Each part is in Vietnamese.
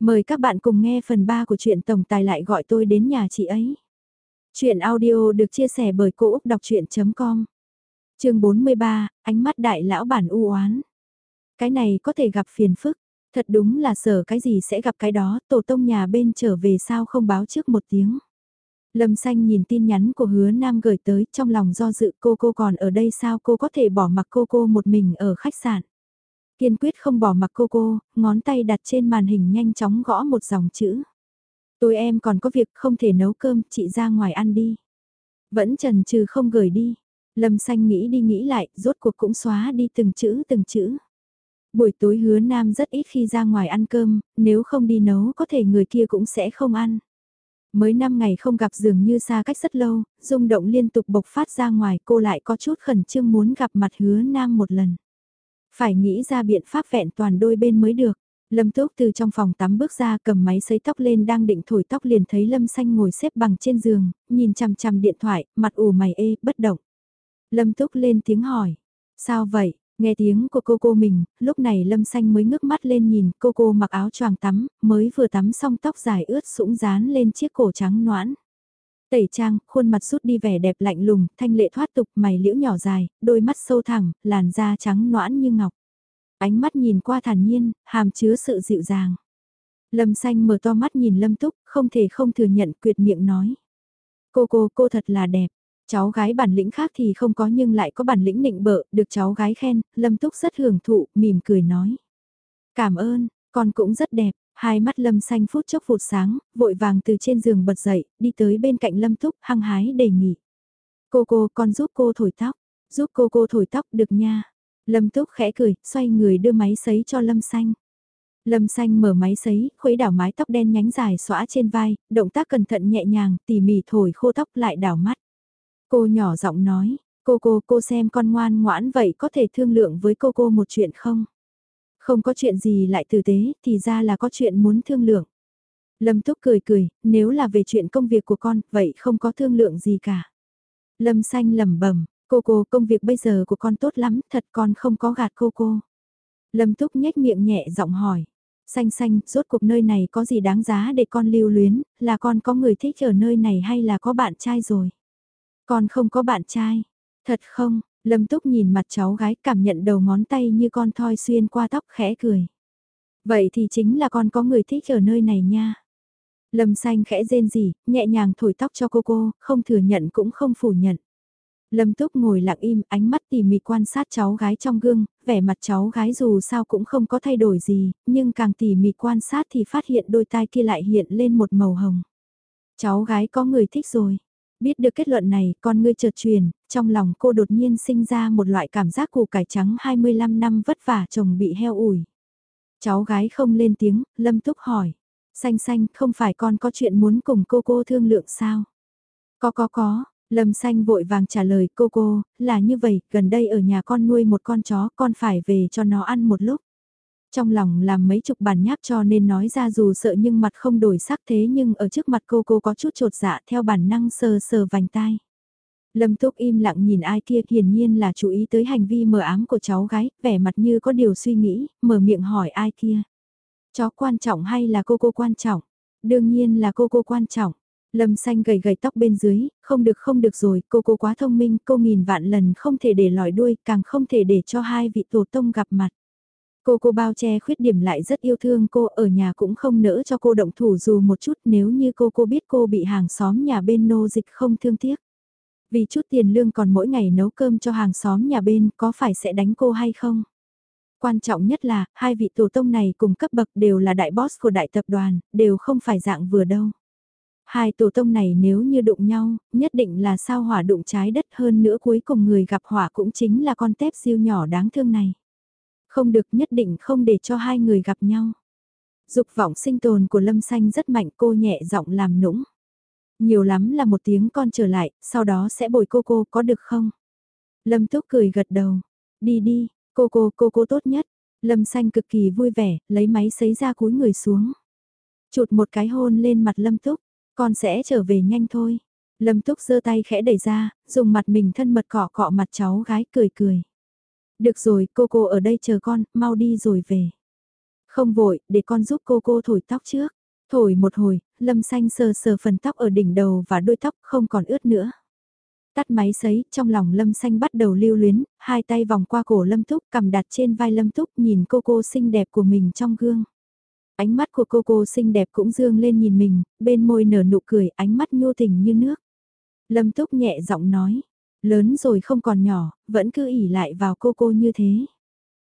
Mời các bạn cùng nghe phần 3 của truyện Tổng Tài lại gọi tôi đến nhà chị ấy. Chuyện audio được chia sẻ bởi Cô Úc Đọc Chuyện.com Trường 43, ánh mắt đại lão bản u oán Cái này có thể gặp phiền phức, thật đúng là sở cái gì sẽ gặp cái đó, tổ tông nhà bên trở về sao không báo trước một tiếng. Lâm xanh nhìn tin nhắn của hứa nam gửi tới trong lòng do dự cô cô còn ở đây sao cô có thể bỏ mặc cô cô một mình ở khách sạn. Kiên quyết không bỏ mặc cô cô, ngón tay đặt trên màn hình nhanh chóng gõ một dòng chữ. Tôi em còn có việc không thể nấu cơm, chị ra ngoài ăn đi. Vẫn trần trừ không gửi đi. Lâm xanh nghĩ đi nghĩ lại, rốt cuộc cũng xóa đi từng chữ từng chữ. Buổi tối hứa nam rất ít khi ra ngoài ăn cơm, nếu không đi nấu có thể người kia cũng sẽ không ăn. Mới 5 ngày không gặp dường như xa cách rất lâu, rung động liên tục bộc phát ra ngoài cô lại có chút khẩn trương muốn gặp mặt hứa nam một lần. Phải nghĩ ra biện pháp vẹn toàn đôi bên mới được. Lâm Túc từ trong phòng tắm bước ra cầm máy sấy tóc lên đang định thổi tóc liền thấy Lâm Xanh ngồi xếp bằng trên giường, nhìn chằm chằm điện thoại, mặt ủ mày ê, bất động. Lâm Túc lên tiếng hỏi, sao vậy, nghe tiếng của cô cô mình, lúc này Lâm Xanh mới ngước mắt lên nhìn cô cô mặc áo choàng tắm, mới vừa tắm xong tóc dài ướt sũng dán lên chiếc cổ trắng noãn. Tẩy trang, khuôn mặt rút đi vẻ đẹp lạnh lùng, thanh lệ thoát tục, mày liễu nhỏ dài, đôi mắt sâu thẳng, làn da trắng noãn như ngọc. Ánh mắt nhìn qua thản nhiên, hàm chứa sự dịu dàng. Lâm xanh mở to mắt nhìn Lâm Túc, không thể không thừa nhận quyệt miệng nói. Cô cô, cô thật là đẹp. Cháu gái bản lĩnh khác thì không có nhưng lại có bản lĩnh nịnh bợ, được cháu gái khen, Lâm Túc rất hưởng thụ, mỉm cười nói. Cảm ơn, con cũng rất đẹp, Hai mắt lâm xanh phút chốc vụt sáng, vội vàng từ trên giường bật dậy, đi tới bên cạnh lâm túc, hăng hái đề nghị. Cô cô, con giúp cô thổi tóc, giúp cô cô thổi tóc được nha. Lâm túc khẽ cười, xoay người đưa máy sấy cho lâm xanh. Lâm xanh mở máy sấy, khuấy đảo mái tóc đen nhánh dài xõa trên vai, động tác cẩn thận nhẹ nhàng, tỉ mỉ thổi khô tóc lại đảo mắt. Cô nhỏ giọng nói, cô cô cô xem con ngoan ngoãn vậy có thể thương lượng với cô cô một chuyện không? Không có chuyện gì lại tử tế, thì ra là có chuyện muốn thương lượng. Lâm Túc cười cười, nếu là về chuyện công việc của con, vậy không có thương lượng gì cả. Lâm Xanh lẩm bẩm, cô cô công việc bây giờ của con tốt lắm, thật con không có gạt cô cô. Lâm Túc nhếch miệng nhẹ giọng hỏi, xanh xanh, rốt cuộc nơi này có gì đáng giá để con lưu luyến, là con có người thích ở nơi này hay là có bạn trai rồi? Con không có bạn trai, thật không? Lâm Túc nhìn mặt cháu gái cảm nhận đầu ngón tay như con thoi xuyên qua tóc khẽ cười. Vậy thì chính là con có người thích ở nơi này nha. Lâm xanh khẽ rên rỉ, nhẹ nhàng thổi tóc cho cô cô, không thừa nhận cũng không phủ nhận. Lâm Túc ngồi lặng im, ánh mắt tỉ mỉ quan sát cháu gái trong gương, vẻ mặt cháu gái dù sao cũng không có thay đổi gì, nhưng càng tỉ mỉ quan sát thì phát hiện đôi tai kia lại hiện lên một màu hồng. Cháu gái có người thích rồi. Biết được kết luận này, con ngươi chợt truyền, trong lòng cô đột nhiên sinh ra một loại cảm giác củ cải trắng 25 năm vất vả chồng bị heo ủi. Cháu gái không lên tiếng, Lâm Túc hỏi. Xanh xanh, không phải con có chuyện muốn cùng cô cô thương lượng sao? Có có có, Lâm xanh vội vàng trả lời cô cô, là như vậy, gần đây ở nhà con nuôi một con chó, con phải về cho nó ăn một lúc. Trong lòng làm mấy chục bản nháp cho nên nói ra dù sợ nhưng mặt không đổi sắc thế nhưng ở trước mặt cô cô có chút trột dạ theo bản năng sờ sờ vành tai. Lâm Túc im lặng nhìn ai kia hiển nhiên là chú ý tới hành vi mờ ám của cháu gái, vẻ mặt như có điều suy nghĩ, mở miệng hỏi ai kia. Chó quan trọng hay là cô cô quan trọng? Đương nhiên là cô cô quan trọng. Lâm xanh gầy gầy tóc bên dưới, không được không được rồi, cô cô quá thông minh, cô nghìn vạn lần không thể để lòi đuôi, càng không thể để cho hai vị tổ tông gặp mặt. Cô cô bao che khuyết điểm lại rất yêu thương cô ở nhà cũng không nỡ cho cô động thủ dù một chút nếu như cô cô biết cô bị hàng xóm nhà bên nô dịch không thương tiếc. Vì chút tiền lương còn mỗi ngày nấu cơm cho hàng xóm nhà bên có phải sẽ đánh cô hay không? Quan trọng nhất là, hai vị tổ tông này cùng cấp bậc đều là đại boss của đại tập đoàn, đều không phải dạng vừa đâu. Hai tổ tông này nếu như đụng nhau, nhất định là sao hỏa đụng trái đất hơn nữa cuối cùng người gặp hỏa cũng chính là con tép siêu nhỏ đáng thương này. Không được nhất định không để cho hai người gặp nhau. Dục vọng sinh tồn của Lâm Xanh rất mạnh cô nhẹ giọng làm nũng. Nhiều lắm là một tiếng con trở lại, sau đó sẽ bồi cô cô có được không? Lâm Túc cười gật đầu. Đi đi, cô cô cô cô tốt nhất. Lâm Xanh cực kỳ vui vẻ, lấy máy sấy ra cúi người xuống. Chụt một cái hôn lên mặt Lâm Túc, con sẽ trở về nhanh thôi. Lâm Túc giơ tay khẽ đẩy ra, dùng mặt mình thân mật cọ cọ mặt cháu gái cười cười. Được rồi, cô cô ở đây chờ con, mau đi rồi về. Không vội, để con giúp cô cô thổi tóc trước. Thổi một hồi, Lâm Xanh sờ sờ phần tóc ở đỉnh đầu và đôi tóc không còn ướt nữa. Tắt máy sấy, trong lòng Lâm Xanh bắt đầu lưu luyến, hai tay vòng qua cổ Lâm Túc cầm đặt trên vai Lâm Túc nhìn cô cô xinh đẹp của mình trong gương. Ánh mắt của cô cô xinh đẹp cũng dương lên nhìn mình, bên môi nở nụ cười, ánh mắt nhô tình như nước. Lâm Túc nhẹ giọng nói, lớn rồi không còn nhỏ, vẫn cứ ỉ lại vào cô cô như thế.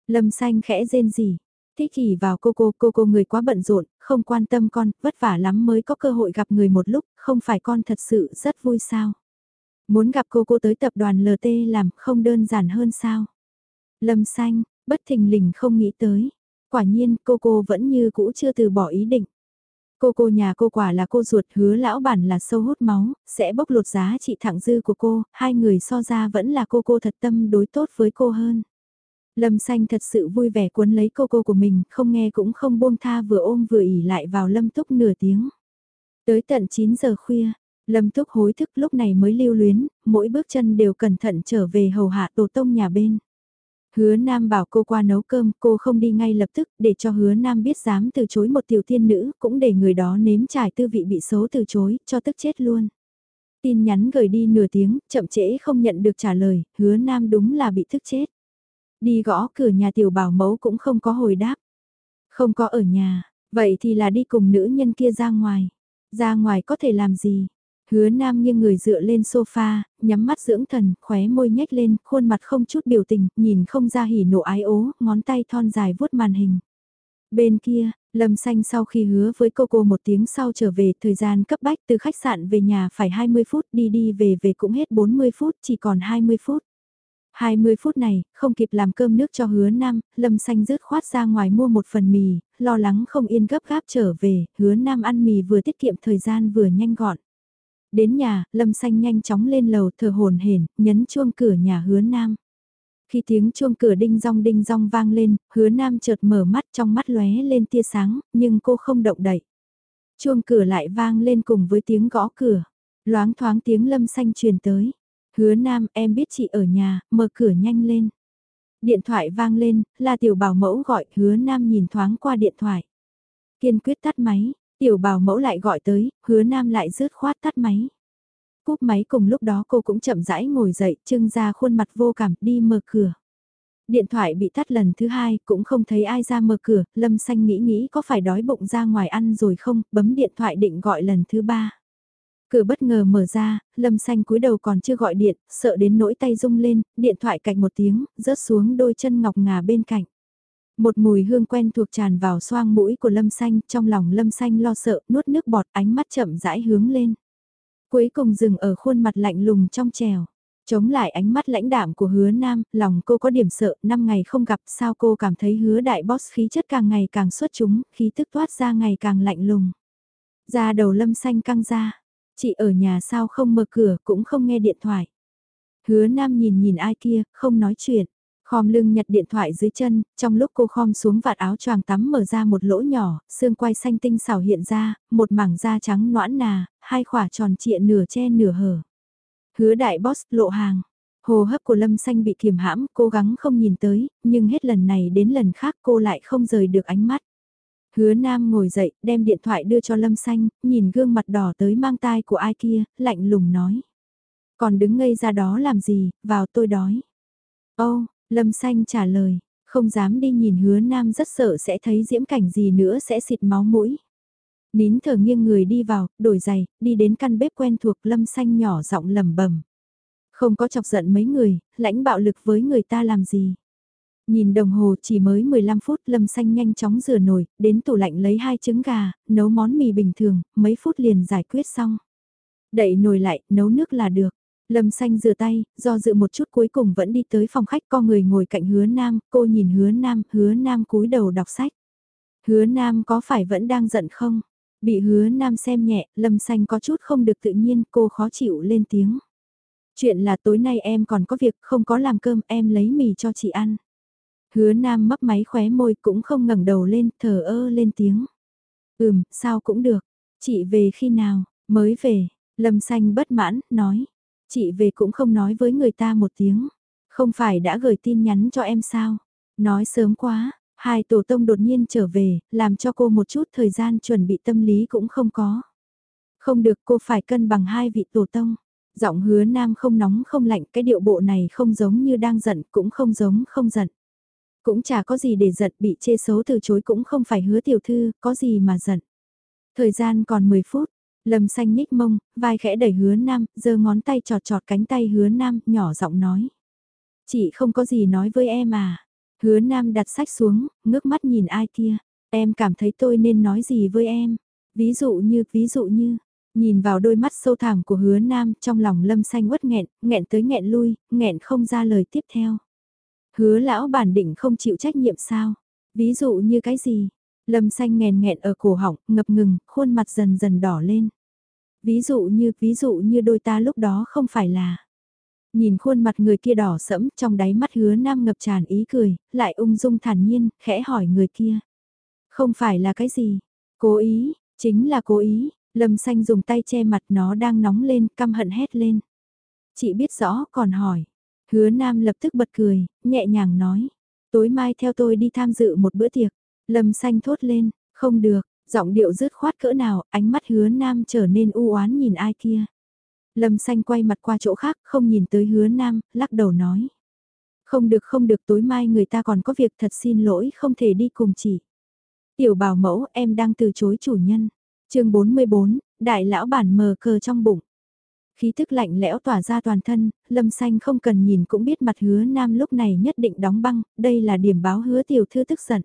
Lâm Xanh khẽ rên gì, thích ỉ vào cô cô, cô cô người quá bận rộn, không quan tâm con, vất vả lắm mới có cơ hội gặp người một lúc, không phải con thật sự rất vui sao. Muốn gặp cô cô tới tập đoàn LT làm không đơn giản hơn sao. Lâm Xanh, bất thình lình không nghĩ tới. Quả nhiên cô cô vẫn như cũ chưa từ bỏ ý định. Cô cô nhà cô quả là cô ruột hứa lão bản là sâu hút máu, sẽ bốc lột giá trị thẳng dư của cô, hai người so ra vẫn là cô cô thật tâm đối tốt với cô hơn. Lâm xanh thật sự vui vẻ cuốn lấy cô cô của mình, không nghe cũng không buông tha vừa ôm vừa ỉ lại vào lâm túc nửa tiếng. Tới tận 9 giờ khuya, lâm túc hối thức lúc này mới lưu luyến, mỗi bước chân đều cẩn thận trở về hầu hạ tổ tông nhà bên. Hứa Nam bảo cô qua nấu cơm, cô không đi ngay lập tức, để cho hứa Nam biết dám từ chối một tiểu tiên nữ, cũng để người đó nếm trải tư vị bị số từ chối, cho tức chết luôn. Tin nhắn gửi đi nửa tiếng, chậm trễ không nhận được trả lời, hứa Nam đúng là bị thức chết. Đi gõ cửa nhà tiểu bảo mẫu cũng không có hồi đáp. Không có ở nhà, vậy thì là đi cùng nữ nhân kia ra ngoài. Ra ngoài có thể làm gì? Hứa Nam nghiêng người dựa lên sofa, nhắm mắt dưỡng thần, khóe môi nhếch lên, khuôn mặt không chút biểu tình, nhìn không ra hỉ nộ ái ố, ngón tay thon dài vuốt màn hình. Bên kia, Lâm Xanh sau khi hứa với cô cô một tiếng sau trở về, thời gian cấp bách từ khách sạn về nhà phải 20 phút, đi đi về về cũng hết 40 phút, chỉ còn 20 phút. 20 phút này, không kịp làm cơm nước cho hứa nam, Lâm Xanh rớt khoát ra ngoài mua một phần mì, lo lắng không yên gấp gáp trở về, hứa nam ăn mì vừa tiết kiệm thời gian vừa nhanh gọn. Đến nhà, Lâm Xanh nhanh chóng lên lầu thờ hồn hển, nhấn chuông cửa nhà hứa nam. Khi tiếng chuông cửa đinh rong đinh rong vang lên, hứa nam chợt mở mắt trong mắt lóe lên tia sáng, nhưng cô không động đậy. Chuông cửa lại vang lên cùng với tiếng gõ cửa. Loáng thoáng tiếng lâm xanh truyền tới. Hứa nam em biết chị ở nhà, mở cửa nhanh lên. Điện thoại vang lên, là tiểu bảo mẫu gọi hứa nam nhìn thoáng qua điện thoại. Kiên quyết tắt máy, Tiểu bảo mẫu lại gọi tới, hứa nam lại rớt khoát tắt máy. Cúp máy cùng lúc đó cô cũng chậm rãi ngồi dậy, trưng ra khuôn mặt vô cảm, đi mở cửa. Điện thoại bị tắt lần thứ hai, cũng không thấy ai ra mở cửa, Lâm Xanh nghĩ nghĩ có phải đói bụng ra ngoài ăn rồi không, bấm điện thoại định gọi lần thứ ba. Cửa bất ngờ mở ra, Lâm Xanh cúi đầu còn chưa gọi điện, sợ đến nỗi tay rung lên, điện thoại cạch một tiếng, rớt xuống đôi chân ngọc ngà bên cạnh. Một mùi hương quen thuộc tràn vào xoang mũi của Lâm Xanh, trong lòng Lâm Xanh lo sợ, nuốt nước bọt ánh mắt chậm rãi hướng lên. Cuối cùng dừng ở khuôn mặt lạnh lùng trong trèo. Chống lại ánh mắt lãnh đạm của hứa nam, lòng cô có điểm sợ, năm ngày không gặp sao cô cảm thấy hứa đại boss khí chất càng ngày càng xuất chúng, khí tức toát ra ngày càng lạnh lùng. Ra đầu lâm xanh căng ra, chị ở nhà sao không mở cửa cũng không nghe điện thoại. Hứa nam nhìn nhìn ai kia, không nói chuyện. Khom lưng nhặt điện thoại dưới chân, trong lúc cô khom xuống vạt áo choàng tắm mở ra một lỗ nhỏ, xương quai xanh tinh xảo hiện ra, một mảng da trắng noãn nà, hai khỏa tròn trịa nửa che nửa hở. Hứa đại boss lộ hàng. Hồ hấp của Lâm Xanh bị kiềm hãm, cố gắng không nhìn tới, nhưng hết lần này đến lần khác cô lại không rời được ánh mắt. Hứa Nam ngồi dậy, đem điện thoại đưa cho Lâm Xanh, nhìn gương mặt đỏ tới mang tai của ai kia, lạnh lùng nói. Còn đứng ngây ra đó làm gì, vào tôi đói. Ô, Lâm Xanh trả lời, không dám đi nhìn hứa nam rất sợ sẽ thấy diễm cảnh gì nữa sẽ xịt máu mũi. Nín thở nghiêng người đi vào, đổi giày, đi đến căn bếp quen thuộc Lâm Xanh nhỏ giọng lầm bẩm Không có chọc giận mấy người, lãnh bạo lực với người ta làm gì. Nhìn đồng hồ chỉ mới 15 phút Lâm Xanh nhanh chóng rửa nồi, đến tủ lạnh lấy hai trứng gà, nấu món mì bình thường, mấy phút liền giải quyết xong. Đậy nồi lại, nấu nước là được. Lâm xanh rửa tay, do dự một chút cuối cùng vẫn đi tới phòng khách con người ngồi cạnh hứa nam, cô nhìn hứa nam, hứa nam cúi đầu đọc sách. Hứa nam có phải vẫn đang giận không? Bị hứa nam xem nhẹ, lâm xanh có chút không được tự nhiên, cô khó chịu lên tiếng. Chuyện là tối nay em còn có việc không có làm cơm em lấy mì cho chị ăn. Hứa nam mấp máy khóe môi cũng không ngẩng đầu lên, thở ơ lên tiếng. Ừm, sao cũng được. Chị về khi nào, mới về, lâm xanh bất mãn, nói. Chị về cũng không nói với người ta một tiếng. Không phải đã gửi tin nhắn cho em sao? Nói sớm quá, Hai tổ tông đột nhiên trở về, làm cho cô một chút thời gian chuẩn bị tâm lý cũng không có. Không được cô phải cân bằng hai vị tổ tông. Giọng hứa nam không nóng không lạnh cái điệu bộ này không giống như đang giận cũng không giống không giận. Cũng chả có gì để giận bị chê xấu từ chối cũng không phải hứa tiểu thư, có gì mà giận. Thời gian còn 10 phút, Lâm xanh nhích mông, vai khẽ đẩy hứa nam, giơ ngón tay trọt trọt cánh tay hứa nam, nhỏ giọng nói. Chị không có gì nói với em à. Hứa nam đặt sách xuống, ngước mắt nhìn ai kia. Em cảm thấy tôi nên nói gì với em. Ví dụ như, ví dụ như, nhìn vào đôi mắt sâu thẳm của hứa nam trong lòng lâm xanh uất nghẹn, nghẹn tới nghẹn lui, nghẹn không ra lời tiếp theo. Hứa lão bản định không chịu trách nhiệm sao? Ví dụ như cái gì? Lâm xanh nghèn nghẹn ở cổ họng, ngập ngừng, khuôn mặt dần dần đỏ lên. Ví dụ như, ví dụ như đôi ta lúc đó không phải là. Nhìn khuôn mặt người kia đỏ sẫm, trong đáy mắt hứa nam ngập tràn ý cười, lại ung dung thản nhiên, khẽ hỏi người kia. Không phải là cái gì? Cố ý, chính là cố ý, lâm xanh dùng tay che mặt nó đang nóng lên, căm hận hét lên. Chị biết rõ, còn hỏi. Hứa nam lập tức bật cười, nhẹ nhàng nói. Tối mai theo tôi đi tham dự một bữa tiệc. Lâm xanh thốt lên, không được, giọng điệu rứt khoát cỡ nào, ánh mắt hứa nam trở nên u oán nhìn ai kia. Lâm xanh quay mặt qua chỗ khác, không nhìn tới hứa nam, lắc đầu nói. Không được không được tối mai người ta còn có việc thật xin lỗi không thể đi cùng chị. Tiểu bảo mẫu em đang từ chối chủ nhân. chương 44, đại lão bản mờ cờ trong bụng. Khí thức lạnh lẽo tỏa ra toàn thân, lâm xanh không cần nhìn cũng biết mặt hứa nam lúc này nhất định đóng băng, đây là điểm báo hứa tiểu thư tức giận.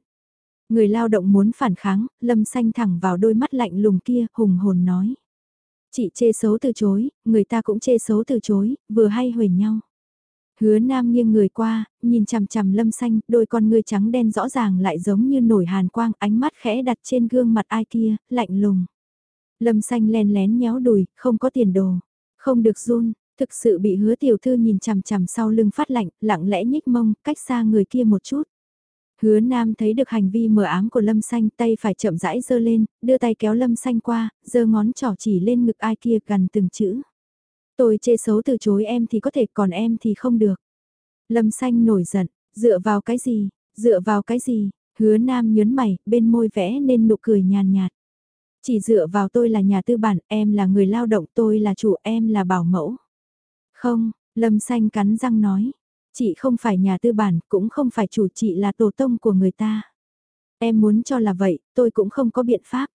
Người lao động muốn phản kháng, lâm xanh thẳng vào đôi mắt lạnh lùng kia, hùng hồn nói. Chị chê xấu từ chối, người ta cũng chê xấu từ chối, vừa hay huề nhau. Hứa nam nghiêng người qua, nhìn chằm chằm lâm xanh, đôi con ngươi trắng đen rõ ràng lại giống như nổi hàn quang, ánh mắt khẽ đặt trên gương mặt ai kia, lạnh lùng. Lâm xanh len lén nhéo đùi, không có tiền đồ, không được run, thực sự bị hứa tiểu thư nhìn chằm chằm sau lưng phát lạnh, lặng lẽ nhích mông, cách xa người kia một chút. Hứa Nam thấy được hành vi mờ ám của Lâm Xanh tay phải chậm rãi giơ lên, đưa tay kéo Lâm Xanh qua, giơ ngón trỏ chỉ lên ngực ai kia gần từng chữ. Tôi chê xấu từ chối em thì có thể còn em thì không được. Lâm Xanh nổi giận, dựa vào cái gì, dựa vào cái gì, hứa Nam nhớn mày, bên môi vẽ nên nụ cười nhàn nhạt. Chỉ dựa vào tôi là nhà tư bản, em là người lao động, tôi là chủ, em là bảo mẫu. Không, Lâm Xanh cắn răng nói, Chị không phải nhà tư bản, cũng không phải chủ chị là tổ tông của người ta. Em muốn cho là vậy, tôi cũng không có biện pháp.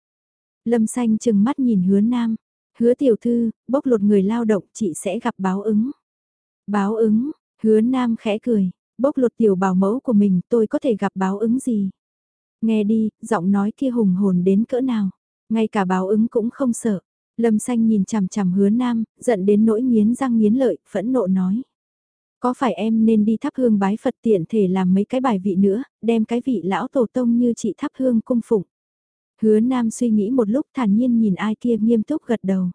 Lâm xanh chừng mắt nhìn hứa nam. Hứa tiểu thư, bốc lột người lao động chị sẽ gặp báo ứng. Báo ứng, hứa nam khẽ cười, bốc lột tiểu bảo mẫu của mình tôi có thể gặp báo ứng gì. Nghe đi, giọng nói kia hùng hồn đến cỡ nào. Ngay cả báo ứng cũng không sợ. Lâm xanh nhìn chằm chằm hứa nam, giận đến nỗi nghiến răng nghiến lợi, phẫn nộ nói. Có phải em nên đi thắp hương bái Phật tiện thể làm mấy cái bài vị nữa, đem cái vị lão tổ tông như chị thắp hương cung phụng. Hứa Nam suy nghĩ một lúc thản nhiên nhìn ai kia nghiêm túc gật đầu.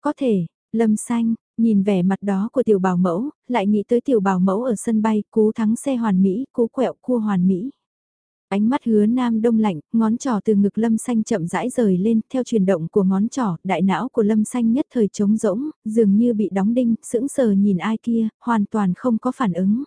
Có thể, Lâm Xanh, nhìn vẻ mặt đó của tiểu bảo mẫu, lại nghĩ tới tiểu bảo mẫu ở sân bay, cú thắng xe hoàn mỹ, cú quẹo cua hoàn mỹ. Ánh mắt hứa nam đông lạnh, ngón trỏ từ ngực lâm xanh chậm rãi rời lên, theo chuyển động của ngón trỏ, đại não của lâm xanh nhất thời trống rỗng, dường như bị đóng đinh, sững sờ nhìn ai kia, hoàn toàn không có phản ứng.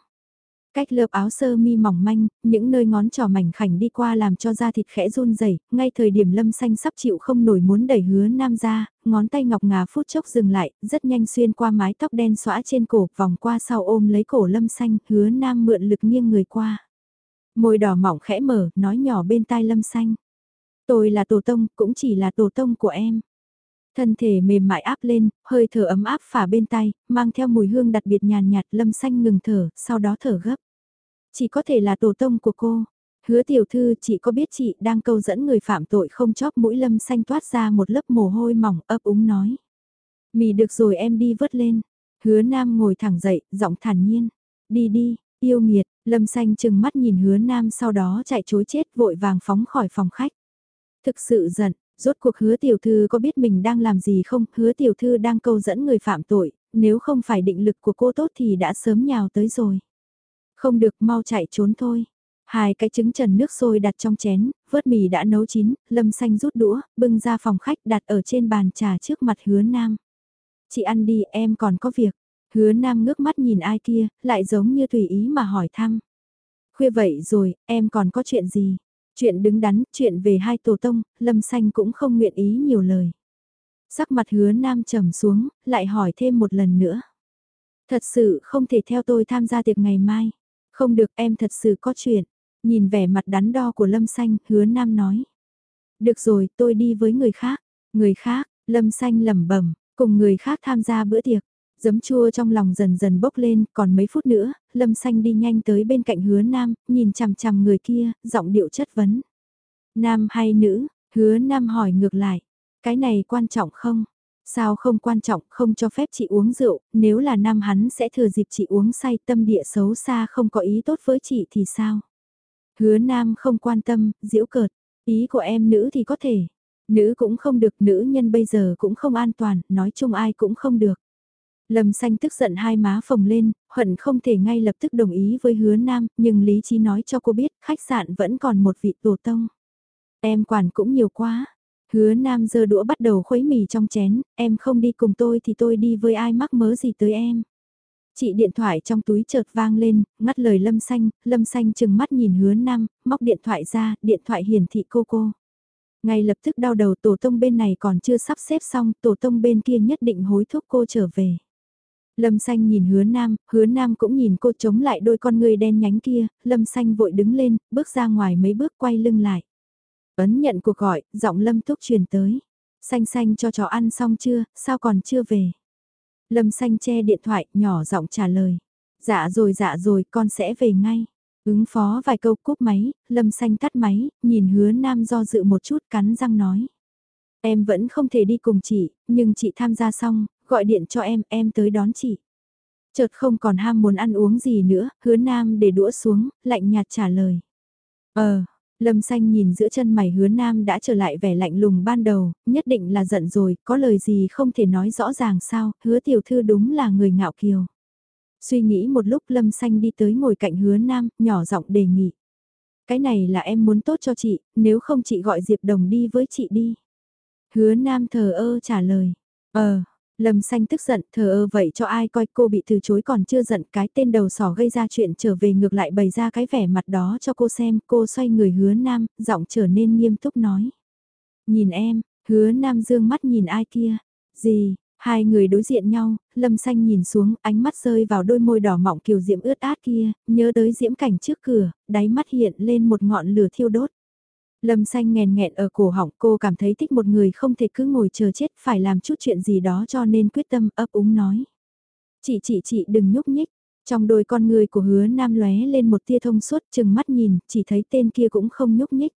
Cách lợp áo sơ mi mỏng manh, những nơi ngón trỏ mảnh khảnh đi qua làm cho da thịt khẽ run rẩy ngay thời điểm lâm xanh sắp chịu không nổi muốn đẩy hứa nam ra, ngón tay ngọc ngà phút chốc dừng lại, rất nhanh xuyên qua mái tóc đen xõa trên cổ, vòng qua sau ôm lấy cổ lâm xanh, hứa nam mượn lực nghiêng người qua. Môi đỏ mỏng khẽ mở, nói nhỏ bên tai lâm xanh. Tôi là tổ tông, cũng chỉ là tổ tông của em. Thân thể mềm mại áp lên, hơi thở ấm áp phả bên tay, mang theo mùi hương đặc biệt nhàn nhạt lâm xanh ngừng thở, sau đó thở gấp. Chỉ có thể là tổ tông của cô. Hứa tiểu thư chị có biết chị đang câu dẫn người phạm tội không chóp mũi lâm xanh toát ra một lớp mồ hôi mỏng ấp úng nói. Mì được rồi em đi vớt lên. Hứa nam ngồi thẳng dậy, giọng thản nhiên. Đi đi, yêu nghiệt, Lâm xanh chừng mắt nhìn hứa nam sau đó chạy chối chết vội vàng phóng khỏi phòng khách. Thực sự giận, rốt cuộc hứa tiểu thư có biết mình đang làm gì không, hứa tiểu thư đang câu dẫn người phạm tội, nếu không phải định lực của cô tốt thì đã sớm nhào tới rồi. Không được mau chạy trốn thôi. Hai cái trứng trần nước sôi đặt trong chén, vớt mì đã nấu chín, lâm xanh rút đũa, bưng ra phòng khách đặt ở trên bàn trà trước mặt hứa nam. Chị ăn đi em còn có việc. Hứa Nam ngước mắt nhìn ai kia, lại giống như tùy ý mà hỏi thăm. Khuya vậy rồi, em còn có chuyện gì? Chuyện đứng đắn, chuyện về hai tổ tông, Lâm Xanh cũng không nguyện ý nhiều lời. Sắc mặt hứa nam trầm xuống, lại hỏi thêm một lần nữa. Thật sự không thể theo tôi tham gia tiệc ngày mai. Không được em thật sự có chuyện. Nhìn vẻ mặt đắn đo của Lâm Xanh, hứa nam nói. Được rồi, tôi đi với người khác. Người khác, Lâm Xanh lẩm bẩm cùng người khác tham gia bữa tiệc. Giấm chua trong lòng dần dần bốc lên, còn mấy phút nữa, Lâm Xanh đi nhanh tới bên cạnh hứa nam, nhìn chằm chằm người kia, giọng điệu chất vấn. Nam hay nữ, hứa nam hỏi ngược lại, cái này quan trọng không? Sao không quan trọng, không cho phép chị uống rượu, nếu là nam hắn sẽ thừa dịp chị uống say tâm địa xấu xa không có ý tốt với chị thì sao? Hứa nam không quan tâm, diễu cợt, ý của em nữ thì có thể, nữ cũng không được, nữ nhân bây giờ cũng không an toàn, nói chung ai cũng không được. Lâm xanh tức giận hai má phồng lên, hận không thể ngay lập tức đồng ý với hứa nam, nhưng lý trí nói cho cô biết khách sạn vẫn còn một vị tổ tông. Em quản cũng nhiều quá. Hứa nam giơ đũa bắt đầu khuấy mì trong chén, em không đi cùng tôi thì tôi đi với ai mắc mớ gì tới em. Chị điện thoại trong túi chợt vang lên, ngắt lời Lâm Xanh, Lâm Xanh chừng mắt nhìn hứa nam, móc điện thoại ra, điện thoại hiển thị cô cô. Ngay lập tức đau đầu tổ tông bên này còn chưa sắp xếp xong, tổ tông bên kia nhất định hối thúc cô trở về. Lâm xanh nhìn hứa nam, hứa nam cũng nhìn cô chống lại đôi con người đen nhánh kia, lâm xanh vội đứng lên, bước ra ngoài mấy bước quay lưng lại. Ấn nhận cuộc gọi, giọng lâm túc truyền tới. Xanh xanh cho chó ăn xong chưa, sao còn chưa về? Lâm xanh che điện thoại, nhỏ giọng trả lời. Dạ rồi dạ rồi, con sẽ về ngay. Ứng phó vài câu cúp máy, lâm xanh tắt máy, nhìn hứa nam do dự một chút cắn răng nói. Em vẫn không thể đi cùng chị, nhưng chị tham gia xong, gọi điện cho em, em tới đón chị. Chợt không còn ham muốn ăn uống gì nữa, hứa nam để đũa xuống, lạnh nhạt trả lời. Ờ, Lâm xanh nhìn giữa chân mày hứa nam đã trở lại vẻ lạnh lùng ban đầu, nhất định là giận rồi, có lời gì không thể nói rõ ràng sao, hứa tiểu thư đúng là người ngạo kiều. Suy nghĩ một lúc lâm xanh đi tới ngồi cạnh hứa nam, nhỏ giọng đề nghị. Cái này là em muốn tốt cho chị, nếu không chị gọi Diệp Đồng đi với chị đi. Hứa nam thờ ơ trả lời. Ờ, Lâm xanh tức giận, thờ ơ vậy cho ai coi cô bị từ chối còn chưa giận cái tên đầu sỏ gây ra chuyện trở về ngược lại bày ra cái vẻ mặt đó cho cô xem, cô xoay người hứa nam, giọng trở nên nghiêm túc nói. Nhìn em, hứa nam dương mắt nhìn ai kia, gì, hai người đối diện nhau, lâm xanh nhìn xuống, ánh mắt rơi vào đôi môi đỏ mọng kiều diễm ướt át kia, nhớ tới diễm cảnh trước cửa, đáy mắt hiện lên một ngọn lửa thiêu đốt. Lâm xanh nghèn nghẹn ở cổ họng cô cảm thấy thích một người không thể cứ ngồi chờ chết phải làm chút chuyện gì đó cho nên quyết tâm ấp úng nói. Chị chị chị đừng nhúc nhích, trong đôi con người của hứa nam lóe lên một tia thông suốt chừng mắt nhìn, chỉ thấy tên kia cũng không nhúc nhích.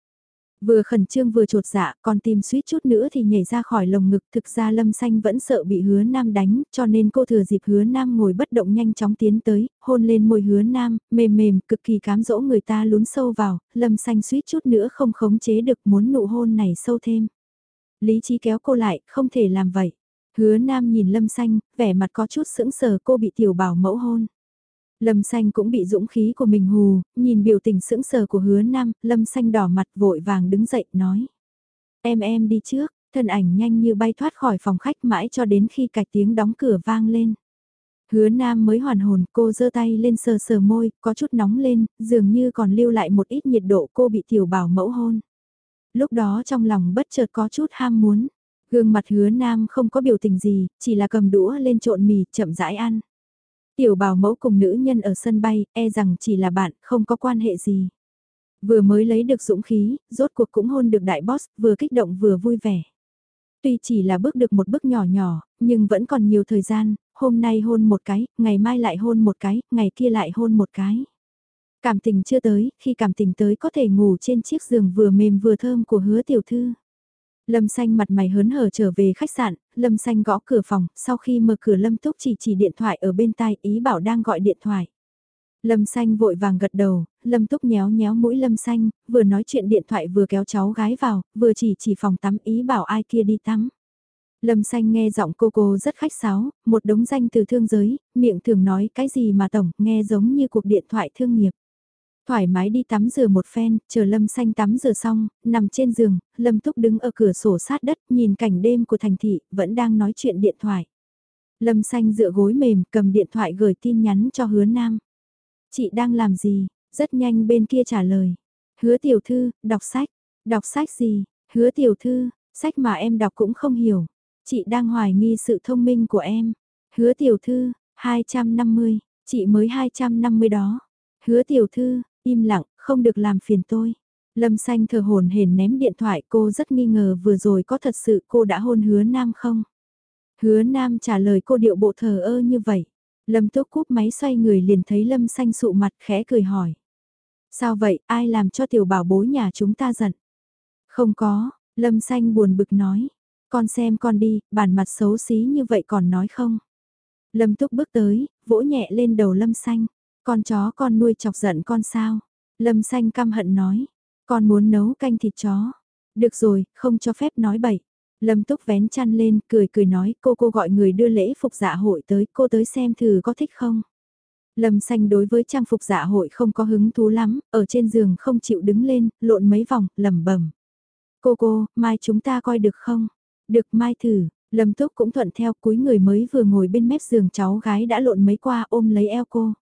Vừa khẩn trương vừa trột dạ, còn tìm suýt chút nữa thì nhảy ra khỏi lồng ngực. Thực ra Lâm Xanh vẫn sợ bị hứa nam đánh, cho nên cô thừa dịp hứa nam ngồi bất động nhanh chóng tiến tới, hôn lên môi hứa nam, mềm mềm, cực kỳ cám dỗ người ta lún sâu vào, Lâm Xanh suýt chút nữa không khống chế được muốn nụ hôn này sâu thêm. Lý trí kéo cô lại, không thể làm vậy. Hứa nam nhìn Lâm Xanh, vẻ mặt có chút sững sờ cô bị tiểu bảo mẫu hôn. Lâm xanh cũng bị dũng khí của mình hù, nhìn biểu tình sững sờ của hứa nam, lâm xanh đỏ mặt vội vàng đứng dậy nói. Em em đi trước, thân ảnh nhanh như bay thoát khỏi phòng khách mãi cho đến khi cạch tiếng đóng cửa vang lên. Hứa nam mới hoàn hồn, cô giơ tay lên sờ sờ môi, có chút nóng lên, dường như còn lưu lại một ít nhiệt độ cô bị tiểu bảo mẫu hôn. Lúc đó trong lòng bất chợt có chút ham muốn. Gương mặt hứa nam không có biểu tình gì, chỉ là cầm đũa lên trộn mì, chậm rãi ăn. Tiểu bảo mẫu cùng nữ nhân ở sân bay, e rằng chỉ là bạn, không có quan hệ gì. Vừa mới lấy được dũng khí, rốt cuộc cũng hôn được đại boss, vừa kích động vừa vui vẻ. Tuy chỉ là bước được một bước nhỏ nhỏ, nhưng vẫn còn nhiều thời gian, hôm nay hôn một cái, ngày mai lại hôn một cái, ngày kia lại hôn một cái. Cảm tình chưa tới, khi cảm tình tới có thể ngủ trên chiếc giường vừa mềm vừa thơm của hứa tiểu thư. Lâm xanh mặt mày hớn hở trở về khách sạn, Lâm xanh gõ cửa phòng, sau khi mở cửa Lâm Túc chỉ chỉ điện thoại ở bên tai ý bảo đang gọi điện thoại. Lâm xanh vội vàng gật đầu, Lâm Túc nhéo nhéo mũi Lâm xanh, vừa nói chuyện điện thoại vừa kéo cháu gái vào, vừa chỉ chỉ phòng tắm ý bảo ai kia đi tắm. Lâm xanh nghe giọng cô cô rất khách sáo, một đống danh từ thương giới, miệng thường nói cái gì mà tổng, nghe giống như cuộc điện thoại thương nghiệp. Thoải mái đi tắm rửa một phen, chờ Lâm Xanh tắm rửa xong, nằm trên giường, Lâm Túc đứng ở cửa sổ sát đất, nhìn cảnh đêm của thành thị, vẫn đang nói chuyện điện thoại. Lâm Xanh dựa gối mềm, cầm điện thoại gửi tin nhắn cho hứa nam. Chị đang làm gì? Rất nhanh bên kia trả lời. Hứa tiểu thư, đọc sách. Đọc sách gì? Hứa tiểu thư, sách mà em đọc cũng không hiểu. Chị đang hoài nghi sự thông minh của em. Hứa tiểu thư, 250, chị mới 250 đó. Hứa tiểu thư, im lặng, không được làm phiền tôi. Lâm xanh thờ hồn hển ném điện thoại cô rất nghi ngờ vừa rồi có thật sự cô đã hôn hứa nam không? Hứa nam trả lời cô điệu bộ thờ ơ như vậy. Lâm túc cúp máy xoay người liền thấy lâm xanh sụ mặt khẽ cười hỏi. Sao vậy, ai làm cho tiểu bảo bối nhà chúng ta giận? Không có, lâm xanh buồn bực nói. Con xem con đi, bản mặt xấu xí như vậy còn nói không? Lâm túc bước tới, vỗ nhẹ lên đầu lâm xanh. Con chó con nuôi chọc giận con sao? Lâm xanh căm hận nói. Con muốn nấu canh thịt chó. Được rồi, không cho phép nói bậy. Lâm Túc vén chăn lên, cười cười nói, cô cô gọi người đưa lễ phục dạ hội tới, cô tới xem thử có thích không. Lâm xanh đối với trang phục dạ hội không có hứng thú lắm, ở trên giường không chịu đứng lên, lộn mấy vòng, lầm bẩm. Cô cô, mai chúng ta coi được không? Được mai thử, Lâm Túc cũng thuận theo cuối người mới vừa ngồi bên mép giường cháu gái đã lộn mấy qua ôm lấy eo cô.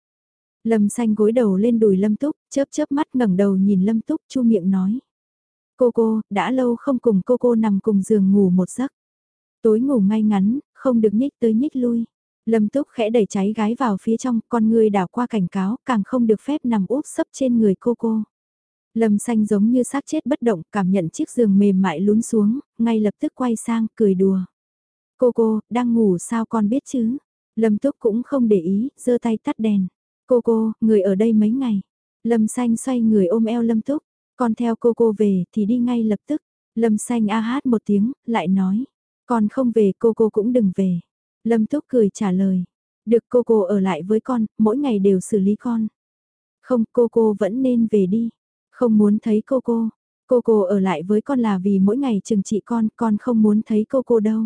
Lâm xanh gối đầu lên đùi Lâm Túc, chớp chớp mắt ngẩng đầu nhìn Lâm Túc chu miệng nói. Cô cô, đã lâu không cùng cô cô nằm cùng giường ngủ một giấc. Tối ngủ ngay ngắn, không được nhích tới nhích lui. Lâm Túc khẽ đẩy cháy gái vào phía trong, con người đảo qua cảnh cáo, càng không được phép nằm úp sấp trên người cô cô. Lâm xanh giống như xác chết bất động, cảm nhận chiếc giường mềm mại lún xuống, ngay lập tức quay sang, cười đùa. Cô cô, đang ngủ sao con biết chứ? Lâm Túc cũng không để ý, giơ tay tắt đèn. Cô cô, người ở đây mấy ngày. Lâm xanh xoay người ôm eo Lâm Túc. Con theo cô cô về thì đi ngay lập tức. Lâm xanh a hát một tiếng, lại nói. Con không về cô cô cũng đừng về. Lâm Túc cười trả lời. Được cô cô ở lại với con, mỗi ngày đều xử lý con. Không, cô cô vẫn nên về đi. Không muốn thấy cô cô. Cô cô ở lại với con là vì mỗi ngày chừng trị con, con không muốn thấy cô cô đâu.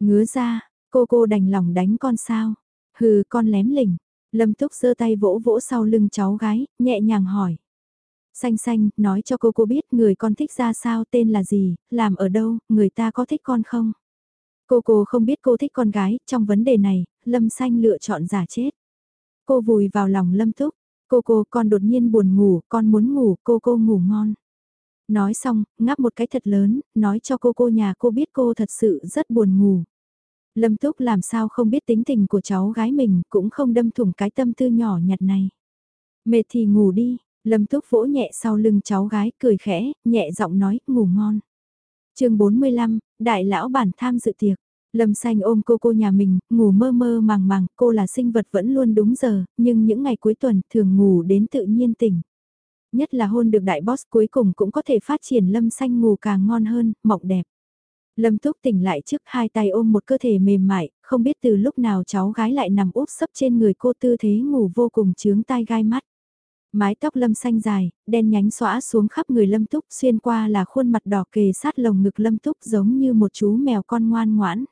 Ngứa ra, cô cô đành lòng đánh con sao? Hừ, con lém lỉnh. Lâm Túc giơ tay vỗ vỗ sau lưng cháu gái, nhẹ nhàng hỏi. Xanh xanh, nói cho cô cô biết người con thích ra sao, tên là gì, làm ở đâu, người ta có thích con không? Cô cô không biết cô thích con gái, trong vấn đề này, Lâm xanh lựa chọn giả chết. Cô vùi vào lòng Lâm Túc, cô cô con đột nhiên buồn ngủ, con muốn ngủ, cô cô ngủ ngon. Nói xong, ngáp một cái thật lớn, nói cho cô cô nhà cô biết cô thật sự rất buồn ngủ. Lâm Túc làm sao không biết tính tình của cháu gái mình, cũng không đâm thủng cái tâm tư nhỏ nhặt này. Mệt thì ngủ đi, Lâm Túc vỗ nhẹ sau lưng cháu gái, cười khẽ, nhẹ giọng nói, ngủ ngon. chương 45, Đại lão bản tham dự tiệc. Lâm xanh ôm cô cô nhà mình, ngủ mơ mơ màng màng, cô là sinh vật vẫn luôn đúng giờ, nhưng những ngày cuối tuần thường ngủ đến tự nhiên tỉnh. Nhất là hôn được đại boss cuối cùng cũng có thể phát triển lâm xanh ngủ càng ngon hơn, mộng đẹp. Lâm Túc tỉnh lại trước hai tay ôm một cơ thể mềm mại, không biết từ lúc nào cháu gái lại nằm úp sấp trên người cô tư thế ngủ vô cùng chướng tai gai mắt. Mái tóc lâm xanh dài, đen nhánh xõa xuống khắp người lâm túc xuyên qua là khuôn mặt đỏ kề sát lồng ngực lâm túc giống như một chú mèo con ngoan ngoãn.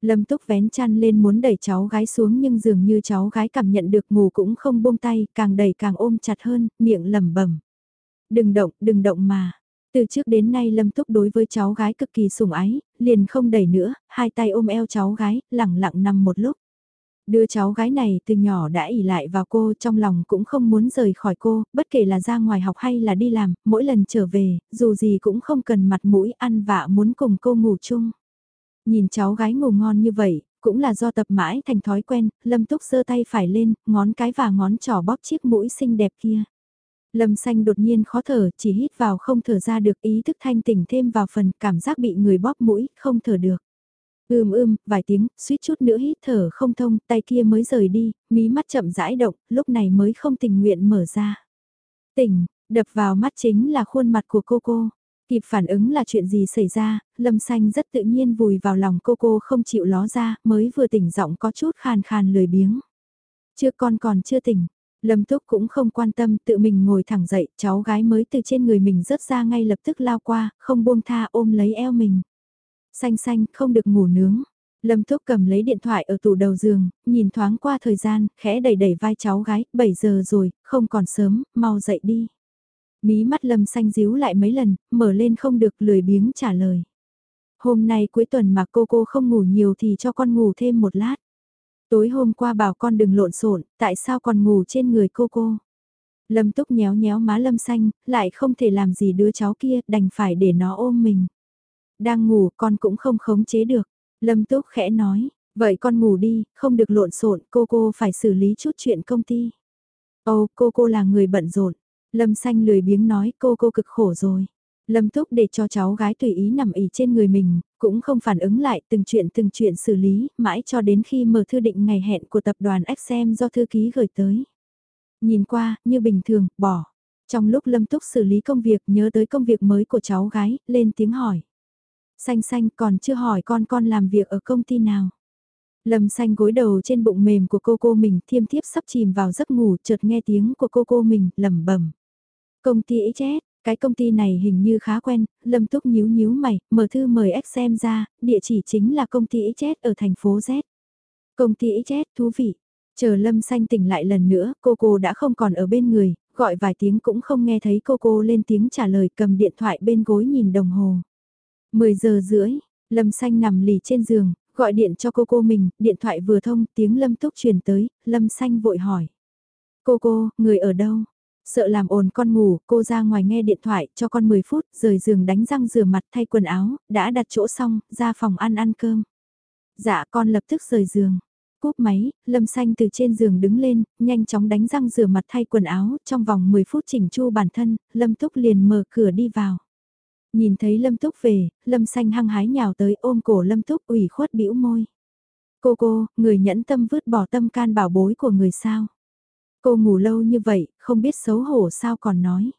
Lâm túc vén chăn lên muốn đẩy cháu gái xuống nhưng dường như cháu gái cảm nhận được ngủ cũng không buông tay, càng đẩy càng ôm chặt hơn, miệng lẩm bẩm. Đừng động, đừng động mà. Từ trước đến nay Lâm Túc đối với cháu gái cực kỳ sủng ái, liền không đẩy nữa, hai tay ôm eo cháu gái, lẳng lặng nằm một lúc. Đưa cháu gái này từ nhỏ đã ỉ lại vào cô trong lòng cũng không muốn rời khỏi cô, bất kể là ra ngoài học hay là đi làm, mỗi lần trở về, dù gì cũng không cần mặt mũi ăn vạ muốn cùng cô ngủ chung. Nhìn cháu gái ngủ ngon như vậy, cũng là do tập mãi thành thói quen, Lâm Túc giơ tay phải lên, ngón cái và ngón trỏ bóp chiếc mũi xinh đẹp kia. Lâm xanh đột nhiên khó thở, chỉ hít vào không thở ra được ý thức thanh tỉnh thêm vào phần cảm giác bị người bóp mũi, không thở được. Ưm ưm, vài tiếng, suýt chút nữa hít thở không thông, tay kia mới rời đi, mí mắt chậm rãi động, lúc này mới không tình nguyện mở ra. Tỉnh, đập vào mắt chính là khuôn mặt của cô cô. Kịp phản ứng là chuyện gì xảy ra, lâm xanh rất tự nhiên vùi vào lòng cô cô không chịu ló ra, mới vừa tỉnh giọng có chút khàn khàn lười biếng. Chưa con còn chưa tỉnh, Lâm Túc cũng không quan tâm tự mình ngồi thẳng dậy, cháu gái mới từ trên người mình rớt ra ngay lập tức lao qua, không buông tha ôm lấy eo mình. Xanh xanh, không được ngủ nướng. Lâm Túc cầm lấy điện thoại ở tủ đầu giường, nhìn thoáng qua thời gian, khẽ đẩy đẩy vai cháu gái, 7 giờ rồi, không còn sớm, mau dậy đi. Mí mắt Lâm xanh díu lại mấy lần, mở lên không được lười biếng trả lời. Hôm nay cuối tuần mà cô cô không ngủ nhiều thì cho con ngủ thêm một lát. Tối hôm qua bảo con đừng lộn xộn, tại sao còn ngủ trên người cô cô? Lâm Túc nhéo nhéo má Lâm Xanh, lại không thể làm gì đứa cháu kia, đành phải để nó ôm mình. Đang ngủ con cũng không khống chế được. Lâm Túc khẽ nói, vậy con ngủ đi, không được lộn xộn, cô cô phải xử lý chút chuyện công ty. Ô, cô cô là người bận rộn. Lâm Xanh lười biếng nói cô cô cực khổ rồi. Lâm Túc để cho cháu gái tùy ý nằm ý trên người mình, cũng không phản ứng lại từng chuyện từng chuyện xử lý, mãi cho đến khi mở thư định ngày hẹn của tập đoàn XM do thư ký gửi tới. Nhìn qua, như bình thường, bỏ. Trong lúc Lâm Túc xử lý công việc nhớ tới công việc mới của cháu gái, lên tiếng hỏi. Xanh xanh còn chưa hỏi con con làm việc ở công ty nào. Lâm xanh gối đầu trên bụng mềm của cô cô mình thiêm thiếp sắp chìm vào giấc ngủ chợt nghe tiếng của cô cô mình lẩm bẩm Công ty ấy chết, cái công ty này hình như khá quen, Lâm Túc nhíu nhíu mày, mở thư mời X xem ra, địa chỉ chính là công ty chết ở thành phố Z. Công ty chết, thú vị. Chờ Lâm Xanh tỉnh lại lần nữa, cô cô đã không còn ở bên người, gọi vài tiếng cũng không nghe thấy cô cô lên tiếng trả lời cầm điện thoại bên gối nhìn đồng hồ. 10 giờ rưỡi, Lâm Xanh nằm lì trên giường, gọi điện cho cô cô mình, điện thoại vừa thông, tiếng Lâm Túc truyền tới, Lâm Xanh vội hỏi. Cô cô, người ở đâu? Sợ làm ồn con ngủ, cô ra ngoài nghe điện thoại cho con 10 phút, rời giường đánh răng rửa mặt thay quần áo, đã đặt chỗ xong, ra phòng ăn ăn cơm. Dạ con lập tức rời giường. Cúp máy, Lâm Xanh từ trên giường đứng lên, nhanh chóng đánh răng rửa mặt thay quần áo, trong vòng 10 phút chỉnh chu bản thân, Lâm Túc liền mở cửa đi vào. Nhìn thấy Lâm Túc về, Lâm Xanh hăng hái nhào tới ôm cổ Lâm Túc ủy khuất bĩu môi. Cô cô, người nhẫn tâm vứt bỏ tâm can bảo bối của người sao. Cô ngủ lâu như vậy, không biết xấu hổ sao còn nói.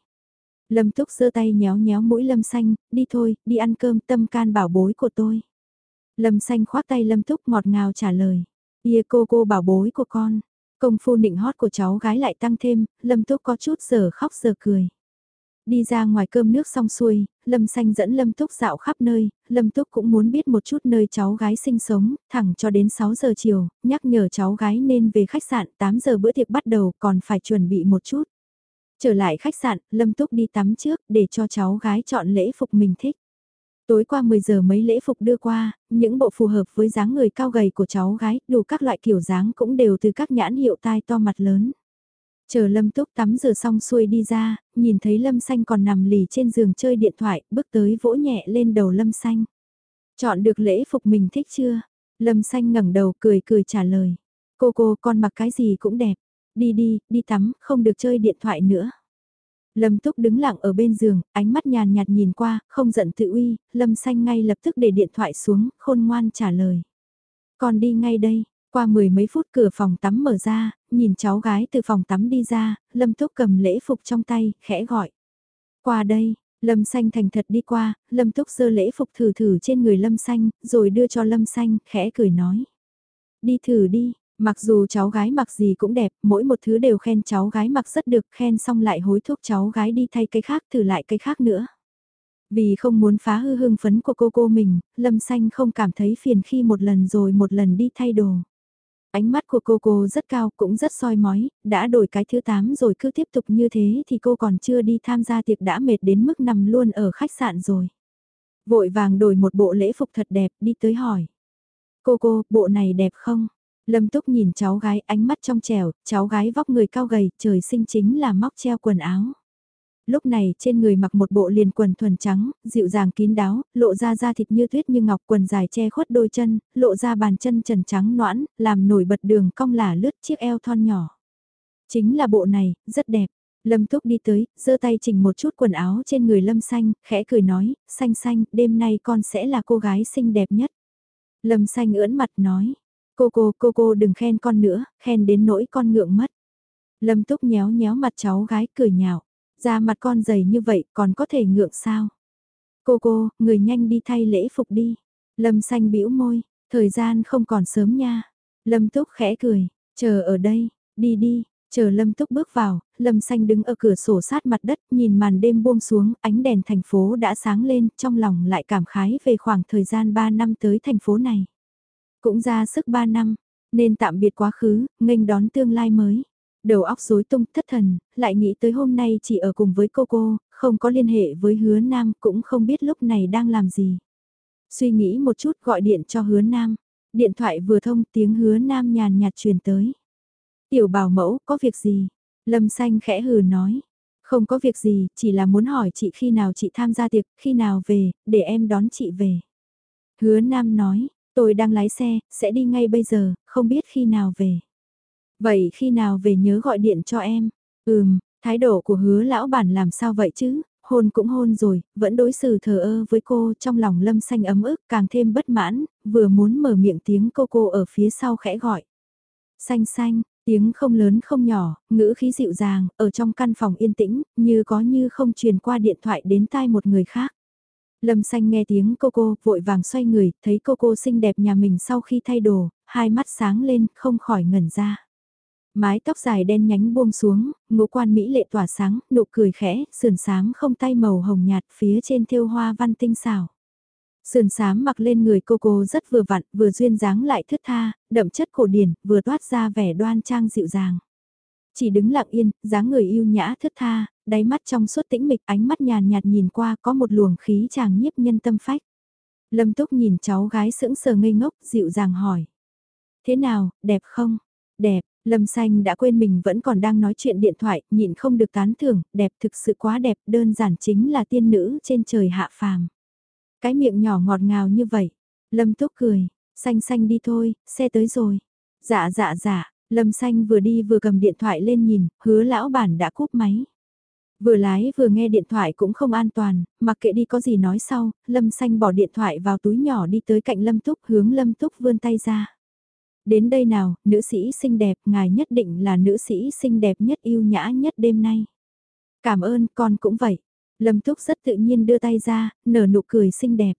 Lâm Túc giơ tay nhéo nhéo mũi Lâm Xanh, đi thôi, đi ăn cơm tâm can bảo bối của tôi. Lâm Xanh khoác tay Lâm Túc ngọt ngào trả lời. Ia cô cô bảo bối của con. Công phu nịnh hót của cháu gái lại tăng thêm, Lâm Túc có chút giờ khóc giờ cười. Đi ra ngoài cơm nước xong xuôi, Lâm Xanh dẫn Lâm Túc dạo khắp nơi, Lâm Túc cũng muốn biết một chút nơi cháu gái sinh sống, thẳng cho đến 6 giờ chiều, nhắc nhở cháu gái nên về khách sạn 8 giờ bữa tiệc bắt đầu còn phải chuẩn bị một chút. Trở lại khách sạn, Lâm Túc đi tắm trước để cho cháu gái chọn lễ phục mình thích. Tối qua 10 giờ mấy lễ phục đưa qua, những bộ phù hợp với dáng người cao gầy của cháu gái, đủ các loại kiểu dáng cũng đều từ các nhãn hiệu tai to mặt lớn. Chờ Lâm Túc tắm rửa xong xuôi đi ra, nhìn thấy Lâm Xanh còn nằm lì trên giường chơi điện thoại, bước tới vỗ nhẹ lên đầu Lâm Xanh. Chọn được lễ phục mình thích chưa? Lâm Xanh ngẩng đầu cười cười trả lời. Cô cô con mặc cái gì cũng đẹp. Đi đi, đi tắm, không được chơi điện thoại nữa. Lâm Túc đứng lặng ở bên giường, ánh mắt nhàn nhạt nhìn qua, không giận tự uy, Lâm Xanh ngay lập tức để điện thoại xuống, khôn ngoan trả lời. Con đi ngay đây, qua mười mấy phút cửa phòng tắm mở ra, nhìn cháu gái từ phòng tắm đi ra, Lâm Túc cầm lễ phục trong tay, khẽ gọi. Qua đây, Lâm Xanh thành thật đi qua, Lâm Túc giơ lễ phục thử thử trên người Lâm Xanh, rồi đưa cho Lâm Xanh, khẽ cười nói. Đi thử đi, mặc dù cháu gái mặc gì cũng đẹp, mỗi một thứ đều khen cháu gái mặc rất được, khen xong lại hối thúc cháu gái đi thay cái khác thử lại cái khác nữa. Vì không muốn phá hư hương phấn của cô cô mình, Lâm Xanh không cảm thấy phiền khi một lần rồi một lần đi thay đồ. Ánh mắt của cô cô rất cao cũng rất soi mói, đã đổi cái thứ 8 rồi cứ tiếp tục như thế thì cô còn chưa đi tham gia tiệc đã mệt đến mức nằm luôn ở khách sạn rồi. Vội vàng đổi một bộ lễ phục thật đẹp đi tới hỏi. Cô cô, bộ này đẹp không? Lâm Túc nhìn cháu gái ánh mắt trong trẻo, cháu gái vóc người cao gầy, trời sinh chính là móc treo quần áo. Lúc này trên người mặc một bộ liền quần thuần trắng, dịu dàng kín đáo, lộ ra da thịt như tuyết như ngọc quần dài che khuất đôi chân, lộ ra bàn chân trần trắng noãn, làm nổi bật đường cong lả lướt chiếc eo thon nhỏ. Chính là bộ này, rất đẹp. Lâm Túc đi tới, giơ tay chỉnh một chút quần áo trên người Lâm Xanh, khẽ cười nói, Xanh Xanh, đêm nay con sẽ là cô gái xinh đẹp nhất. Lâm Xanh ưỡn mặt nói, cô cô, cô cô đừng khen con nữa, khen đến nỗi con ngượng mất. Lâm Túc nhéo nhéo mặt cháu gái cười nhạo. Da mặt con dày như vậy còn có thể ngượng sao? Cô cô, người nhanh đi thay lễ phục đi. Lâm xanh bĩu môi, thời gian không còn sớm nha. Lâm túc khẽ cười, chờ ở đây, đi đi, chờ Lâm Túc bước vào, Lâm Xanh đứng ở cửa sổ sát mặt đất nhìn màn đêm buông xuống, ánh đèn thành phố đã sáng lên, trong lòng lại cảm khái về khoảng thời gian 3 năm tới thành phố này. Cũng ra sức 3 năm, nên tạm biệt quá khứ, nghênh đón tương lai mới. Đầu óc rối tung thất thần, lại nghĩ tới hôm nay chỉ ở cùng với cô cô, không có liên hệ với hứa nam cũng không biết lúc này đang làm gì. Suy nghĩ một chút gọi điện cho hứa nam. Điện thoại vừa thông tiếng hứa nam nhàn nhạt truyền tới. Tiểu bảo mẫu có việc gì? Lâm xanh khẽ hừ nói. Không có việc gì, chỉ là muốn hỏi chị khi nào chị tham gia tiệc, khi nào về, để em đón chị về. Hứa Nam nói, tôi đang lái xe, sẽ đi ngay bây giờ, không biết khi nào về. Vậy khi nào về nhớ gọi điện cho em. Ừm, thái độ của hứa lão bản làm sao vậy chứ, hôn cũng hôn rồi, vẫn đối xử thờ ơ với cô trong lòng lâm xanh ấm ức càng thêm bất mãn, vừa muốn mở miệng tiếng cô cô ở phía sau khẽ gọi. Xanh xanh, tiếng không lớn không nhỏ, ngữ khí dịu dàng, ở trong căn phòng yên tĩnh, như có như không truyền qua điện thoại đến tai một người khác. Lâm xanh nghe tiếng cô cô, vội vàng xoay người, thấy cô cô xinh đẹp nhà mình sau khi thay đồ, hai mắt sáng lên, không khỏi ngẩn ra. Mái tóc dài đen nhánh buông xuống, ngũ quan mỹ lệ tỏa sáng, nụ cười khẽ, sườn sám không tay màu hồng nhạt phía trên thêu hoa văn tinh xảo. Sườn sám mặc lên người cô cô rất vừa vặn, vừa duyên dáng lại thướt tha, đậm chất cổ điển, vừa toát ra vẻ đoan trang dịu dàng. Chỉ đứng lặng yên, dáng người yêu nhã thướt tha, đáy mắt trong suốt tĩnh mịch ánh mắt nhàn nhạt nhìn qua có một luồng khí chàng nhiếp nhân tâm phách. Lâm Túc nhìn cháu gái sững sờ ngây ngốc, dịu dàng hỏi. Thế nào, đẹp không? Đẹp, Lâm Xanh đã quên mình vẫn còn đang nói chuyện điện thoại, nhịn không được tán thưởng, đẹp thực sự quá đẹp, đơn giản chính là tiên nữ trên trời hạ phàm. Cái miệng nhỏ ngọt ngào như vậy. Lâm Túc cười, xanh xanh đi thôi, xe tới rồi. Dạ dạ dạ, Lâm Xanh vừa đi vừa cầm điện thoại lên nhìn, hứa lão bản đã cúp máy. Vừa lái vừa nghe điện thoại cũng không an toàn, mặc kệ đi có gì nói sau, Lâm Xanh bỏ điện thoại vào túi nhỏ đi tới cạnh Lâm Túc hướng Lâm Túc vươn tay ra. Đến đây nào, nữ sĩ xinh đẹp, ngài nhất định là nữ sĩ xinh đẹp nhất yêu nhã nhất đêm nay. Cảm ơn, con cũng vậy. Lâm Túc rất tự nhiên đưa tay ra, nở nụ cười xinh đẹp.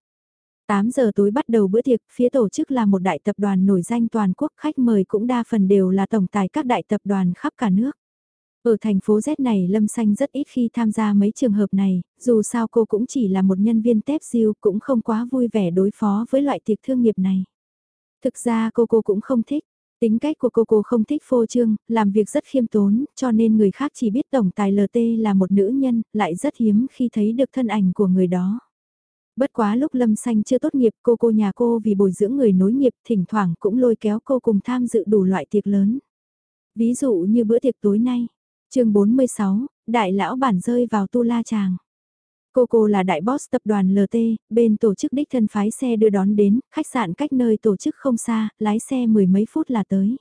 8 giờ tối bắt đầu bữa tiệc, phía tổ chức là một đại tập đoàn nổi danh toàn quốc, khách mời cũng đa phần đều là tổng tài các đại tập đoàn khắp cả nước. Ở thành phố Z này Lâm Xanh rất ít khi tham gia mấy trường hợp này, dù sao cô cũng chỉ là một nhân viên tép diêu cũng không quá vui vẻ đối phó với loại tiệc thương nghiệp này. Thực ra cô cô cũng không thích. Tính cách của cô cô không thích phô trương, làm việc rất khiêm tốn, cho nên người khác chỉ biết tổng tài LT là một nữ nhân, lại rất hiếm khi thấy được thân ảnh của người đó. Bất quá lúc Lâm Xanh chưa tốt nghiệp cô cô nhà cô vì bồi dưỡng người nối nghiệp thỉnh thoảng cũng lôi kéo cô cùng tham dự đủ loại tiệc lớn. Ví dụ như bữa tiệc tối nay, chương 46, đại lão bản rơi vào tu la chàng. Cô cô là đại boss tập đoàn LT, bên tổ chức đích thân phái xe đưa đón đến, khách sạn cách nơi tổ chức không xa, lái xe mười mấy phút là tới.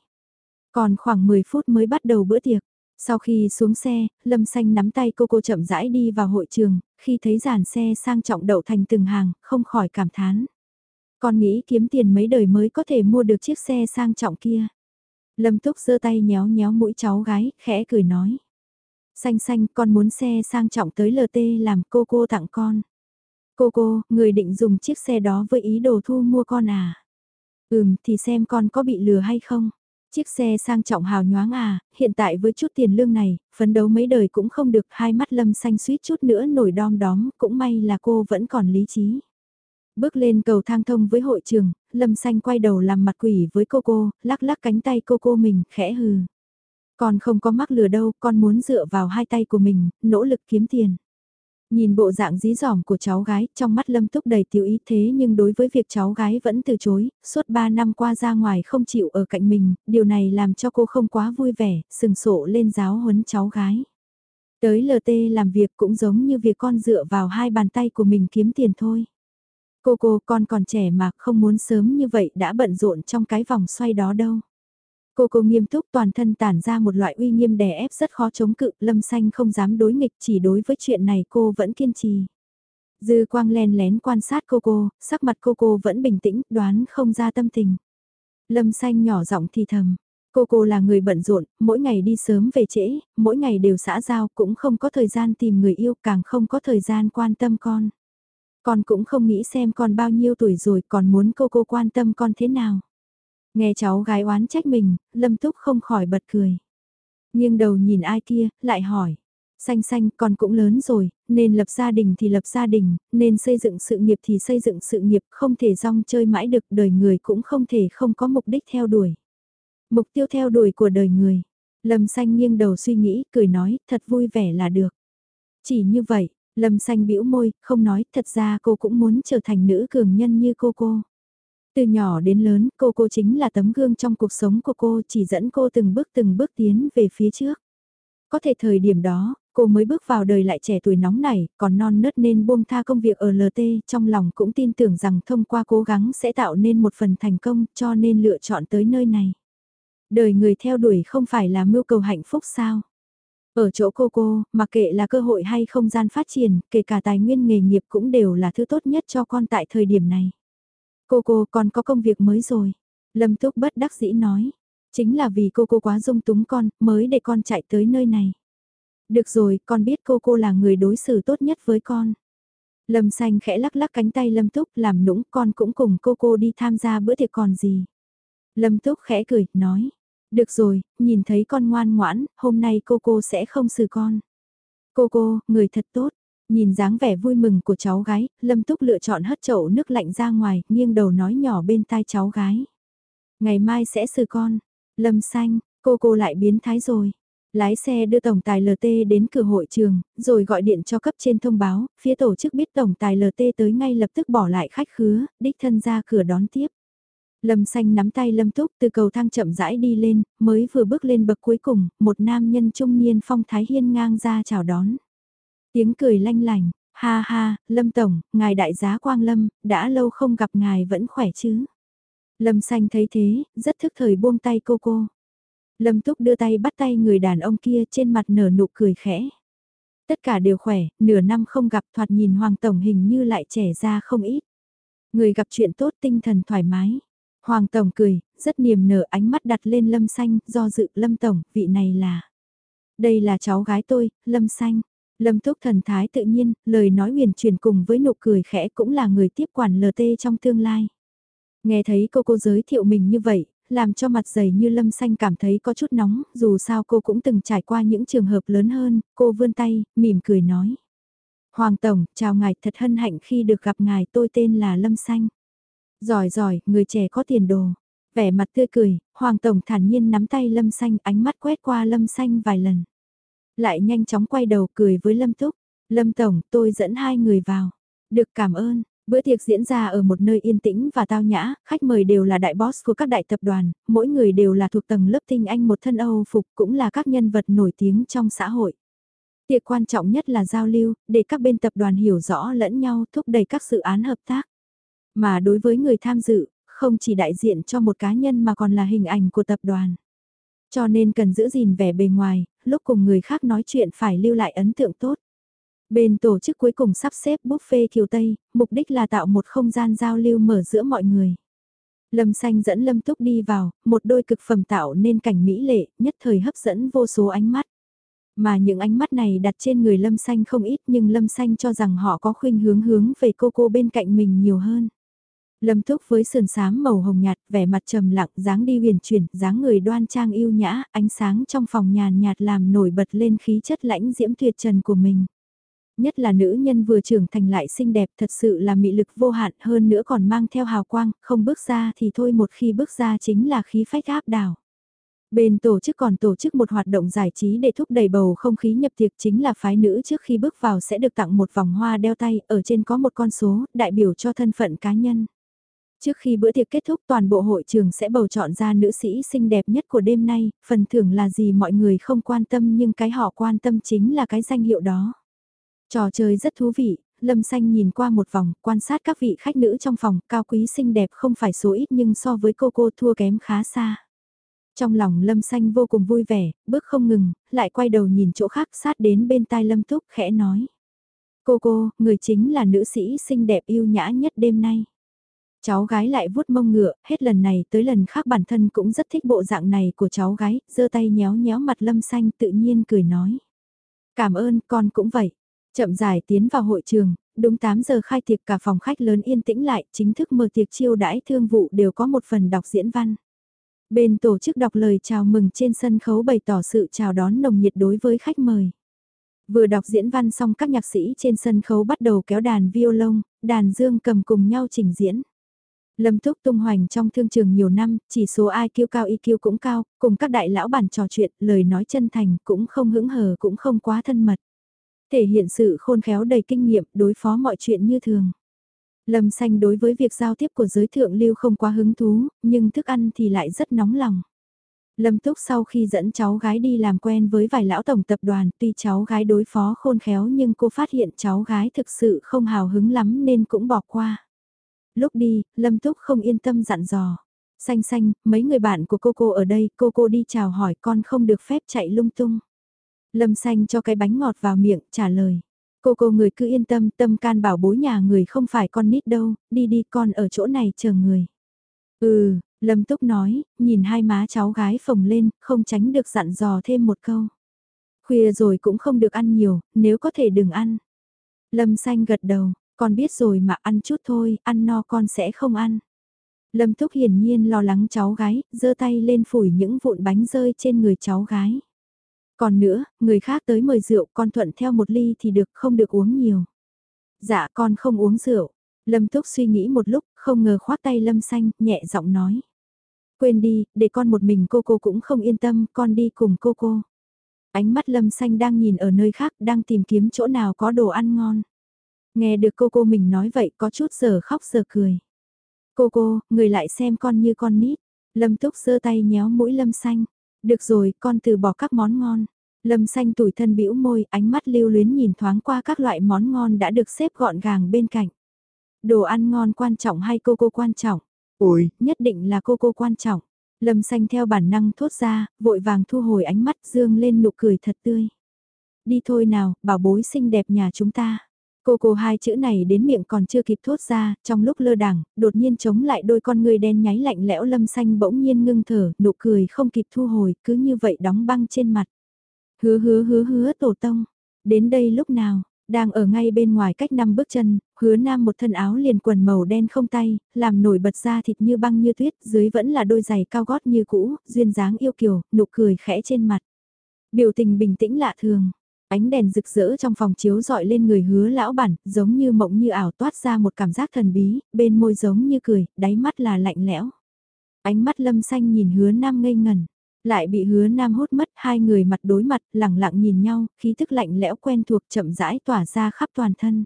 Còn khoảng 10 phút mới bắt đầu bữa tiệc. Sau khi xuống xe, Lâm Xanh nắm tay cô cô chậm rãi đi vào hội trường, khi thấy dàn xe sang trọng đậu thành từng hàng, không khỏi cảm thán. Con nghĩ kiếm tiền mấy đời mới có thể mua được chiếc xe sang trọng kia. Lâm Túc giơ tay nhéo nhéo mũi cháu gái, khẽ cười nói. Xanh xanh con muốn xe sang trọng tới LT làm cô cô tặng con. Cô cô, người định dùng chiếc xe đó với ý đồ thu mua con à? Ừm thì xem con có bị lừa hay không? Chiếc xe sang trọng hào nhoáng à, hiện tại với chút tiền lương này, phấn đấu mấy đời cũng không được hai mắt lâm xanh suýt chút nữa nổi đom đóm, cũng may là cô vẫn còn lý trí. Bước lên cầu thang thông với hội trường, lâm xanh quay đầu làm mặt quỷ với cô cô, lắc lắc cánh tay cô cô mình, khẽ hừ. Con không có mắc lừa đâu, con muốn dựa vào hai tay của mình, nỗ lực kiếm tiền. Nhìn bộ dạng dí dỏm của cháu gái, trong mắt Lâm Túc đầy tiêu ý thế nhưng đối với việc cháu gái vẫn từ chối, suốt 3 năm qua ra ngoài không chịu ở cạnh mình, điều này làm cho cô không quá vui vẻ, sừng sộ lên giáo huấn cháu gái. Tới LT làm việc cũng giống như việc con dựa vào hai bàn tay của mình kiếm tiền thôi. Cô cô con còn trẻ mà không muốn sớm như vậy đã bận rộn trong cái vòng xoay đó đâu. Cô cô nghiêm túc toàn thân tản ra một loại uy nghiêm đè ép rất khó chống cự, lâm xanh không dám đối nghịch chỉ đối với chuyện này cô vẫn kiên trì. Dư quang len lén quan sát cô cô, sắc mặt cô cô vẫn bình tĩnh, đoán không ra tâm tình. Lâm xanh nhỏ giọng thì thầm, cô cô là người bận rộn, mỗi ngày đi sớm về trễ, mỗi ngày đều xã giao cũng không có thời gian tìm người yêu càng không có thời gian quan tâm con. Con cũng không nghĩ xem con bao nhiêu tuổi rồi còn muốn cô cô quan tâm con thế nào. Nghe cháu gái oán trách mình, Lâm Túc không khỏi bật cười. Nhưng đầu nhìn ai kia, lại hỏi. Xanh xanh con cũng lớn rồi, nên lập gia đình thì lập gia đình, nên xây dựng sự nghiệp thì xây dựng sự nghiệp, không thể rong chơi mãi được, đời người cũng không thể không có mục đích theo đuổi. Mục tiêu theo đuổi của đời người. Lâm xanh nghiêng đầu suy nghĩ, cười nói, thật vui vẻ là được. Chỉ như vậy, Lâm xanh bĩu môi, không nói, thật ra cô cũng muốn trở thành nữ cường nhân như cô cô. Từ nhỏ đến lớn, cô cô chính là tấm gương trong cuộc sống của cô chỉ dẫn cô từng bước từng bước tiến về phía trước. Có thể thời điểm đó, cô mới bước vào đời lại trẻ tuổi nóng này, còn non nớt nên buông tha công việc ở LT, trong lòng cũng tin tưởng rằng thông qua cố gắng sẽ tạo nên một phần thành công, cho nên lựa chọn tới nơi này. Đời người theo đuổi không phải là mưu cầu hạnh phúc sao? Ở chỗ cô cô, mặc kệ là cơ hội hay không gian phát triển, kể cả tài nguyên nghề nghiệp cũng đều là thứ tốt nhất cho con tại thời điểm này. Cô cô còn có công việc mới rồi. Lâm Túc bất đắc dĩ nói. Chính là vì cô cô quá dung túng con, mới để con chạy tới nơi này. Được rồi, con biết cô cô là người đối xử tốt nhất với con. Lâm xanh khẽ lắc lắc cánh tay Lâm Túc làm nũng con cũng cùng cô cô đi tham gia bữa tiệc còn gì. Lâm Túc khẽ cười, nói. Được rồi, nhìn thấy con ngoan ngoãn, hôm nay cô cô sẽ không xử con. Cô cô, người thật tốt. Nhìn dáng vẻ vui mừng của cháu gái, Lâm Túc lựa chọn hất chậu nước lạnh ra ngoài, nghiêng đầu nói nhỏ bên tai cháu gái. Ngày mai sẽ xử con. Lâm xanh, cô cô lại biến thái rồi. Lái xe đưa tổng tài LT đến cửa hội trường, rồi gọi điện cho cấp trên thông báo, phía tổ chức biết tổng tài LT tới ngay lập tức bỏ lại khách khứa, đích thân ra cửa đón tiếp. Lâm xanh nắm tay Lâm Túc từ cầu thang chậm rãi đi lên, mới vừa bước lên bậc cuối cùng, một nam nhân trung niên phong thái hiên ngang ra chào đón. Tiếng cười lanh lành, ha ha, Lâm Tổng, ngài đại giá Quang Lâm, đã lâu không gặp ngài vẫn khỏe chứ. Lâm xanh thấy thế, rất thức thời buông tay cô cô. Lâm Túc đưa tay bắt tay người đàn ông kia trên mặt nở nụ cười khẽ. Tất cả đều khỏe, nửa năm không gặp thoạt nhìn Hoàng Tổng hình như lại trẻ ra không ít. Người gặp chuyện tốt tinh thần thoải mái. Hoàng Tổng cười, rất niềm nở ánh mắt đặt lên Lâm Xanh, do dự Lâm Tổng, vị này là... Đây là cháu gái tôi, Lâm Xanh. Lâm Túc thần thái tự nhiên, lời nói huyền truyền cùng với nụ cười khẽ cũng là người tiếp quản LT trong tương lai. Nghe thấy cô cô giới thiệu mình như vậy, làm cho mặt dày như lâm xanh cảm thấy có chút nóng, dù sao cô cũng từng trải qua những trường hợp lớn hơn, cô vươn tay, mỉm cười nói. Hoàng Tổng, chào ngài, thật hân hạnh khi được gặp ngài, tôi tên là Lâm Xanh. Giỏi giỏi, người trẻ có tiền đồ. Vẻ mặt tươi cười, Hoàng Tổng thản nhiên nắm tay Lâm Xanh, ánh mắt quét qua Lâm Xanh vài lần. Lại nhanh chóng quay đầu cười với Lâm Túc. Lâm Tổng, tôi dẫn hai người vào. Được cảm ơn, Bữa tiệc diễn ra ở một nơi yên tĩnh và tao nhã, khách mời đều là đại boss của các đại tập đoàn, mỗi người đều là thuộc tầng lớp tinh anh một thân Âu phục cũng là các nhân vật nổi tiếng trong xã hội. Tiệc quan trọng nhất là giao lưu, để các bên tập đoàn hiểu rõ lẫn nhau thúc đẩy các dự án hợp tác. Mà đối với người tham dự, không chỉ đại diện cho một cá nhân mà còn là hình ảnh của tập đoàn. Cho nên cần giữ gìn vẻ bề ngoài, lúc cùng người khác nói chuyện phải lưu lại ấn tượng tốt. Bên tổ chức cuối cùng sắp xếp buffet Kiều Tây, mục đích là tạo một không gian giao lưu mở giữa mọi người. Lâm Xanh dẫn Lâm Túc đi vào, một đôi cực phẩm tạo nên cảnh mỹ lệ, nhất thời hấp dẫn vô số ánh mắt. Mà những ánh mắt này đặt trên người Lâm Xanh không ít nhưng Lâm Xanh cho rằng họ có khuynh hướng hướng về cô cô bên cạnh mình nhiều hơn. Lâm Túc với sườn xám màu hồng nhạt, vẻ mặt trầm lặng, dáng đi huyền chuyển, dáng người đoan trang yêu nhã, ánh sáng trong phòng nhàn nhạt làm nổi bật lên khí chất lãnh diễm tuyệt trần của mình. Nhất là nữ nhân vừa trưởng thành lại xinh đẹp thật sự là mị lực vô hạn hơn nữa còn mang theo hào quang, không bước ra thì thôi một khi bước ra chính là khí phách áp đảo. Bên tổ chức còn tổ chức một hoạt động giải trí để thúc đẩy bầu không khí nhập tiệc chính là phái nữ trước khi bước vào sẽ được tặng một vòng hoa đeo tay, ở trên có một con số, đại biểu cho thân phận cá nhân. Trước khi bữa tiệc kết thúc toàn bộ hội trường sẽ bầu chọn ra nữ sĩ xinh đẹp nhất của đêm nay, phần thưởng là gì mọi người không quan tâm nhưng cái họ quan tâm chính là cái danh hiệu đó. Trò chơi rất thú vị, Lâm Xanh nhìn qua một vòng, quan sát các vị khách nữ trong phòng, cao quý xinh đẹp không phải số ít nhưng so với cô cô thua kém khá xa. Trong lòng Lâm Xanh vô cùng vui vẻ, bước không ngừng, lại quay đầu nhìn chỗ khác sát đến bên tai Lâm Túc khẽ nói. Cô cô, người chính là nữ sĩ xinh đẹp yêu nhã nhất đêm nay. Cháu gái lại vuốt mông ngựa, hết lần này tới lần khác bản thân cũng rất thích bộ dạng này của cháu gái, giơ tay nhéo nhéo mặt Lâm Xanh tự nhiên cười nói. Cảm ơn, con cũng vậy. Chậm dài tiến vào hội trường, đúng 8 giờ khai tiệc cả phòng khách lớn yên tĩnh lại, chính thức mở tiệc chiêu đãi thương vụ đều có một phần đọc diễn văn. Bên tổ chức đọc lời chào mừng trên sân khấu bày tỏ sự chào đón nồng nhiệt đối với khách mời. Vừa đọc diễn văn xong các nhạc sĩ trên sân khấu bắt đầu kéo đàn violon, đàn dương cầm cùng nhau trình diễn. Lâm Túc tung hoành trong thương trường nhiều năm, chỉ số IQ cao IQ cũng cao, cùng các đại lão bản trò chuyện, lời nói chân thành cũng không hững hờ cũng không quá thân mật thể hiện sự khôn khéo đầy kinh nghiệm đối phó mọi chuyện như thường. Lâm xanh đối với việc giao tiếp của giới thượng lưu không quá hứng thú, nhưng thức ăn thì lại rất nóng lòng. Lâm Túc sau khi dẫn cháu gái đi làm quen với vài lão tổng tập đoàn, tuy cháu gái đối phó khôn khéo nhưng cô phát hiện cháu gái thực sự không hào hứng lắm nên cũng bỏ qua. Lúc đi, Lâm Túc không yên tâm dặn dò. Xanh xanh, mấy người bạn của cô cô ở đây, cô cô đi chào hỏi con không được phép chạy lung tung. Lâm xanh cho cái bánh ngọt vào miệng, trả lời. Cô cô người cứ yên tâm, tâm can bảo bố nhà người không phải con nít đâu, đi đi con ở chỗ này chờ người. Ừ, Lâm Túc nói, nhìn hai má cháu gái phồng lên, không tránh được dặn dò thêm một câu. Khuya rồi cũng không được ăn nhiều, nếu có thể đừng ăn. Lâm Xanh gật đầu, con biết rồi mà ăn chút thôi, ăn no con sẽ không ăn. Lâm Túc hiển nhiên lo lắng cháu gái, giơ tay lên phủi những vụn bánh rơi trên người cháu gái. Còn nữa, người khác tới mời rượu con thuận theo một ly thì được không được uống nhiều. Dạ con không uống rượu. Lâm Túc suy nghĩ một lúc, không ngờ khoác tay Lâm Xanh, nhẹ giọng nói. Quên đi, để con một mình cô cô cũng không yên tâm, con đi cùng cô cô. Ánh mắt Lâm Xanh đang nhìn ở nơi khác, đang tìm kiếm chỗ nào có đồ ăn ngon. Nghe được cô cô mình nói vậy có chút giờ khóc giờ cười. Cô cô, người lại xem con như con nít. Lâm Túc giơ tay nhéo mũi Lâm Xanh. Được rồi, con từ bỏ các món ngon. Lâm Xanh tủi thân bĩu môi, ánh mắt lưu luyến nhìn thoáng qua các loại món ngon đã được xếp gọn gàng bên cạnh. Đồ ăn ngon quan trọng hay cô cô quan trọng? Ôi, nhất định là cô cô quan trọng. Lâm xanh theo bản năng thốt ra, vội vàng thu hồi ánh mắt dương lên nụ cười thật tươi. Đi thôi nào, bảo bối xinh đẹp nhà chúng ta. Cô cô hai chữ này đến miệng còn chưa kịp thốt ra, trong lúc lơ đảng, đột nhiên chống lại đôi con người đen nháy lạnh lẽo lâm xanh bỗng nhiên ngưng thở, nụ cười không kịp thu hồi, cứ như vậy đóng băng trên mặt. Hứa hứa hứa hứa tổ tông, đến đây lúc nào, đang ở ngay bên ngoài cách năm bước chân, hứa nam một thân áo liền quần màu đen không tay, làm nổi bật ra thịt như băng như tuyết, dưới vẫn là đôi giày cao gót như cũ, duyên dáng yêu kiều, nụ cười khẽ trên mặt. Biểu tình bình tĩnh lạ thường, ánh đèn rực rỡ trong phòng chiếu dọi lên người hứa lão bản, giống như mộng như ảo toát ra một cảm giác thần bí, bên môi giống như cười, đáy mắt là lạnh lẽo. Ánh mắt lâm xanh nhìn hứa nam ngây ngần, Lại bị hứa nam hốt mất hai người mặt đối mặt lẳng lặng nhìn nhau, khí thức lạnh lẽo quen thuộc chậm rãi tỏa ra khắp toàn thân.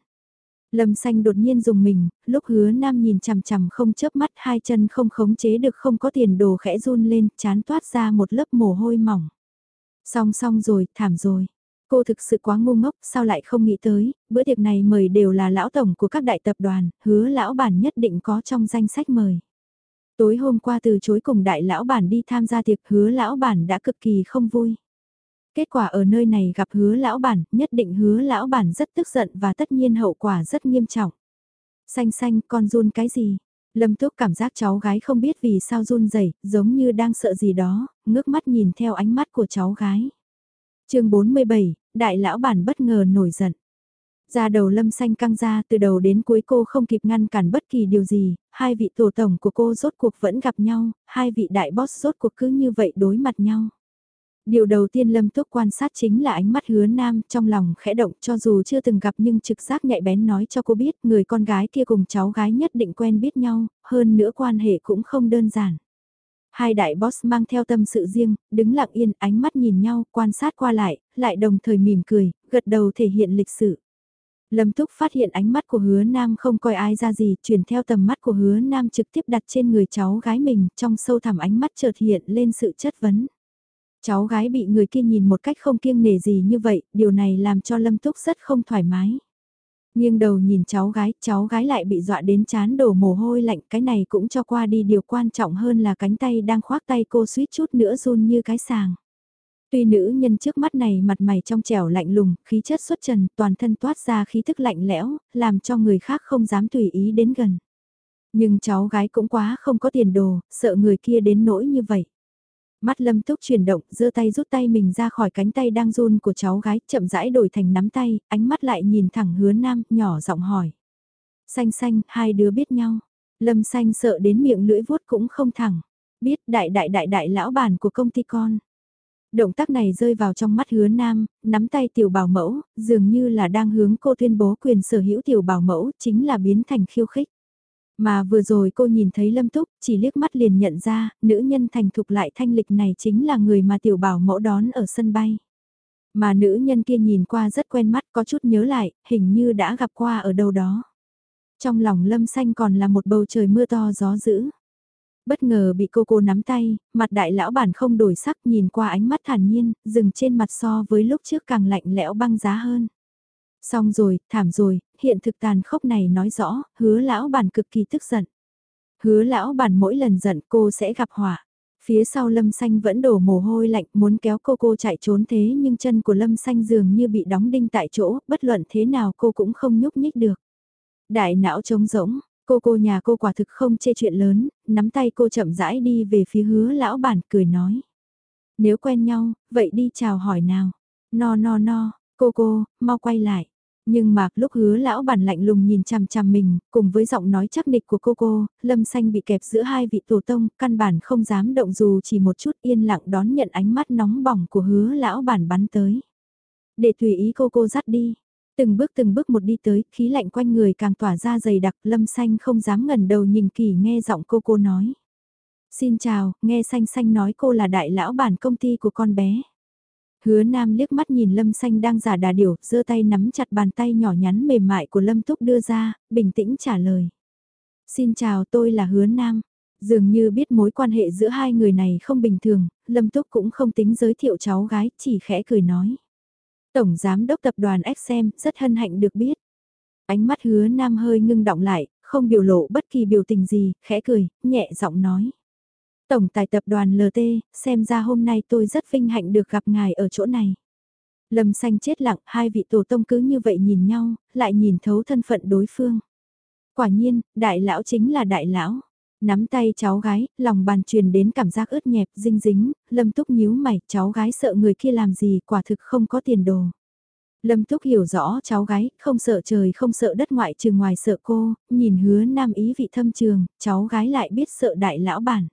Lâm xanh đột nhiên dùng mình, lúc hứa nam nhìn chằm chằm không chớp mắt hai chân không khống chế được không có tiền đồ khẽ run lên, chán toát ra một lớp mồ hôi mỏng. Xong xong rồi, thảm rồi. Cô thực sự quá ngu ngốc, sao lại không nghĩ tới, bữa tiệc này mời đều là lão tổng của các đại tập đoàn, hứa lão bản nhất định có trong danh sách mời. Tối hôm qua từ chối cùng đại lão bản đi tham gia tiệc hứa lão bản đã cực kỳ không vui. Kết quả ở nơi này gặp hứa lão bản, nhất định hứa lão bản rất tức giận và tất nhiên hậu quả rất nghiêm trọng. Xanh xanh, con run cái gì? Lâm Túc cảm giác cháu gái không biết vì sao run rẩy, giống như đang sợ gì đó, ngước mắt nhìn theo ánh mắt của cháu gái chương 47, đại lão bản bất ngờ nổi giận. Ra đầu lâm xanh căng ra từ đầu đến cuối cô không kịp ngăn cản bất kỳ điều gì, hai vị tổ tổng của cô rốt cuộc vẫn gặp nhau, hai vị đại boss rốt cuộc cứ như vậy đối mặt nhau. Điều đầu tiên Lâm Túc quan sát chính là ánh mắt hứa nam trong lòng khẽ động cho dù chưa từng gặp nhưng trực giác nhạy bén nói cho cô biết người con gái kia cùng cháu gái nhất định quen biết nhau, hơn nữa quan hệ cũng không đơn giản. Hai đại boss mang theo tâm sự riêng, đứng lặng yên ánh mắt nhìn nhau, quan sát qua lại, lại đồng thời mỉm cười, gật đầu thể hiện lịch sự. Lâm Túc phát hiện ánh mắt của hứa nam không coi ai ra gì, chuyển theo tầm mắt của hứa nam trực tiếp đặt trên người cháu gái mình, trong sâu thẳm ánh mắt chợt hiện lên sự chất vấn. Cháu gái bị người kia nhìn một cách không kiêng nể gì như vậy, điều này làm cho Lâm Túc rất không thoải mái nghiêng đầu nhìn cháu gái, cháu gái lại bị dọa đến chán đổ mồ hôi lạnh, cái này cũng cho qua đi điều quan trọng hơn là cánh tay đang khoác tay cô suýt chút nữa run như cái sàng. Tuy nữ nhân trước mắt này mặt mày trong trẻo lạnh lùng, khí chất xuất trần, toàn thân toát ra khí thức lạnh lẽo, làm cho người khác không dám tùy ý đến gần. Nhưng cháu gái cũng quá không có tiền đồ, sợ người kia đến nỗi như vậy. Mắt lâm túc chuyển động, giơ tay rút tay mình ra khỏi cánh tay đang run của cháu gái, chậm rãi đổi thành nắm tay, ánh mắt lại nhìn thẳng hứa nam, nhỏ giọng hỏi. Xanh xanh, hai đứa biết nhau. Lâm xanh sợ đến miệng lưỡi vuốt cũng không thẳng. Biết đại đại đại đại lão bản của công ty con. Động tác này rơi vào trong mắt hứa nam, nắm tay tiểu bảo mẫu, dường như là đang hướng cô tuyên bố quyền sở hữu tiểu bảo mẫu, chính là biến thành khiêu khích. Mà vừa rồi cô nhìn thấy Lâm Túc, chỉ liếc mắt liền nhận ra, nữ nhân thành thục lại thanh lịch này chính là người mà tiểu bảo mẫu đón ở sân bay. Mà nữ nhân kia nhìn qua rất quen mắt có chút nhớ lại, hình như đã gặp qua ở đâu đó. Trong lòng Lâm Xanh còn là một bầu trời mưa to gió dữ. Bất ngờ bị cô cô nắm tay, mặt đại lão bản không đổi sắc nhìn qua ánh mắt thản nhiên, dừng trên mặt so với lúc trước càng lạnh lẽo băng giá hơn. Xong rồi, thảm rồi, hiện thực tàn khốc này nói rõ, hứa lão bản cực kỳ tức giận. Hứa lão bản mỗi lần giận cô sẽ gặp họa. Phía sau Lâm Xanh vẫn đổ mồ hôi lạnh muốn kéo cô cô chạy trốn thế nhưng chân của Lâm Xanh dường như bị đóng đinh tại chỗ, bất luận thế nào cô cũng không nhúc nhích được. Đại não trống rỗng, cô cô nhà cô quả thực không chê chuyện lớn, nắm tay cô chậm rãi đi về phía hứa lão bản cười nói. Nếu quen nhau, vậy đi chào hỏi nào. No no no, cô cô, mau quay lại. Nhưng mà lúc hứa lão bản lạnh lùng nhìn chằm chằm mình, cùng với giọng nói chắc nịch của cô cô, lâm xanh bị kẹp giữa hai vị tổ tông, căn bản không dám động dù chỉ một chút yên lặng đón nhận ánh mắt nóng bỏng của hứa lão bản bắn tới. Để tùy ý cô cô dắt đi. Từng bước từng bước một đi tới, khí lạnh quanh người càng tỏa ra dày đặc, lâm xanh không dám ngẩn đầu nhìn kỳ nghe giọng cô cô nói. Xin chào, nghe xanh xanh nói cô là đại lão bản công ty của con bé. Hứa Nam liếc mắt nhìn Lâm Xanh đang giả đà điểu, giơ tay nắm chặt bàn tay nhỏ nhắn mềm mại của Lâm Túc đưa ra, bình tĩnh trả lời. Xin chào tôi là Hứa Nam. Dường như biết mối quan hệ giữa hai người này không bình thường, Lâm Túc cũng không tính giới thiệu cháu gái, chỉ khẽ cười nói. Tổng Giám đốc Tập đoàn XM rất hân hạnh được biết. Ánh mắt Hứa Nam hơi ngưng động lại, không biểu lộ bất kỳ biểu tình gì, khẽ cười, nhẹ giọng nói. Tổng tài tập đoàn LT, xem ra hôm nay tôi rất vinh hạnh được gặp ngài ở chỗ này. Lâm xanh chết lặng, hai vị tổ tông cứ như vậy nhìn nhau, lại nhìn thấu thân phận đối phương. Quả nhiên, đại lão chính là đại lão. Nắm tay cháu gái, lòng bàn truyền đến cảm giác ướt nhẹp, dinh dính, lâm túc nhíu mày, cháu gái sợ người kia làm gì, quả thực không có tiền đồ. Lâm Túc hiểu rõ cháu gái, không sợ trời không sợ đất ngoại trừ ngoài sợ cô, nhìn hứa nam ý vị thâm trường, cháu gái lại biết sợ đại lão bản.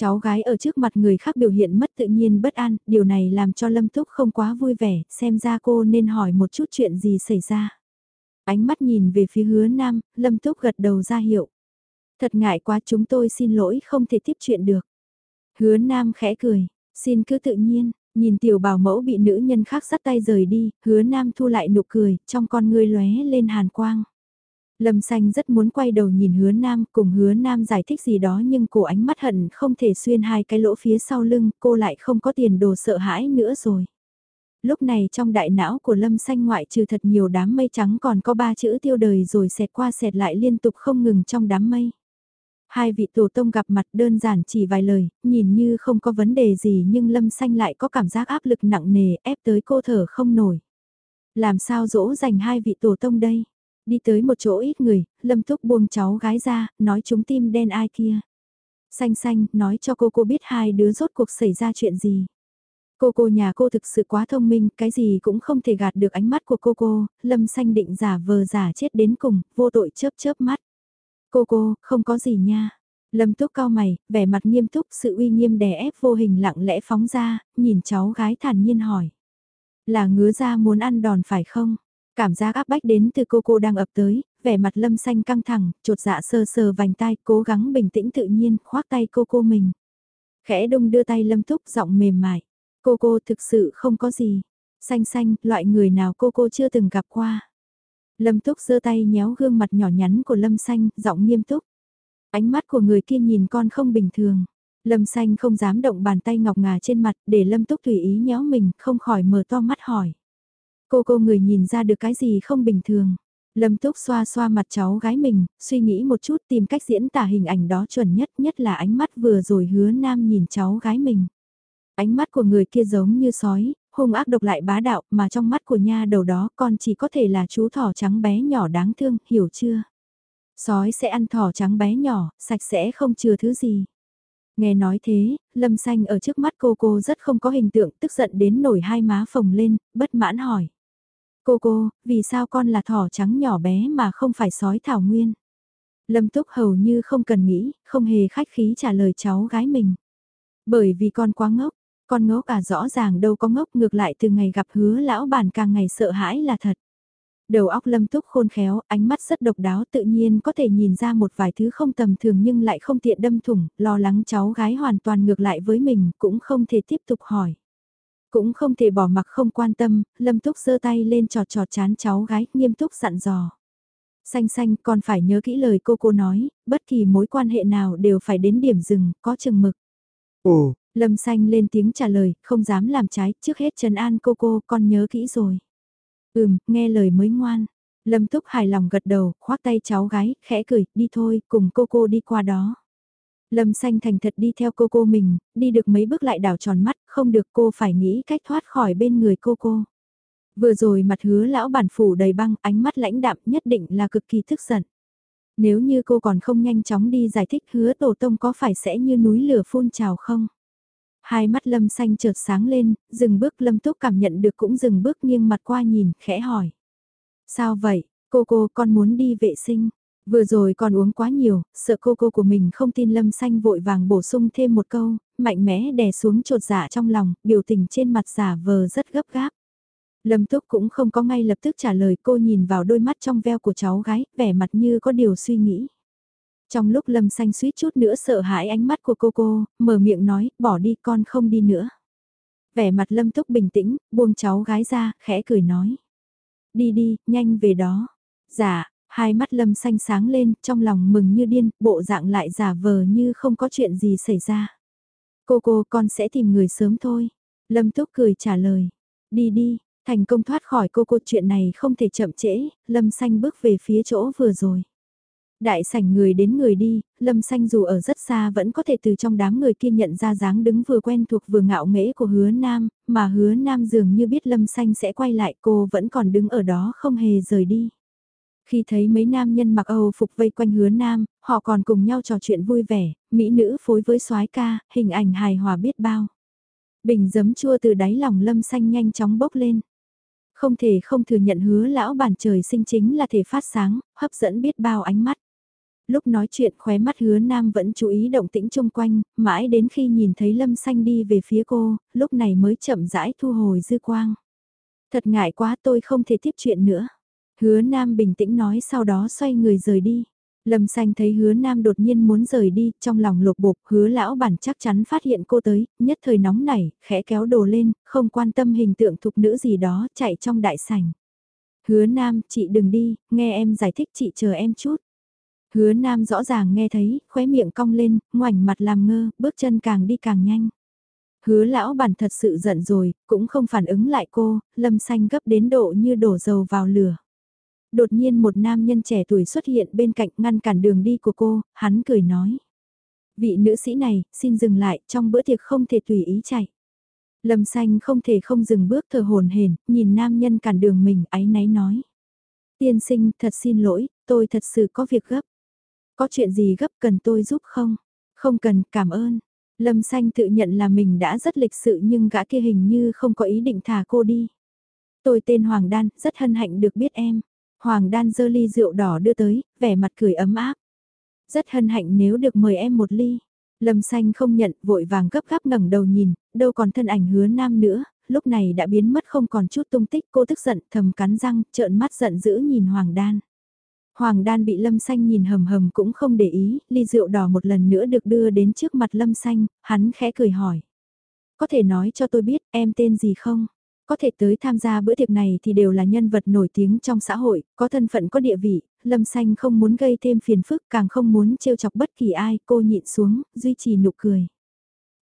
Cháu gái ở trước mặt người khác biểu hiện mất tự nhiên bất an, điều này làm cho Lâm Túc không quá vui vẻ, xem ra cô nên hỏi một chút chuyện gì xảy ra. Ánh mắt nhìn về phía hứa nam, Lâm Túc gật đầu ra hiệu. Thật ngại quá chúng tôi xin lỗi không thể tiếp chuyện được. Hứa nam khẽ cười, xin cứ tự nhiên, nhìn tiểu bảo mẫu bị nữ nhân khác sắt tay rời đi, hứa nam thu lại nụ cười, trong con ngươi lóe lên hàn quang. Lâm Xanh rất muốn quay đầu nhìn hứa nam cùng hứa nam giải thích gì đó nhưng cổ ánh mắt hận không thể xuyên hai cái lỗ phía sau lưng cô lại không có tiền đồ sợ hãi nữa rồi. Lúc này trong đại não của Lâm Xanh ngoại trừ thật nhiều đám mây trắng còn có ba chữ tiêu đời rồi xẹt qua xẹt lại liên tục không ngừng trong đám mây. Hai vị tổ tông gặp mặt đơn giản chỉ vài lời, nhìn như không có vấn đề gì nhưng Lâm Xanh lại có cảm giác áp lực nặng nề ép tới cô thở không nổi. Làm sao dỗ dành hai vị tổ tông đây? Đi tới một chỗ ít người, Lâm Túc buông cháu gái ra, nói chúng tim đen ai kia. Xanh xanh, nói cho cô cô biết hai đứa rốt cuộc xảy ra chuyện gì. Cô cô nhà cô thực sự quá thông minh, cái gì cũng không thể gạt được ánh mắt của cô cô, Lâm xanh định giả vờ giả chết đến cùng, vô tội chớp chớp mắt. Cô cô, không có gì nha. Lâm túc cao mày, vẻ mặt nghiêm túc, sự uy nghiêm đè ép vô hình lặng lẽ phóng ra, nhìn cháu gái thản nhiên hỏi. Là ngứa ra muốn ăn đòn phải không? Cảm giác áp bách đến từ cô cô đang ập tới, vẻ mặt lâm xanh căng thẳng, trột dạ sơ sờ vành tai, cố gắng bình tĩnh tự nhiên, khoác tay cô cô mình. Khẽ đông đưa tay lâm thúc giọng mềm mại. Cô cô thực sự không có gì. Xanh xanh, loại người nào cô cô chưa từng gặp qua. Lâm Túc giơ tay nhéo gương mặt nhỏ nhắn của Lâm Xanh, giọng nghiêm túc. Ánh mắt của người kia nhìn con không bình thường. Lâm Xanh không dám động bàn tay ngọc ngà trên mặt để Lâm Túc tùy ý nhéo mình, không khỏi mở to mắt hỏi. Cô cô người nhìn ra được cái gì không bình thường. Lâm Túc xoa xoa mặt cháu gái mình, suy nghĩ một chút tìm cách diễn tả hình ảnh đó chuẩn nhất nhất là ánh mắt vừa rồi hứa nam nhìn cháu gái mình. Ánh mắt của người kia giống như sói, hung ác độc lại bá đạo mà trong mắt của nha đầu đó con chỉ có thể là chú thỏ trắng bé nhỏ đáng thương, hiểu chưa? Sói sẽ ăn thỏ trắng bé nhỏ, sạch sẽ không chừa thứ gì. Nghe nói thế, Lâm Xanh ở trước mắt cô cô rất không có hình tượng, tức giận đến nổi hai má phồng lên, bất mãn hỏi. Cô cô, vì sao con là thỏ trắng nhỏ bé mà không phải sói thảo nguyên? Lâm Túc hầu như không cần nghĩ, không hề khách khí trả lời cháu gái mình. Bởi vì con quá ngốc, con ngốc à rõ ràng đâu có ngốc ngược lại từ ngày gặp hứa lão bản càng ngày sợ hãi là thật. Đầu óc lâm túc khôn khéo, ánh mắt rất độc đáo tự nhiên có thể nhìn ra một vài thứ không tầm thường nhưng lại không tiện đâm thủng, lo lắng cháu gái hoàn toàn ngược lại với mình cũng không thể tiếp tục hỏi. Cũng không thể bỏ mặc không quan tâm, Lâm Túc giơ tay lên trọt trọt chán cháu gái, nghiêm túc dặn dò. Xanh xanh còn phải nhớ kỹ lời cô cô nói, bất kỳ mối quan hệ nào đều phải đến điểm dừng, có chừng mực. Ồ, Lâm xanh lên tiếng trả lời, không dám làm trái, trước hết trần an cô cô, con nhớ kỹ rồi. Ừm, nghe lời mới ngoan. Lâm Túc hài lòng gật đầu, khoác tay cháu gái, khẽ cười, đi thôi, cùng cô cô đi qua đó. Lâm xanh thành thật đi theo cô cô mình, đi được mấy bước lại đảo tròn mắt, không được cô phải nghĩ cách thoát khỏi bên người cô cô. Vừa rồi mặt hứa lão bản phủ đầy băng, ánh mắt lãnh đạm nhất định là cực kỳ tức giận. Nếu như cô còn không nhanh chóng đi giải thích hứa tổ tông có phải sẽ như núi lửa phun trào không? Hai mắt lâm xanh chợt sáng lên, dừng bước lâm túc cảm nhận được cũng dừng bước nghiêng mặt qua nhìn, khẽ hỏi. Sao vậy, cô cô con muốn đi vệ sinh? Vừa rồi còn uống quá nhiều, sợ cô cô của mình không tin lâm xanh vội vàng bổ sung thêm một câu, mạnh mẽ đè xuống trột dạ trong lòng, biểu tình trên mặt giả vờ rất gấp gáp. Lâm Túc cũng không có ngay lập tức trả lời cô nhìn vào đôi mắt trong veo của cháu gái, vẻ mặt như có điều suy nghĩ. Trong lúc Lâm Xanh suýt chút nữa sợ hãi ánh mắt của cô cô, mở miệng nói, bỏ đi con không đi nữa. Vẻ mặt Lâm Túc bình tĩnh, buông cháu gái ra, khẽ cười nói. Đi đi, nhanh về đó. Dạ, hai mắt Lâm Xanh sáng lên, trong lòng mừng như điên, bộ dạng lại giả vờ như không có chuyện gì xảy ra. Cô cô con sẽ tìm người sớm thôi. Lâm Túc cười trả lời. Đi đi, thành công thoát khỏi cô cô chuyện này không thể chậm trễ, Lâm Xanh bước về phía chỗ vừa rồi. Đại sảnh người đến người đi, Lâm Xanh dù ở rất xa vẫn có thể từ trong đám người kia nhận ra dáng đứng vừa quen thuộc vừa ngạo nghễ của hứa Nam, mà hứa Nam dường như biết Lâm Xanh sẽ quay lại cô vẫn còn đứng ở đó không hề rời đi. Khi thấy mấy nam nhân mặc Âu phục vây quanh hứa Nam, họ còn cùng nhau trò chuyện vui vẻ, mỹ nữ phối với soái ca, hình ảnh hài hòa biết bao. Bình giấm chua từ đáy lòng Lâm Xanh nhanh chóng bốc lên. Không thể không thừa nhận hứa lão bản trời sinh chính là thể phát sáng, hấp dẫn biết bao ánh mắt. Lúc nói chuyện khóe mắt hứa nam vẫn chú ý động tĩnh chung quanh, mãi đến khi nhìn thấy lâm xanh đi về phía cô, lúc này mới chậm rãi thu hồi dư quang. Thật ngại quá tôi không thể tiếp chuyện nữa. Hứa nam bình tĩnh nói sau đó xoay người rời đi. Lâm xanh thấy hứa nam đột nhiên muốn rời đi, trong lòng lục bục, hứa lão bản chắc chắn phát hiện cô tới, nhất thời nóng nảy, khẽ kéo đồ lên, không quan tâm hình tượng thục nữ gì đó, chạy trong đại sảnh. Hứa nam, chị đừng đi, nghe em giải thích chị chờ em chút. Hứa nam rõ ràng nghe thấy, khóe miệng cong lên, ngoảnh mặt làm ngơ, bước chân càng đi càng nhanh. Hứa lão bản thật sự giận rồi, cũng không phản ứng lại cô, lâm xanh gấp đến độ như đổ dầu vào lửa. Đột nhiên một nam nhân trẻ tuổi xuất hiện bên cạnh ngăn cản đường đi của cô, hắn cười nói. Vị nữ sĩ này, xin dừng lại, trong bữa tiệc không thể tùy ý chạy. Lâm xanh không thể không dừng bước thờ hồn hển, nhìn nam nhân cản đường mình, áy náy nói. Tiên sinh, thật xin lỗi, tôi thật sự có việc gấp. Có chuyện gì gấp cần tôi giúp không? Không cần, cảm ơn. Lâm Xanh tự nhận là mình đã rất lịch sự nhưng gã kia hình như không có ý định thả cô đi. Tôi tên Hoàng Đan, rất hân hạnh được biết em. Hoàng Đan dơ ly rượu đỏ đưa tới, vẻ mặt cười ấm áp. Rất hân hạnh nếu được mời em một ly. Lâm Xanh không nhận, vội vàng gấp gáp ngẩng đầu nhìn, đâu còn thân ảnh hứa nam nữa, lúc này đã biến mất không còn chút tung tích. Cô tức giận, thầm cắn răng, trợn mắt giận dữ nhìn Hoàng Đan. Hoàng đan bị lâm xanh nhìn hầm hầm cũng không để ý, ly rượu đỏ một lần nữa được đưa đến trước mặt lâm xanh, hắn khẽ cười hỏi. Có thể nói cho tôi biết em tên gì không? Có thể tới tham gia bữa tiệc này thì đều là nhân vật nổi tiếng trong xã hội, có thân phận có địa vị, lâm xanh không muốn gây thêm phiền phức càng không muốn trêu chọc bất kỳ ai, cô nhịn xuống, duy trì nụ cười.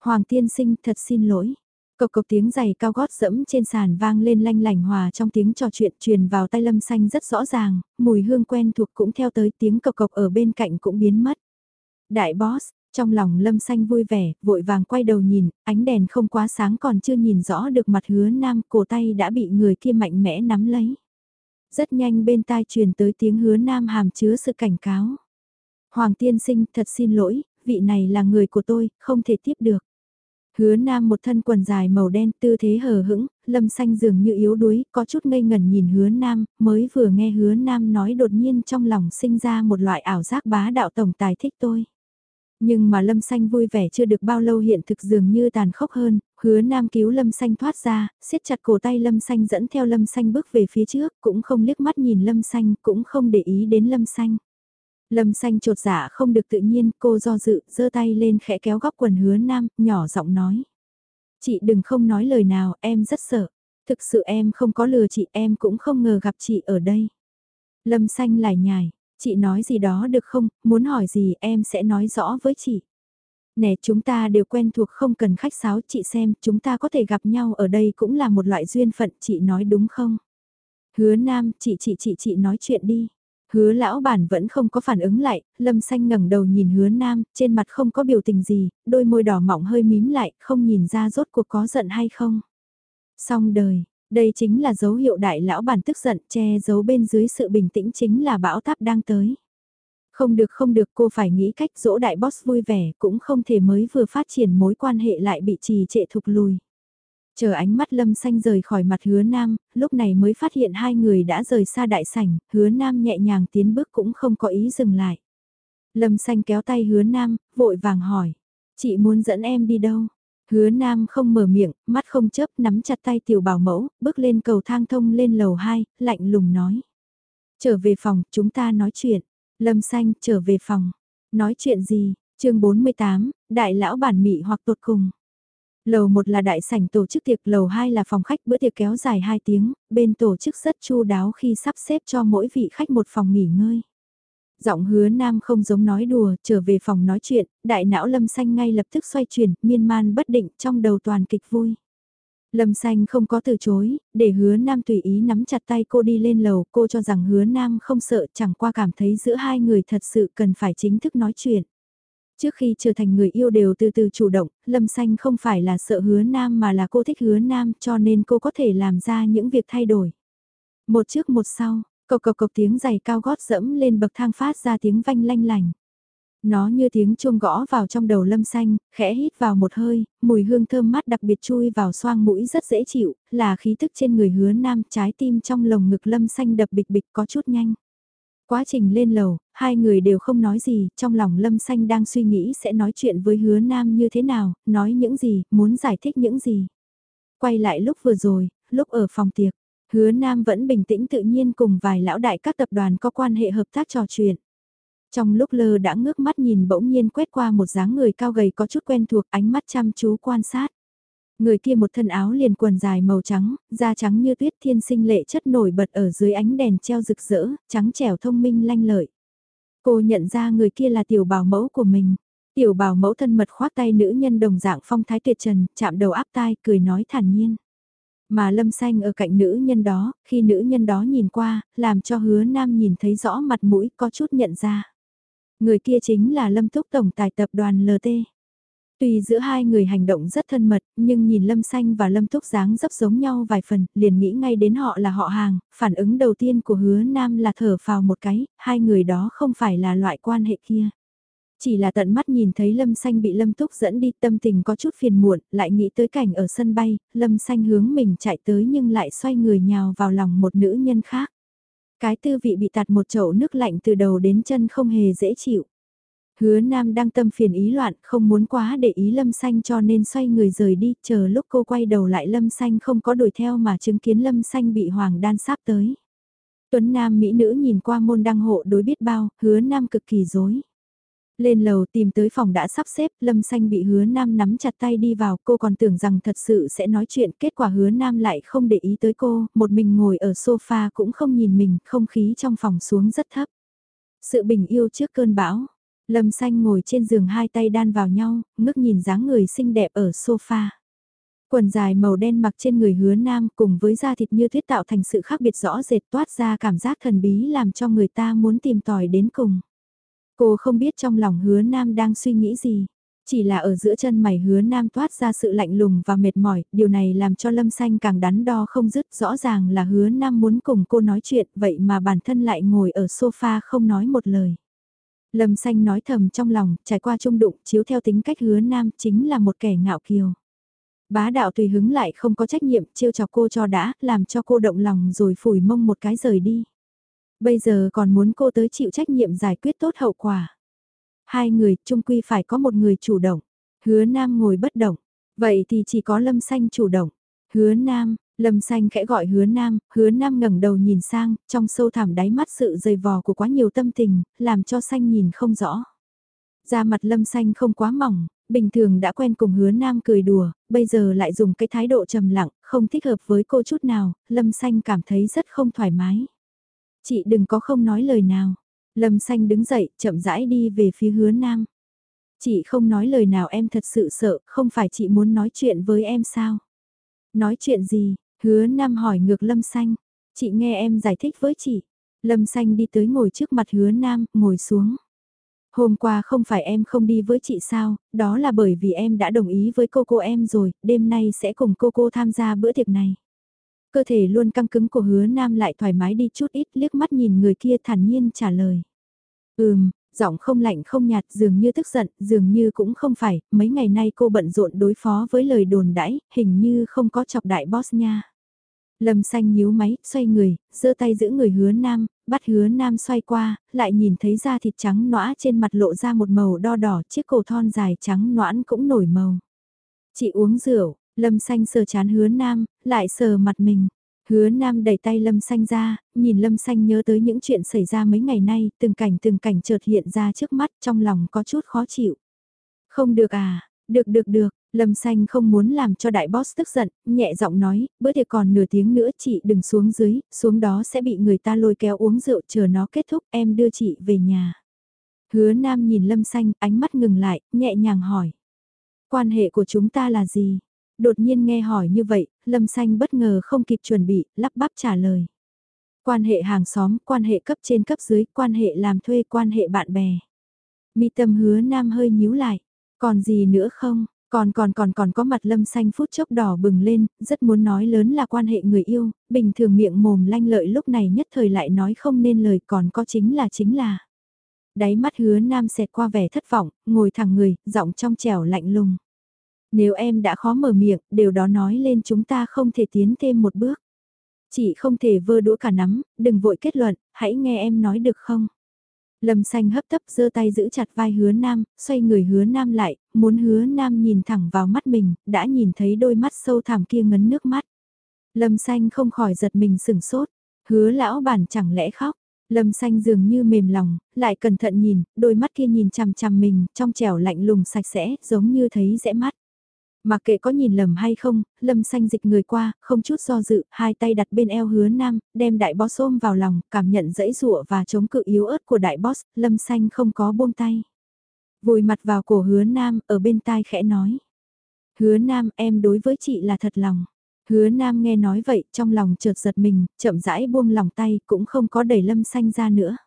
Hoàng tiên sinh thật xin lỗi. Cộc cộc tiếng giày cao gót dẫm trên sàn vang lên lanh lành hòa trong tiếng trò chuyện truyền vào tay lâm xanh rất rõ ràng, mùi hương quen thuộc cũng theo tới tiếng cộc cộc ở bên cạnh cũng biến mất. Đại boss, trong lòng lâm xanh vui vẻ, vội vàng quay đầu nhìn, ánh đèn không quá sáng còn chưa nhìn rõ được mặt hứa nam, cổ tay đã bị người kia mạnh mẽ nắm lấy. Rất nhanh bên tai truyền tới tiếng hứa nam hàm chứa sự cảnh cáo. Hoàng tiên sinh thật xin lỗi, vị này là người của tôi, không thể tiếp được. Hứa nam một thân quần dài màu đen tư thế hờ hững, lâm xanh dường như yếu đuối, có chút ngây ngẩn nhìn hứa nam, mới vừa nghe hứa nam nói đột nhiên trong lòng sinh ra một loại ảo giác bá đạo tổng tài thích tôi. Nhưng mà lâm xanh vui vẻ chưa được bao lâu hiện thực dường như tàn khốc hơn, hứa nam cứu lâm xanh thoát ra, siết chặt cổ tay lâm xanh dẫn theo lâm xanh bước về phía trước, cũng không liếc mắt nhìn lâm xanh, cũng không để ý đến lâm xanh. Lâm xanh trột dạ không được tự nhiên, cô do dự, giơ tay lên khẽ kéo góc quần hứa nam, nhỏ giọng nói. Chị đừng không nói lời nào, em rất sợ. Thực sự em không có lừa chị, em cũng không ngờ gặp chị ở đây. Lâm xanh lại nhài, Chị nói gì đó được không, muốn hỏi gì em sẽ nói rõ với chị. Nè chúng ta đều quen thuộc không cần khách sáo chị xem chúng ta có thể gặp nhau ở đây cũng là một loại duyên phận chị nói đúng không? Hứa Nam chị chị chị chị nói chuyện đi. Hứa lão bản vẫn không có phản ứng lại, lâm xanh ngẩng đầu nhìn hứa nam, trên mặt không có biểu tình gì, đôi môi đỏ mọng hơi mím lại, không nhìn ra rốt cuộc có giận hay không. Xong đời, đây chính là dấu hiệu đại lão bản tức giận, che giấu bên dưới sự bình tĩnh chính là bão táp đang tới. Không được không được cô phải nghĩ cách dỗ đại boss vui vẻ, cũng không thể mới vừa phát triển mối quan hệ lại bị trì trệ thục lùi. Chờ ánh mắt lâm xanh rời khỏi mặt hứa nam, lúc này mới phát hiện hai người đã rời xa đại sảnh, hứa nam nhẹ nhàng tiến bước cũng không có ý dừng lại. Lâm xanh kéo tay hứa nam, vội vàng hỏi, chị muốn dẫn em đi đâu? Hứa nam không mở miệng, mắt không chớp nắm chặt tay tiểu bảo mẫu, bước lên cầu thang thông lên lầu 2, lạnh lùng nói. Trở về phòng, chúng ta nói chuyện. Lâm xanh, trở về phòng. Nói chuyện gì? chương 48, đại lão bản mị hoặc tột cùng. Lầu 1 là đại sảnh tổ chức tiệc, lầu 2 là phòng khách bữa tiệc kéo dài 2 tiếng, bên tổ chức rất chu đáo khi sắp xếp cho mỗi vị khách một phòng nghỉ ngơi. Giọng hứa nam không giống nói đùa, trở về phòng nói chuyện, đại não lâm xanh ngay lập tức xoay chuyển, miên man bất định trong đầu toàn kịch vui. Lâm xanh không có từ chối, để hứa nam tùy ý nắm chặt tay cô đi lên lầu, cô cho rằng hứa nam không sợ chẳng qua cảm thấy giữa hai người thật sự cần phải chính thức nói chuyện. Trước khi trở thành người yêu đều từ từ chủ động, Lâm Xanh không phải là sợ hứa nam mà là cô thích hứa nam cho nên cô có thể làm ra những việc thay đổi. Một trước một sau, cộc cộc cộc tiếng giày cao gót dẫm lên bậc thang phát ra tiếng vanh lanh lành. Nó như tiếng chuông gõ vào trong đầu lâm xanh, khẽ hít vào một hơi, mùi hương thơm mát đặc biệt chui vào xoang mũi rất dễ chịu, là khí thức trên người hứa nam, trái tim trong lồng ngực lâm xanh đập bịch bịch có chút nhanh. Quá trình lên lầu, hai người đều không nói gì, trong lòng Lâm Xanh đang suy nghĩ sẽ nói chuyện với hứa nam như thế nào, nói những gì, muốn giải thích những gì. Quay lại lúc vừa rồi, lúc ở phòng tiệc, hứa nam vẫn bình tĩnh tự nhiên cùng vài lão đại các tập đoàn có quan hệ hợp tác trò chuyện. Trong lúc lơ đã ngước mắt nhìn bỗng nhiên quét qua một dáng người cao gầy có chút quen thuộc ánh mắt chăm chú quan sát. Người kia một thân áo liền quần dài màu trắng, da trắng như tuyết thiên sinh lệ chất nổi bật ở dưới ánh đèn treo rực rỡ, trắng trẻo thông minh lanh lợi. Cô nhận ra người kia là tiểu bảo mẫu của mình. Tiểu bảo mẫu thân mật khoác tay nữ nhân đồng dạng phong thái tuyệt trần, chạm đầu áp tai, cười nói thản nhiên. Mà lâm xanh ở cạnh nữ nhân đó, khi nữ nhân đó nhìn qua, làm cho hứa nam nhìn thấy rõ mặt mũi có chút nhận ra. Người kia chính là lâm túc tổng tài tập đoàn LT. Tuy giữa hai người hành động rất thân mật, nhưng nhìn Lâm Xanh và Lâm Túc dáng dấp giống nhau vài phần, liền nghĩ ngay đến họ là họ hàng, phản ứng đầu tiên của hứa nam là thở phào một cái, hai người đó không phải là loại quan hệ kia. Chỉ là tận mắt nhìn thấy Lâm Xanh bị Lâm Túc dẫn đi tâm tình có chút phiền muộn, lại nghĩ tới cảnh ở sân bay, Lâm Xanh hướng mình chạy tới nhưng lại xoay người nhào vào lòng một nữ nhân khác. Cái tư vị bị tạt một chậu nước lạnh từ đầu đến chân không hề dễ chịu. Hứa Nam đang tâm phiền ý loạn, không muốn quá để ý Lâm Xanh cho nên xoay người rời đi, chờ lúc cô quay đầu lại Lâm Xanh không có đuổi theo mà chứng kiến Lâm Xanh bị Hoàng đan sáp tới. Tuấn Nam Mỹ nữ nhìn qua môn đăng hộ đối biết bao, hứa Nam cực kỳ dối. Lên lầu tìm tới phòng đã sắp xếp, Lâm Xanh bị hứa Nam nắm chặt tay đi vào, cô còn tưởng rằng thật sự sẽ nói chuyện, kết quả hứa Nam lại không để ý tới cô, một mình ngồi ở sofa cũng không nhìn mình, không khí trong phòng xuống rất thấp. Sự bình yêu trước cơn bão, Lâm xanh ngồi trên giường hai tay đan vào nhau, ngước nhìn dáng người xinh đẹp ở sofa. Quần dài màu đen mặc trên người hứa nam cùng với da thịt như thuyết tạo thành sự khác biệt rõ rệt toát ra cảm giác thần bí làm cho người ta muốn tìm tòi đến cùng. Cô không biết trong lòng hứa nam đang suy nghĩ gì. Chỉ là ở giữa chân mày hứa nam toát ra sự lạnh lùng và mệt mỏi, điều này làm cho lâm xanh càng đắn đo không dứt rõ ràng là hứa nam muốn cùng cô nói chuyện vậy mà bản thân lại ngồi ở sofa không nói một lời. Lâm xanh nói thầm trong lòng, trải qua trung đụng, chiếu theo tính cách hứa nam, chính là một kẻ ngạo kiều. Bá đạo tùy hứng lại không có trách nhiệm, chiêu chọc cô cho đã, làm cho cô động lòng rồi phủi mông một cái rời đi. Bây giờ còn muốn cô tới chịu trách nhiệm giải quyết tốt hậu quả. Hai người, chung quy phải có một người chủ động. Hứa nam ngồi bất động. Vậy thì chỉ có lâm xanh chủ động. Hứa nam, Lâm xanh khẽ gọi hứa nam, hứa nam ngẩng đầu nhìn sang, trong sâu thẳm đáy mắt sự dày vò của quá nhiều tâm tình, làm cho xanh nhìn không rõ. Da mặt lâm xanh không quá mỏng, bình thường đã quen cùng hứa nam cười đùa, bây giờ lại dùng cái thái độ trầm lặng, không thích hợp với cô chút nào, lâm xanh cảm thấy rất không thoải mái. Chị đừng có không nói lời nào. Lâm xanh đứng dậy, chậm rãi đi về phía hứa nam. Chị không nói lời nào em thật sự sợ, không phải chị muốn nói chuyện với em sao? Nói chuyện gì? Hứa nam hỏi ngược lâm xanh. Chị nghe em giải thích với chị. Lâm xanh đi tới ngồi trước mặt hứa nam, ngồi xuống. Hôm qua không phải em không đi với chị sao, đó là bởi vì em đã đồng ý với cô cô em rồi, đêm nay sẽ cùng cô cô tham gia bữa tiệc này. Cơ thể luôn căng cứng của hứa nam lại thoải mái đi chút ít liếc mắt nhìn người kia thản nhiên trả lời. Ừm, giọng không lạnh không nhạt dường như tức giận, dường như cũng không phải, mấy ngày nay cô bận rộn đối phó với lời đồn đãi, hình như không có chọc đại boss nha. Lâm xanh nhíu máy, xoay người, giơ tay giữ người hứa nam, bắt hứa nam xoay qua, lại nhìn thấy da thịt trắng nõa trên mặt lộ ra một màu đo đỏ, chiếc cổ thon dài trắng noãn cũng nổi màu. Chị uống rượu, lâm xanh sờ chán hứa nam, lại sờ mặt mình. Hứa Nam đẩy tay Lâm Xanh ra, nhìn Lâm Xanh nhớ tới những chuyện xảy ra mấy ngày nay, từng cảnh từng cảnh chợt hiện ra trước mắt trong lòng có chút khó chịu. Không được à, được được được, Lâm Xanh không muốn làm cho đại boss tức giận, nhẹ giọng nói, bữa tiệc còn nửa tiếng nữa chị đừng xuống dưới, xuống đó sẽ bị người ta lôi kéo uống rượu chờ nó kết thúc em đưa chị về nhà. Hứa Nam nhìn Lâm Xanh, ánh mắt ngừng lại, nhẹ nhàng hỏi. Quan hệ của chúng ta là gì? Đột nhiên nghe hỏi như vậy, Lâm Xanh bất ngờ không kịp chuẩn bị, lắp bắp trả lời. Quan hệ hàng xóm, quan hệ cấp trên cấp dưới, quan hệ làm thuê, quan hệ bạn bè. Mi tâm hứa Nam hơi nhíu lại. Còn gì nữa không? Còn còn còn còn có mặt lâm xanh phút chốc đỏ bừng lên, rất muốn nói lớn là quan hệ người yêu, bình thường miệng mồm lanh lợi lúc này nhất thời lại nói không nên lời còn có chính là chính là. Đáy mắt hứa nam xẹt qua vẻ thất vọng, ngồi thẳng người, giọng trong trẻo lạnh lùng. Nếu em đã khó mở miệng, điều đó nói lên chúng ta không thể tiến thêm một bước. Chị không thể vơ đũa cả nắm, đừng vội kết luận, hãy nghe em nói được không? Lâm xanh hấp tấp giơ tay giữ chặt vai hứa nam, xoay người hứa nam lại, muốn hứa nam nhìn thẳng vào mắt mình, đã nhìn thấy đôi mắt sâu thẳm kia ngấn nước mắt. Lâm xanh không khỏi giật mình sửng sốt, hứa lão bản chẳng lẽ khóc. Lâm xanh dường như mềm lòng, lại cẩn thận nhìn, đôi mắt kia nhìn chằm chằm mình, trong trẻo lạnh lùng sạch sẽ, giống như thấy rẽ mắt. Mặc kệ có nhìn lầm hay không, lâm xanh dịch người qua, không chút do dự, hai tay đặt bên eo hứa nam, đem đại boss ôm vào lòng, cảm nhận dãy rụa và chống cự yếu ớt của đại boss, lâm xanh không có buông tay. Vùi mặt vào cổ hứa nam, ở bên tai khẽ nói. Hứa nam, em đối với chị là thật lòng. Hứa nam nghe nói vậy, trong lòng chợt giật mình, chậm rãi buông lòng tay, cũng không có đẩy lâm xanh ra nữa.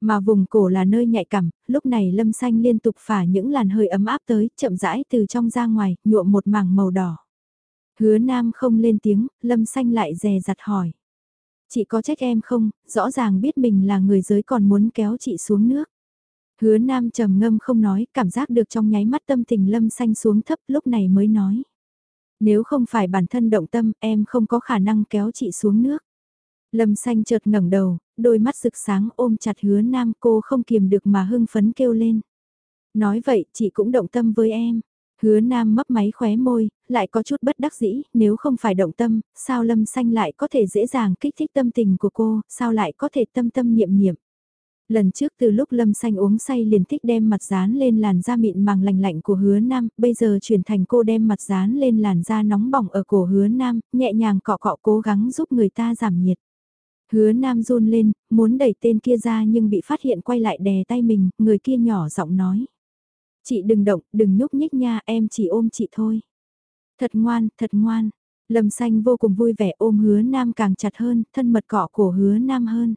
Mà vùng cổ là nơi nhạy cảm, lúc này lâm xanh liên tục phả những làn hơi ấm áp tới, chậm rãi từ trong ra ngoài, nhuộm một mảng màu đỏ. Hứa nam không lên tiếng, lâm xanh lại dè dặt hỏi. Chị có trách em không, rõ ràng biết mình là người giới còn muốn kéo chị xuống nước. Hứa nam trầm ngâm không nói, cảm giác được trong nháy mắt tâm tình lâm xanh xuống thấp lúc này mới nói. Nếu không phải bản thân động tâm, em không có khả năng kéo chị xuống nước. Lâm xanh chợt ngẩng đầu, đôi mắt rực sáng ôm chặt hứa nam cô không kiềm được mà hưng phấn kêu lên. Nói vậy chị cũng động tâm với em. Hứa nam mấp máy khóe môi, lại có chút bất đắc dĩ, nếu không phải động tâm, sao lâm xanh lại có thể dễ dàng kích thích tâm tình của cô, sao lại có thể tâm tâm niệm niệm. Lần trước từ lúc lâm xanh uống say liền thích đem mặt dán lên làn da mịn màng lành lạnh của hứa nam, bây giờ chuyển thành cô đem mặt dán lên làn da nóng bỏng ở cổ hứa nam, nhẹ nhàng cọ cọ cố gắng giúp người ta giảm nhiệt. Hứa nam run lên, muốn đẩy tên kia ra nhưng bị phát hiện quay lại đè tay mình, người kia nhỏ giọng nói. Chị đừng động, đừng nhúc nhích nha, em chỉ ôm chị thôi. Thật ngoan, thật ngoan. Lâm xanh vô cùng vui vẻ ôm hứa nam càng chặt hơn, thân mật cọ cổ hứa nam hơn.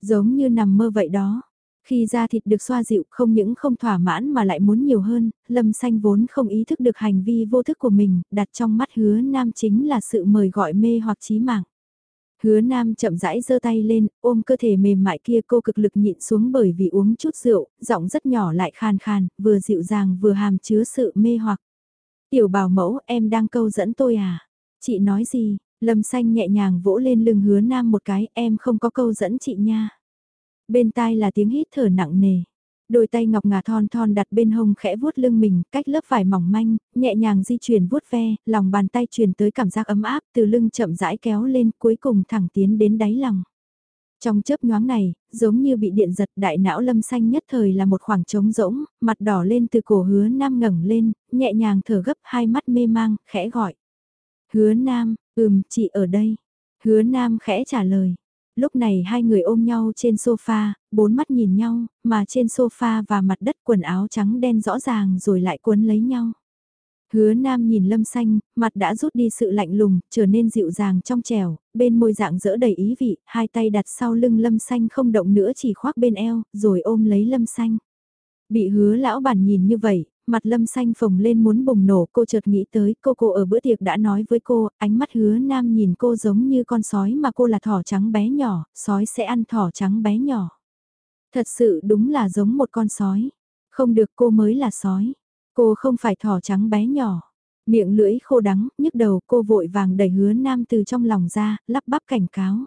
Giống như nằm mơ vậy đó. Khi da thịt được xoa dịu không những không thỏa mãn mà lại muốn nhiều hơn, lâm xanh vốn không ý thức được hành vi vô thức của mình, đặt trong mắt hứa nam chính là sự mời gọi mê hoặc chí mạng. Hứa Nam chậm rãi giơ tay lên, ôm cơ thể mềm mại kia cô cực lực nhịn xuống bởi vì uống chút rượu, giọng rất nhỏ lại khan khan, vừa dịu dàng vừa hàm chứa sự mê hoặc. Tiểu bảo mẫu, em đang câu dẫn tôi à? Chị nói gì? Lâm xanh nhẹ nhàng vỗ lên lưng hứa Nam một cái, em không có câu dẫn chị nha. Bên tai là tiếng hít thở nặng nề. Đôi tay ngọc ngà thon thon đặt bên hông khẽ vuốt lưng mình, cách lớp vải mỏng manh, nhẹ nhàng di chuyển vuốt ve, lòng bàn tay truyền tới cảm giác ấm áp từ lưng chậm rãi kéo lên cuối cùng thẳng tiến đến đáy lòng. Trong chớp nhoáng này, giống như bị điện giật đại não lâm xanh nhất thời là một khoảng trống rỗng, mặt đỏ lên từ cổ hứa nam ngẩng lên, nhẹ nhàng thở gấp hai mắt mê mang, khẽ gọi. Hứa nam, ừm, chị ở đây. Hứa nam khẽ trả lời. Lúc này hai người ôm nhau trên sofa, bốn mắt nhìn nhau, mà trên sofa và mặt đất quần áo trắng đen rõ ràng rồi lại cuốn lấy nhau. Hứa Nam nhìn Lâm Xanh, mặt đã rút đi sự lạnh lùng, trở nên dịu dàng trong trẻo, bên môi dạng dỡ đầy ý vị, hai tay đặt sau lưng Lâm Xanh không động nữa chỉ khoác bên eo, rồi ôm lấy Lâm Xanh. Bị hứa lão bản nhìn như vậy, mặt Lâm Xanh phồng lên muốn bùng nổ, cô chợt nghĩ tới, cô cô ở bữa tiệc đã nói với cô, ánh mắt hứa Nam nhìn cô giống như con sói mà cô là thỏ trắng bé nhỏ, sói sẽ ăn thỏ trắng bé nhỏ. Thật sự đúng là giống một con sói. Không được cô mới là sói. Cô không phải thỏ trắng bé nhỏ. Miệng lưỡi khô đắng, nhức đầu cô vội vàng đẩy hứa nam từ trong lòng ra, lắp bắp cảnh cáo.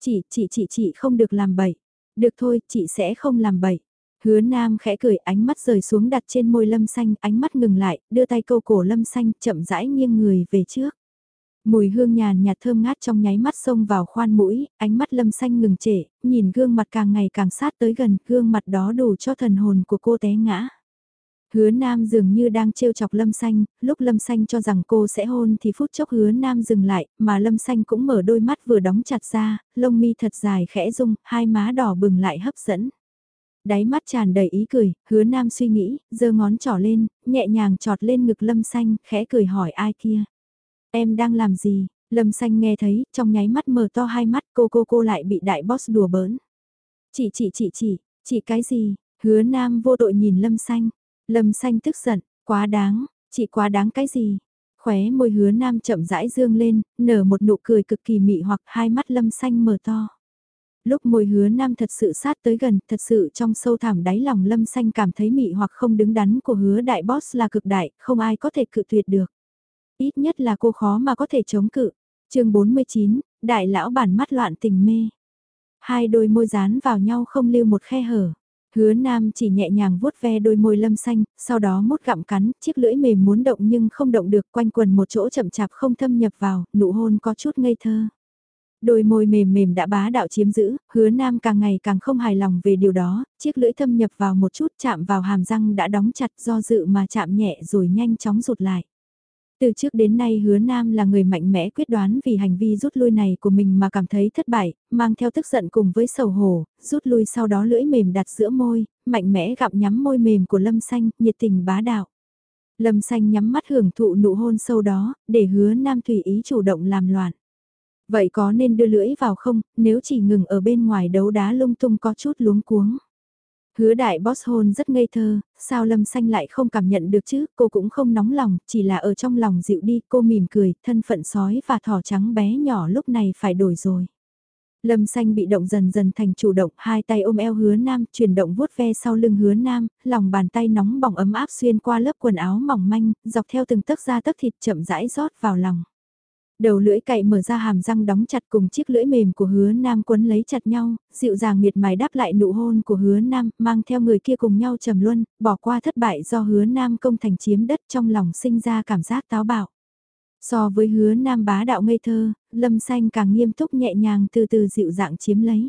Chị, chị, chị, chị không được làm bậy. Được thôi, chị sẽ không làm bậy. Hứa nam khẽ cười ánh mắt rời xuống đặt trên môi lâm xanh, ánh mắt ngừng lại, đưa tay câu cổ lâm xanh, chậm rãi nghiêng người về trước. Mùi hương nhàn nhạt thơm ngát trong nháy mắt xông vào khoan mũi, ánh mắt lâm xanh ngừng trễ, nhìn gương mặt càng ngày càng sát tới gần, gương mặt đó đủ cho thần hồn của cô té ngã. Hứa Nam dường như đang trêu chọc Lâm Xanh, lúc Lâm Xanh cho rằng cô sẽ hôn thì phút chốc Hứa Nam dừng lại, mà Lâm Xanh cũng mở đôi mắt vừa đóng chặt ra, lông mi thật dài khẽ rung, hai má đỏ bừng lại hấp dẫn. Đáy mắt tràn đầy ý cười, Hứa Nam suy nghĩ, giơ ngón trỏ lên, nhẹ nhàng trọt lên ngực Lâm Xanh, khẽ cười hỏi ai kia. Em đang làm gì? Lâm Xanh nghe thấy, trong nháy mắt mở to hai mắt cô cô cô lại bị đại boss đùa bỡn. Chị chị chị chị, chị cái gì? Hứa Nam vô tội nhìn Lâm Xanh. Lâm xanh tức giận, quá đáng, chị quá đáng cái gì? Khóe môi hứa nam chậm rãi dương lên, nở một nụ cười cực kỳ mị hoặc hai mắt lâm xanh mở to. Lúc môi hứa nam thật sự sát tới gần, thật sự trong sâu thẳm đáy lòng lâm xanh cảm thấy mị hoặc không đứng đắn của hứa đại boss là cực đại, không ai có thể cự tuyệt được. Ít nhất là cô khó mà có thể chống cự. chương 49, đại lão bản mắt loạn tình mê. Hai đôi môi dán vào nhau không lưu một khe hở. Hứa Nam chỉ nhẹ nhàng vuốt ve đôi môi lâm xanh, sau đó mút gặm cắn, chiếc lưỡi mềm muốn động nhưng không động được quanh quần một chỗ chậm chạp không thâm nhập vào, nụ hôn có chút ngây thơ. Đôi môi mềm mềm đã bá đạo chiếm giữ, hứa Nam càng ngày càng không hài lòng về điều đó, chiếc lưỡi thâm nhập vào một chút chạm vào hàm răng đã đóng chặt do dự mà chạm nhẹ rồi nhanh chóng rụt lại. Từ trước đến nay hứa nam là người mạnh mẽ quyết đoán vì hành vi rút lui này của mình mà cảm thấy thất bại, mang theo tức giận cùng với sầu hổ, rút lui sau đó lưỡi mềm đặt giữa môi, mạnh mẽ gặm nhắm môi mềm của lâm xanh, nhiệt tình bá đạo. Lâm xanh nhắm mắt hưởng thụ nụ hôn sâu đó, để hứa nam tùy ý chủ động làm loạn. Vậy có nên đưa lưỡi vào không, nếu chỉ ngừng ở bên ngoài đấu đá lung tung có chút luống cuống. Hứa đại boss hôn rất ngây thơ, sao lâm xanh lại không cảm nhận được chứ, cô cũng không nóng lòng, chỉ là ở trong lòng dịu đi, cô mỉm cười, thân phận sói và thỏ trắng bé nhỏ lúc này phải đổi rồi. Lâm xanh bị động dần dần thành chủ động, hai tay ôm eo hứa nam, chuyển động vuốt ve sau lưng hứa nam, lòng bàn tay nóng bỏng ấm áp xuyên qua lớp quần áo mỏng manh, dọc theo từng tấc da tấc thịt chậm rãi rót vào lòng. Đầu lưỡi cậy mở ra hàm răng đóng chặt cùng chiếc lưỡi mềm của hứa nam quấn lấy chặt nhau, dịu dàng miệt mài đáp lại nụ hôn của hứa nam, mang theo người kia cùng nhau trầm luân, bỏ qua thất bại do hứa nam công thành chiếm đất trong lòng sinh ra cảm giác táo bạo. So với hứa nam bá đạo ngây thơ, lâm xanh càng nghiêm túc nhẹ nhàng từ từ dịu dạng chiếm lấy.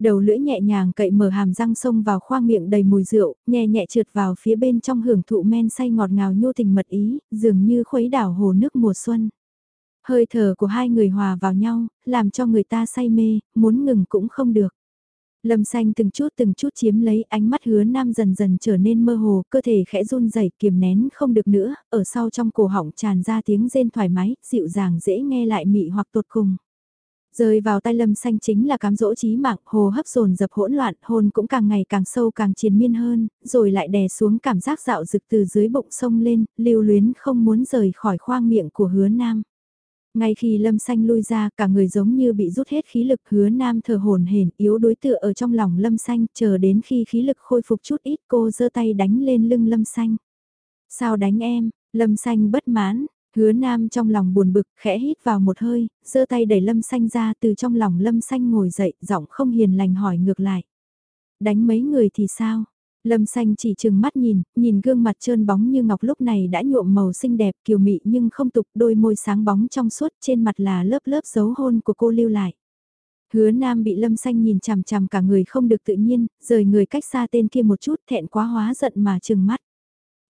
Đầu lưỡi nhẹ nhàng cậy mở hàm răng sông vào khoang miệng đầy mùi rượu, nhẹ nhẹ trượt vào phía bên trong hưởng thụ men say ngọt ngào nhô tình mật ý, dường như khuấy đảo hồ nước mùa xuân. Hơi thở của hai người hòa vào nhau, làm cho người ta say mê, muốn ngừng cũng không được. Lâm xanh từng chút từng chút chiếm lấy ánh mắt hứa nam dần dần trở nên mơ hồ, cơ thể khẽ run rẩy kiềm nén không được nữa, ở sau trong cổ họng tràn ra tiếng rên thoải mái, dịu dàng dễ nghe lại mị hoặc tột cùng. Rơi vào tay lâm xanh chính là cám dỗ trí mạng, hồ hấp dồn dập hỗn loạn, hồn cũng càng ngày càng sâu càng triền miên hơn, rồi lại đè xuống cảm giác dạo rực từ dưới bụng sông lên, lưu luyến không muốn rời khỏi khoang miệng của hứa nam. Ngay khi lâm xanh lui ra, cả người giống như bị rút hết khí lực hứa nam thở hồn hển yếu đối tựa ở trong lòng lâm xanh, chờ đến khi khí lực khôi phục chút ít cô giơ tay đánh lên lưng lâm xanh. Sao đánh em, lâm xanh bất mãn, hứa nam trong lòng buồn bực, khẽ hít vào một hơi, giơ tay đẩy lâm xanh ra từ trong lòng lâm xanh ngồi dậy, giọng không hiền lành hỏi ngược lại. Đánh mấy người thì sao? Lâm xanh chỉ chừng mắt nhìn, nhìn gương mặt trơn bóng như ngọc lúc này đã nhuộm màu xinh đẹp kiều mị nhưng không tục đôi môi sáng bóng trong suốt trên mặt là lớp lớp dấu hôn của cô lưu lại. Hứa nam bị lâm xanh nhìn chằm chằm cả người không được tự nhiên, rời người cách xa tên kia một chút thẹn quá hóa giận mà chừng mắt.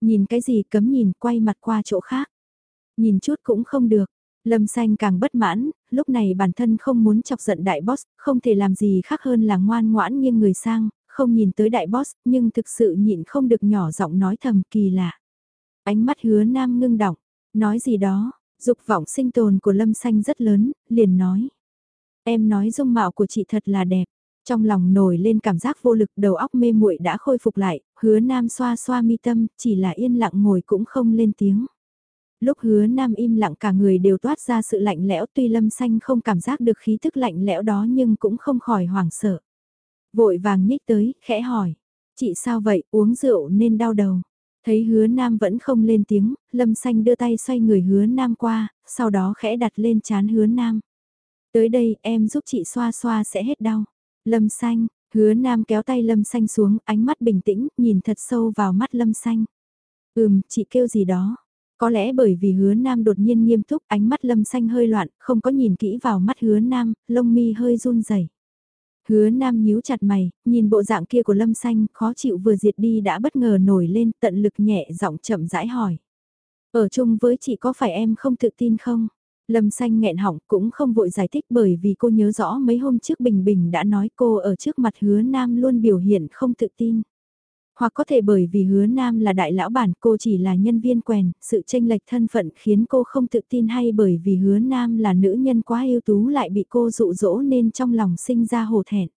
Nhìn cái gì cấm nhìn quay mặt qua chỗ khác. Nhìn chút cũng không được. Lâm Xanh càng bất mãn, lúc này bản thân không muốn chọc giận đại boss, không thể làm gì khác hơn là ngoan ngoãn nghiêng người sang, không nhìn tới đại boss, nhưng thực sự nhịn không được nhỏ giọng nói thầm kỳ lạ. Ánh mắt hứa nam ngưng đọc, nói gì đó, dục vọng sinh tồn của Lâm Xanh rất lớn, liền nói. Em nói dung mạo của chị thật là đẹp. Trong lòng nổi lên cảm giác vô lực đầu óc mê muội đã khôi phục lại, hứa nam xoa xoa mi tâm, chỉ là yên lặng ngồi cũng không lên tiếng. Lúc hứa nam im lặng cả người đều toát ra sự lạnh lẽo tuy lâm xanh không cảm giác được khí thức lạnh lẽo đó nhưng cũng không khỏi hoảng sợ. Vội vàng nhích tới, khẽ hỏi. Chị sao vậy, uống rượu nên đau đầu. Thấy hứa nam vẫn không lên tiếng, lâm xanh đưa tay xoay người hứa nam qua, sau đó khẽ đặt lên chán hứa nam. Tới đây em giúp chị xoa xoa sẽ hết đau. Lâm xanh, hứa nam kéo tay lâm xanh xuống, ánh mắt bình tĩnh, nhìn thật sâu vào mắt lâm xanh. Ừm, chị kêu gì đó. Có lẽ bởi vì hứa nam đột nhiên nghiêm túc, ánh mắt lâm xanh hơi loạn, không có nhìn kỹ vào mắt hứa nam, lông mi hơi run rẩy. Hứa nam nhíu chặt mày, nhìn bộ dạng kia của lâm xanh, khó chịu vừa diệt đi đã bất ngờ nổi lên, tận lực nhẹ giọng chậm rãi hỏi. Ở chung với chị có phải em không tự tin không? Lâm xanh nghẹn họng cũng không vội giải thích bởi vì cô nhớ rõ mấy hôm trước Bình Bình đã nói cô ở trước mặt hứa nam luôn biểu hiện không tự tin. Hoặc có thể bởi vì hứa nam là đại lão bản cô chỉ là nhân viên quèn, sự tranh lệch thân phận khiến cô không tự tin hay bởi vì hứa nam là nữ nhân quá yêu tú lại bị cô dụ dỗ nên trong lòng sinh ra hổ thẹn.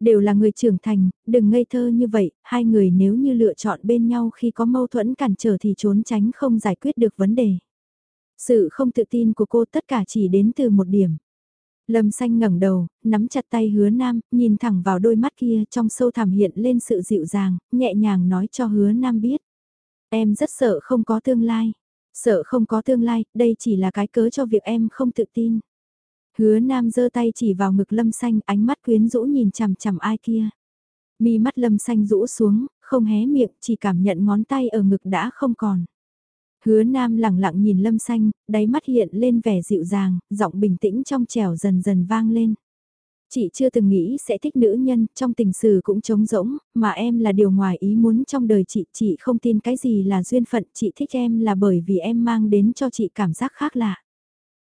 Đều là người trưởng thành, đừng ngây thơ như vậy, hai người nếu như lựa chọn bên nhau khi có mâu thuẫn cản trở thì trốn tránh không giải quyết được vấn đề. Sự không tự tin của cô tất cả chỉ đến từ một điểm. Lâm xanh ngẩng đầu, nắm chặt tay hứa nam, nhìn thẳng vào đôi mắt kia trong sâu thẳm hiện lên sự dịu dàng, nhẹ nhàng nói cho hứa nam biết. Em rất sợ không có tương lai. Sợ không có tương lai, đây chỉ là cái cớ cho việc em không tự tin. Hứa nam giơ tay chỉ vào ngực lâm xanh ánh mắt quyến rũ nhìn chằm chằm ai kia. Mi mắt lâm xanh rũ xuống, không hé miệng, chỉ cảm nhận ngón tay ở ngực đã không còn. Hứa Nam lặng lặng nhìn Lâm Xanh, đáy mắt hiện lên vẻ dịu dàng, giọng bình tĩnh trong trẻo dần dần vang lên. Chị chưa từng nghĩ sẽ thích nữ nhân, trong tình sử cũng trống rỗng, mà em là điều ngoài ý muốn trong đời chị, chị không tin cái gì là duyên phận, chị thích em là bởi vì em mang đến cho chị cảm giác khác lạ.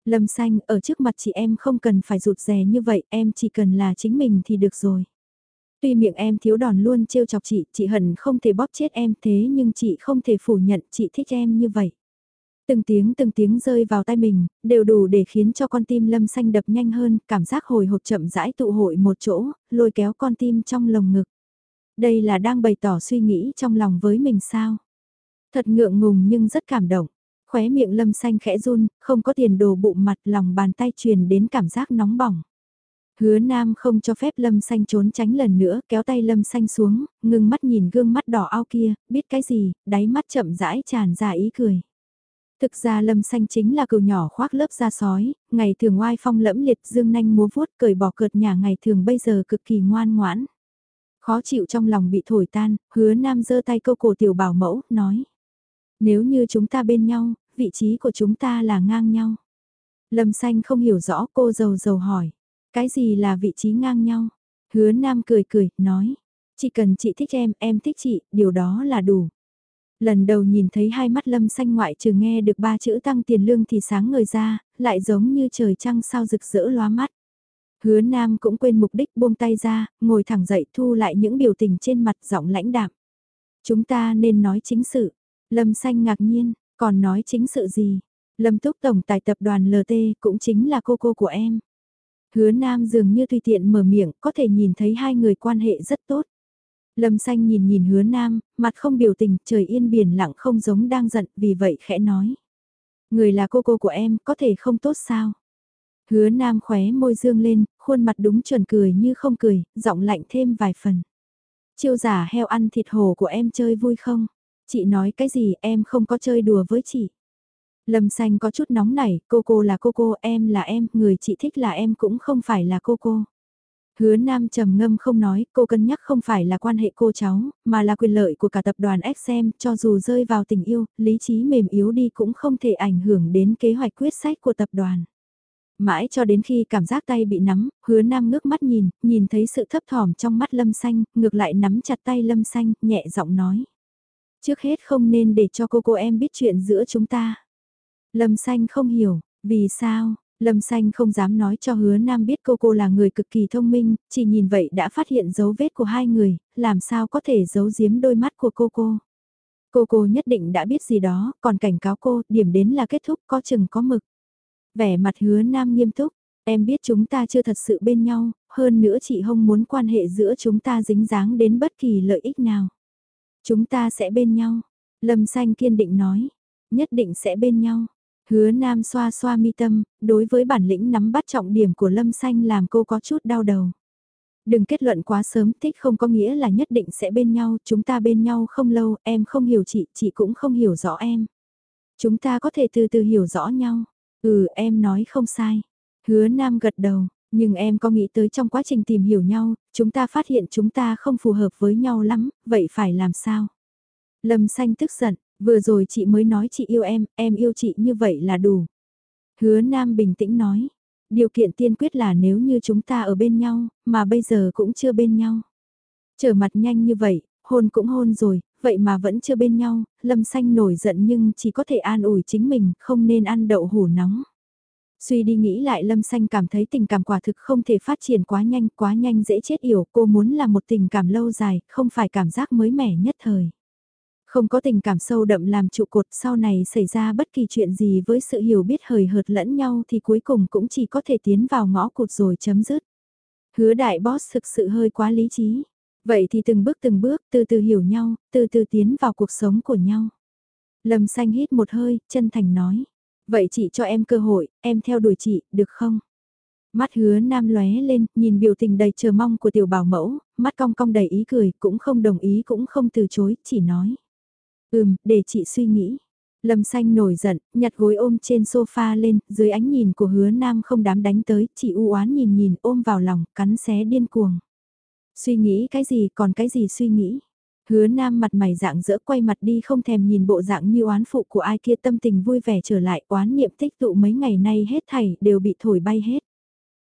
Lâm Xanh, ở trước mặt chị em không cần phải rụt rè như vậy, em chỉ cần là chính mình thì được rồi. Tuy miệng em thiếu đòn luôn trêu chọc chị, chị hận không thể bóp chết em thế nhưng chị không thể phủ nhận chị thích em như vậy. Từng tiếng từng tiếng rơi vào tay mình, đều đủ để khiến cho con tim lâm xanh đập nhanh hơn, cảm giác hồi hộp chậm rãi tụ hội một chỗ, lôi kéo con tim trong lồng ngực. Đây là đang bày tỏ suy nghĩ trong lòng với mình sao? Thật ngượng ngùng nhưng rất cảm động. Khóe miệng lâm xanh khẽ run, không có tiền đồ bụng mặt lòng bàn tay truyền đến cảm giác nóng bỏng. Hứa Nam không cho phép Lâm Xanh trốn tránh lần nữa, kéo tay Lâm Xanh xuống, ngưng mắt nhìn gương mắt đỏ ao kia, biết cái gì, đáy mắt chậm rãi tràn ra ý cười. Thực ra Lâm Xanh chính là cừu nhỏ khoác lớp da sói, ngày thường oai phong lẫm liệt dương nanh múa vuốt cởi bỏ cợt nhà ngày thường bây giờ cực kỳ ngoan ngoãn. Khó chịu trong lòng bị thổi tan, hứa Nam giơ tay câu cổ tiểu bảo mẫu, nói. Nếu như chúng ta bên nhau, vị trí của chúng ta là ngang nhau. Lâm Xanh không hiểu rõ cô dầu dầu hỏi. Cái gì là vị trí ngang nhau? Hứa Nam cười cười, nói. Chỉ cần chị thích em, em thích chị, điều đó là đủ. Lần đầu nhìn thấy hai mắt lâm xanh ngoại trừ nghe được ba chữ tăng tiền lương thì sáng ngời ra, lại giống như trời trăng sao rực rỡ loa mắt. Hứa Nam cũng quên mục đích buông tay ra, ngồi thẳng dậy thu lại những biểu tình trên mặt giọng lãnh đạm. Chúng ta nên nói chính sự. Lâm xanh ngạc nhiên, còn nói chính sự gì? Lâm Túc Tổng tài tập đoàn LT cũng chính là cô cô của em. Hứa Nam dường như tùy tiện mở miệng, có thể nhìn thấy hai người quan hệ rất tốt. Lâm xanh nhìn nhìn hứa Nam, mặt không biểu tình, trời yên biển lặng không giống đang giận, vì vậy khẽ nói. Người là cô cô của em, có thể không tốt sao? Hứa Nam khóe môi dương lên, khuôn mặt đúng chuẩn cười như không cười, giọng lạnh thêm vài phần. Chiêu giả heo ăn thịt hồ của em chơi vui không? Chị nói cái gì em không có chơi đùa với chị. Lâm xanh có chút nóng nảy, cô cô là cô cô, em là em, người chị thích là em cũng không phải là cô cô. Hứa Nam trầm ngâm không nói, cô cân nhắc không phải là quan hệ cô cháu, mà là quyền lợi của cả tập đoàn XM, cho dù rơi vào tình yêu, lý trí mềm yếu đi cũng không thể ảnh hưởng đến kế hoạch quyết sách của tập đoàn. Mãi cho đến khi cảm giác tay bị nắm, hứa Nam ngước mắt nhìn, nhìn thấy sự thấp thỏm trong mắt Lâm Xanh, ngược lại nắm chặt tay Lâm Xanh, nhẹ giọng nói. Trước hết không nên để cho cô cô em biết chuyện giữa chúng ta. Lâm xanh không hiểu, Vì sao, Lâm Xanh không dám nói cho hứa nam biết cô cô là người cực kỳ thông minh, chỉ nhìn vậy đã phát hiện dấu vết của hai người, làm sao có thể giấu giếm đôi mắt của cô cô. Cô cô nhất định đã biết gì đó, còn cảnh cáo cô, điểm đến là kết thúc có chừng có mực. Vẻ mặt hứa nam nghiêm túc, em biết chúng ta chưa thật sự bên nhau, hơn nữa chị không muốn quan hệ giữa chúng ta dính dáng đến bất kỳ lợi ích nào. Chúng ta sẽ bên nhau, Lâm Xanh kiên định nói, nhất định sẽ bên nhau. Hứa Nam xoa xoa mi tâm, đối với bản lĩnh nắm bắt trọng điểm của Lâm Xanh làm cô có chút đau đầu. Đừng kết luận quá sớm, thích không có nghĩa là nhất định sẽ bên nhau, chúng ta bên nhau không lâu, em không hiểu chị, chị cũng không hiểu rõ em. Chúng ta có thể từ từ hiểu rõ nhau. Ừ, em nói không sai. Hứa Nam gật đầu, nhưng em có nghĩ tới trong quá trình tìm hiểu nhau, chúng ta phát hiện chúng ta không phù hợp với nhau lắm, vậy phải làm sao? Lâm Xanh tức giận, vừa rồi chị mới nói chị yêu em, em yêu chị như vậy là đủ. Hứa Nam bình tĩnh nói, điều kiện tiên quyết là nếu như chúng ta ở bên nhau, mà bây giờ cũng chưa bên nhau. Trở mặt nhanh như vậy, hôn cũng hôn rồi, vậy mà vẫn chưa bên nhau, Lâm Xanh nổi giận nhưng chỉ có thể an ủi chính mình, không nên ăn đậu hủ nóng. Suy đi nghĩ lại Lâm Xanh cảm thấy tình cảm quả thực không thể phát triển quá nhanh, quá nhanh dễ chết yểu, cô muốn là một tình cảm lâu dài, không phải cảm giác mới mẻ nhất thời. Không có tình cảm sâu đậm làm trụ cột sau này xảy ra bất kỳ chuyện gì với sự hiểu biết hời hợt lẫn nhau thì cuối cùng cũng chỉ có thể tiến vào ngõ cụt rồi chấm dứt. Hứa đại boss thực sự hơi quá lý trí. Vậy thì từng bước từng bước từ từ hiểu nhau, từ từ tiến vào cuộc sống của nhau. Lâm xanh hít một hơi, chân thành nói. Vậy chị cho em cơ hội, em theo đuổi chị, được không? Mắt hứa nam lóe lên, nhìn biểu tình đầy chờ mong của tiểu bảo mẫu, mắt cong cong đầy ý cười, cũng không đồng ý cũng không từ chối, chỉ nói. Ừm, để chị suy nghĩ. Lâm xanh nổi giận, nhặt gối ôm trên sofa lên, dưới ánh nhìn của hứa nam không dám đánh tới, chị u oán nhìn nhìn ôm vào lòng, cắn xé điên cuồng. Suy nghĩ cái gì còn cái gì suy nghĩ. Hứa nam mặt mày dạng dỡ quay mặt đi không thèm nhìn bộ dạng như oán phụ của ai kia tâm tình vui vẻ trở lại oán niệm tích tụ mấy ngày nay hết thảy đều bị thổi bay hết.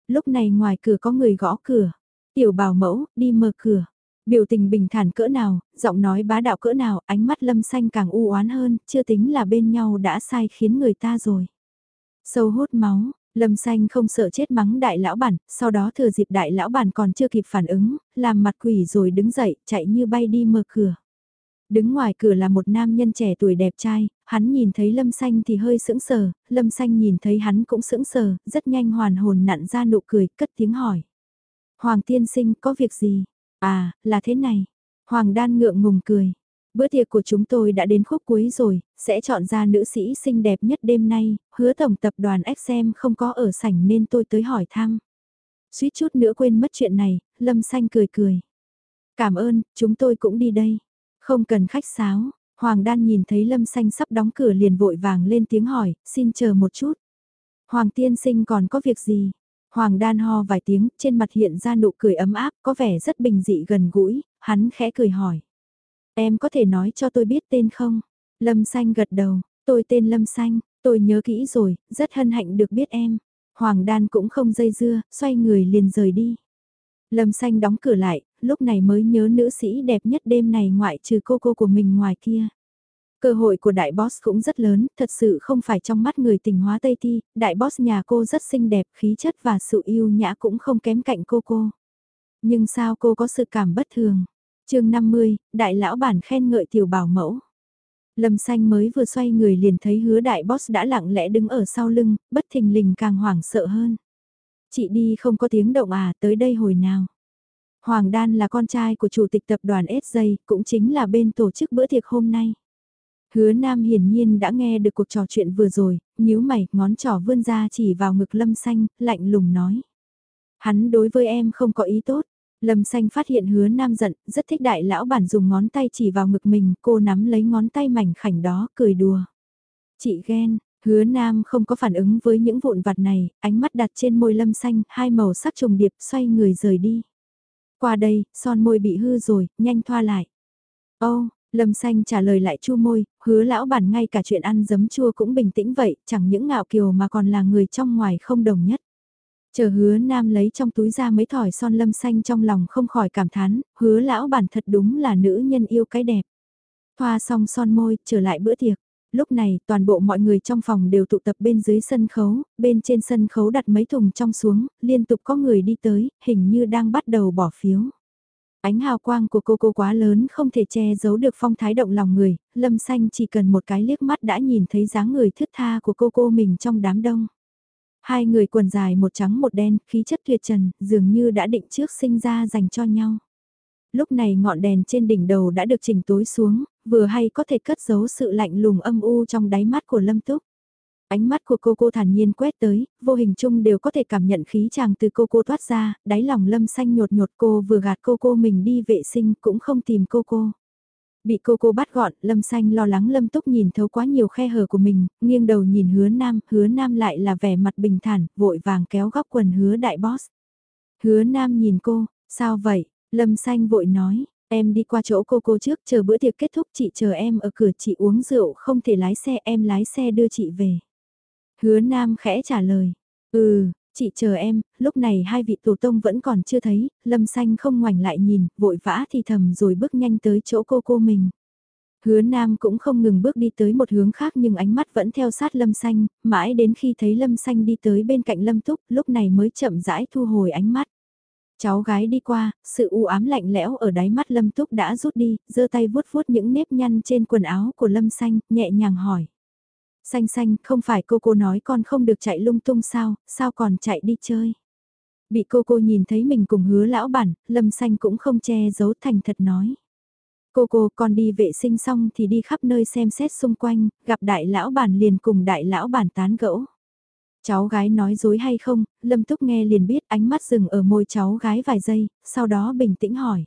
Lúc này ngoài cửa có người gõ cửa. Tiểu bảo mẫu, đi mở cửa. Biểu tình bình thản cỡ nào, giọng nói bá đạo cỡ nào, ánh mắt lâm xanh càng u oán hơn, chưa tính là bên nhau đã sai khiến người ta rồi. Sâu hút máu, lâm xanh không sợ chết mắng đại lão bản, sau đó thừa dịp đại lão bản còn chưa kịp phản ứng, làm mặt quỷ rồi đứng dậy, chạy như bay đi mở cửa. Đứng ngoài cửa là một nam nhân trẻ tuổi đẹp trai, hắn nhìn thấy lâm xanh thì hơi sững sờ, lâm xanh nhìn thấy hắn cũng sững sờ, rất nhanh hoàn hồn nặn ra nụ cười, cất tiếng hỏi. Hoàng tiên sinh có việc gì? À, là thế này. Hoàng đan ngượng ngùng cười. Bữa tiệc của chúng tôi đã đến khúc cuối rồi, sẽ chọn ra nữ sĩ xinh đẹp nhất đêm nay, hứa tổng tập đoàn XM không có ở sảnh nên tôi tới hỏi thăm. Suýt chút nữa quên mất chuyện này, Lâm Xanh cười cười. Cảm ơn, chúng tôi cũng đi đây. Không cần khách sáo, Hoàng Đan nhìn thấy Lâm Xanh sắp đóng cửa liền vội vàng lên tiếng hỏi, xin chờ một chút. Hoàng tiên sinh còn có việc gì? Hoàng đan ho vài tiếng, trên mặt hiện ra nụ cười ấm áp, có vẻ rất bình dị gần gũi, hắn khẽ cười hỏi. Em có thể nói cho tôi biết tên không? Lâm Xanh gật đầu, tôi tên Lâm Xanh, tôi nhớ kỹ rồi, rất hân hạnh được biết em. Hoàng đan cũng không dây dưa, xoay người liền rời đi. Lâm Xanh đóng cửa lại, lúc này mới nhớ nữ sĩ đẹp nhất đêm này ngoại trừ cô cô của mình ngoài kia. Cơ hội của đại boss cũng rất lớn, thật sự không phải trong mắt người tình hóa Tây Ti, đại boss nhà cô rất xinh đẹp, khí chất và sự yêu nhã cũng không kém cạnh cô cô. Nhưng sao cô có sự cảm bất thường? chương 50, đại lão bản khen ngợi tiểu bảo mẫu. Lâm xanh mới vừa xoay người liền thấy hứa đại boss đã lặng lẽ đứng ở sau lưng, bất thình lình càng hoảng sợ hơn. Chị đi không có tiếng động à, tới đây hồi nào. Hoàng Đan là con trai của chủ tịch tập đoàn SJ, cũng chính là bên tổ chức bữa tiệc hôm nay. Hứa Nam hiển nhiên đã nghe được cuộc trò chuyện vừa rồi, nhíu mày, ngón trỏ vươn ra chỉ vào ngực Lâm Xanh, lạnh lùng nói. Hắn đối với em không có ý tốt. Lâm Xanh phát hiện hứa Nam giận, rất thích đại lão bản dùng ngón tay chỉ vào ngực mình, cô nắm lấy ngón tay mảnh khảnh đó, cười đùa. Chị ghen, hứa Nam không có phản ứng với những vụn vặt này, ánh mắt đặt trên môi Lâm Xanh, hai màu sắc trùng điệp xoay người rời đi. Qua đây, son môi bị hư rồi, nhanh thoa lại. Ô, Lâm xanh trả lời lại chu môi, hứa lão bản ngay cả chuyện ăn giấm chua cũng bình tĩnh vậy, chẳng những ngạo kiều mà còn là người trong ngoài không đồng nhất. Chờ hứa nam lấy trong túi ra mấy thỏi son lâm xanh trong lòng không khỏi cảm thán, hứa lão bản thật đúng là nữ nhân yêu cái đẹp. Thoa xong son môi, trở lại bữa tiệc. Lúc này, toàn bộ mọi người trong phòng đều tụ tập bên dưới sân khấu, bên trên sân khấu đặt mấy thùng trong xuống, liên tục có người đi tới, hình như đang bắt đầu bỏ phiếu. Ánh hào quang của cô cô quá lớn không thể che giấu được phong thái động lòng người, lâm xanh chỉ cần một cái liếc mắt đã nhìn thấy dáng người thướt tha của cô cô mình trong đám đông. Hai người quần dài một trắng một đen, khí chất tuyệt trần, dường như đã định trước sinh ra dành cho nhau. Lúc này ngọn đèn trên đỉnh đầu đã được chỉnh tối xuống, vừa hay có thể cất giấu sự lạnh lùng âm u trong đáy mắt của Lâm Túc. Ánh mắt của cô cô thản nhiên quét tới, vô hình chung đều có thể cảm nhận khí chàng từ cô cô thoát ra, đáy lòng lâm xanh nhột nhột cô vừa gạt cô cô mình đi vệ sinh cũng không tìm cô cô. Bị cô cô bắt gọn, lâm xanh lo lắng lâm túc nhìn thấu quá nhiều khe hở của mình, nghiêng đầu nhìn hứa nam, hứa nam lại là vẻ mặt bình thản, vội vàng kéo góc quần hứa đại boss. Hứa nam nhìn cô, sao vậy, lâm xanh vội nói, em đi qua chỗ cô cô trước chờ bữa tiệc kết thúc chị chờ em ở cửa chị uống rượu không thể lái xe em lái xe đưa chị về. Hứa Nam khẽ trả lời, ừ, chị chờ em, lúc này hai vị tổ tông vẫn còn chưa thấy, lâm xanh không ngoảnh lại nhìn, vội vã thì thầm rồi bước nhanh tới chỗ cô cô mình. Hứa Nam cũng không ngừng bước đi tới một hướng khác nhưng ánh mắt vẫn theo sát Lâm Xanh, mãi đến khi thấy Lâm Xanh đi tới bên cạnh Lâm Túc, lúc này mới chậm rãi thu hồi ánh mắt. Cháu gái đi qua, sự u ám lạnh lẽo ở đáy mắt Lâm Túc đã rút đi, giơ tay vuốt vuốt những nếp nhăn trên quần áo của Lâm Xanh, nhẹ nhàng hỏi. Xanh xanh, không phải cô cô nói con không được chạy lung tung sao, sao còn chạy đi chơi. Bị cô cô nhìn thấy mình cùng hứa lão bản, lâm xanh cũng không che giấu thành thật nói. Cô cô con đi vệ sinh xong thì đi khắp nơi xem xét xung quanh, gặp đại lão bản liền cùng đại lão bản tán gẫu. Cháu gái nói dối hay không, Lâm Túc nghe liền biết ánh mắt dừng ở môi cháu gái vài giây, sau đó bình tĩnh hỏi.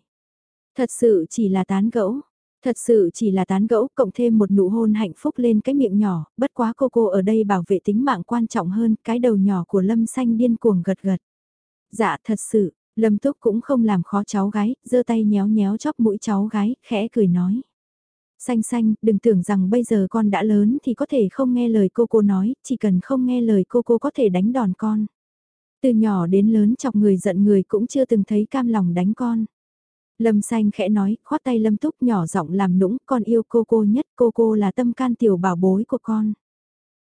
Thật sự chỉ là tán gẫu, Thật sự chỉ là tán gẫu cộng thêm một nụ hôn hạnh phúc lên cái miệng nhỏ, bất quá cô cô ở đây bảo vệ tính mạng quan trọng hơn, cái đầu nhỏ của Lâm Xanh điên cuồng gật gật. Dạ thật sự, Lâm Túc cũng không làm khó cháu gái, giơ tay nhéo nhéo chóp mũi cháu gái, khẽ cười nói. Xanh xanh, đừng tưởng rằng bây giờ con đã lớn thì có thể không nghe lời cô cô nói, chỉ cần không nghe lời cô cô có thể đánh đòn con. Từ nhỏ đến lớn chọc người giận người cũng chưa từng thấy cam lòng đánh con. Lâm xanh khẽ nói, khoát tay Lâm Túc nhỏ giọng làm nũng, con yêu cô cô nhất, cô cô là tâm can tiểu bảo bối của con.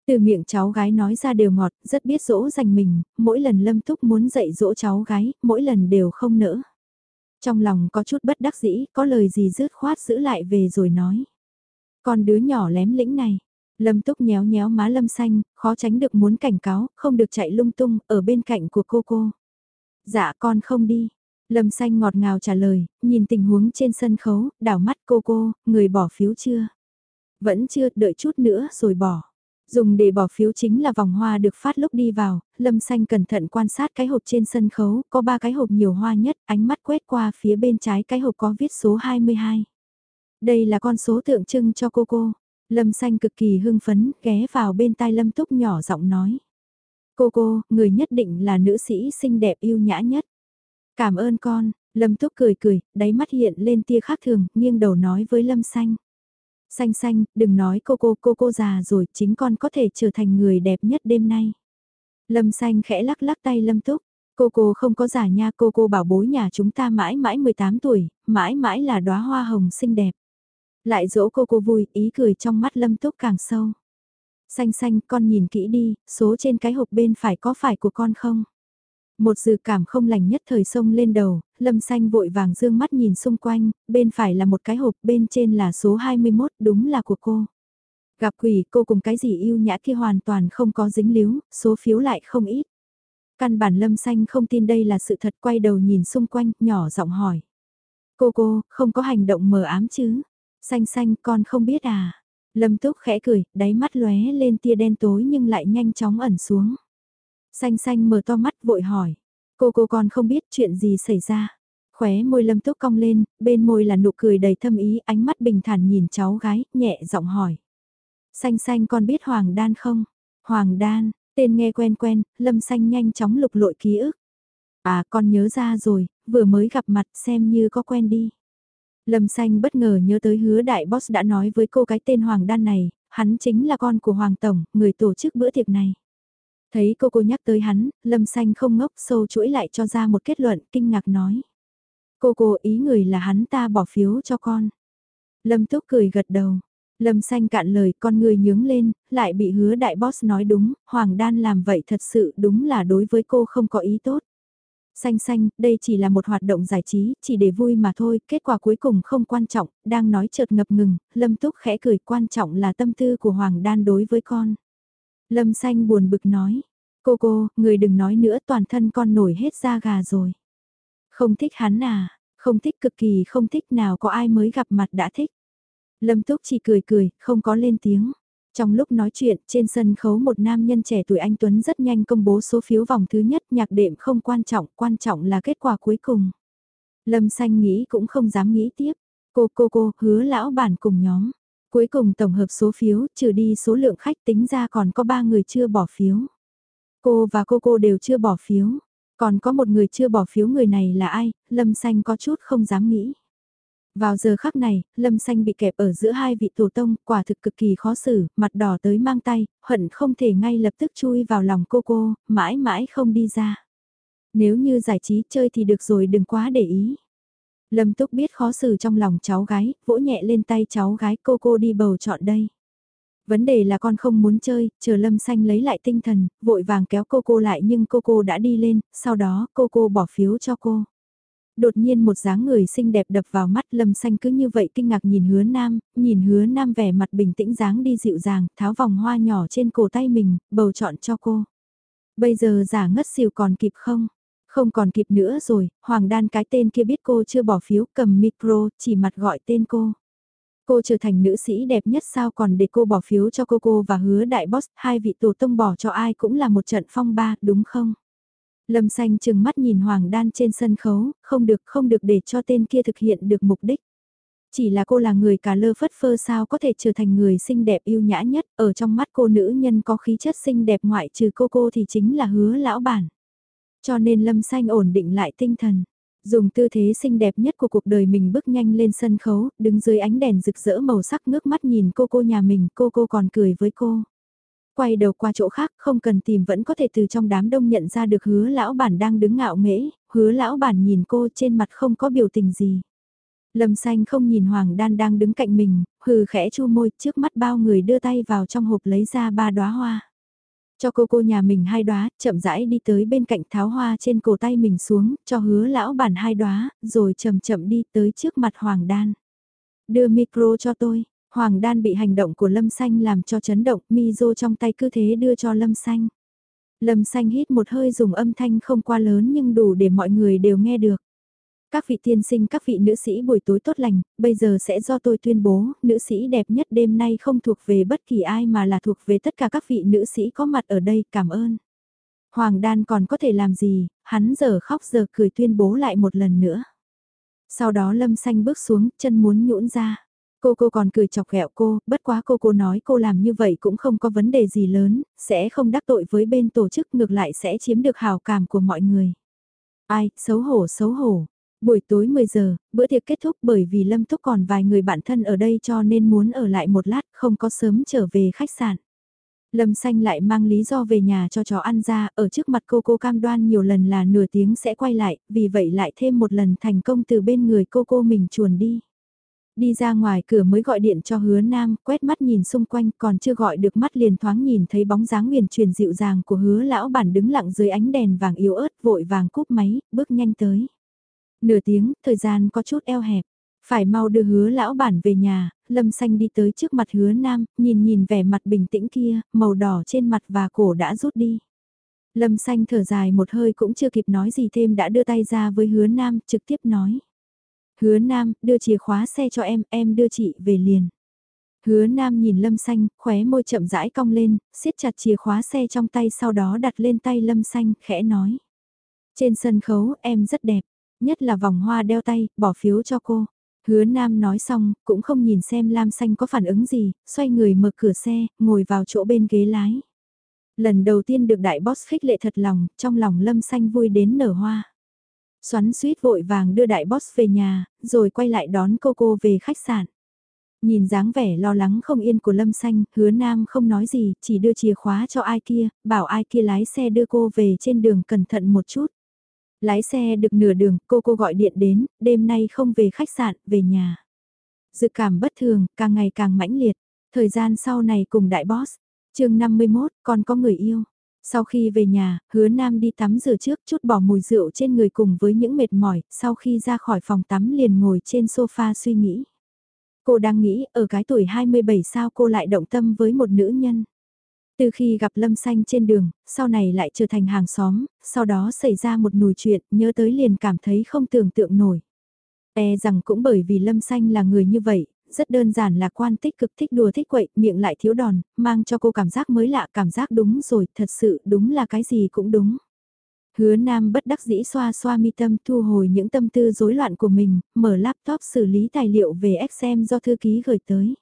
Từ miệng cháu gái nói ra đều ngọt, rất biết dỗ dành mình, mỗi lần Lâm Túc muốn dạy dỗ cháu gái, mỗi lần đều không nỡ. Trong lòng có chút bất đắc dĩ, có lời gì rứt khoát giữ lại về rồi nói. Con đứa nhỏ lém lĩnh này, Lâm Túc nhéo nhéo má Lâm xanh, khó tránh được muốn cảnh cáo, không được chạy lung tung, ở bên cạnh của cô cô. Dạ con không đi, Lâm xanh ngọt ngào trả lời, nhìn tình huống trên sân khấu, đảo mắt cô cô, người bỏ phiếu chưa? Vẫn chưa, đợi chút nữa rồi bỏ. Dùng để bỏ phiếu chính là vòng hoa được phát lúc đi vào, Lâm Xanh cẩn thận quan sát cái hộp trên sân khấu, có ba cái hộp nhiều hoa nhất, ánh mắt quét qua phía bên trái cái hộp có viết số 22. Đây là con số tượng trưng cho cô cô. Lâm Xanh cực kỳ hưng phấn, ghé vào bên tai Lâm Túc nhỏ giọng nói. Cô cô, người nhất định là nữ sĩ xinh đẹp yêu nhã nhất. Cảm ơn con, Lâm Túc cười cười, đáy mắt hiện lên tia khác thường, nghiêng đầu nói với Lâm Xanh. Xanh xanh, đừng nói cô cô cô cô già rồi, chính con có thể trở thành người đẹp nhất đêm nay. Lâm Xanh khẽ lắc lắc tay Lâm Túc, cô cô không có già nha, cô cô bảo bối nhà chúng ta mãi mãi 18 tuổi, mãi mãi là đóa hoa hồng xinh đẹp. Lại dỗ cô cô vui, ý cười trong mắt Lâm Túc càng sâu. Xanh xanh, con nhìn kỹ đi, số trên cái hộp bên phải có phải của con không? Một dự cảm không lành nhất thời sông lên đầu, lâm xanh vội vàng dương mắt nhìn xung quanh, bên phải là một cái hộp, bên trên là số 21, đúng là của cô. Gặp quỷ cô cùng cái gì yêu nhã kia hoàn toàn không có dính líu, số phiếu lại không ít. Căn bản lâm xanh không tin đây là sự thật quay đầu nhìn xung quanh, nhỏ giọng hỏi. Cô cô, không có hành động mờ ám chứ? Xanh xanh con không biết à? Lâm túc khẽ cười, đáy mắt lóe lên tia đen tối nhưng lại nhanh chóng ẩn xuống. Xanh xanh mở to mắt vội hỏi. Cô cô còn không biết chuyện gì xảy ra. Khóe môi lâm túc cong lên, bên môi là nụ cười đầy thâm ý, ánh mắt bình thản nhìn cháu gái, nhẹ giọng hỏi. Xanh xanh con biết Hoàng Đan không? Hoàng Đan, tên nghe quen quen, lâm xanh nhanh chóng lục lội ký ức. À con nhớ ra rồi, vừa mới gặp mặt xem như có quen đi. Lâm xanh bất ngờ nhớ tới hứa đại boss đã nói với cô cái tên Hoàng Đan này, hắn chính là con của Hoàng Tổng, người tổ chức bữa tiệc này. Thấy cô cô nhắc tới hắn, Lâm Xanh không ngốc sâu chuỗi lại cho ra một kết luận kinh ngạc nói. Cô cô ý người là hắn ta bỏ phiếu cho con. Lâm Túc cười gật đầu. Lâm xanh cạn lời con người nhướng lên, lại bị hứa đại boss nói đúng, Hoàng Đan làm vậy thật sự đúng là đối với cô không có ý tốt. Xanh xanh, đây chỉ là một hoạt động giải trí, chỉ để vui mà thôi, kết quả cuối cùng không quan trọng, đang nói chợt ngập ngừng, Lâm Túc khẽ cười quan trọng là tâm tư của Hoàng Đan đối với con. Lâm xanh buồn bực nói, cô cô, người đừng nói nữa toàn thân con nổi hết da gà rồi. Không thích hắn à, không thích cực kỳ không thích nào có ai mới gặp mặt đã thích. Lâm Túc chỉ cười cười, không có lên tiếng. Trong lúc nói chuyện, trên sân khấu một nam nhân trẻ tuổi anh Tuấn rất nhanh công bố số phiếu vòng thứ nhất nhạc đệm không quan trọng, quan trọng là kết quả cuối cùng. Lâm Xanh nghĩ cũng không dám nghĩ tiếp. Cô cô cô, hứa lão bản cùng nhóm. Cuối cùng tổng hợp số phiếu, trừ đi số lượng khách tính ra còn có 3 người chưa bỏ phiếu. Cô và cô cô đều chưa bỏ phiếu. Còn có một người chưa bỏ phiếu người này là ai, Lâm Xanh có chút không dám nghĩ. Vào giờ khắc này, Lâm Xanh bị kẹp ở giữa hai vị tổ tông, quả thực cực kỳ khó xử, mặt đỏ tới mang tay, hận không thể ngay lập tức chui vào lòng cô cô, mãi mãi không đi ra. Nếu như giải trí chơi thì được rồi đừng quá để ý. Lâm Túc biết khó xử trong lòng cháu gái, vỗ nhẹ lên tay cháu gái cô cô đi bầu chọn đây. Vấn đề là con không muốn chơi, chờ Lâm Xanh lấy lại tinh thần, vội vàng kéo cô cô lại nhưng cô cô đã đi lên, sau đó cô cô bỏ phiếu cho cô. Đột nhiên một dáng người xinh đẹp đập vào mắt Lâm Xanh cứ như vậy kinh ngạc nhìn hứa nam, nhìn hứa nam vẻ mặt bình tĩnh dáng đi dịu dàng, tháo vòng hoa nhỏ trên cổ tay mình, bầu chọn cho cô. Bây giờ giả ngất xỉu còn kịp không? Không còn kịp nữa rồi, Hoàng Đan cái tên kia biết cô chưa bỏ phiếu cầm micro, chỉ mặt gọi tên cô. Cô trở thành nữ sĩ đẹp nhất sao còn để cô bỏ phiếu cho cô cô và hứa đại boss, hai vị tổ tông bỏ cho ai cũng là một trận phong ba, đúng không? Lâm xanh chừng mắt nhìn Hoàng Đan trên sân khấu, không được không được để cho tên kia thực hiện được mục đích. Chỉ là cô là người cả lơ phất phơ sao có thể trở thành người xinh đẹp yêu nhã nhất, ở trong mắt cô nữ nhân có khí chất xinh đẹp ngoại trừ cô cô thì chính là hứa lão bản. Cho nên Lâm xanh ổn định lại tinh thần. Dùng tư thế xinh đẹp nhất của cuộc đời mình bước nhanh lên sân khấu, đứng dưới ánh đèn rực rỡ màu sắc ngước mắt nhìn cô cô nhà mình, cô cô còn cười với cô. Quay đầu qua chỗ khác, không cần tìm vẫn có thể từ trong đám đông nhận ra được hứa lão bản đang đứng ngạo nghễ, hứa lão bản nhìn cô trên mặt không có biểu tình gì. Lâm xanh không nhìn Hoàng Đan đang đứng cạnh mình, hừ khẽ chu môi trước mắt bao người đưa tay vào trong hộp lấy ra ba đóa hoa. Cho cô cô nhà mình hai đóa, chậm rãi đi tới bên cạnh tháo hoa trên cổ tay mình xuống, cho hứa lão bản hai đóa, rồi chậm chậm đi tới trước mặt Hoàng Đan. Đưa micro cho tôi, Hoàng Đan bị hành động của Lâm Xanh làm cho chấn động, Mizo trong tay cứ thế đưa cho Lâm Xanh. Lâm Xanh hít một hơi dùng âm thanh không quá lớn nhưng đủ để mọi người đều nghe được. Các vị tiên sinh các vị nữ sĩ buổi tối tốt lành, bây giờ sẽ do tôi tuyên bố, nữ sĩ đẹp nhất đêm nay không thuộc về bất kỳ ai mà là thuộc về tất cả các vị nữ sĩ có mặt ở đây, cảm ơn. Hoàng Đan còn có thể làm gì, hắn giờ khóc giờ cười tuyên bố lại một lần nữa. Sau đó Lâm Xanh bước xuống, chân muốn nhũn ra. Cô cô còn cười chọc ghẹo cô, bất quá cô cô nói cô làm như vậy cũng không có vấn đề gì lớn, sẽ không đắc tội với bên tổ chức ngược lại sẽ chiếm được hào cảm của mọi người. Ai, xấu hổ xấu hổ, Buổi tối 10 giờ, bữa tiệc kết thúc bởi vì Lâm Túc còn vài người bạn thân ở đây cho nên muốn ở lại một lát không có sớm trở về khách sạn. Lâm Xanh lại mang lý do về nhà cho chó ăn ra, ở trước mặt cô cô cam đoan nhiều lần là nửa tiếng sẽ quay lại, vì vậy lại thêm một lần thành công từ bên người cô cô mình chuồn đi. Đi ra ngoài cửa mới gọi điện cho hứa nam, quét mắt nhìn xung quanh còn chưa gọi được mắt liền thoáng nhìn thấy bóng dáng huyền truyền dịu dàng của hứa lão bản đứng lặng dưới ánh đèn vàng yếu ớt vội vàng cúp máy, bước nhanh tới. Nửa tiếng, thời gian có chút eo hẹp. Phải mau đưa hứa lão bản về nhà, lâm xanh đi tới trước mặt hứa nam, nhìn nhìn vẻ mặt bình tĩnh kia, màu đỏ trên mặt và cổ đã rút đi. Lâm xanh thở dài một hơi cũng chưa kịp nói gì thêm đã đưa tay ra với hứa nam, trực tiếp nói. Hứa nam, đưa chìa khóa xe cho em, em đưa chị về liền. Hứa nam nhìn lâm xanh, khóe môi chậm rãi cong lên, siết chặt chìa khóa xe trong tay sau đó đặt lên tay lâm xanh, khẽ nói. Trên sân khấu, em rất đẹp. Nhất là vòng hoa đeo tay, bỏ phiếu cho cô. Hứa Nam nói xong, cũng không nhìn xem Lam Xanh có phản ứng gì, xoay người mở cửa xe, ngồi vào chỗ bên ghế lái. Lần đầu tiên được đại boss khích lệ thật lòng, trong lòng Lâm Xanh vui đến nở hoa. Xoắn suýt vội vàng đưa đại boss về nhà, rồi quay lại đón cô cô về khách sạn. Nhìn dáng vẻ lo lắng không yên của Lâm Xanh, hứa Nam không nói gì, chỉ đưa chìa khóa cho ai kia, bảo ai kia lái xe đưa cô về trên đường cẩn thận một chút. Lái xe được nửa đường, cô cô gọi điện đến, đêm nay không về khách sạn, về nhà. Dự cảm bất thường, càng ngày càng mãnh liệt. Thời gian sau này cùng đại boss, chương 51, còn có người yêu. Sau khi về nhà, hứa nam đi tắm rửa trước chút bỏ mùi rượu trên người cùng với những mệt mỏi, sau khi ra khỏi phòng tắm liền ngồi trên sofa suy nghĩ. Cô đang nghĩ, ở cái tuổi 27 sao cô lại động tâm với một nữ nhân. Từ khi gặp Lâm Xanh trên đường, sau này lại trở thành hàng xóm, sau đó xảy ra một nùi chuyện, nhớ tới liền cảm thấy không tưởng tượng nổi. E rằng cũng bởi vì Lâm Xanh là người như vậy, rất đơn giản là quan tích cực thích đùa thích quậy, miệng lại thiếu đòn, mang cho cô cảm giác mới lạ, cảm giác đúng rồi, thật sự đúng là cái gì cũng đúng. Hứa Nam bất đắc dĩ xoa xoa mi tâm thu hồi những tâm tư rối loạn của mình, mở laptop xử lý tài liệu về Excel do thư ký gửi tới.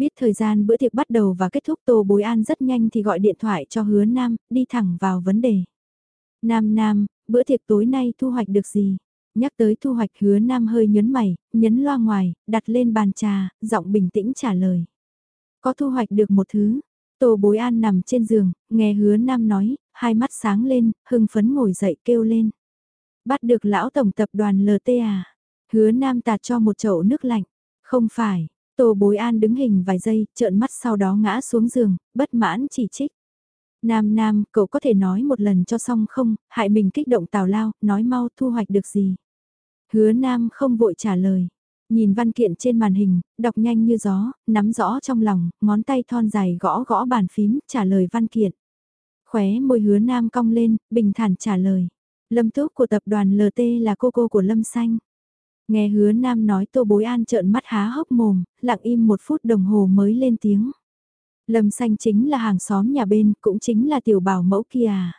Biết thời gian bữa tiệc bắt đầu và kết thúc Tô Bối An rất nhanh thì gọi điện thoại cho Hứa Nam, đi thẳng vào vấn đề. Nam Nam, bữa tiệc tối nay thu hoạch được gì? Nhắc tới thu hoạch hứa nam hơi nhấn mày, nhấn loa ngoài, đặt lên bàn trà, giọng bình tĩnh trả lời. Có thu hoạch được một thứ. Tô bối an nằm trên giường, nghe hứa nam nói, hai mắt sáng lên, hưng phấn ngồi dậy kêu lên. Bắt được lão tổng tập đoàn LT à? Hứa nam tạt cho một chậu nước lạnh. Không phải, Tô bối an đứng hình vài giây, trợn mắt sau đó ngã xuống giường, bất mãn chỉ trích. Nam Nam, cậu có thể nói một lần cho xong không, hại mình kích động tào lao, nói mau thu hoạch được gì. Hứa Nam không vội trả lời. Nhìn văn kiện trên màn hình, đọc nhanh như gió, nắm rõ trong lòng, ngón tay thon dài gõ gõ bàn phím, trả lời văn kiện. Khóe môi hứa Nam cong lên, bình thản trả lời. Lâm Túc của tập đoàn LT là cô cô của Lâm Xanh. Nghe hứa Nam nói tô bối an trợn mắt há hốc mồm, lặng im một phút đồng hồ mới lên tiếng. Lâm xanh chính là hàng xóm nhà bên, cũng chính là tiểu bảo mẫu kia à.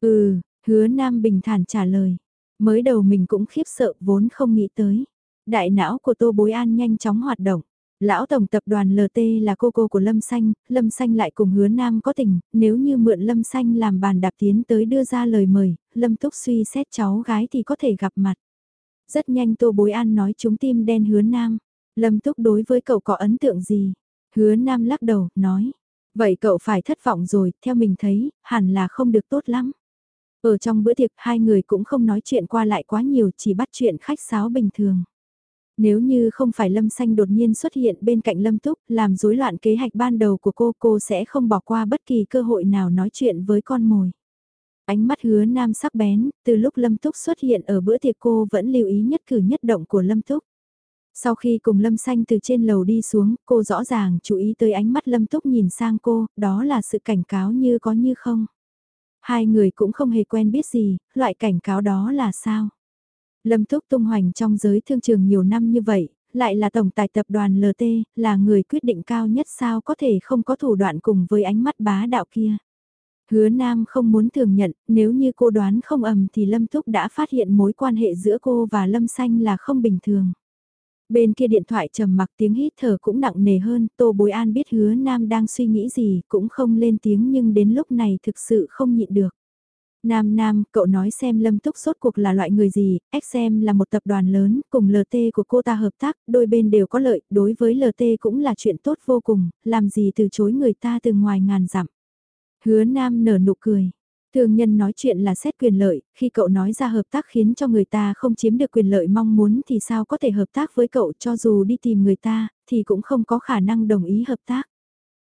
Ừ, hứa nam bình thản trả lời. Mới đầu mình cũng khiếp sợ vốn không nghĩ tới. Đại não của Tô Bối An nhanh chóng hoạt động. Lão tổng tập đoàn LT là cô cô của Lâm Xanh, Lâm Xanh lại cùng hứa nam có tình, nếu như mượn Lâm Xanh làm bàn đạp tiến tới đưa ra lời mời, Lâm Túc suy xét cháu gái thì có thể gặp mặt. Rất nhanh Tô Bối An nói chúng tim đen hứa nam, Lâm Túc đối với cậu có ấn tượng gì? Hứa Nam lắc đầu, nói. Vậy cậu phải thất vọng rồi, theo mình thấy, hẳn là không được tốt lắm. Ở trong bữa tiệc hai người cũng không nói chuyện qua lại quá nhiều, chỉ bắt chuyện khách sáo bình thường. Nếu như không phải Lâm Xanh đột nhiên xuất hiện bên cạnh Lâm Túc, làm rối loạn kế hoạch ban đầu của cô, cô sẽ không bỏ qua bất kỳ cơ hội nào nói chuyện với con mồi. Ánh mắt hứa nam sắc bén, từ lúc Lâm Túc xuất hiện ở bữa tiệc cô vẫn lưu ý nhất cử nhất động của Lâm Túc. Sau khi cùng Lâm Xanh từ trên lầu đi xuống, cô rõ ràng chú ý tới ánh mắt Lâm Túc nhìn sang cô, đó là sự cảnh cáo như có như không. Hai người cũng không hề quen biết gì, loại cảnh cáo đó là sao? Lâm Túc tung hoành trong giới thương trường nhiều năm như vậy, lại là tổng tài tập đoàn LT, là người quyết định cao nhất sao có thể không có thủ đoạn cùng với ánh mắt bá đạo kia. Hứa Nam không muốn thừa nhận, nếu như cô đoán không ầm thì Lâm Túc đã phát hiện mối quan hệ giữa cô và Lâm Xanh là không bình thường. Bên kia điện thoại trầm mặc tiếng hít thở cũng nặng nề hơn, Tô Bối An biết hứa Nam đang suy nghĩ gì, cũng không lên tiếng nhưng đến lúc này thực sự không nhịn được. Nam Nam, cậu nói xem Lâm Túc sốt cuộc là loại người gì, XM là một tập đoàn lớn, cùng LT của cô ta hợp tác, đôi bên đều có lợi, đối với LT cũng là chuyện tốt vô cùng, làm gì từ chối người ta từ ngoài ngàn dặm. Hứa Nam nở nụ cười. Thương nhân nói chuyện là xét quyền lợi, khi cậu nói ra hợp tác khiến cho người ta không chiếm được quyền lợi mong muốn thì sao có thể hợp tác với cậu cho dù đi tìm người ta, thì cũng không có khả năng đồng ý hợp tác.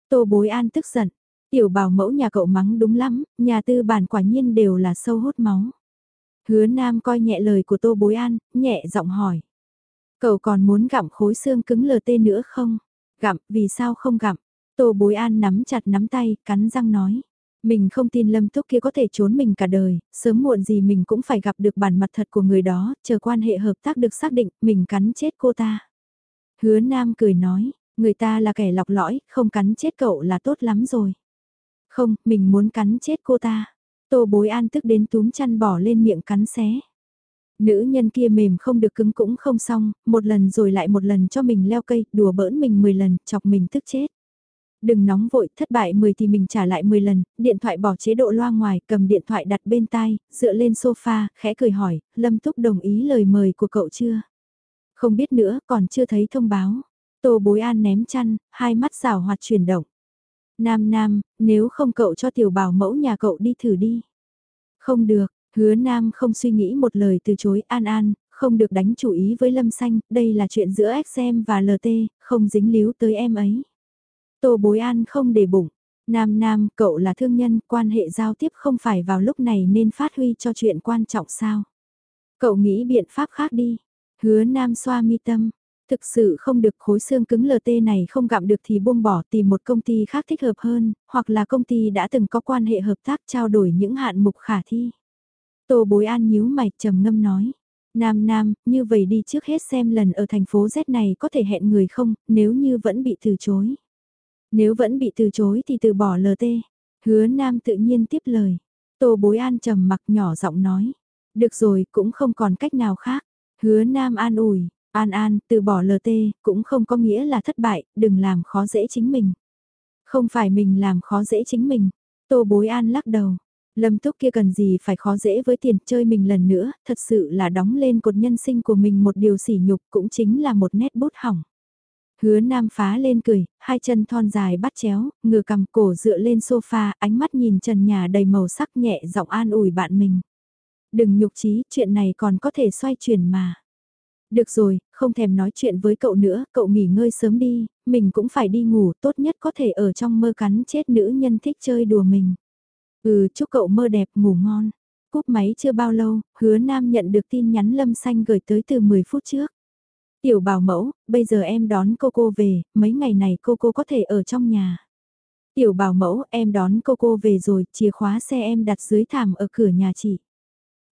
Tô bối an tức giận, tiểu bảo mẫu nhà cậu mắng đúng lắm, nhà tư bản quả nhiên đều là sâu hút máu. Hứa Nam coi nhẹ lời của Tô Bối An, nhẹ giọng hỏi. Cậu còn muốn gặm khối xương cứng lờ tê nữa không? Gặm, vì sao không gặm? Tô Bối An nắm chặt nắm tay, cắn răng nói. Mình không tin Lâm Túc kia có thể trốn mình cả đời, sớm muộn gì mình cũng phải gặp được bản mặt thật của người đó, chờ quan hệ hợp tác được xác định, mình cắn chết cô ta. Hứa Nam cười nói, người ta là kẻ lọc lõi, không cắn chết cậu là tốt lắm rồi. Không, mình muốn cắn chết cô ta. Tô bối an tức đến túm chăn bỏ lên miệng cắn xé. Nữ nhân kia mềm không được cứng cũng không xong, một lần rồi lại một lần cho mình leo cây, đùa bỡn mình 10 lần, chọc mình tức chết. Đừng nóng vội, thất bại 10 thì mình trả lại 10 lần, điện thoại bỏ chế độ loa ngoài, cầm điện thoại đặt bên tai, dựa lên sofa, khẽ cười hỏi, Lâm Túc đồng ý lời mời của cậu chưa? Không biết nữa, còn chưa thấy thông báo. Tô bối an ném chăn, hai mắt rào hoạt chuyển động. Nam Nam, nếu không cậu cho tiểu bảo mẫu nhà cậu đi thử đi. Không được, hứa Nam không suy nghĩ một lời từ chối An An, không được đánh chủ ý với Lâm Xanh, đây là chuyện giữa XM và LT, không dính líu tới em ấy. Tô bối an không để bụng. Nam Nam, cậu là thương nhân, quan hệ giao tiếp không phải vào lúc này nên phát huy cho chuyện quan trọng sao. Cậu nghĩ biện pháp khác đi. Hứa Nam xoa mi tâm. Thực sự không được khối xương cứng LT này không gặm được thì buông bỏ tìm một công ty khác thích hợp hơn, hoặc là công ty đã từng có quan hệ hợp tác trao đổi những hạn mục khả thi. Tô bối an nhíu mày trầm ngâm nói. Nam Nam, như vậy đi trước hết xem lần ở thành phố Z này có thể hẹn người không, nếu như vẫn bị từ chối. Nếu vẫn bị từ chối thì từ bỏ LT. Hứa Nam tự nhiên tiếp lời. Tô bối an trầm mặc nhỏ giọng nói. Được rồi, cũng không còn cách nào khác. Hứa Nam an ủi, an an, từ bỏ LT, cũng không có nghĩa là thất bại, đừng làm khó dễ chính mình. Không phải mình làm khó dễ chính mình. Tô bối an lắc đầu. Lâm Túc kia cần gì phải khó dễ với tiền chơi mình lần nữa, thật sự là đóng lên cột nhân sinh của mình một điều sỉ nhục cũng chính là một nét bút hỏng. Hứa Nam phá lên cười, hai chân thon dài bắt chéo, ngửa cầm cổ dựa lên sofa, ánh mắt nhìn trần nhà đầy màu sắc nhẹ giọng an ủi bạn mình. Đừng nhục chí, chuyện này còn có thể xoay chuyển mà. Được rồi, không thèm nói chuyện với cậu nữa, cậu nghỉ ngơi sớm đi, mình cũng phải đi ngủ, tốt nhất có thể ở trong mơ cắn chết nữ nhân thích chơi đùa mình. Ừ, chúc cậu mơ đẹp, ngủ ngon. Cúp máy chưa bao lâu, hứa nam nhận được tin nhắn lâm xanh gửi tới từ 10 phút trước. Tiểu bảo mẫu, bây giờ em đón cô cô về, mấy ngày này cô cô có thể ở trong nhà. Tiểu bảo mẫu, em đón cô cô về rồi, chìa khóa xe em đặt dưới thảm ở cửa nhà chị.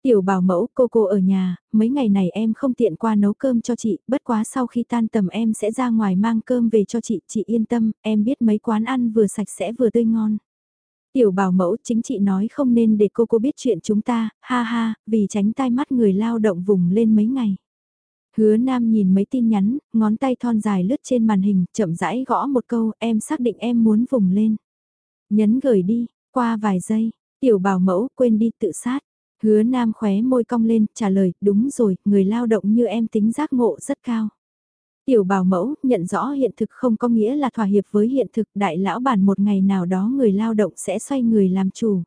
Tiểu bảo mẫu, cô cô ở nhà, mấy ngày này em không tiện qua nấu cơm cho chị, bất quá sau khi tan tầm em sẽ ra ngoài mang cơm về cho chị, chị yên tâm, em biết mấy quán ăn vừa sạch sẽ vừa tươi ngon. Tiểu bảo mẫu chính chị nói không nên để cô cô biết chuyện chúng ta, ha ha, vì tránh tai mắt người lao động vùng lên mấy ngày. Hứa Nam nhìn mấy tin nhắn, ngón tay thon dài lướt trên màn hình, chậm rãi gõ một câu, em xác định em muốn vùng lên. Nhấn gửi đi, qua vài giây, tiểu bảo mẫu quên đi tự sát. Hứa Nam khóe môi cong lên, trả lời, đúng rồi, người lao động như em tính giác ngộ rất cao. Tiểu bảo mẫu, nhận rõ hiện thực không có nghĩa là thỏa hiệp với hiện thực đại lão bản một ngày nào đó người lao động sẽ xoay người làm chủ.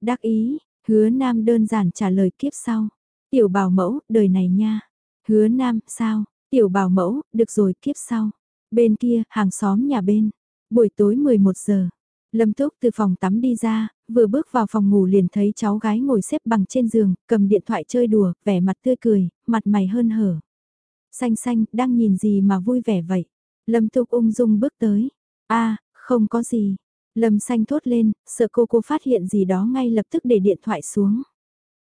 Đắc ý, hứa nam đơn giản trả lời kiếp sau. Tiểu bảo mẫu, đời này nha. Hứa nam, sao? Tiểu bảo mẫu, được rồi kiếp sau. Bên kia, hàng xóm nhà bên. Buổi tối 11 giờ. Lâm Túc từ phòng tắm đi ra, vừa bước vào phòng ngủ liền thấy cháu gái ngồi xếp bằng trên giường, cầm điện thoại chơi đùa, vẻ mặt tươi cười, mặt mày hơn hở. Xanh xanh, đang nhìn gì mà vui vẻ vậy? Lâm Túc ung dung bước tới. a không có gì. Lâm xanh thốt lên, sợ cô cô phát hiện gì đó ngay lập tức để điện thoại xuống.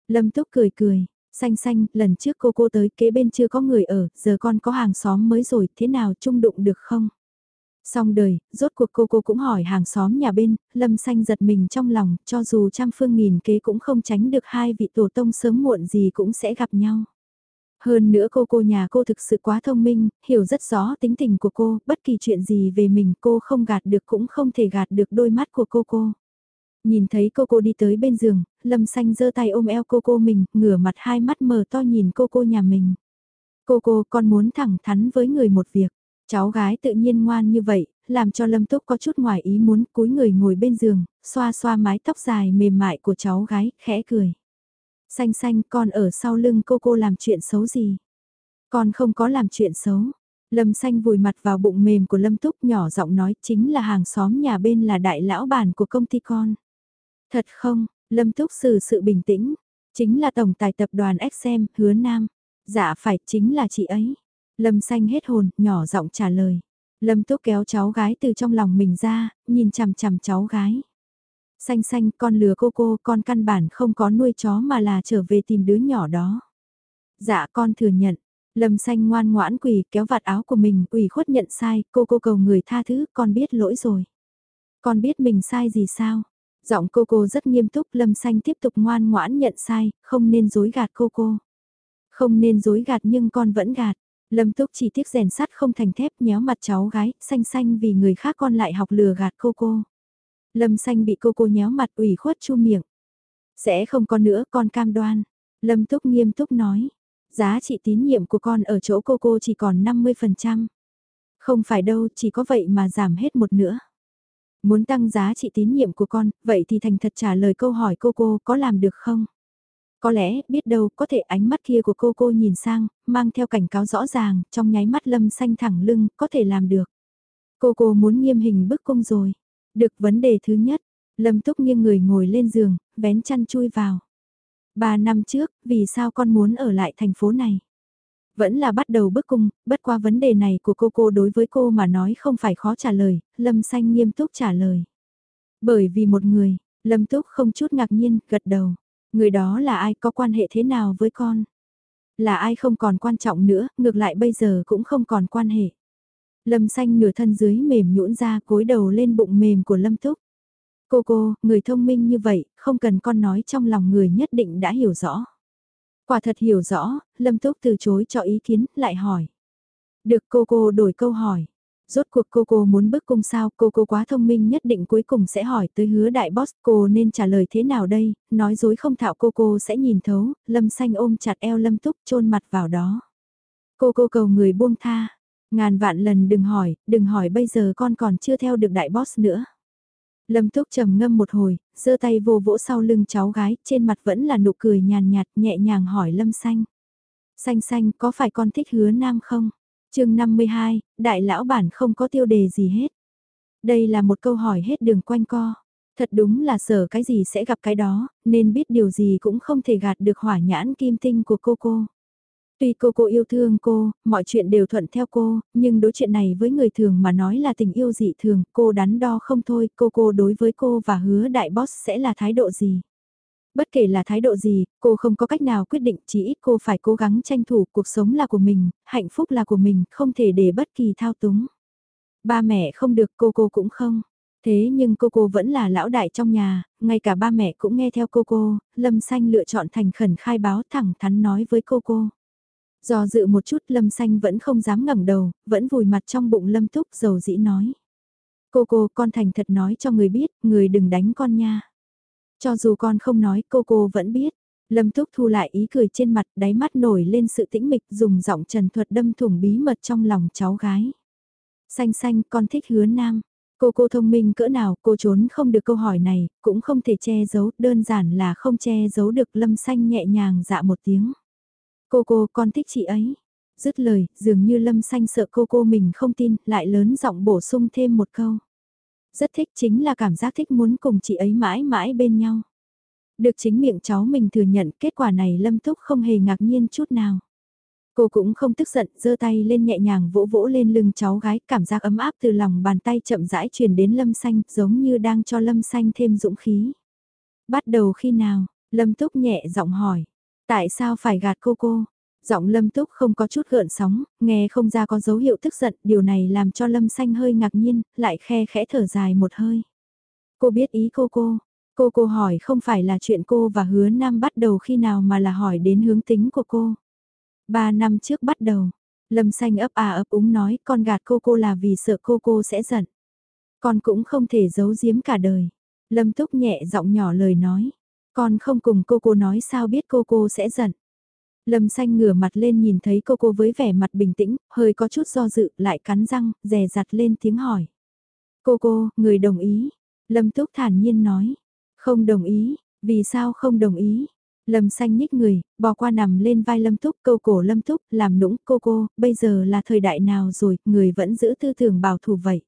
Lâm Túc cười cười, xanh xanh, lần trước cô cô tới kế bên chưa có người ở, giờ con có hàng xóm mới rồi, thế nào chung đụng được không? Xong đời, rốt cuộc cô cô cũng hỏi hàng xóm nhà bên, lâm xanh giật mình trong lòng, cho dù trăm phương nghìn kế cũng không tránh được hai vị tổ tông sớm muộn gì cũng sẽ gặp nhau. Hơn nữa cô cô nhà cô thực sự quá thông minh, hiểu rất rõ tính tình của cô, bất kỳ chuyện gì về mình cô không gạt được cũng không thể gạt được đôi mắt của cô cô. Nhìn thấy cô cô đi tới bên giường, Lâm Xanh giơ tay ôm eo cô cô mình, ngửa mặt hai mắt mờ to nhìn cô cô nhà mình. Cô cô con muốn thẳng thắn với người một việc. Cháu gái tự nhiên ngoan như vậy, làm cho Lâm Túc có chút ngoài ý muốn cúi người ngồi bên giường, xoa xoa mái tóc dài mềm mại của cháu gái, khẽ cười. Xanh xanh con ở sau lưng cô cô làm chuyện xấu gì? Con không có làm chuyện xấu. Lâm xanh vùi mặt vào bụng mềm của Lâm Túc nhỏ giọng nói chính là hàng xóm nhà bên là đại lão bản của công ty con. Thật không, Lâm Túc xử sự bình tĩnh, chính là tổng tài tập đoàn XM, hứa nam. Dạ phải, chính là chị ấy. Lâm xanh hết hồn, nhỏ giọng trả lời. Lâm Túc kéo cháu gái từ trong lòng mình ra, nhìn chằm chằm cháu gái. Xanh xanh con lừa cô cô con căn bản không có nuôi chó mà là trở về tìm đứa nhỏ đó. Dạ con thừa nhận. Lâm xanh ngoan ngoãn quỳ kéo vạt áo của mình quỳ khuất nhận sai cô cô cầu người tha thứ con biết lỗi rồi. Con biết mình sai gì sao? Giọng cô cô rất nghiêm túc Lâm xanh tiếp tục ngoan ngoãn nhận sai không nên dối gạt cô cô. Không nên dối gạt nhưng con vẫn gạt. Lâm Túc chỉ tiếc rèn sắt không thành thép nhéo mặt cháu gái, xanh xanh vì người khác con lại học lừa gạt cô cô. Lâm xanh bị cô cô nhéo mặt ủy khuất chu miệng. Sẽ không có nữa con cam đoan. Lâm Túc nghiêm túc nói. Giá trị tín nhiệm của con ở chỗ cô cô chỉ còn 50%. Không phải đâu, chỉ có vậy mà giảm hết một nữa. Muốn tăng giá trị tín nhiệm của con, vậy thì thành thật trả lời câu hỏi cô cô có làm được không? Có lẽ, biết đâu, có thể ánh mắt kia của cô cô nhìn sang, mang theo cảnh cáo rõ ràng, trong nháy mắt lâm xanh thẳng lưng, có thể làm được. Cô cô muốn nghiêm hình bức cung rồi. Được vấn đề thứ nhất, Lâm Túc nghiêng người ngồi lên giường, vén chăn chui vào. Ba năm trước, vì sao con muốn ở lại thành phố này? Vẫn là bắt đầu bức cung, bất qua vấn đề này của cô cô đối với cô mà nói không phải khó trả lời, Lâm Xanh nghiêm túc trả lời. Bởi vì một người, Lâm Túc không chút ngạc nhiên, gật đầu. Người đó là ai có quan hệ thế nào với con? Là ai không còn quan trọng nữa, ngược lại bây giờ cũng không còn quan hệ. Lâm xanh nửa thân dưới mềm nhũn ra cối đầu lên bụng mềm của Lâm Túc. Cô cô, người thông minh như vậy, không cần con nói trong lòng người nhất định đã hiểu rõ. Quả thật hiểu rõ, Lâm Túc từ chối cho ý kiến, lại hỏi. Được cô cô đổi câu hỏi. Rốt cuộc cô cô muốn bức cung sao, cô cô quá thông minh nhất định cuối cùng sẽ hỏi tới hứa đại boss cô nên trả lời thế nào đây, nói dối không thạo cô cô sẽ nhìn thấu, lâm xanh ôm chặt eo lâm túc chôn mặt vào đó. Cô cô cầu người buông tha, ngàn vạn lần đừng hỏi, đừng hỏi bây giờ con còn chưa theo được đại boss nữa. Lâm Túc trầm ngâm một hồi, giơ tay vô vỗ sau lưng cháu gái, trên mặt vẫn là nụ cười nhàn nhạt, nhẹ nhàng hỏi Lâm Xanh. Xanh xanh, có phải con thích hứa nam không? chương 52, đại lão bản không có tiêu đề gì hết. Đây là một câu hỏi hết đường quanh co. Thật đúng là sở cái gì sẽ gặp cái đó, nên biết điều gì cũng không thể gạt được hỏa nhãn kim tinh của cô cô. Tuy cô cô yêu thương cô, mọi chuyện đều thuận theo cô, nhưng đối chuyện này với người thường mà nói là tình yêu dị thường, cô đắn đo không thôi, cô cô đối với cô và hứa đại boss sẽ là thái độ gì. Bất kể là thái độ gì, cô không có cách nào quyết định, chỉ ít cô phải cố gắng tranh thủ cuộc sống là của mình, hạnh phúc là của mình, không thể để bất kỳ thao túng. Ba mẹ không được cô cô cũng không. Thế nhưng cô cô vẫn là lão đại trong nhà, ngay cả ba mẹ cũng nghe theo cô cô, Lâm Xanh lựa chọn thành khẩn khai báo thẳng thắn nói với cô cô. Do dự một chút Lâm Xanh vẫn không dám ngẩng đầu, vẫn vùi mặt trong bụng Lâm Túc dầu dĩ nói. Cô cô con thành thật nói cho người biết, người đừng đánh con nha. Cho dù con không nói cô cô vẫn biết. Lâm Túc thu lại ý cười trên mặt đáy mắt nổi lên sự tĩnh mịch dùng giọng trần thuật đâm thủng bí mật trong lòng cháu gái. Xanh xanh con thích hứa nam. Cô cô thông minh cỡ nào cô trốn không được câu hỏi này, cũng không thể che giấu, đơn giản là không che giấu được lâm xanh nhẹ nhàng dạ một tiếng. Cô cô con thích chị ấy. Dứt lời, dường như lâm xanh sợ cô cô mình không tin, lại lớn giọng bổ sung thêm một câu rất thích chính là cảm giác thích muốn cùng chị ấy mãi mãi bên nhau. Được chính miệng cháu mình thừa nhận kết quả này Lâm Túc không hề ngạc nhiên chút nào. Cô cũng không tức giận, giơ tay lên nhẹ nhàng vỗ vỗ lên lưng cháu gái, cảm giác ấm áp từ lòng bàn tay chậm rãi truyền đến Lâm Xanh, giống như đang cho Lâm Xanh thêm dũng khí. Bắt đầu khi nào? Lâm Túc nhẹ giọng hỏi. Tại sao phải gạt cô cô? Giọng lâm túc không có chút gợn sóng, nghe không ra có dấu hiệu tức giận, điều này làm cho lâm xanh hơi ngạc nhiên, lại khe khẽ thở dài một hơi. Cô biết ý cô cô, cô cô hỏi không phải là chuyện cô và hứa nam bắt đầu khi nào mà là hỏi đến hướng tính của cô. Ba năm trước bắt đầu, lâm xanh ấp à ấp úng nói con gạt cô cô là vì sợ cô cô sẽ giận. Con cũng không thể giấu giếm cả đời. Lâm túc nhẹ giọng nhỏ lời nói. Con không cùng cô cô nói sao biết cô cô sẽ giận. Lâm xanh ngửa mặt lên nhìn thấy cô cô với vẻ mặt bình tĩnh, hơi có chút do dự, lại cắn răng, rè rặt lên tiếng hỏi. Cô cô, người đồng ý. Lâm túc thản nhiên nói. Không đồng ý, vì sao không đồng ý? Lâm xanh nhích người, bò qua nằm lên vai Lâm Túc câu cổ Lâm Túc làm nũng cô cô, bây giờ là thời đại nào rồi, người vẫn giữ tư tưởng bảo thủ vậy.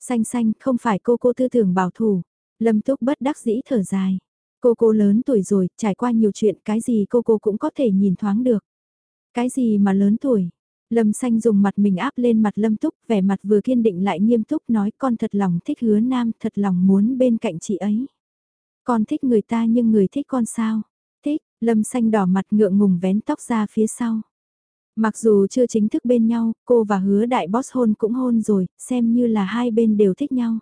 Xanh xanh, không phải cô cô tư tưởng bảo thủ. Lâm Túc bất đắc dĩ thở dài. Cô cô lớn tuổi rồi, trải qua nhiều chuyện, cái gì cô cô cũng có thể nhìn thoáng được. Cái gì mà lớn tuổi? Lâm xanh dùng mặt mình áp lên mặt lâm túc, vẻ mặt vừa kiên định lại nghiêm túc nói con thật lòng thích hứa nam, thật lòng muốn bên cạnh chị ấy. Con thích người ta nhưng người thích con sao? Thích, lâm xanh đỏ mặt ngượng ngùng vén tóc ra phía sau. Mặc dù chưa chính thức bên nhau, cô và hứa đại boss hôn cũng hôn rồi, xem như là hai bên đều thích nhau.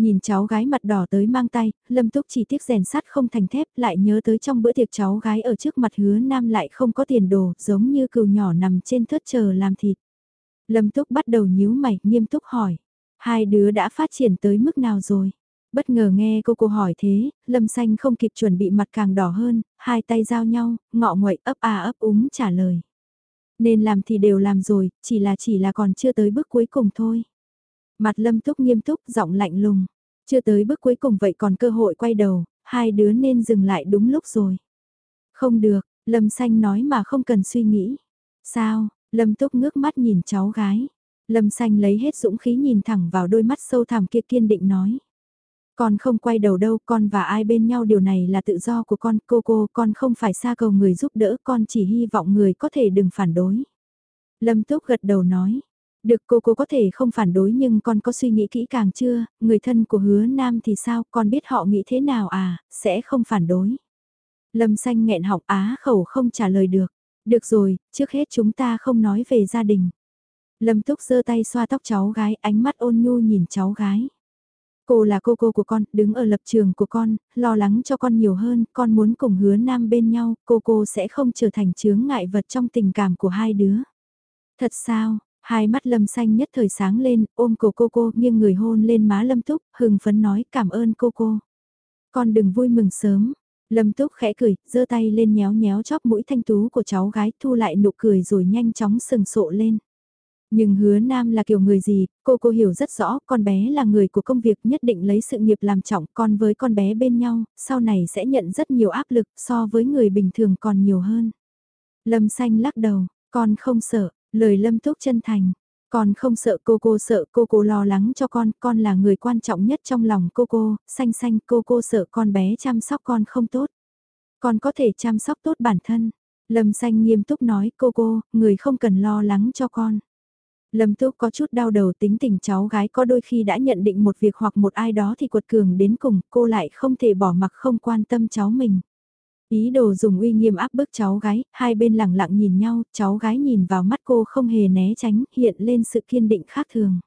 Nhìn cháu gái mặt đỏ tới mang tay, Lâm Túc chỉ tiếc rèn sắt không thành thép lại nhớ tới trong bữa tiệc cháu gái ở trước mặt hứa nam lại không có tiền đồ giống như cừu nhỏ nằm trên thớt chờ làm thịt. Lâm Túc bắt đầu nhíu mày, nghiêm túc hỏi. Hai đứa đã phát triển tới mức nào rồi? Bất ngờ nghe cô cô hỏi thế, Lâm Xanh không kịp chuẩn bị mặt càng đỏ hơn, hai tay giao nhau, ngọ nguậy ấp à ấp úng trả lời. Nên làm thì đều làm rồi, chỉ là chỉ là còn chưa tới bước cuối cùng thôi. Mặt lâm túc nghiêm túc, giọng lạnh lùng. Chưa tới bước cuối cùng vậy còn cơ hội quay đầu, hai đứa nên dừng lại đúng lúc rồi. Không được, Lâm Xanh nói mà không cần suy nghĩ. Sao, Lâm Túc ngước mắt nhìn cháu gái. Lâm xanh lấy hết dũng khí nhìn thẳng vào đôi mắt sâu thẳm kia kiên định nói. Con không quay đầu đâu, con và ai bên nhau điều này là tự do của con, cô cô, con không phải xa cầu người giúp đỡ, con chỉ hy vọng người có thể đừng phản đối. Lâm Túc gật đầu nói, được cô cô có thể không phản đối nhưng con có suy nghĩ kỹ càng chưa, người thân của hứa nam thì sao, con biết họ nghĩ thế nào à, sẽ không phản đối. Lâm xanh nghẹn học á khẩu không trả lời được. Được rồi, trước hết chúng ta không nói về gia đình. Lâm Túc giơ tay xoa tóc cháu gái, ánh mắt ôn nhu nhìn cháu gái. Cô là cô cô của con, đứng ở lập trường của con, lo lắng cho con nhiều hơn, con muốn cùng hứa nam bên nhau, cô cô sẽ không trở thành chướng ngại vật trong tình cảm của hai đứa. Thật sao, hai mắt lâm xanh nhất thời sáng lên, ôm cổ cô cô nghiêng người hôn lên má lâm túc, hừng phấn nói cảm ơn cô cô. Con đừng vui mừng sớm. Lâm túc khẽ cười, giơ tay lên nhéo nhéo chóp mũi thanh tú của cháu gái thu lại nụ cười rồi nhanh chóng sừng sộ lên. Nhưng hứa nam là kiểu người gì, cô cô hiểu rất rõ, con bé là người của công việc nhất định lấy sự nghiệp làm trọng, con với con bé bên nhau, sau này sẽ nhận rất nhiều áp lực so với người bình thường còn nhiều hơn. Lâm xanh lắc đầu, con không sợ, lời lâm túc chân thành, con không sợ cô cô sợ cô cô lo lắng cho con, con là người quan trọng nhất trong lòng cô cô, xanh xanh cô cô sợ con bé chăm sóc con không tốt. Con có thể chăm sóc tốt bản thân. Lâm xanh nghiêm túc nói cô cô, người không cần lo lắng cho con. Lâm Túc có chút đau đầu tính tình cháu gái có đôi khi đã nhận định một việc hoặc một ai đó thì quật cường đến cùng, cô lại không thể bỏ mặc không quan tâm cháu mình. Ý đồ dùng uy nghiêm áp bức cháu gái, hai bên lặng lặng nhìn nhau, cháu gái nhìn vào mắt cô không hề né tránh, hiện lên sự kiên định khác thường.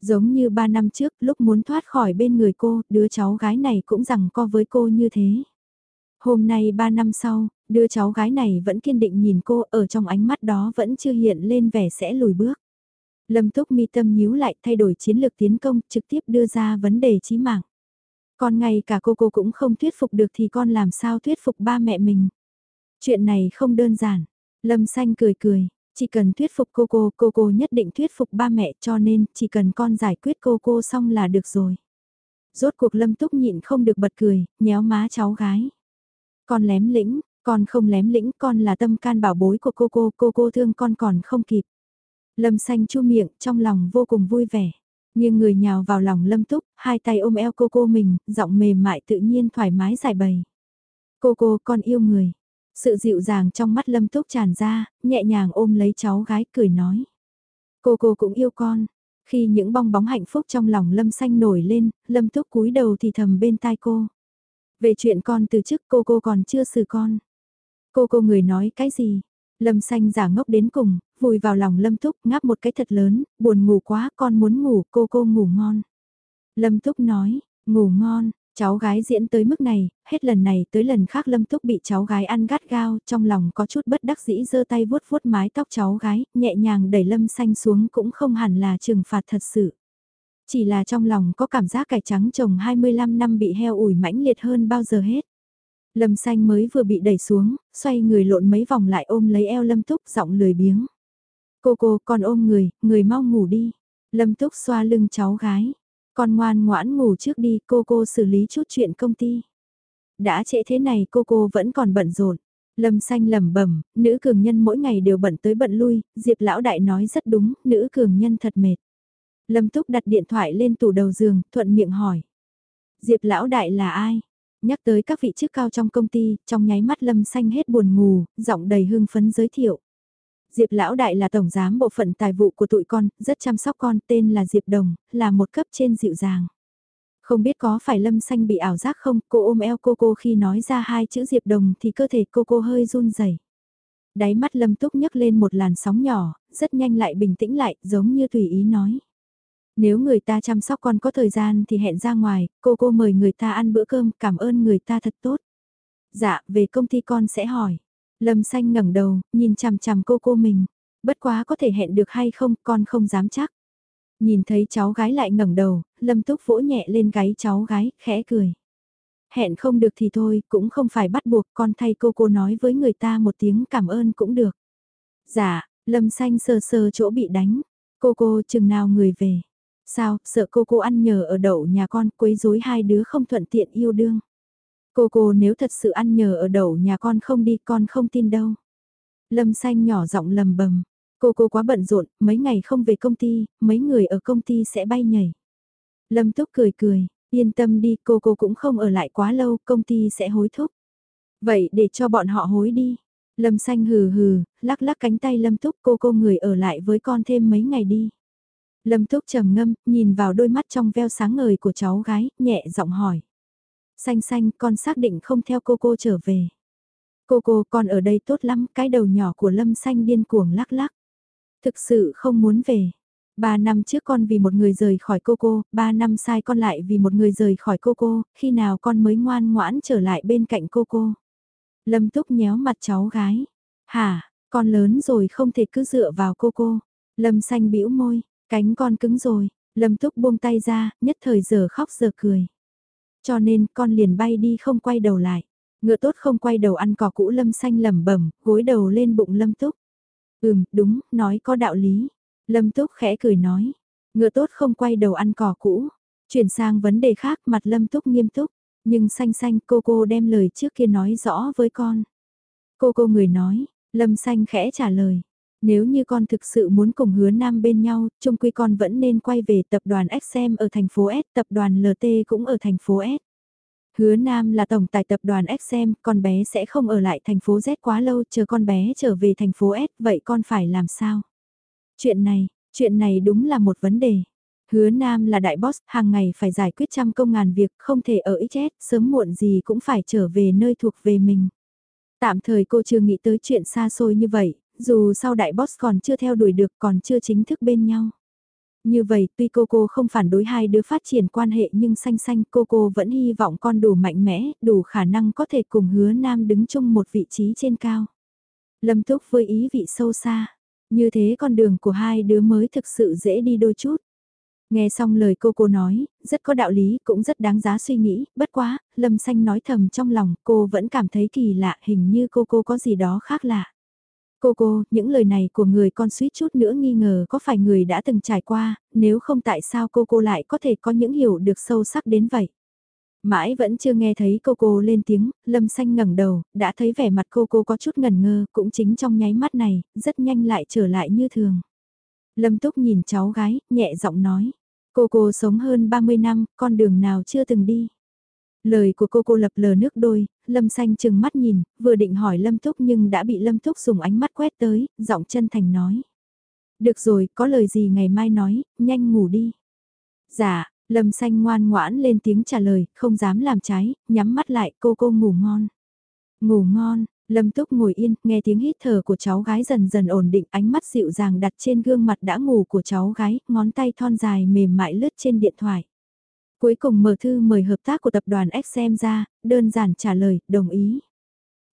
Giống như ba năm trước, lúc muốn thoát khỏi bên người cô, đứa cháu gái này cũng rằng co với cô như thế. Hôm nay ba năm sau, đứa cháu gái này vẫn kiên định nhìn cô, ở trong ánh mắt đó vẫn chưa hiện lên vẻ sẽ lùi bước. Lâm Túc mi tâm nhíu lại thay đổi chiến lược tiến công, trực tiếp đưa ra vấn đề chí mạng. Con ngay cả cô cô cũng không thuyết phục được thì con làm sao thuyết phục ba mẹ mình. Chuyện này không đơn giản. Lâm Xanh cười cười, chỉ cần thuyết phục cô cô, cô cô nhất định thuyết phục ba mẹ cho nên chỉ cần con giải quyết cô cô xong là được rồi. Rốt cuộc Lâm Túc nhịn không được bật cười, nhéo má cháu gái. Con lém lĩnh, con không lém lĩnh, con là tâm can bảo bối của cô cô, cô cô thương con còn không kịp. Lâm xanh chu miệng, trong lòng vô cùng vui vẻ. Nhưng người nhào vào lòng lâm túc, hai tay ôm eo cô cô mình, giọng mềm mại tự nhiên thoải mái giải bày. Cô cô con yêu người. Sự dịu dàng trong mắt lâm túc tràn ra, nhẹ nhàng ôm lấy cháu gái cười nói. Cô cô cũng yêu con. Khi những bong bóng hạnh phúc trong lòng lâm xanh nổi lên, lâm túc cúi đầu thì thầm bên tai cô. Về chuyện con từ chức cô cô còn chưa xử con. Cô cô người nói cái gì? Lâm xanh giả ngốc đến cùng, vùi vào lòng Lâm Túc ngáp một cái thật lớn, buồn ngủ quá con muốn ngủ cô cô ngủ ngon. Lâm Túc nói, ngủ ngon, cháu gái diễn tới mức này, hết lần này tới lần khác Lâm Túc bị cháu gái ăn gắt gao, trong lòng có chút bất đắc dĩ giơ tay vuốt vuốt mái tóc cháu gái, nhẹ nhàng đẩy Lâm xanh xuống cũng không hẳn là trừng phạt thật sự. Chỉ là trong lòng có cảm giác cải trắng chồng 25 năm bị heo ủi mãnh liệt hơn bao giờ hết. Lâm xanh mới vừa bị đẩy xuống, xoay người lộn mấy vòng lại ôm lấy eo Lâm Túc giọng lười biếng. Cô cô con ôm người, người mau ngủ đi. Lâm Túc xoa lưng cháu gái. Con ngoan ngoãn ngủ trước đi, cô cô xử lý chút chuyện công ty. Đã trễ thế này cô cô vẫn còn bận rộn. Lâm xanh lẩm bẩm, nữ cường nhân mỗi ngày đều bận tới bận lui, Diệp lão đại nói rất đúng, nữ cường nhân thật mệt. Lâm Túc đặt điện thoại lên tủ đầu giường, thuận miệng hỏi. Diệp lão đại là ai? Nhắc tới các vị chức cao trong công ty, trong nháy mắt Lâm xanh hết buồn ngủ, giọng đầy hưng phấn giới thiệu. Diệp Lão Đại là tổng giám bộ phận tài vụ của tụi con, rất chăm sóc con, tên là Diệp Đồng, là một cấp trên dịu dàng. Không biết có phải Lâm Xanh bị ảo giác không, cô ôm eo cô cô khi nói ra hai chữ Diệp Đồng thì cơ thể cô cô hơi run rẩy. Đáy mắt Lâm Túc nhấc lên một làn sóng nhỏ, rất nhanh lại bình tĩnh lại, giống như tùy ý nói. Nếu người ta chăm sóc con có thời gian thì hẹn ra ngoài, cô cô mời người ta ăn bữa cơm, cảm ơn người ta thật tốt. Dạ, về công ty con sẽ hỏi. Lâm xanh ngẩng đầu, nhìn chằm chằm cô cô mình. Bất quá có thể hẹn được hay không, con không dám chắc. Nhìn thấy cháu gái lại ngẩng đầu, Lâm Túc vỗ nhẹ lên gáy cháu gái, khẽ cười. Hẹn không được thì thôi, cũng không phải bắt buộc, con thay cô cô nói với người ta một tiếng cảm ơn cũng được. Dạ, Lâm xanh sờ sờ chỗ bị đánh. Cô cô chừng nào người về. Sao, sợ cô cô ăn nhờ ở đậu nhà con quấy rối hai đứa không thuận tiện yêu đương. Cô cô nếu thật sự ăn nhờ ở đậu nhà con không đi con không tin đâu. Lâm xanh nhỏ giọng lầm bầm. Cô cô quá bận rộn, mấy ngày không về công ty, mấy người ở công ty sẽ bay nhảy. Lâm Túc cười cười, yên tâm đi, cô cô cũng không ở lại quá lâu, công ty sẽ hối thúc. Vậy để cho bọn họ hối đi. Lâm xanh hừ hừ, lắc lắc cánh tay Lâm Túc cô cô người ở lại với con thêm mấy ngày đi. Lâm Túc trầm ngâm, nhìn vào đôi mắt trong veo sáng ngời của cháu gái, nhẹ giọng hỏi. Xanh xanh, con xác định không theo cô cô trở về. Cô cô con ở đây tốt lắm, cái đầu nhỏ của Lâm xanh điên cuồng lắc lắc. Thực sự không muốn về. Ba năm trước con vì một người rời khỏi cô cô, ba năm sai con lại vì một người rời khỏi cô cô, khi nào con mới ngoan ngoãn trở lại bên cạnh cô cô. Lâm Túc nhéo mặt cháu gái. Hả, con lớn rồi không thể cứ dựa vào cô cô. Lâm xanh bĩu môi, cánh con cứng rồi. Lâm Túc buông tay ra, nhất thời giờ khóc giờ cười. Cho nên con liền bay đi không quay đầu lại. Ngựa tốt không quay đầu ăn cỏ cũ Lâm xanh lẩm bẩm, gối đầu lên bụng Lâm Túc. Ừm, đúng, nói có đạo lý. Lâm Túc khẽ cười nói. Ngựa tốt không quay đầu ăn cỏ cũ. Chuyển sang vấn đề khác mặt Lâm Túc nghiêm túc. Nhưng xanh xanh cô cô đem lời trước kia nói rõ với con. Cô cô người nói, Lâm xanh khẽ trả lời. Nếu như con thực sự muốn cùng hứa nam bên nhau, chung quy con vẫn nên quay về tập đoàn XM ở thành phố S, tập đoàn LT cũng ở thành phố S. Hứa Nam là tổng tài tập đoàn XM, con bé sẽ không ở lại thành phố Z quá lâu, chờ con bé trở về thành phố S, vậy con phải làm sao? Chuyện này, chuyện này đúng là một vấn đề. Hứa Nam là đại boss, hàng ngày phải giải quyết trăm công ngàn việc, không thể ở XS, sớm muộn gì cũng phải trở về nơi thuộc về mình. Tạm thời cô chưa nghĩ tới chuyện xa xôi như vậy, dù sau đại boss còn chưa theo đuổi được còn chưa chính thức bên nhau. Như vậy tuy cô cô không phản đối hai đứa phát triển quan hệ nhưng xanh xanh cô cô vẫn hy vọng con đủ mạnh mẽ, đủ khả năng có thể cùng hứa nam đứng chung một vị trí trên cao. Lâm Túc với ý vị sâu xa, như thế con đường của hai đứa mới thực sự dễ đi đôi chút. Nghe xong lời cô cô nói, rất có đạo lý, cũng rất đáng giá suy nghĩ, bất quá, Lâm Xanh nói thầm trong lòng, cô vẫn cảm thấy kỳ lạ, hình như cô cô có gì đó khác lạ. Cô cô, những lời này của người con suýt chút nữa nghi ngờ có phải người đã từng trải qua, nếu không tại sao cô cô lại có thể có những hiểu được sâu sắc đến vậy. Mãi vẫn chưa nghe thấy cô cô lên tiếng, Lâm Xanh ngẩng đầu, đã thấy vẻ mặt cô cô có chút ngần ngơ, cũng chính trong nháy mắt này, rất nhanh lại trở lại như thường. Lâm Túc nhìn cháu gái, nhẹ giọng nói, cô cô sống hơn 30 năm, con đường nào chưa từng đi. Lời của cô cô lập lờ nước đôi, Lâm Xanh chừng mắt nhìn, vừa định hỏi Lâm Túc nhưng đã bị Lâm Túc dùng ánh mắt quét tới, giọng chân thành nói. Được rồi, có lời gì ngày mai nói, nhanh ngủ đi. Dạ, Lâm xanh ngoan ngoãn lên tiếng trả lời, không dám làm trái, nhắm mắt lại cô cô ngủ ngon. Ngủ ngon, Lâm Túc ngồi yên, nghe tiếng hít thở của cháu gái dần dần ổn định, ánh mắt dịu dàng đặt trên gương mặt đã ngủ của cháu gái, ngón tay thon dài mềm mại lướt trên điện thoại. Cuối cùng mở thư mời hợp tác của tập đoàn XM ra, đơn giản trả lời, đồng ý.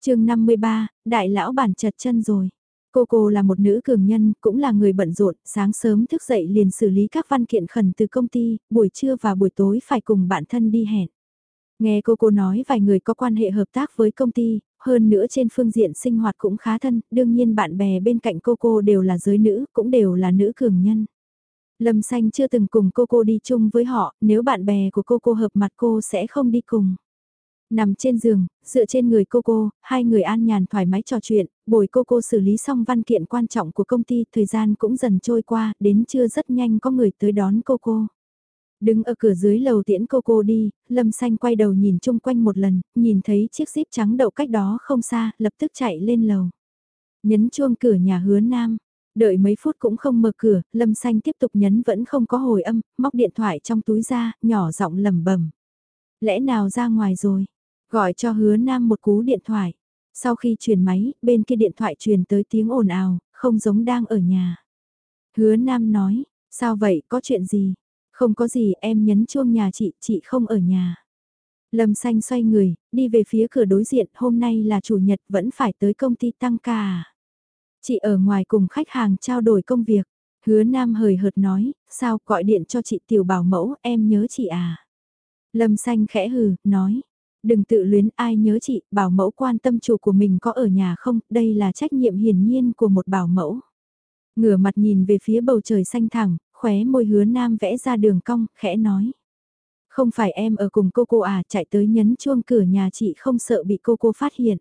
chương 53, đại lão bản chật chân rồi. Cô cô là một nữ cường nhân, cũng là người bận rộn, sáng sớm thức dậy liền xử lý các văn kiện khẩn từ công ty, buổi trưa và buổi tối phải cùng bạn thân đi hẹn. Nghe cô cô nói vài người có quan hệ hợp tác với công ty, hơn nữa trên phương diện sinh hoạt cũng khá thân, đương nhiên bạn bè bên cạnh cô cô đều là giới nữ, cũng đều là nữ cường nhân. Lâm Xanh chưa từng cùng cô cô đi chung với họ, nếu bạn bè của cô cô hợp mặt cô sẽ không đi cùng. Nằm trên giường, dựa trên người cô cô, hai người an nhàn thoải mái trò chuyện, bồi cô cô xử lý xong văn kiện quan trọng của công ty, thời gian cũng dần trôi qua, đến trưa rất nhanh có người tới đón cô cô. Đứng ở cửa dưới lầu tiễn cô cô đi, Lâm Xanh quay đầu nhìn chung quanh một lần, nhìn thấy chiếc jeep trắng đậu cách đó không xa, lập tức chạy lên lầu. Nhấn chuông cửa nhà hứa nam, đợi mấy phút cũng không mở cửa, Lâm Xanh tiếp tục nhấn vẫn không có hồi âm, móc điện thoại trong túi ra, nhỏ giọng lầm bẩm Lẽ nào ra ngoài rồi? Gọi cho hứa nam một cú điện thoại. Sau khi truyền máy, bên kia điện thoại truyền tới tiếng ồn ào, không giống đang ở nhà. Hứa nam nói, sao vậy, có chuyện gì? Không có gì, em nhấn chuông nhà chị, chị không ở nhà. Lâm xanh xoay người, đi về phía cửa đối diện, hôm nay là chủ nhật vẫn phải tới công ty tăng ca à? Chị ở ngoài cùng khách hàng trao đổi công việc. Hứa Nam hời hợt nói, sao gọi điện cho chị tiểu bảo mẫu, em nhớ chị à? Lâm xanh khẽ hừ, nói, đừng tự luyến ai nhớ chị, bảo mẫu quan tâm chủ của mình có ở nhà không, đây là trách nhiệm hiển nhiên của một bảo mẫu. Ngửa mặt nhìn về phía bầu trời xanh thẳng, khóe môi hứa nam vẽ ra đường cong, khẽ nói. Không phải em ở cùng cô cô à, chạy tới nhấn chuông cửa nhà chị không sợ bị cô cô phát hiện.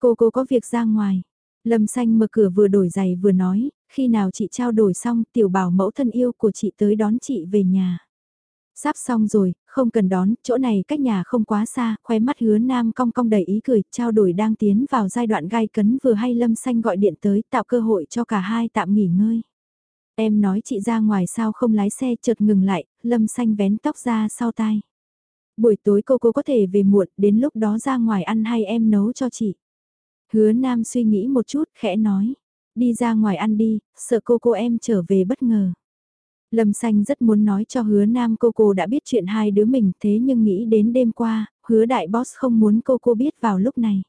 Cô cô có việc ra ngoài. Lâm xanh mở cửa vừa đổi giày vừa nói, khi nào chị trao đổi xong tiểu bảo mẫu thân yêu của chị tới đón chị về nhà. Sắp xong rồi, không cần đón, chỗ này cách nhà không quá xa, khóe mắt hứa nam cong cong đầy ý cười, trao đổi đang tiến vào giai đoạn gai cấn vừa hay Lâm Xanh gọi điện tới tạo cơ hội cho cả hai tạm nghỉ ngơi. Em nói chị ra ngoài sao không lái xe chợt ngừng lại, Lâm Xanh vén tóc ra sau tai. Buổi tối cô cô có thể về muộn, đến lúc đó ra ngoài ăn hay em nấu cho chị. Hứa Nam suy nghĩ một chút, khẽ nói. Đi ra ngoài ăn đi, sợ cô cô em trở về bất ngờ. Lâm Xanh rất muốn nói cho hứa nam cô cô đã biết chuyện hai đứa mình thế nhưng nghĩ đến đêm qua, hứa đại boss không muốn cô cô biết vào lúc này.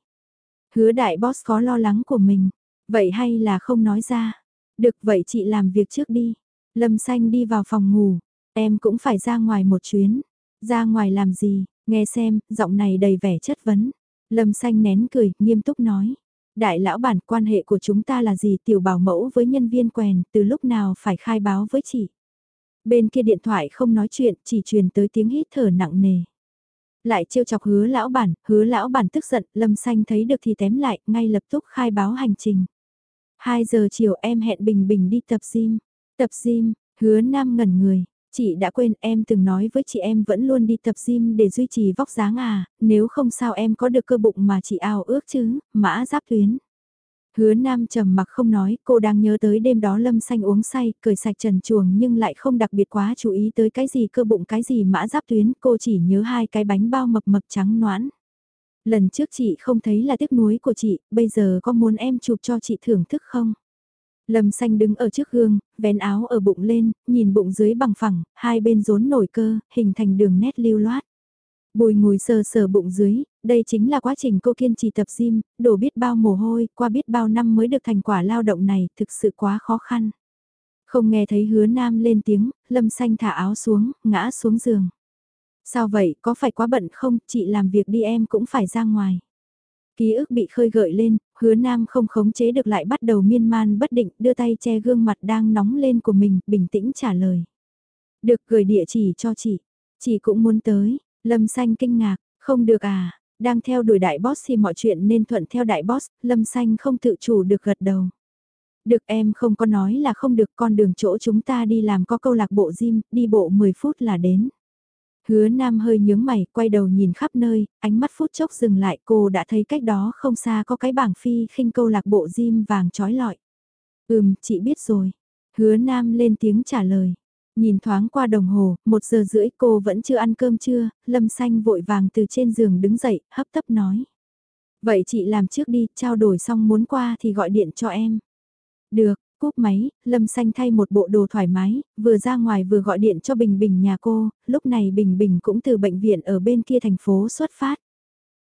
Hứa đại boss có lo lắng của mình, vậy hay là không nói ra. Được vậy chị làm việc trước đi. Lâm Xanh đi vào phòng ngủ, em cũng phải ra ngoài một chuyến. Ra ngoài làm gì, nghe xem, giọng này đầy vẻ chất vấn. Lâm Xanh nén cười, nghiêm túc nói. Đại lão bản quan hệ của chúng ta là gì tiểu bảo mẫu với nhân viên quèn, từ lúc nào phải khai báo với chị. Bên kia điện thoại không nói chuyện, chỉ truyền tới tiếng hít thở nặng nề. Lại trêu chọc hứa lão bản, hứa lão bản tức giận, lâm xanh thấy được thì tém lại, ngay lập tức khai báo hành trình. 2 giờ chiều em hẹn Bình Bình đi tập gym. Tập gym, hứa nam ngẩn người. Chị đã quên em từng nói với chị em vẫn luôn đi tập gym để duy trì vóc dáng à, nếu không sao em có được cơ bụng mà chị ao ước chứ, mã giáp tuyến. Hứa Nam trầm mặc không nói, cô đang nhớ tới đêm đó Lâm Xanh uống say, cười sạch trần chuồng nhưng lại không đặc biệt quá chú ý tới cái gì cơ bụng cái gì mã giáp tuyến, cô chỉ nhớ hai cái bánh bao mập mập trắng noãn. Lần trước chị không thấy là tiếc nuối của chị, bây giờ có muốn em chụp cho chị thưởng thức không? Lâm xanh đứng ở trước gương, vén áo ở bụng lên, nhìn bụng dưới bằng phẳng, hai bên rốn nổi cơ, hình thành đường nét lưu loát. Bùi ngùi sờ sờ bụng dưới, đây chính là quá trình cô kiên trì tập gym, đổ biết bao mồ hôi, qua biết bao năm mới được thành quả lao động này, thực sự quá khó khăn. Không nghe thấy hứa nam lên tiếng, lâm xanh thả áo xuống, ngã xuống giường. Sao vậy, có phải quá bận không, chị làm việc đi em cũng phải ra ngoài. Ký ức bị khơi gợi lên, hứa nam không khống chế được lại bắt đầu miên man bất định, đưa tay che gương mặt đang nóng lên của mình, bình tĩnh trả lời. Được gửi địa chỉ cho chị, chị cũng muốn tới, Lâm Xanh kinh ngạc, không được à, đang theo đuổi đại boss thì mọi chuyện nên thuận theo đại boss, Lâm Xanh không tự chủ được gật đầu. Được em không có nói là không được con đường chỗ chúng ta đi làm có câu lạc bộ gym, đi bộ 10 phút là đến. Hứa Nam hơi nhướng mày, quay đầu nhìn khắp nơi, ánh mắt phút chốc dừng lại cô đã thấy cách đó không xa có cái bảng phi khinh câu lạc bộ gym vàng trói lọi. Ừm, chị biết rồi. Hứa Nam lên tiếng trả lời. Nhìn thoáng qua đồng hồ, một giờ rưỡi cô vẫn chưa ăn cơm trưa, Lâm Xanh vội vàng từ trên giường đứng dậy, hấp tấp nói. Vậy chị làm trước đi, trao đổi xong muốn qua thì gọi điện cho em. Được, cúp máy, Lâm Xanh thay một bộ đồ thoải mái, vừa ra ngoài vừa gọi điện cho Bình Bình nhà cô, lúc này Bình Bình cũng từ bệnh viện ở bên kia thành phố xuất phát.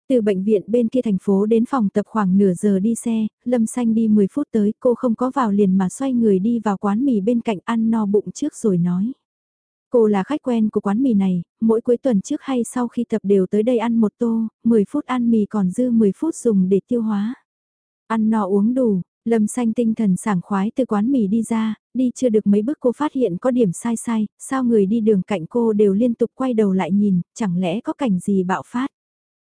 Từ bệnh viện bên kia thành phố đến phòng tập khoảng nửa giờ đi xe, Lâm Xanh đi 10 phút tới, cô không có vào liền mà xoay người đi vào quán mì bên cạnh ăn no bụng trước rồi nói. Cô là khách quen của quán mì này, mỗi cuối tuần trước hay sau khi tập đều tới đây ăn một tô, 10 phút ăn mì còn dư 10 phút dùng để tiêu hóa. Ăn no uống đủ, Lâm xanh tinh thần sảng khoái từ quán mì đi ra, đi chưa được mấy bước cô phát hiện có điểm sai sai, sao người đi đường cạnh cô đều liên tục quay đầu lại nhìn, chẳng lẽ có cảnh gì bạo phát.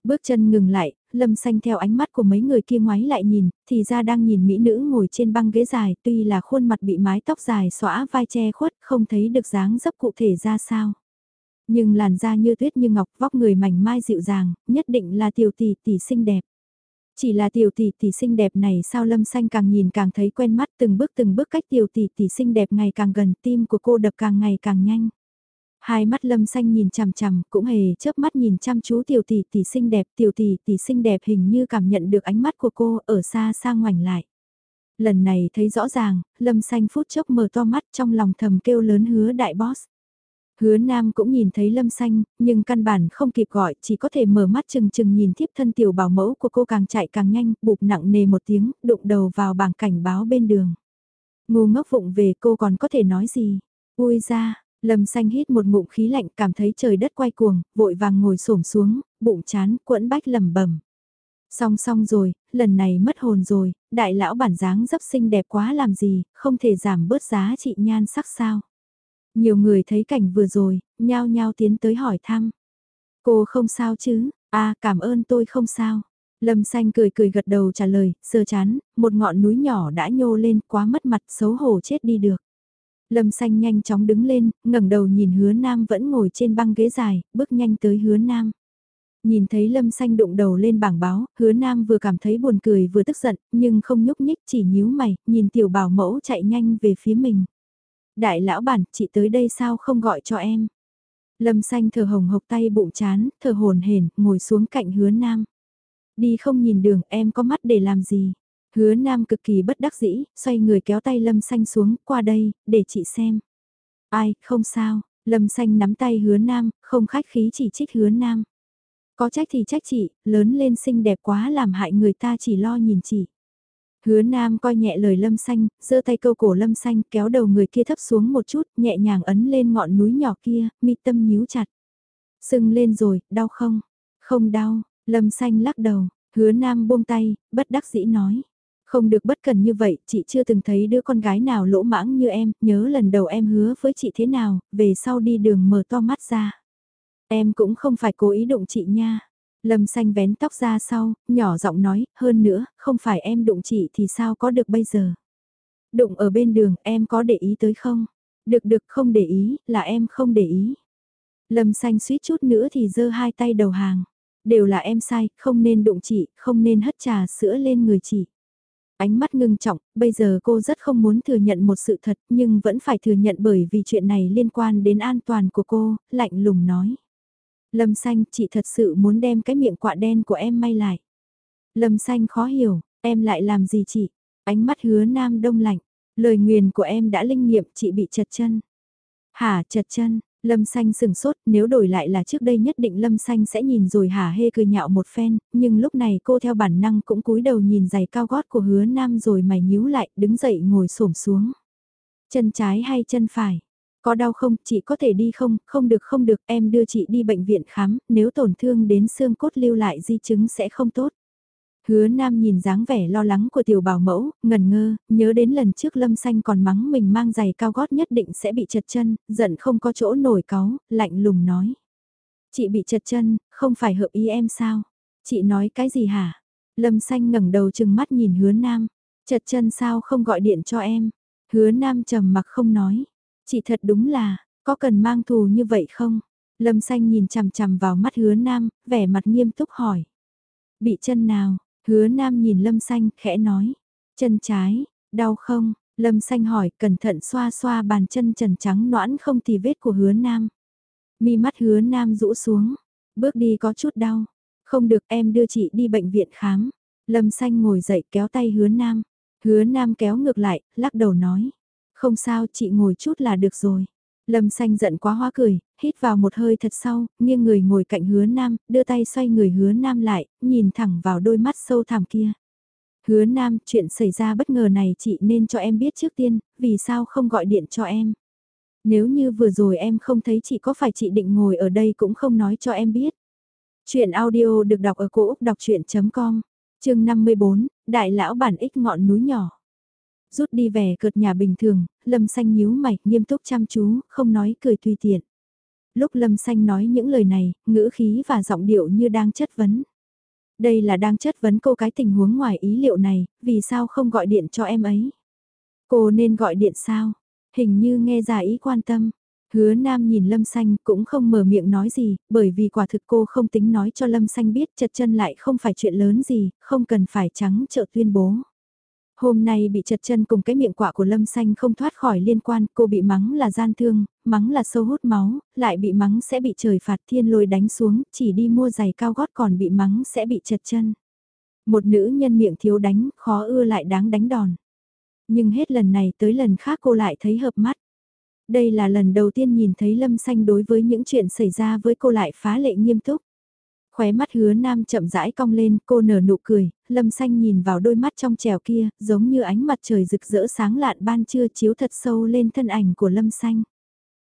Bước chân ngừng lại, lâm xanh theo ánh mắt của mấy người kia ngoái lại nhìn, thì ra đang nhìn mỹ nữ ngồi trên băng ghế dài, tuy là khuôn mặt bị mái tóc dài xõa vai che khuất, không thấy được dáng dấp cụ thể ra sao. Nhưng làn da như tuyết như ngọc, vóc người mảnh mai dịu dàng, nhất định là tiểu tỷ tỷ xinh đẹp. Chỉ là tiểu tỷ tỷ xinh đẹp này sao lâm xanh càng nhìn càng thấy quen mắt từng bước từng bước cách tiểu tỷ tỷ xinh đẹp ngày càng gần tim của cô đập càng ngày càng nhanh. Hai mắt lâm xanh nhìn chằm chằm, cũng hề chớp mắt nhìn chăm chú tiểu tỷ tỷ xinh đẹp, tiểu tỷ tỷ xinh đẹp hình như cảm nhận được ánh mắt của cô ở xa xa ngoảnh lại. Lần này thấy rõ ràng, lâm xanh phút chốc mở to mắt trong lòng thầm kêu lớn hứa đại boss. Hứa Nam cũng nhìn thấy Lâm Xanh, nhưng căn bản không kịp gọi, chỉ có thể mở mắt chừng chừng nhìn thiếp thân tiểu bảo mẫu của cô càng chạy càng nhanh, bụp nặng nề một tiếng, đụng đầu vào bảng cảnh báo bên đường. Ngu ngốc vụng về cô còn có thể nói gì? Ui ra, Lâm Xanh hít một ngụm khí lạnh cảm thấy trời đất quay cuồng, vội vàng ngồi xổm xuống, bụng chán, quẫn bách lầm bẩm Xong xong rồi, lần này mất hồn rồi, đại lão bản dáng dấp xinh đẹp quá làm gì, không thể giảm bớt giá trị nhan sắc sao. Nhiều người thấy cảnh vừa rồi, nhao nhao tiến tới hỏi thăm. Cô không sao chứ, à cảm ơn tôi không sao. Lâm xanh cười cười gật đầu trả lời, sơ chán, một ngọn núi nhỏ đã nhô lên quá mất mặt xấu hổ chết đi được. Lâm xanh nhanh chóng đứng lên, ngẩng đầu nhìn hứa nam vẫn ngồi trên băng ghế dài, bước nhanh tới hứa nam. Nhìn thấy Lâm xanh đụng đầu lên bảng báo, hứa nam vừa cảm thấy buồn cười vừa tức giận, nhưng không nhúc nhích chỉ nhíu mày, nhìn tiểu bảo mẫu chạy nhanh về phía mình. Đại lão bản, chị tới đây sao không gọi cho em? Lâm xanh thở hồng hộc tay bụng chán, thở hồn hển, ngồi xuống cạnh hứa nam. Đi không nhìn đường, em có mắt để làm gì? Hứa nam cực kỳ bất đắc dĩ, xoay người kéo tay lâm xanh xuống, qua đây, để chị xem. Ai, không sao, lâm xanh nắm tay hứa nam, không khách khí chỉ trích hứa nam. Có trách thì trách chị, lớn lên xinh đẹp quá làm hại người ta chỉ lo nhìn chị. Hứa Nam coi nhẹ lời Lâm Xanh, giơ tay câu cổ Lâm Xanh kéo đầu người kia thấp xuống một chút, nhẹ nhàng ấn lên ngọn núi nhỏ kia, mi tâm nhíu chặt. Sưng lên rồi, đau không? Không đau, Lâm Xanh lắc đầu, hứa Nam buông tay, bất đắc dĩ nói. Không được bất cần như vậy, chị chưa từng thấy đứa con gái nào lỗ mãng như em, nhớ lần đầu em hứa với chị thế nào, về sau đi đường mở to mắt ra. Em cũng không phải cố ý đụng chị nha. Lâm xanh vén tóc ra sau, nhỏ giọng nói, hơn nữa, không phải em đụng chị thì sao có được bây giờ. Đụng ở bên đường, em có để ý tới không? Được được không để ý, là em không để ý. Lâm xanh suýt chút nữa thì giơ hai tay đầu hàng. Đều là em sai, không nên đụng chị, không nên hất trà sữa lên người chị. Ánh mắt ngưng trọng, bây giờ cô rất không muốn thừa nhận một sự thật nhưng vẫn phải thừa nhận bởi vì chuyện này liên quan đến an toàn của cô, lạnh lùng nói. Lâm xanh, chị thật sự muốn đem cái miệng quạ đen của em may lại. Lâm xanh khó hiểu, em lại làm gì chị? Ánh mắt hứa nam đông lạnh, lời nguyền của em đã linh nghiệm chị bị chật chân. Hả chật chân, Lâm Xanh sừng sốt, nếu đổi lại là trước đây nhất định Lâm Xanh sẽ nhìn rồi hả hê cười nhạo một phen, nhưng lúc này cô theo bản năng cũng cúi đầu nhìn giày cao gót của hứa nam rồi mày nhíu lại, đứng dậy ngồi xổm xuống. Chân trái hay chân phải? Có đau không, chị có thể đi không, không được không được, em đưa chị đi bệnh viện khám, nếu tổn thương đến xương cốt lưu lại di chứng sẽ không tốt. Hứa Nam nhìn dáng vẻ lo lắng của tiểu bảo mẫu, ngần ngơ, nhớ đến lần trước Lâm Xanh còn mắng mình mang giày cao gót nhất định sẽ bị chật chân, giận không có chỗ nổi cáu, lạnh lùng nói. Chị bị chật chân, không phải hợp ý em sao? Chị nói cái gì hả? Lâm Xanh ngẩng đầu chừng mắt nhìn hứa Nam, chật chân sao không gọi điện cho em? Hứa Nam trầm mặc không nói. Chị thật đúng là, có cần mang thù như vậy không? Lâm xanh nhìn chằm chằm vào mắt hứa nam, vẻ mặt nghiêm túc hỏi. Bị chân nào? Hứa nam nhìn lâm xanh, khẽ nói. Chân trái, đau không? Lâm xanh hỏi, cẩn thận xoa xoa bàn chân trần trắng noãn không tì vết của hứa nam. Mi mắt hứa nam rũ xuống, bước đi có chút đau. Không được em đưa chị đi bệnh viện khám. Lâm xanh ngồi dậy kéo tay hứa nam. Hứa nam kéo ngược lại, lắc đầu nói. Không sao, chị ngồi chút là được rồi. Lâm xanh giận quá hoa cười, hít vào một hơi thật sâu, nghiêng người ngồi cạnh hứa nam, đưa tay xoay người hứa nam lại, nhìn thẳng vào đôi mắt sâu thẳm kia. Hứa nam, chuyện xảy ra bất ngờ này chị nên cho em biết trước tiên, vì sao không gọi điện cho em. Nếu như vừa rồi em không thấy chị có phải chị định ngồi ở đây cũng không nói cho em biết. Chuyện audio được đọc ở cổ Úc đọc chuyện.com, chương 54, Đại lão bản ích ngọn núi nhỏ. Rút đi về cợt nhà bình thường, Lâm Xanh nhíu mày, nghiêm túc chăm chú, không nói cười tùy tiện. Lúc Lâm Xanh nói những lời này, ngữ khí và giọng điệu như đang chất vấn. Đây là đang chất vấn cô cái tình huống ngoài ý liệu này, vì sao không gọi điện cho em ấy? Cô nên gọi điện sao? Hình như nghe ra ý quan tâm. Hứa Nam nhìn Lâm Xanh cũng không mở miệng nói gì, bởi vì quả thực cô không tính nói cho Lâm Xanh biết chật chân lại không phải chuyện lớn gì, không cần phải trắng trợ tuyên bố. Hôm nay bị chật chân cùng cái miệng quạ của Lâm Xanh không thoát khỏi liên quan, cô bị mắng là gian thương, mắng là sâu hút máu, lại bị mắng sẽ bị trời phạt thiên lôi đánh xuống, chỉ đi mua giày cao gót còn bị mắng sẽ bị chật chân. Một nữ nhân miệng thiếu đánh, khó ưa lại đáng đánh đòn. Nhưng hết lần này tới lần khác cô lại thấy hợp mắt. Đây là lần đầu tiên nhìn thấy Lâm Xanh đối với những chuyện xảy ra với cô lại phá lệ nghiêm túc. Khóe mắt hứa nam chậm rãi cong lên, cô nở nụ cười, lâm xanh nhìn vào đôi mắt trong trèo kia, giống như ánh mặt trời rực rỡ sáng lạn ban trưa chiếu thật sâu lên thân ảnh của lâm xanh.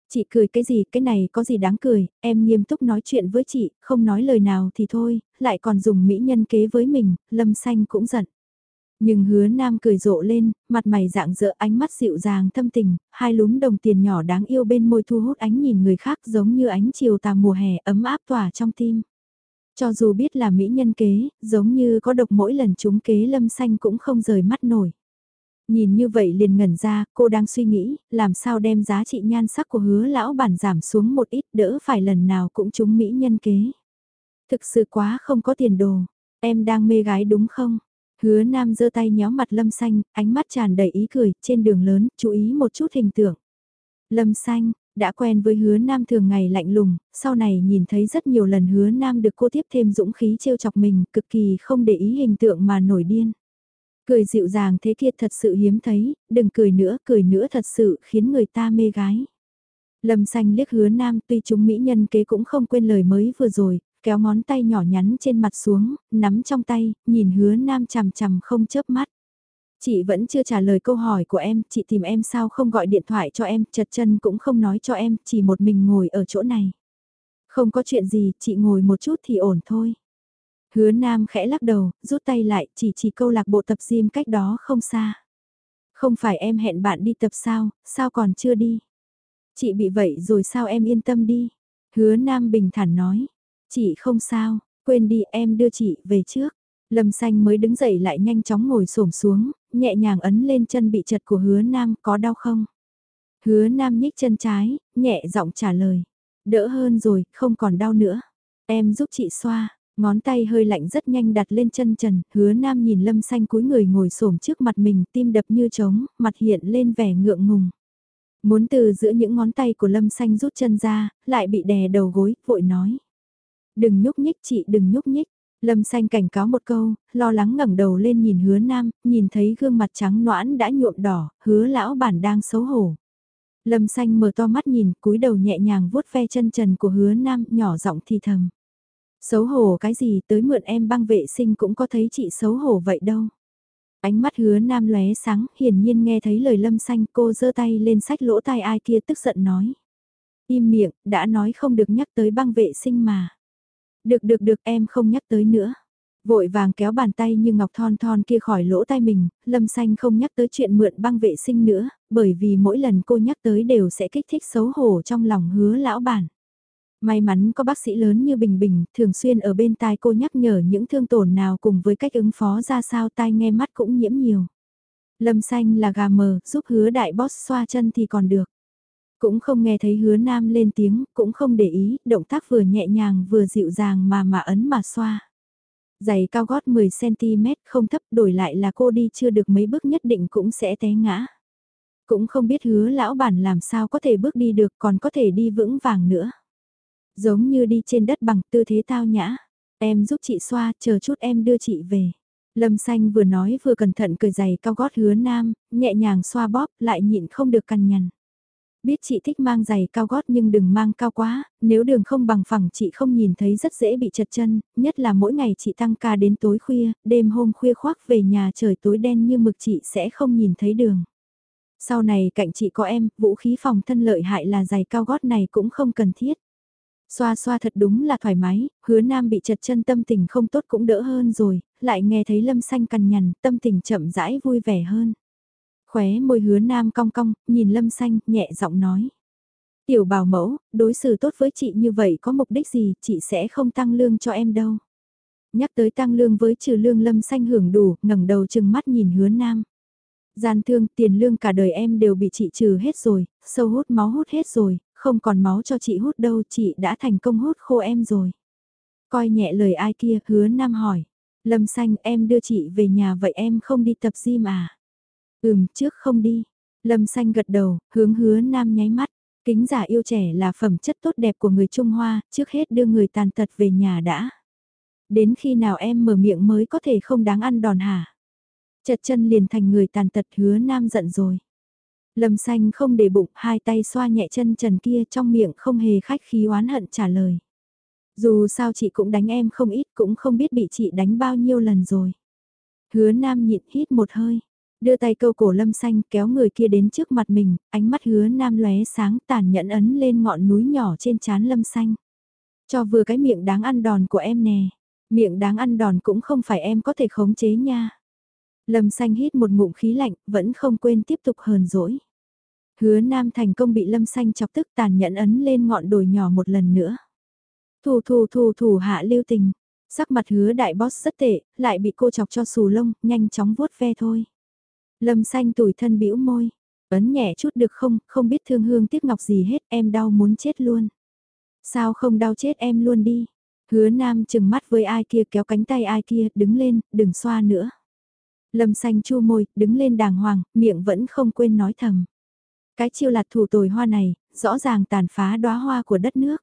Chị cười cái gì, cái này có gì đáng cười, em nghiêm túc nói chuyện với chị, không nói lời nào thì thôi, lại còn dùng mỹ nhân kế với mình, lâm xanh cũng giận. Nhưng hứa nam cười rộ lên, mặt mày dạng dỡ ánh mắt dịu dàng thâm tình, hai lúm đồng tiền nhỏ đáng yêu bên môi thu hút ánh nhìn người khác giống như ánh chiều tà mùa hè ấm áp tỏa trong tim. Cho dù biết là mỹ nhân kế, giống như có độc mỗi lần chúng kế lâm xanh cũng không rời mắt nổi. Nhìn như vậy liền ngẩn ra, cô đang suy nghĩ, làm sao đem giá trị nhan sắc của hứa lão bản giảm xuống một ít đỡ phải lần nào cũng trúng mỹ nhân kế. Thực sự quá không có tiền đồ, em đang mê gái đúng không? Hứa nam giơ tay nhéo mặt lâm xanh, ánh mắt tràn đầy ý cười, trên đường lớn, chú ý một chút hình tượng. Lâm xanh, đã quen với hứa nam thường ngày lạnh lùng, sau này nhìn thấy rất nhiều lần hứa nam được cô tiếp thêm dũng khí trêu chọc mình, cực kỳ không để ý hình tượng mà nổi điên. Cười dịu dàng thế kia thật sự hiếm thấy, đừng cười nữa, cười nữa thật sự khiến người ta mê gái. Lâm xanh liếc hứa nam tuy chúng mỹ nhân kế cũng không quên lời mới vừa rồi, kéo ngón tay nhỏ nhắn trên mặt xuống, nắm trong tay, nhìn hứa nam chằm chằm không chớp mắt. Chị vẫn chưa trả lời câu hỏi của em, chị tìm em sao không gọi điện thoại cho em, chật chân cũng không nói cho em, chỉ một mình ngồi ở chỗ này. Không có chuyện gì, chị ngồi một chút thì ổn thôi. Hứa Nam khẽ lắc đầu, rút tay lại, chỉ chỉ câu lạc bộ tập gym cách đó không xa. Không phải em hẹn bạn đi tập sao, sao còn chưa đi? Chị bị vậy rồi sao em yên tâm đi? Hứa Nam bình thản nói, chị không sao, quên đi em đưa chị về trước. Lâm xanh mới đứng dậy lại nhanh chóng ngồi xổm xuống, nhẹ nhàng ấn lên chân bị chật của hứa nam có đau không? Hứa nam nhích chân trái, nhẹ giọng trả lời. Đỡ hơn rồi, không còn đau nữa. Em giúp chị xoa, ngón tay hơi lạnh rất nhanh đặt lên chân trần, hứa nam nhìn lâm xanh cúi người ngồi xổm trước mặt mình tim đập như trống, mặt hiện lên vẻ ngượng ngùng. Muốn từ giữa những ngón tay của lâm xanh rút chân ra, lại bị đè đầu gối, vội nói. Đừng nhúc nhích chị đừng nhúc nhích, Lâm xanh cảnh cáo một câu, lo lắng ngẩng đầu lên nhìn hứa nam, nhìn thấy gương mặt trắng noãn đã nhuộm đỏ, hứa lão bản đang xấu hổ. Lâm xanh mở to mắt nhìn, cúi đầu nhẹ nhàng vuốt ve chân trần của hứa nam, nhỏ giọng thì thầm. Xấu hổ cái gì tới mượn em băng vệ sinh cũng có thấy chị xấu hổ vậy đâu. Ánh mắt hứa nam lóe sáng, hiển nhiên nghe thấy lời lâm xanh cô giơ tay lên sách lỗ tai ai kia tức giận nói. Im miệng, đã nói không được nhắc tới băng vệ sinh mà. Được được được em không nhắc tới nữa. Vội vàng kéo bàn tay như ngọc thon thon kia khỏi lỗ tai mình, lâm xanh không nhắc tới chuyện mượn băng vệ sinh nữa, bởi vì mỗi lần cô nhắc tới đều sẽ kích thích xấu hổ trong lòng hứa lão bản. May mắn có bác sĩ lớn như Bình Bình, thường xuyên ở bên tai cô nhắc nhở những thương tổn nào cùng với cách ứng phó ra sao tai nghe mắt cũng nhiễm nhiều. Lâm xanh là gà mờ, giúp hứa đại boss xoa chân thì còn được. Cũng không nghe thấy hứa nam lên tiếng, cũng không để ý, động tác vừa nhẹ nhàng vừa dịu dàng mà mà ấn mà xoa. Giày cao gót 10cm không thấp đổi lại là cô đi chưa được mấy bước nhất định cũng sẽ té ngã. Cũng không biết hứa lão bản làm sao có thể bước đi được còn có thể đi vững vàng nữa. Giống như đi trên đất bằng tư thế tao nhã. Em giúp chị xoa, chờ chút em đưa chị về. Lâm xanh vừa nói vừa cẩn thận cười giày cao gót hứa nam, nhẹ nhàng xoa bóp lại nhịn không được cằn nhằn. Biết chị thích mang giày cao gót nhưng đừng mang cao quá, nếu đường không bằng phẳng chị không nhìn thấy rất dễ bị chật chân, nhất là mỗi ngày chị tăng ca đến tối khuya, đêm hôm khuya khoác về nhà trời tối đen như mực chị sẽ không nhìn thấy đường. Sau này cạnh chị có em, vũ khí phòng thân lợi hại là giày cao gót này cũng không cần thiết. Xoa xoa thật đúng là thoải mái, hứa nam bị chật chân tâm tình không tốt cũng đỡ hơn rồi, lại nghe thấy lâm xanh cằn nhằn, tâm tình chậm rãi vui vẻ hơn. Khóe môi hứa nam cong cong, nhìn lâm xanh, nhẹ giọng nói. Tiểu bảo mẫu, đối xử tốt với chị như vậy có mục đích gì, chị sẽ không tăng lương cho em đâu. Nhắc tới tăng lương với trừ lương lâm xanh hưởng đủ, ngẩng đầu chừng mắt nhìn hứa nam. Gian thương, tiền lương cả đời em đều bị chị trừ hết rồi, sâu hút máu hút hết rồi, không còn máu cho chị hút đâu, chị đã thành công hút khô em rồi. Coi nhẹ lời ai kia, hứa nam hỏi. Lâm xanh em đưa chị về nhà vậy em không đi tập gym à? Ừm, trước không đi. Lâm xanh gật đầu, hướng hứa nam nháy mắt. Kính giả yêu trẻ là phẩm chất tốt đẹp của người Trung Hoa, trước hết đưa người tàn tật về nhà đã. Đến khi nào em mở miệng mới có thể không đáng ăn đòn hả? Chật chân liền thành người tàn tật hứa nam giận rồi. Lâm xanh không để bụng, hai tay xoa nhẹ chân trần kia trong miệng không hề khách khí oán hận trả lời. Dù sao chị cũng đánh em không ít cũng không biết bị chị đánh bao nhiêu lần rồi. Hứa nam nhịn hít một hơi, Đưa tay câu cổ lâm xanh kéo người kia đến trước mặt mình, ánh mắt hứa nam lóe sáng tàn nhẫn ấn lên ngọn núi nhỏ trên trán lâm xanh. Cho vừa cái miệng đáng ăn đòn của em nè, miệng đáng ăn đòn cũng không phải em có thể khống chế nha. Lâm xanh hít một ngụm khí lạnh, vẫn không quên tiếp tục hờn dỗi. Hứa nam thành công bị lâm xanh chọc tức tàn nhẫn ấn lên ngọn đồi nhỏ một lần nữa. Thù thù thù thù hạ lưu tình, Sắc mặt hứa đại boss rất tệ, lại bị cô chọc cho xù lông, nhanh chóng vuốt ve thôi. Lâm xanh tủi thân bĩu môi, ấn nhẹ chút được không, không biết thương hương tiếc ngọc gì hết, em đau muốn chết luôn. Sao không đau chết em luôn đi. Hứa nam chừng mắt với ai kia kéo cánh tay ai kia, đứng lên, đừng xoa nữa. Lâm xanh chu môi, đứng lên đàng hoàng, miệng vẫn không quên nói thầm. Cái chiêu lạt thủ tồi hoa này, rõ ràng tàn phá đóa hoa của đất nước.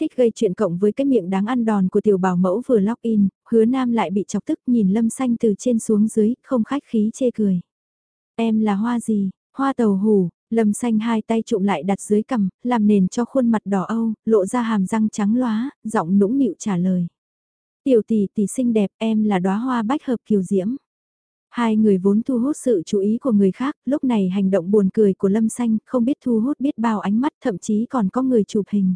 Thích gây chuyện cộng với cái miệng đáng ăn đòn của tiểu bảo mẫu vừa log in, hứa nam lại bị chọc tức nhìn lâm xanh từ trên xuống dưới, không khách khí chê cười. Em là hoa gì? Hoa tàu hủ, lâm xanh hai tay trụm lại đặt dưới cằm, làm nền cho khuôn mặt đỏ âu, lộ ra hàm răng trắng lóa, giọng nũng nịu trả lời. Tiểu tỷ tỷ xinh đẹp em là đóa hoa bách hợp kiều diễm. Hai người vốn thu hút sự chú ý của người khác, lúc này hành động buồn cười của Lâm Xanh không biết thu hút biết bao ánh mắt thậm chí còn có người chụp hình.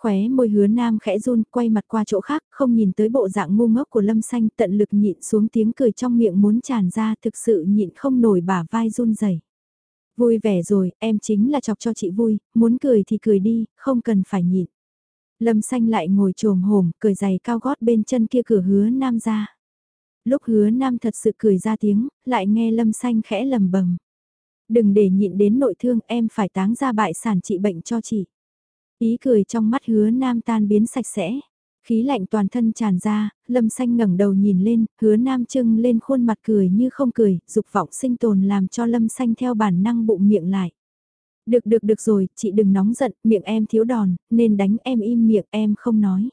Khóe môi hứa nam khẽ run quay mặt qua chỗ khác không nhìn tới bộ dạng ngu ngốc của Lâm Xanh tận lực nhịn xuống tiếng cười trong miệng muốn tràn ra thực sự nhịn không nổi bả vai run rẩy Vui vẻ rồi, em chính là chọc cho chị vui, muốn cười thì cười đi, không cần phải nhịn. Lâm xanh lại ngồi trồm hổm, cười giày cao gót bên chân kia cửa hứa nam ra. Lúc hứa nam thật sự cười ra tiếng, lại nghe lâm xanh khẽ lầm bầm. Đừng để nhịn đến nội thương em phải táng ra bại sản trị bệnh cho chị. Ý cười trong mắt hứa nam tan biến sạch sẽ. Khí lạnh toàn thân tràn ra, lâm xanh ngẩng đầu nhìn lên, hứa nam trưng lên khuôn mặt cười như không cười, dục vọng sinh tồn làm cho lâm xanh theo bản năng bụng miệng lại. Được được được rồi, chị đừng nóng giận, miệng em thiếu đòn, nên đánh em im miệng em không nói.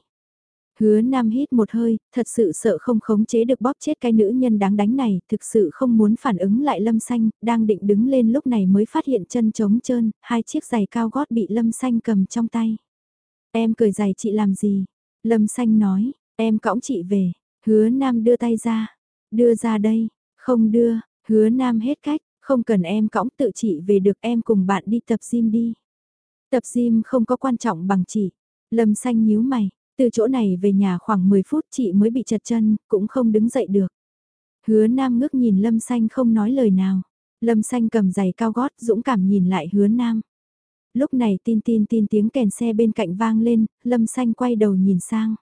Hứa Nam hít một hơi, thật sự sợ không khống chế được bóp chết cái nữ nhân đáng đánh này, thực sự không muốn phản ứng lại Lâm Xanh, đang định đứng lên lúc này mới phát hiện chân trống trơn, hai chiếc giày cao gót bị Lâm Xanh cầm trong tay. Em cười giày chị làm gì? Lâm Xanh nói, em cõng chị về, hứa Nam đưa tay ra, đưa ra đây, không đưa, hứa Nam hết cách, không cần em cõng tự chị về được em cùng bạn đi tập gym đi. Tập gym không có quan trọng bằng chị, Lâm Xanh nhíu mày, từ chỗ này về nhà khoảng 10 phút chị mới bị chật chân, cũng không đứng dậy được. Hứa Nam ngước nhìn Lâm Xanh không nói lời nào. Lâm Xanh cầm giày cao gót dũng cảm nhìn lại Hứa Nam. Lúc này tin tin tin tiếng kèn xe bên cạnh vang lên, Lâm Xanh quay đầu nhìn sang.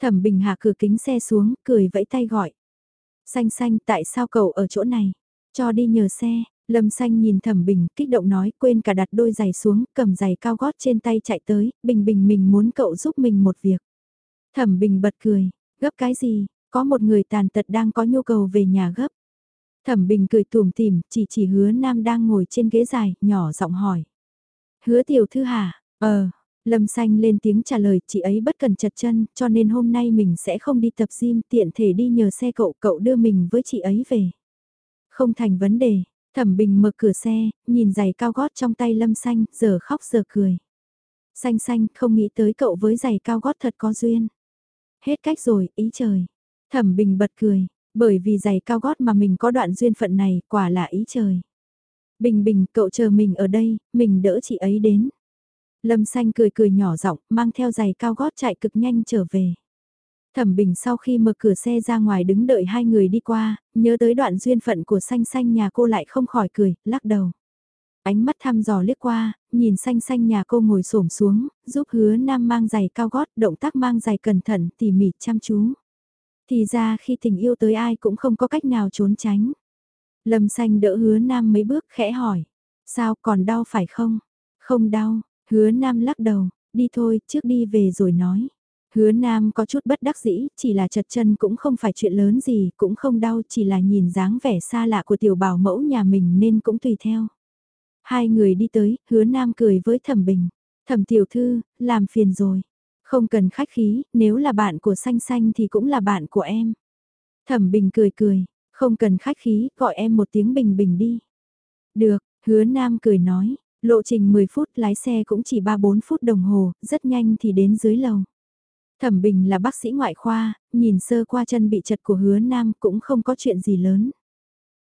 Thẩm Bình hạ cửa kính xe xuống, cười vẫy tay gọi. Xanh xanh tại sao cậu ở chỗ này? Cho đi nhờ xe, Lâm xanh nhìn thẩm bình, kích động nói, quên cả đặt đôi giày xuống, cầm giày cao gót trên tay chạy tới, bình bình mình muốn cậu giúp mình một việc. Thẩm bình bật cười, gấp cái gì, có một người tàn tật đang có nhu cầu về nhà gấp. Thẩm bình cười tùm tìm, chỉ chỉ hứa nam đang ngồi trên ghế dài, nhỏ giọng hỏi. Hứa tiểu thư hả, ờ, Lâm xanh lên tiếng trả lời, chị ấy bất cần chật chân, cho nên hôm nay mình sẽ không đi tập gym, tiện thể đi nhờ xe cậu, cậu đưa mình với chị ấy về. Không thành vấn đề, Thẩm Bình mở cửa xe, nhìn giày cao gót trong tay Lâm Xanh, giờ khóc giờ cười. Xanh xanh không nghĩ tới cậu với giày cao gót thật có duyên. Hết cách rồi, ý trời. Thẩm Bình bật cười, bởi vì giày cao gót mà mình có đoạn duyên phận này, quả là ý trời. Bình Bình, cậu chờ mình ở đây, mình đỡ chị ấy đến. Lâm Xanh cười cười nhỏ giọng, mang theo giày cao gót chạy cực nhanh trở về. Thẩm Bình sau khi mở cửa xe ra ngoài đứng đợi hai người đi qua, nhớ tới đoạn duyên phận của xanh xanh nhà cô lại không khỏi cười, lắc đầu. Ánh mắt thăm dò liếc qua, nhìn xanh xanh nhà cô ngồi xổm xuống, giúp hứa nam mang giày cao gót, động tác mang giày cẩn thận, tỉ mỉ, chăm chú. Thì ra khi tình yêu tới ai cũng không có cách nào trốn tránh. Lâm xanh đỡ hứa nam mấy bước khẽ hỏi. Sao còn đau phải không? Không đau, hứa nam lắc đầu, đi thôi, trước đi về rồi nói. Hứa Nam có chút bất đắc dĩ, chỉ là chật chân cũng không phải chuyện lớn gì, cũng không đau, chỉ là nhìn dáng vẻ xa lạ của tiểu bảo mẫu nhà mình nên cũng tùy theo. Hai người đi tới, hứa Nam cười với Thẩm Bình. Thẩm tiểu thư, làm phiền rồi. Không cần khách khí, nếu là bạn của xanh xanh thì cũng là bạn của em. Thẩm Bình cười cười, không cần khách khí, gọi em một tiếng Bình Bình đi. Được, hứa Nam cười nói, lộ trình 10 phút lái xe cũng chỉ 3-4 phút đồng hồ, rất nhanh thì đến dưới lầu. Thẩm Bình là bác sĩ ngoại khoa, nhìn sơ qua chân bị chật của hứa nam cũng không có chuyện gì lớn.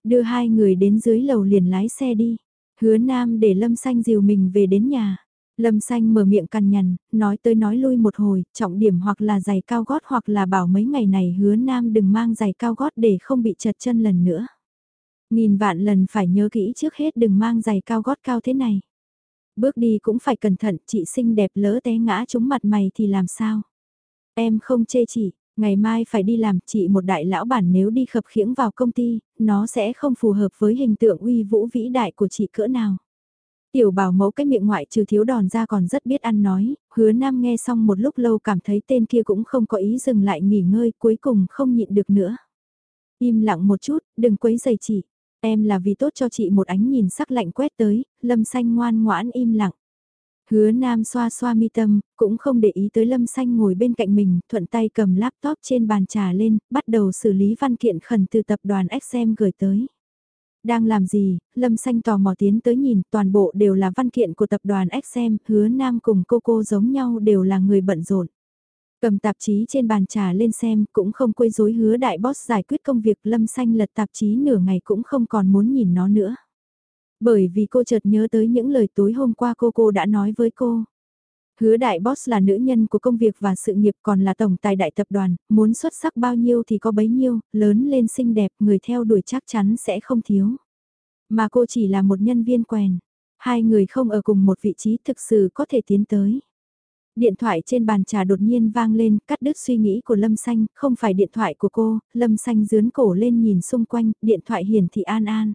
Đưa hai người đến dưới lầu liền lái xe đi. Hứa nam để Lâm Xanh dìu mình về đến nhà. Lâm Xanh mở miệng cằn nhằn, nói tới nói lui một hồi, trọng điểm hoặc là giày cao gót hoặc là bảo mấy ngày này hứa nam đừng mang giày cao gót để không bị chật chân lần nữa. Nghìn vạn lần phải nhớ kỹ trước hết đừng mang giày cao gót cao thế này. Bước đi cũng phải cẩn thận, chị xinh đẹp lỡ té ngã trúng mặt mày thì làm sao? Em không chê chị, Ngày mai phải đi làm, chị một đại lão bản nếu đi khập khiễng vào công ty, nó sẽ không phù hợp với hình tượng uy vũ vĩ đại của chị cỡ nào. Tiểu bảo mẫu cái miệng ngoại trừ thiếu đòn ra còn rất biết ăn nói, hứa nam nghe xong một lúc lâu cảm thấy tên kia cũng không có ý dừng lại nghỉ ngơi cuối cùng không nhịn được nữa. Im lặng một chút, đừng quấy giày chị. Em là vì tốt cho chị một ánh nhìn sắc lạnh quét tới, lâm xanh ngoan ngoãn im lặng. Hứa Nam xoa xoa mi tâm, cũng không để ý tới Lâm Xanh ngồi bên cạnh mình, thuận tay cầm laptop trên bàn trà lên, bắt đầu xử lý văn kiện khẩn từ tập đoàn XM gửi tới. Đang làm gì, Lâm Xanh tò mò tiến tới nhìn, toàn bộ đều là văn kiện của tập đoàn XM, hứa Nam cùng cô cô giống nhau đều là người bận rộn. Cầm tạp chí trên bàn trà lên xem, cũng không quấy rối hứa đại boss giải quyết công việc Lâm Xanh lật tạp chí nửa ngày cũng không còn muốn nhìn nó nữa. Bởi vì cô chợt nhớ tới những lời tối hôm qua cô cô đã nói với cô. Hứa đại boss là nữ nhân của công việc và sự nghiệp còn là tổng tài đại tập đoàn, muốn xuất sắc bao nhiêu thì có bấy nhiêu, lớn lên xinh đẹp, người theo đuổi chắc chắn sẽ không thiếu. Mà cô chỉ là một nhân viên quèn, hai người không ở cùng một vị trí thực sự có thể tiến tới. Điện thoại trên bàn trà đột nhiên vang lên, cắt đứt suy nghĩ của Lâm Xanh, không phải điện thoại của cô, Lâm Xanh dướn cổ lên nhìn xung quanh, điện thoại hiển thị An An.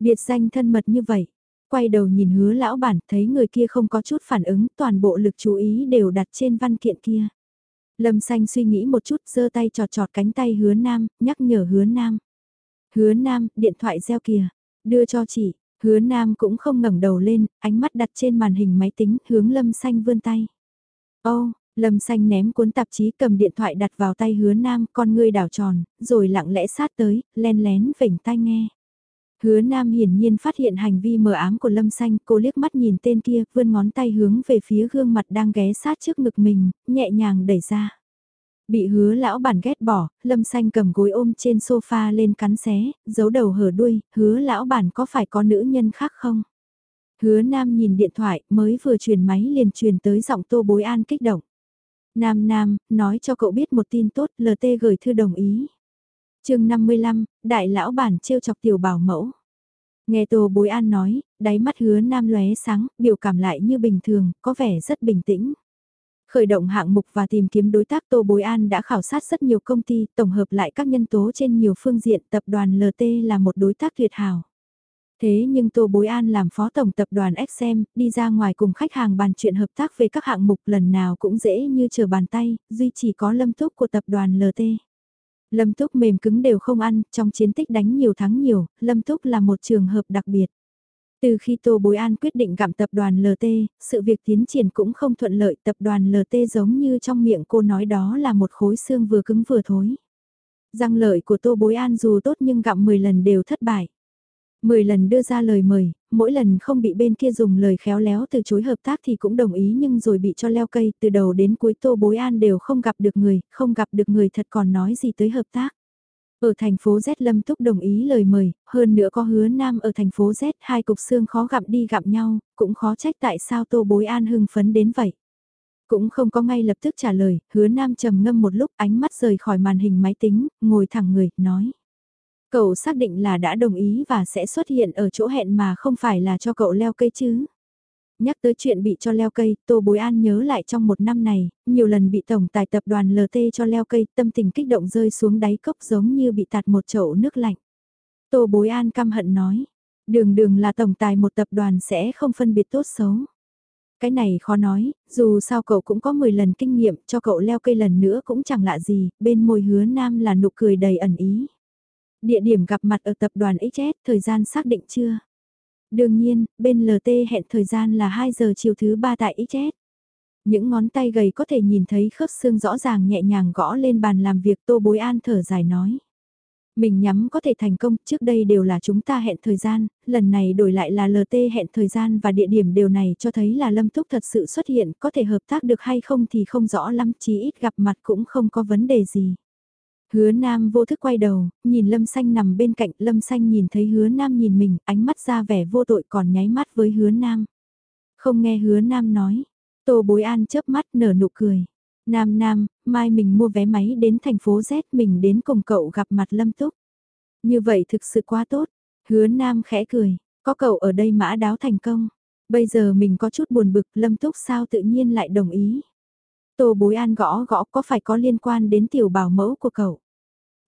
Biệt danh thân mật như vậy, quay đầu nhìn hứa lão bản thấy người kia không có chút phản ứng, toàn bộ lực chú ý đều đặt trên văn kiện kia. Lâm xanh suy nghĩ một chút, giơ tay trọt trọt cánh tay hứa nam, nhắc nhở hứa nam. Hứa nam, điện thoại gieo kìa, đưa cho chị, hứa nam cũng không ngẩng đầu lên, ánh mắt đặt trên màn hình máy tính, hướng lâm xanh vươn tay. Ô, oh, lâm xanh ném cuốn tạp chí cầm điện thoại đặt vào tay hứa nam, con ngươi đảo tròn, rồi lặng lẽ sát tới, len lén vểnh tai nghe. Hứa Nam hiển nhiên phát hiện hành vi mờ ám của Lâm Xanh, cô liếc mắt nhìn tên kia, vươn ngón tay hướng về phía gương mặt đang ghé sát trước ngực mình, nhẹ nhàng đẩy ra. Bị hứa lão bản ghét bỏ, Lâm Xanh cầm gối ôm trên sofa lên cắn xé, giấu đầu hở đuôi, hứa lão bản có phải có nữ nhân khác không? Hứa Nam nhìn điện thoại, mới vừa truyền máy liền truyền tới giọng tô bối an kích động. Nam Nam, nói cho cậu biết một tin tốt, LT gửi thư đồng ý chương 55, đại lão bản trêu chọc tiểu bảo mẫu. Nghe Tô Bối An nói, đáy mắt hứa nam lóe sáng, biểu cảm lại như bình thường, có vẻ rất bình tĩnh. Khởi động hạng mục và tìm kiếm đối tác Tô Bối An đã khảo sát rất nhiều công ty, tổng hợp lại các nhân tố trên nhiều phương diện tập đoàn LT là một đối tác tuyệt hảo. Thế nhưng Tô Bối An làm phó tổng tập đoàn XM, đi ra ngoài cùng khách hàng bàn chuyện hợp tác về các hạng mục lần nào cũng dễ như chờ bàn tay, duy chỉ có lâm túc của tập đoàn LT. Lâm Túc mềm cứng đều không ăn, trong chiến tích đánh nhiều thắng nhiều, Lâm Túc là một trường hợp đặc biệt. Từ khi Tô Bối An quyết định gặm tập đoàn LT, sự việc tiến triển cũng không thuận lợi, tập đoàn LT giống như trong miệng cô nói đó là một khối xương vừa cứng vừa thối. Răng lợi của Tô Bối An dù tốt nhưng gặm 10 lần đều thất bại. 10 lần đưa ra lời mời, mỗi lần không bị bên kia dùng lời khéo léo từ chối hợp tác thì cũng đồng ý nhưng rồi bị cho leo cây, từ đầu đến cuối Tô Bối An đều không gặp được người, không gặp được người thật còn nói gì tới hợp tác. Ở thành phố Z Lâm Túc đồng ý lời mời, hơn nữa có hứa nam ở thành phố Z hai cục xương khó gặm đi gặm nhau, cũng khó trách tại sao Tô Bối An hưng phấn đến vậy. Cũng không có ngay lập tức trả lời, hứa nam trầm ngâm một lúc ánh mắt rời khỏi màn hình máy tính, ngồi thẳng người, nói. Cậu xác định là đã đồng ý và sẽ xuất hiện ở chỗ hẹn mà không phải là cho cậu leo cây chứ. Nhắc tới chuyện bị cho leo cây, Tô Bối An nhớ lại trong một năm này, nhiều lần bị tổng tài tập đoàn LT cho leo cây, tâm tình kích động rơi xuống đáy cốc giống như bị tạt một chậu nước lạnh. Tô Bối An căm hận nói, đường đường là tổng tài một tập đoàn sẽ không phân biệt tốt xấu. Cái này khó nói, dù sao cậu cũng có 10 lần kinh nghiệm, cho cậu leo cây lần nữa cũng chẳng lạ gì, bên môi hứa nam là nụ cười đầy ẩn ý. Địa điểm gặp mặt ở tập đoàn XS, thời gian xác định chưa? Đương nhiên, bên LT hẹn thời gian là 2 giờ chiều thứ 3 tại XS. Những ngón tay gầy có thể nhìn thấy khớp xương rõ ràng nhẹ nhàng gõ lên bàn làm việc Tô Bối An thở dài nói. Mình nhắm có thể thành công, trước đây đều là chúng ta hẹn thời gian, lần này đổi lại là LT hẹn thời gian và địa điểm điều này cho thấy là Lâm Túc thật sự xuất hiện, có thể hợp tác được hay không thì không rõ lắm, chí ít gặp mặt cũng không có vấn đề gì. Hứa Nam vô thức quay đầu, nhìn Lâm Xanh nằm bên cạnh, Lâm Xanh nhìn thấy Hứa Nam nhìn mình, ánh mắt ra vẻ vô tội còn nháy mắt với Hứa Nam. Không nghe Hứa Nam nói, Tô Bối An chớp mắt nở nụ cười. Nam Nam, mai mình mua vé máy đến thành phố Z mình đến cùng cậu gặp mặt Lâm Túc. Như vậy thực sự quá tốt. Hứa Nam khẽ cười, có cậu ở đây mã đáo thành công. Bây giờ mình có chút buồn bực Lâm Túc sao tự nhiên lại đồng ý. Tô bối an gõ gõ có phải có liên quan đến tiểu bảo mẫu của cậu?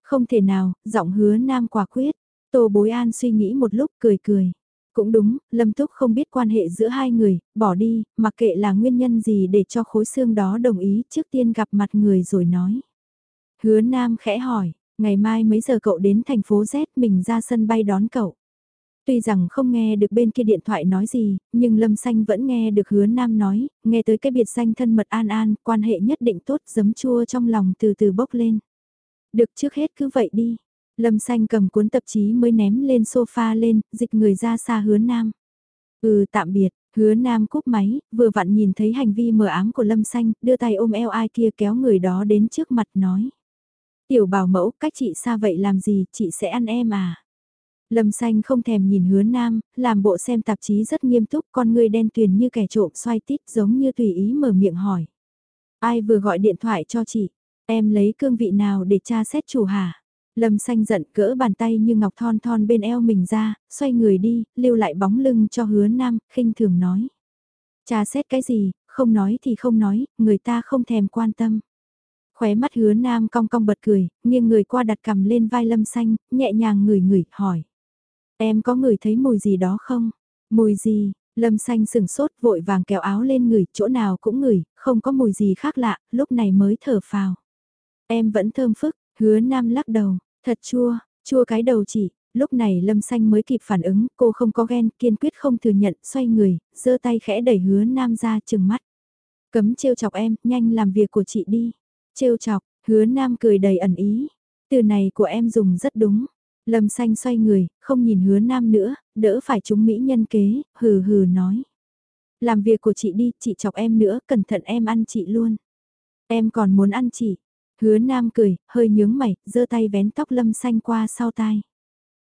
Không thể nào, giọng hứa nam quả quyết. Tô bối an suy nghĩ một lúc cười cười. Cũng đúng, Lâm Túc không biết quan hệ giữa hai người, bỏ đi, mặc kệ là nguyên nhân gì để cho khối xương đó đồng ý trước tiên gặp mặt người rồi nói. Hứa Nam khẽ hỏi, ngày mai mấy giờ cậu đến thành phố Z mình ra sân bay đón cậu. Tuy rằng không nghe được bên kia điện thoại nói gì, nhưng Lâm Xanh vẫn nghe được hứa Nam nói, nghe tới cái biệt danh thân mật an an, quan hệ nhất định tốt giấm chua trong lòng từ từ bốc lên. Được trước hết cứ vậy đi. Lâm Xanh cầm cuốn tạp chí mới ném lên sofa lên, dịch người ra xa hứa Nam. Ừ tạm biệt, hứa Nam cúp máy, vừa vặn nhìn thấy hành vi mờ ám của Lâm Xanh, đưa tay ôm eo ai kia kéo người đó đến trước mặt nói. Tiểu bảo mẫu, cách chị xa vậy làm gì, chị sẽ ăn em à? Lâm xanh không thèm nhìn hứa nam, làm bộ xem tạp chí rất nghiêm túc, con người đen tuyền như kẻ trộm xoay tít giống như tùy ý mở miệng hỏi. Ai vừa gọi điện thoại cho chị, em lấy cương vị nào để tra xét chủ hả? Lâm xanh giận cỡ bàn tay như ngọc thon thon bên eo mình ra, xoay người đi, lưu lại bóng lưng cho hứa nam, khinh thường nói. Tra xét cái gì, không nói thì không nói, người ta không thèm quan tâm. Khóe mắt hứa nam cong cong bật cười, nghiêng người qua đặt cầm lên vai lâm xanh, nhẹ nhàng ngửi ngửi, hỏi. Em có ngửi thấy mùi gì đó không? Mùi gì? Lâm xanh sừng sốt vội vàng kéo áo lên người chỗ nào cũng ngửi, không có mùi gì khác lạ, lúc này mới thở phào. Em vẫn thơm phức, hứa nam lắc đầu, thật chua, chua cái đầu chỉ, lúc này lâm xanh mới kịp phản ứng, cô không có ghen, kiên quyết không thừa nhận, xoay người, giơ tay khẽ đẩy hứa nam ra chừng mắt. Cấm trêu chọc em, nhanh làm việc của chị đi. Trêu chọc, hứa nam cười đầy ẩn ý. Từ này của em dùng rất đúng. Lâm xanh xoay người, không nhìn hứa nam nữa, đỡ phải chúng mỹ nhân kế, hừ hừ nói. Làm việc của chị đi, chị chọc em nữa, cẩn thận em ăn chị luôn. Em còn muốn ăn chị. Hứa nam cười, hơi nhướng mày, giơ tay vén tóc lâm xanh qua sau tai.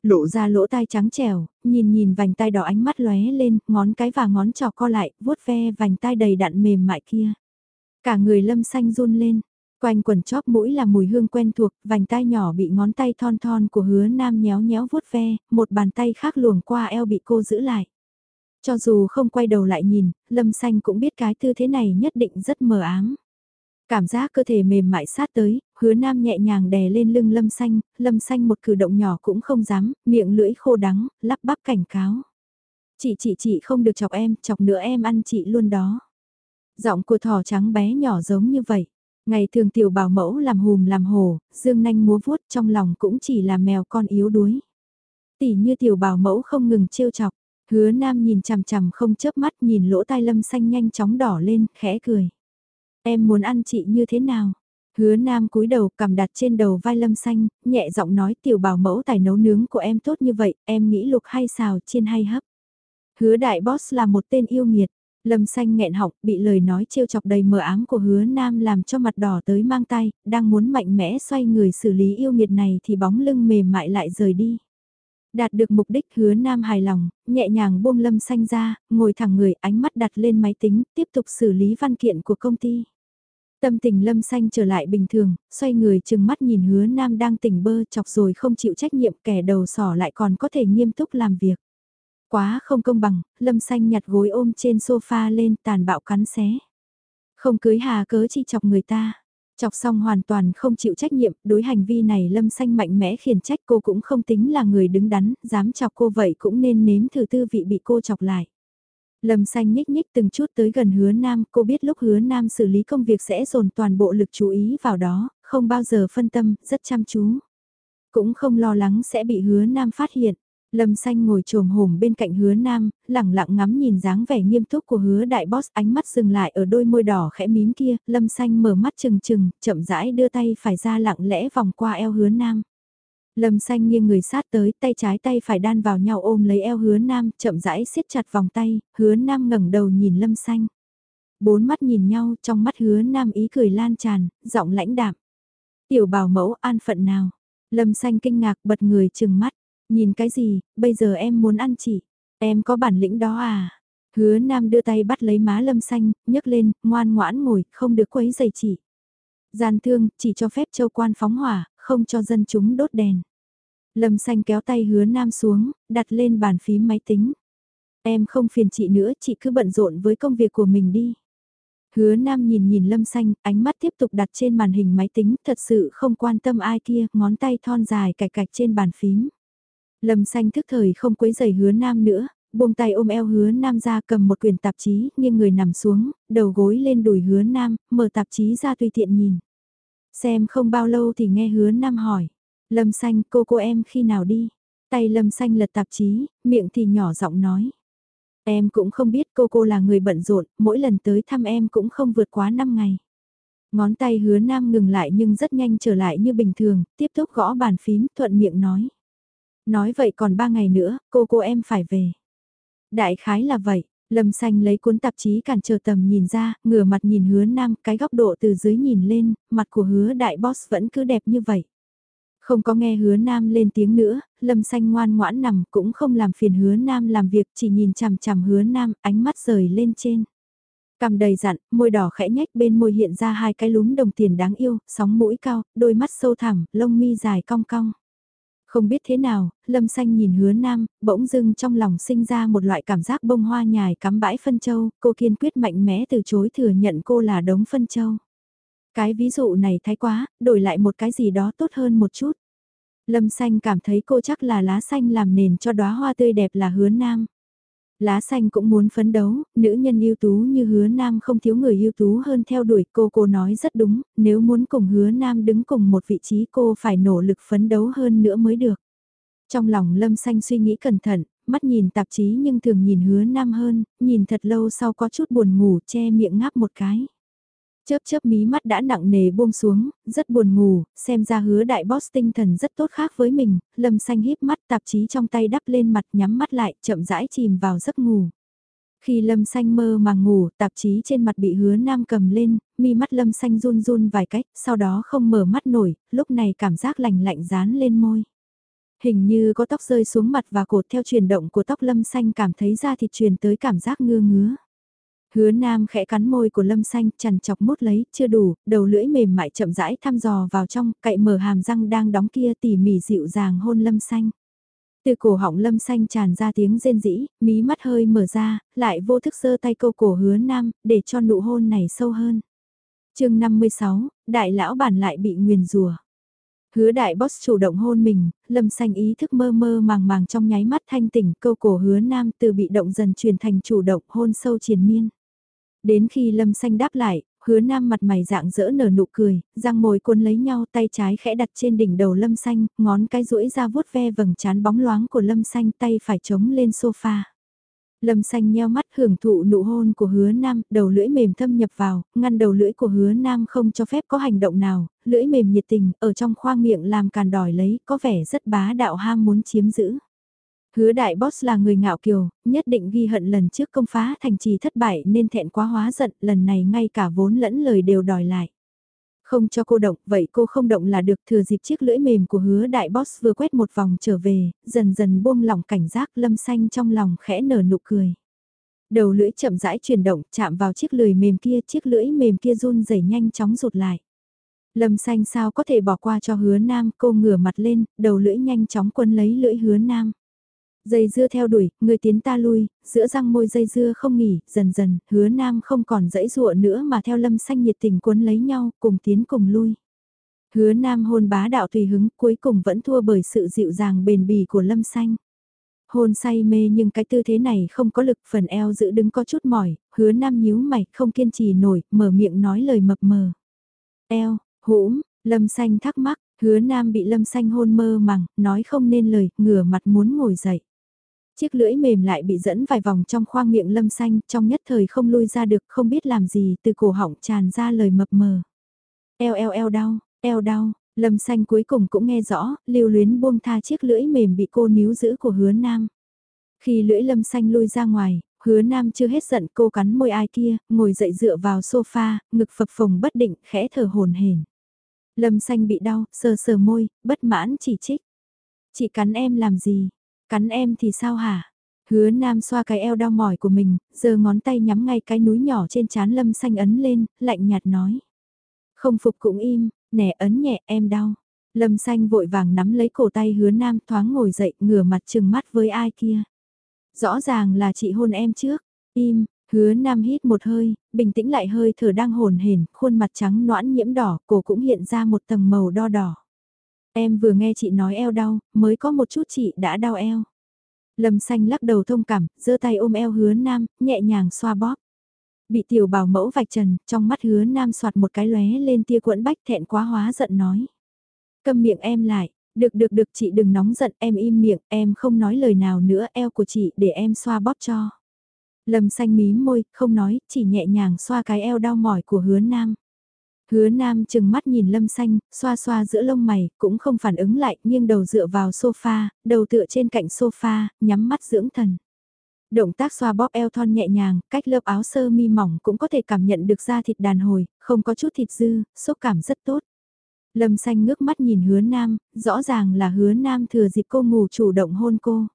Lộ ra lỗ tai trắng trẻo, nhìn nhìn vành tai đỏ ánh mắt lóe lên, ngón cái và ngón trò co lại, vuốt ve vành tai đầy đặn mềm mại kia. Cả người lâm xanh run lên, Quanh quần chóp mũi là mùi hương quen thuộc, vành tai nhỏ bị ngón tay thon thon của hứa nam nhéo nhéo vuốt ve, một bàn tay khác luồng qua eo bị cô giữ lại. Cho dù không quay đầu lại nhìn, lâm xanh cũng biết cái tư thế này nhất định rất mờ ám. Cảm giác cơ thể mềm mại sát tới, hứa nam nhẹ nhàng đè lên lưng lâm xanh, lâm xanh một cử động nhỏ cũng không dám, miệng lưỡi khô đắng, lắp bắp cảnh cáo. Chị chị chị không được chọc em, chọc nữa em ăn chị luôn đó. Giọng của thỏ trắng bé nhỏ giống như vậy. Ngày thường tiểu bảo mẫu làm hùm làm hồ, dương nanh múa vuốt trong lòng cũng chỉ là mèo con yếu đuối. Tỷ như tiểu bảo mẫu không ngừng trêu chọc, hứa nam nhìn chằm chằm không chớp mắt nhìn lỗ tai lâm xanh nhanh chóng đỏ lên, khẽ cười. Em muốn ăn chị như thế nào? Hứa nam cúi đầu cầm đặt trên đầu vai lâm xanh, nhẹ giọng nói tiểu bảo mẫu tài nấu nướng của em tốt như vậy, em nghĩ lục hay xào chiên hay hấp. Hứa đại boss là một tên yêu nghiệt, Lâm xanh nghẹn họng, bị lời nói trêu chọc đầy mờ ám của hứa nam làm cho mặt đỏ tới mang tay, đang muốn mạnh mẽ xoay người xử lý yêu nghiệt này thì bóng lưng mềm mại lại rời đi. Đạt được mục đích hứa nam hài lòng, nhẹ nhàng buông lâm xanh ra, ngồi thẳng người ánh mắt đặt lên máy tính, tiếp tục xử lý văn kiện của công ty. Tâm tình lâm xanh trở lại bình thường, xoay người chừng mắt nhìn hứa nam đang tỉnh bơ chọc rồi không chịu trách nhiệm kẻ đầu sỏ lại còn có thể nghiêm túc làm việc. Quá không công bằng, lâm xanh nhặt gối ôm trên sofa lên tàn bạo cắn xé. Không cưới hà cớ chi chọc người ta. Chọc xong hoàn toàn không chịu trách nhiệm, đối hành vi này lâm xanh mạnh mẽ khiển trách cô cũng không tính là người đứng đắn, dám chọc cô vậy cũng nên nếm thử tư vị bị cô chọc lại. Lâm xanh nhích nhích từng chút tới gần hứa nam, cô biết lúc hứa nam xử lý công việc sẽ dồn toàn bộ lực chú ý vào đó, không bao giờ phân tâm, rất chăm chú. Cũng không lo lắng sẽ bị hứa nam phát hiện. Lâm xanh ngồi trồm hổm bên cạnh hứa nam, lẳng lặng ngắm nhìn dáng vẻ nghiêm túc của hứa đại boss ánh mắt dừng lại ở đôi môi đỏ khẽ mím kia, lâm xanh mở mắt trừng trừng, chậm rãi đưa tay phải ra lặng lẽ vòng qua eo hứa nam. Lâm xanh nghiêng người sát tới, tay trái tay phải đan vào nhau ôm lấy eo hứa nam, chậm rãi siết chặt vòng tay, hứa nam ngẩng đầu nhìn lâm xanh. Bốn mắt nhìn nhau, trong mắt hứa nam ý cười lan tràn, giọng lãnh đạm. Tiểu bảo mẫu an phận nào. Lâm xanh kinh ngạc bật người chừng mắt. Nhìn cái gì, bây giờ em muốn ăn chị. Em có bản lĩnh đó à? Hứa Nam đưa tay bắt lấy má Lâm Xanh, nhấc lên, ngoan ngoãn ngồi, không được quấy giày chị. Gian thương, chỉ cho phép châu quan phóng hỏa, không cho dân chúng đốt đèn. Lâm Xanh kéo tay hứa Nam xuống, đặt lên bàn phím máy tính. Em không phiền chị nữa, chị cứ bận rộn với công việc của mình đi. Hứa Nam nhìn nhìn Lâm Xanh, ánh mắt tiếp tục đặt trên màn hình máy tính, thật sự không quan tâm ai kia, ngón tay thon dài cạch cạch trên bàn phím. Lâm Xanh thức thời không quấy giày Hứa Nam nữa, buông tay ôm eo Hứa Nam ra cầm một quyển tạp chí, nghiêng người nằm xuống, đầu gối lên đùi Hứa Nam, mở tạp chí ra tùy tiện nhìn. Xem không bao lâu thì nghe Hứa Nam hỏi, Lâm Xanh cô cô em khi nào đi? Tay Lâm Xanh lật tạp chí, miệng thì nhỏ giọng nói. Em cũng không biết cô cô là người bận rộn, mỗi lần tới thăm em cũng không vượt quá 5 ngày. Ngón tay hứa nam ngừng lại nhưng rất nhanh trở lại như bình thường, tiếp tục gõ bàn phím, thuận miệng nói. Nói vậy còn ba ngày nữa, cô cô em phải về. Đại khái là vậy, Lâm xanh lấy cuốn tạp chí cản trở tầm nhìn ra, ngửa mặt nhìn hứa nam, cái góc độ từ dưới nhìn lên, mặt của hứa đại boss vẫn cứ đẹp như vậy. Không có nghe hứa nam lên tiếng nữa, lâm xanh ngoan ngoãn nằm cũng không làm phiền hứa nam làm việc chỉ nhìn chằm chằm hứa nam ánh mắt rời lên trên. Cầm đầy dặn, môi đỏ khẽ nhách bên môi hiện ra hai cái lúm đồng tiền đáng yêu, sóng mũi cao, đôi mắt sâu thẳm, lông mi dài cong cong. Không biết thế nào, lâm xanh nhìn hứa nam, bỗng dưng trong lòng sinh ra một loại cảm giác bông hoa nhài cắm bãi phân châu, cô kiên quyết mạnh mẽ từ chối thừa nhận cô là đống phân châu. Cái ví dụ này thái quá, đổi lại một cái gì đó tốt hơn một chút. Lâm xanh cảm thấy cô chắc là lá xanh làm nền cho đóa hoa tươi đẹp là hứa nam. Lá xanh cũng muốn phấn đấu, nữ nhân ưu tú như hứa nam không thiếu người ưu tú hơn theo đuổi cô cô nói rất đúng, nếu muốn cùng hứa nam đứng cùng một vị trí cô phải nỗ lực phấn đấu hơn nữa mới được. Trong lòng lâm xanh suy nghĩ cẩn thận, mắt nhìn tạp chí nhưng thường nhìn hứa nam hơn, nhìn thật lâu sau có chút buồn ngủ che miệng ngáp một cái. Chớp chớp mí mắt đã nặng nề buông xuống, rất buồn ngủ, xem ra hứa đại boss tinh thần rất tốt khác với mình, lâm xanh híp mắt tạp chí trong tay đắp lên mặt nhắm mắt lại, chậm rãi chìm vào giấc ngủ. Khi lâm xanh mơ mà ngủ, tạp chí trên mặt bị hứa nam cầm lên, mi mắt lâm xanh run run vài cách, sau đó không mở mắt nổi, lúc này cảm giác lạnh lạnh dán lên môi. Hình như có tóc rơi xuống mặt và cột theo chuyển động của tóc lâm xanh cảm thấy da thịt truyền tới cảm giác ngưa ngứa. Hứa Nam khẽ cắn môi của Lâm Xanh, chằn chọc mút lấy, chưa đủ, đầu lưỡi mềm mại chậm rãi thăm dò vào trong, cậy mở hàm răng đang đóng kia tỉ mỉ dịu dàng hôn Lâm Xanh. Từ cổ họng Lâm Xanh tràn ra tiếng rên rỉ, mí mắt hơi mở ra, lại vô thức giơ tay câu cổ Hứa Nam, để cho nụ hôn này sâu hơn. chương 56, đại lão bản lại bị nguyền rùa. Hứa đại boss chủ động hôn mình, lâm xanh ý thức mơ mơ màng màng trong nháy mắt thanh tỉnh câu cổ hứa nam từ bị động dần chuyển thành chủ động hôn sâu triền miên. Đến khi Lâm Xanh đáp lại, hứa nam mặt mày dạng dỡ nở nụ cười, răng môi cuốn lấy nhau tay trái khẽ đặt trên đỉnh đầu Lâm Xanh, ngón cái duỗi ra vuốt ve vầng trán bóng loáng của Lâm Xanh tay phải chống lên sofa. Lâm xanh nheo mắt hưởng thụ nụ hôn của hứa nam, đầu lưỡi mềm thâm nhập vào, ngăn đầu lưỡi của hứa nam không cho phép có hành động nào, lưỡi mềm nhiệt tình, ở trong khoang miệng làm càn đòi lấy, có vẻ rất bá đạo ham muốn chiếm giữ. Hứa đại boss là người ngạo kiều, nhất định ghi hận lần trước công phá thành trì thất bại nên thẹn quá hóa giận, lần này ngay cả vốn lẫn lời đều đòi lại. Không cho cô động, vậy cô không động là được thừa dịp chiếc lưỡi mềm của hứa đại boss vừa quét một vòng trở về, dần dần buông lỏng cảnh giác lâm xanh trong lòng khẽ nở nụ cười. Đầu lưỡi chậm rãi chuyển động, chạm vào chiếc lưỡi mềm kia, chiếc lưỡi mềm kia run rẩy nhanh chóng rụt lại. Lâm xanh sao có thể bỏ qua cho hứa nam, cô ngửa mặt lên, đầu lưỡi nhanh chóng quân lấy lưỡi hứa nam. Dây dưa theo đuổi, người tiến ta lui, giữa răng môi dây dưa không nghỉ, dần dần, hứa nam không còn dãy dụa nữa mà theo lâm xanh nhiệt tình cuốn lấy nhau, cùng tiến cùng lui. Hứa nam hôn bá đạo tùy hứng, cuối cùng vẫn thua bởi sự dịu dàng bền bỉ của lâm xanh. Hôn say mê nhưng cái tư thế này không có lực phần eo giữ đứng có chút mỏi, hứa nam nhíu mày, không kiên trì nổi, mở miệng nói lời mập mờ. Eo, hũm, lâm xanh thắc mắc, hứa nam bị lâm xanh hôn mơ màng, nói không nên lời, ngửa mặt muốn ngồi dậy. Chiếc lưỡi mềm lại bị dẫn vài vòng trong khoang miệng lâm xanh, trong nhất thời không lui ra được, không biết làm gì, từ cổ họng tràn ra lời mập mờ. Eo eo eo đau, eo đau, lâm xanh cuối cùng cũng nghe rõ, lưu luyến buông tha chiếc lưỡi mềm bị cô níu giữ của hứa nam. Khi lưỡi lâm xanh lui ra ngoài, hứa nam chưa hết giận cô cắn môi ai kia, ngồi dậy dựa vào sofa, ngực phập phồng bất định, khẽ thở hồn hển. Lâm xanh bị đau, sờ sờ môi, bất mãn chỉ trích. Chị cắn em làm gì? Cắn em thì sao hả? Hứa Nam xoa cái eo đau mỏi của mình, giờ ngón tay nhắm ngay cái núi nhỏ trên trán Lâm xanh ấn lên, lạnh nhạt nói. Không phục cũng im, nẻ ấn nhẹ em đau. Lâm xanh vội vàng nắm lấy cổ tay hứa Nam thoáng ngồi dậy ngửa mặt trừng mắt với ai kia. Rõ ràng là chị hôn em trước, im, Hứa Nam hít một hơi, bình tĩnh lại hơi thở đang hồn hển, khuôn mặt trắng noãn nhiễm đỏ, cổ cũng hiện ra một tầng màu đo đỏ. Em vừa nghe chị nói eo đau, mới có một chút chị đã đau eo. Lâm xanh lắc đầu thông cảm, giơ tay ôm eo hứa Nam, nhẹ nhàng xoa bóp. Bị tiểu bảo mẫu vạch trần, trong mắt hứa Nam soạt một cái lóe lên tia quẫn bách thẹn quá hóa giận nói. Cầm miệng em lại, được được được chị đừng nóng giận em im miệng, em không nói lời nào nữa eo của chị để em xoa bóp cho. Lâm xanh mím môi, không nói, chỉ nhẹ nhàng xoa cái eo đau mỏi của hứa nam. Hứa nam chừng mắt nhìn lâm xanh, xoa xoa giữa lông mày, cũng không phản ứng lại, nghiêng đầu dựa vào sofa, đầu tựa trên cạnh sofa, nhắm mắt dưỡng thần. Động tác xoa bóp eo thon nhẹ nhàng, cách lớp áo sơ mi mỏng cũng có thể cảm nhận được da thịt đàn hồi, không có chút thịt dư, xúc cảm rất tốt. Lâm xanh ngước mắt nhìn hứa nam, rõ ràng là hứa nam thừa dịp cô ngủ chủ động hôn cô.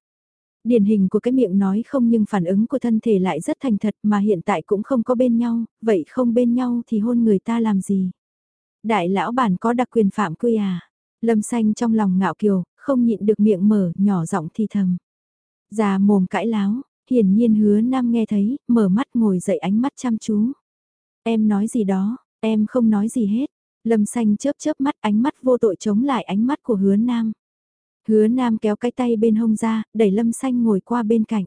Điển hình của cái miệng nói không nhưng phản ứng của thân thể lại rất thành thật mà hiện tại cũng không có bên nhau, vậy không bên nhau thì hôn người ta làm gì? Đại lão bản có đặc quyền phạm quy à? Lâm xanh trong lòng ngạo kiều, không nhịn được miệng mở, nhỏ giọng thì thầm. Già mồm cãi láo, hiển nhiên hứa nam nghe thấy, mở mắt ngồi dậy ánh mắt chăm chú. Em nói gì đó, em không nói gì hết. Lâm xanh chớp chớp mắt ánh mắt vô tội chống lại ánh mắt của hứa nam. Hứa nam kéo cái tay bên hông ra, đẩy lâm xanh ngồi qua bên cạnh.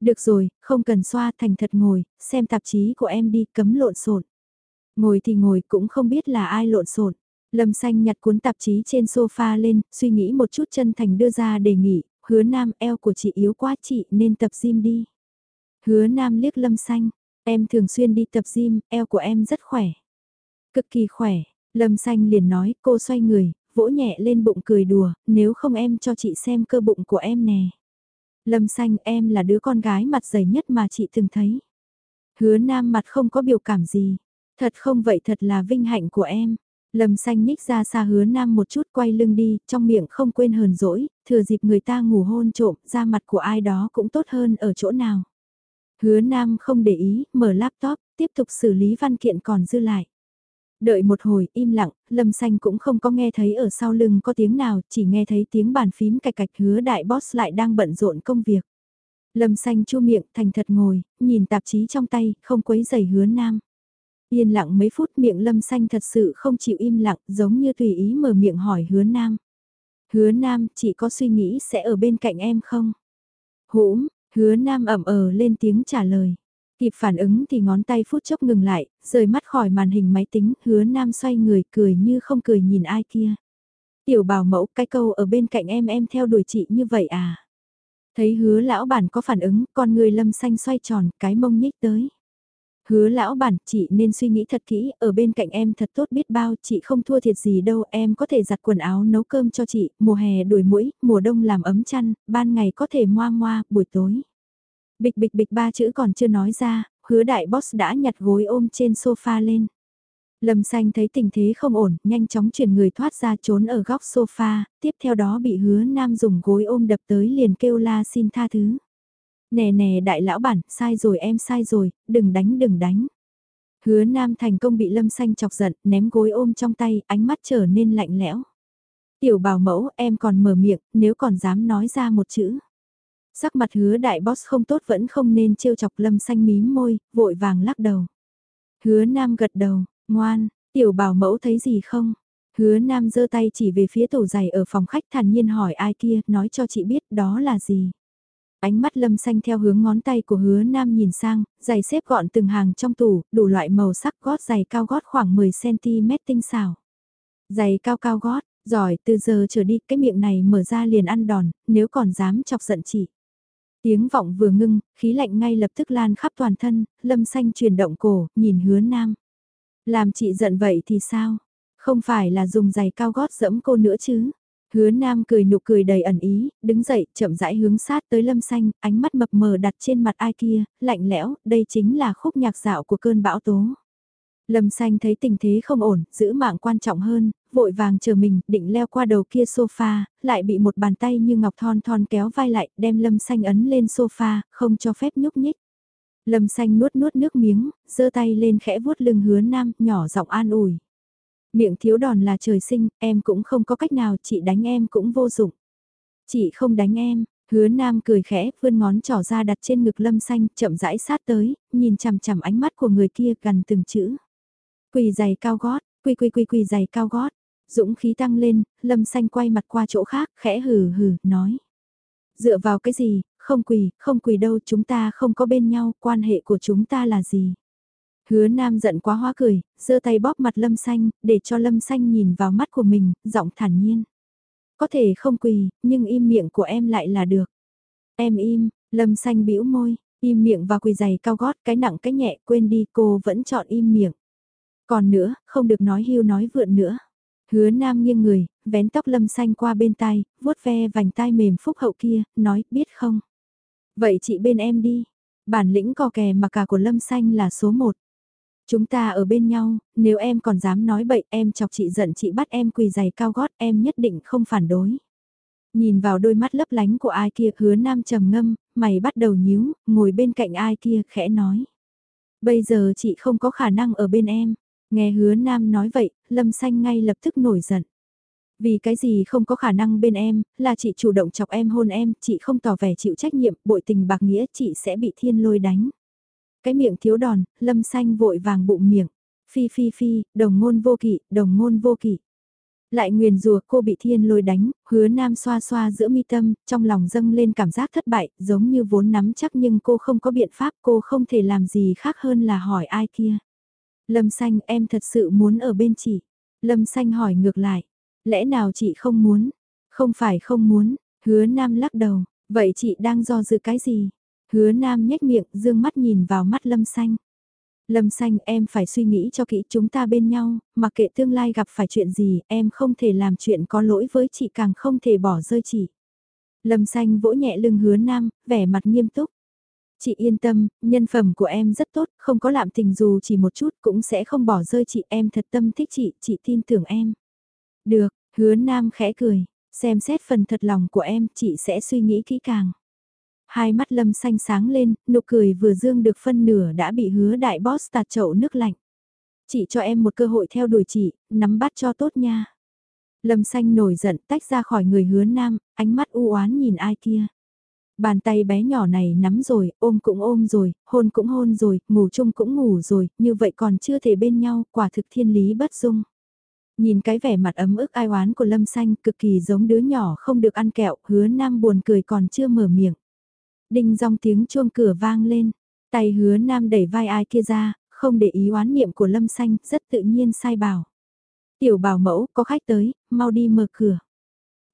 Được rồi, không cần xoa thành thật ngồi, xem tạp chí của em đi, cấm lộn xộn. Ngồi thì ngồi cũng không biết là ai lộn xộn. Lâm xanh nhặt cuốn tạp chí trên sofa lên, suy nghĩ một chút chân thành đưa ra đề nghị, hứa nam eo của chị yếu quá chị nên tập gym đi. Hứa nam liếc lâm xanh, em thường xuyên đi tập gym, eo của em rất khỏe. Cực kỳ khỏe, lâm xanh liền nói cô xoay người, vỗ nhẹ lên bụng cười đùa, nếu không em cho chị xem cơ bụng của em nè. Lâm xanh em là đứa con gái mặt dày nhất mà chị từng thấy. Hứa nam mặt không có biểu cảm gì. Thật không vậy thật là vinh hạnh của em. Lâm xanh nhích ra xa hứa nam một chút quay lưng đi, trong miệng không quên hờn dỗi, thừa dịp người ta ngủ hôn trộm, ra mặt của ai đó cũng tốt hơn ở chỗ nào. Hứa nam không để ý, mở laptop, tiếp tục xử lý văn kiện còn dư lại. Đợi một hồi im lặng, Lâm Xanh cũng không có nghe thấy ở sau lưng có tiếng nào, chỉ nghe thấy tiếng bàn phím cạch cạch hứa đại boss lại đang bận rộn công việc. Lâm Xanh chu miệng thành thật ngồi, nhìn tạp chí trong tay, không quấy giày hứa nam. Yên lặng mấy phút miệng Lâm Xanh thật sự không chịu im lặng, giống như tùy ý mở miệng hỏi hứa nam. Hứa nam, chị có suy nghĩ sẽ ở bên cạnh em không? Hũm, hứa nam ẩm ờ lên tiếng trả lời. Kịp phản ứng thì ngón tay phút chốc ngừng lại, rời mắt khỏi màn hình máy tính, hứa nam xoay người cười như không cười nhìn ai kia. Tiểu bảo mẫu cái câu ở bên cạnh em em theo đuổi chị như vậy à? Thấy hứa lão bản có phản ứng, con người lâm xanh xoay tròn, cái mông nhích tới. Hứa lão bản, chị nên suy nghĩ thật kỹ, ở bên cạnh em thật tốt biết bao, chị không thua thiệt gì đâu, em có thể giặt quần áo nấu cơm cho chị, mùa hè đuổi mũi, mùa đông làm ấm chăn, ban ngày có thể moa moa, buổi tối. Bịch bịch bịch ba chữ còn chưa nói ra, hứa đại boss đã nhặt gối ôm trên sofa lên. Lâm xanh thấy tình thế không ổn, nhanh chóng chuyển người thoát ra trốn ở góc sofa, tiếp theo đó bị hứa nam dùng gối ôm đập tới liền kêu la xin tha thứ. Nè nè đại lão bản, sai rồi em sai rồi, đừng đánh đừng đánh. Hứa nam thành công bị lâm xanh chọc giận, ném gối ôm trong tay, ánh mắt trở nên lạnh lẽo. Tiểu bảo mẫu, em còn mở miệng, nếu còn dám nói ra một chữ. Sắc mặt hứa đại boss không tốt vẫn không nên trêu chọc lâm xanh mím môi, vội vàng lắc đầu. Hứa nam gật đầu, ngoan, tiểu bảo mẫu thấy gì không? Hứa nam giơ tay chỉ về phía tủ giày ở phòng khách thản nhiên hỏi ai kia, nói cho chị biết đó là gì. Ánh mắt lâm xanh theo hướng ngón tay của hứa nam nhìn sang, giày xếp gọn từng hàng trong tủ, đủ loại màu sắc gót giày cao gót khoảng 10cm tinh xảo. Giày cao cao gót, giỏi từ giờ trở đi cái miệng này mở ra liền ăn đòn, nếu còn dám chọc giận chị. Tiếng vọng vừa ngưng, khí lạnh ngay lập tức lan khắp toàn thân, lâm xanh chuyển động cổ, nhìn hứa nam. Làm chị giận vậy thì sao? Không phải là dùng giày cao gót dẫm cô nữa chứ? Hứa nam cười nụ cười đầy ẩn ý, đứng dậy, chậm rãi hướng sát tới lâm xanh, ánh mắt mập mờ đặt trên mặt ai kia, lạnh lẽo, đây chính là khúc nhạc dạo của cơn bão tố. Lâm xanh thấy tình thế không ổn, giữ mạng quan trọng hơn, vội vàng chờ mình, định leo qua đầu kia sofa, lại bị một bàn tay như ngọc thon thon kéo vai lại, đem lâm xanh ấn lên sofa, không cho phép nhúc nhích. Lâm xanh nuốt nuốt nước miếng, giơ tay lên khẽ vuốt lưng hứa nam, nhỏ giọng an ủi. Miệng thiếu đòn là trời sinh, em cũng không có cách nào, chị đánh em cũng vô dụng. Chị không đánh em, Hứa Nam cười khẽ, vươn ngón trỏ ra đặt trên ngực Lâm Xanh, chậm rãi sát tới, nhìn chằm chằm ánh mắt của người kia gần từng chữ. Quỳ giày cao gót, quỳ quỳ quỳ quỳ giày cao gót. Dũng khí tăng lên, Lâm Xanh quay mặt qua chỗ khác, khẽ hừ hừ, nói. Dựa vào cái gì, không quỳ, không quỳ đâu, chúng ta không có bên nhau, quan hệ của chúng ta là gì? Hứa Nam giận quá hóa cười, giơ tay bóp mặt Lâm Xanh, để cho Lâm Xanh nhìn vào mắt của mình, giọng thản nhiên. Có thể không quỳ, nhưng im miệng của em lại là được. Em im, Lâm Xanh bĩu môi, im miệng và quỳ giày cao gót, cái nặng cái nhẹ, quên đi cô vẫn chọn im miệng. Còn nữa, không được nói hưu nói vượn nữa. Hứa Nam nghiêng người, vén tóc Lâm Xanh qua bên tai, vuốt ve vành tai mềm phúc hậu kia, nói, biết không? Vậy chị bên em đi. Bản lĩnh cò kè mà cả của Lâm Xanh là số một. Chúng ta ở bên nhau, nếu em còn dám nói bậy em chọc chị giận chị bắt em quỳ giày cao gót em nhất định không phản đối. Nhìn vào đôi mắt lấp lánh của ai kia hứa nam trầm ngâm, mày bắt đầu nhíu, ngồi bên cạnh ai kia khẽ nói. Bây giờ chị không có khả năng ở bên em. Nghe hứa nam nói vậy, lâm xanh ngay lập tức nổi giận. Vì cái gì không có khả năng bên em, là chị chủ động chọc em hôn em, chị không tỏ vẻ chịu trách nhiệm, bội tình bạc nghĩa chị sẽ bị thiên lôi đánh. Cái miệng thiếu đòn, lâm xanh vội vàng bụng miệng. Phi phi phi, đồng ngôn vô kỵ, đồng ngôn vô kỵ. Lại nguyền rùa cô bị thiên lôi đánh, hứa nam xoa xoa giữa mi tâm, trong lòng dâng lên cảm giác thất bại, giống như vốn nắm chắc nhưng cô không có biện pháp, cô không thể làm gì khác hơn là hỏi ai kia. Lâm xanh em thật sự muốn ở bên chị. Lâm xanh hỏi ngược lại, lẽ nào chị không muốn? Không phải không muốn, hứa nam lắc đầu, vậy chị đang do dự cái gì? Hứa Nam nhếch miệng, dương mắt nhìn vào mắt Lâm Xanh. Lâm Xanh em phải suy nghĩ cho kỹ chúng ta bên nhau, mặc kệ tương lai gặp phải chuyện gì, em không thể làm chuyện có lỗi với chị càng không thể bỏ rơi chị. Lâm Xanh vỗ nhẹ lưng hứa Nam, vẻ mặt nghiêm túc. Chị yên tâm, nhân phẩm của em rất tốt, không có lạm tình dù chỉ một chút cũng sẽ không bỏ rơi chị em thật tâm thích chị, chị tin tưởng em. Được, hứa Nam khẽ cười, xem xét phần thật lòng của em, chị sẽ suy nghĩ kỹ càng. Hai mắt lâm xanh sáng lên, nụ cười vừa dương được phân nửa đã bị hứa đại boss tạt chậu nước lạnh. Chị cho em một cơ hội theo đuổi chị, nắm bắt cho tốt nha. Lâm xanh nổi giận tách ra khỏi người hứa nam, ánh mắt u oán nhìn ai kia. Bàn tay bé nhỏ này nắm rồi, ôm cũng ôm rồi, hôn cũng hôn rồi, ngủ chung cũng ngủ rồi, như vậy còn chưa thể bên nhau, quả thực thiên lý bất dung. Nhìn cái vẻ mặt ấm ức ai oán của Lâm Xanh cực kỳ giống đứa nhỏ không được ăn kẹo, hứa nam buồn cười còn chưa mở miệng. Đinh dòng tiếng chuông cửa vang lên, tay hứa nam đẩy vai ai kia ra, không để ý oán niệm của lâm xanh, rất tự nhiên sai bảo. Tiểu bảo mẫu, có khách tới, mau đi mở cửa.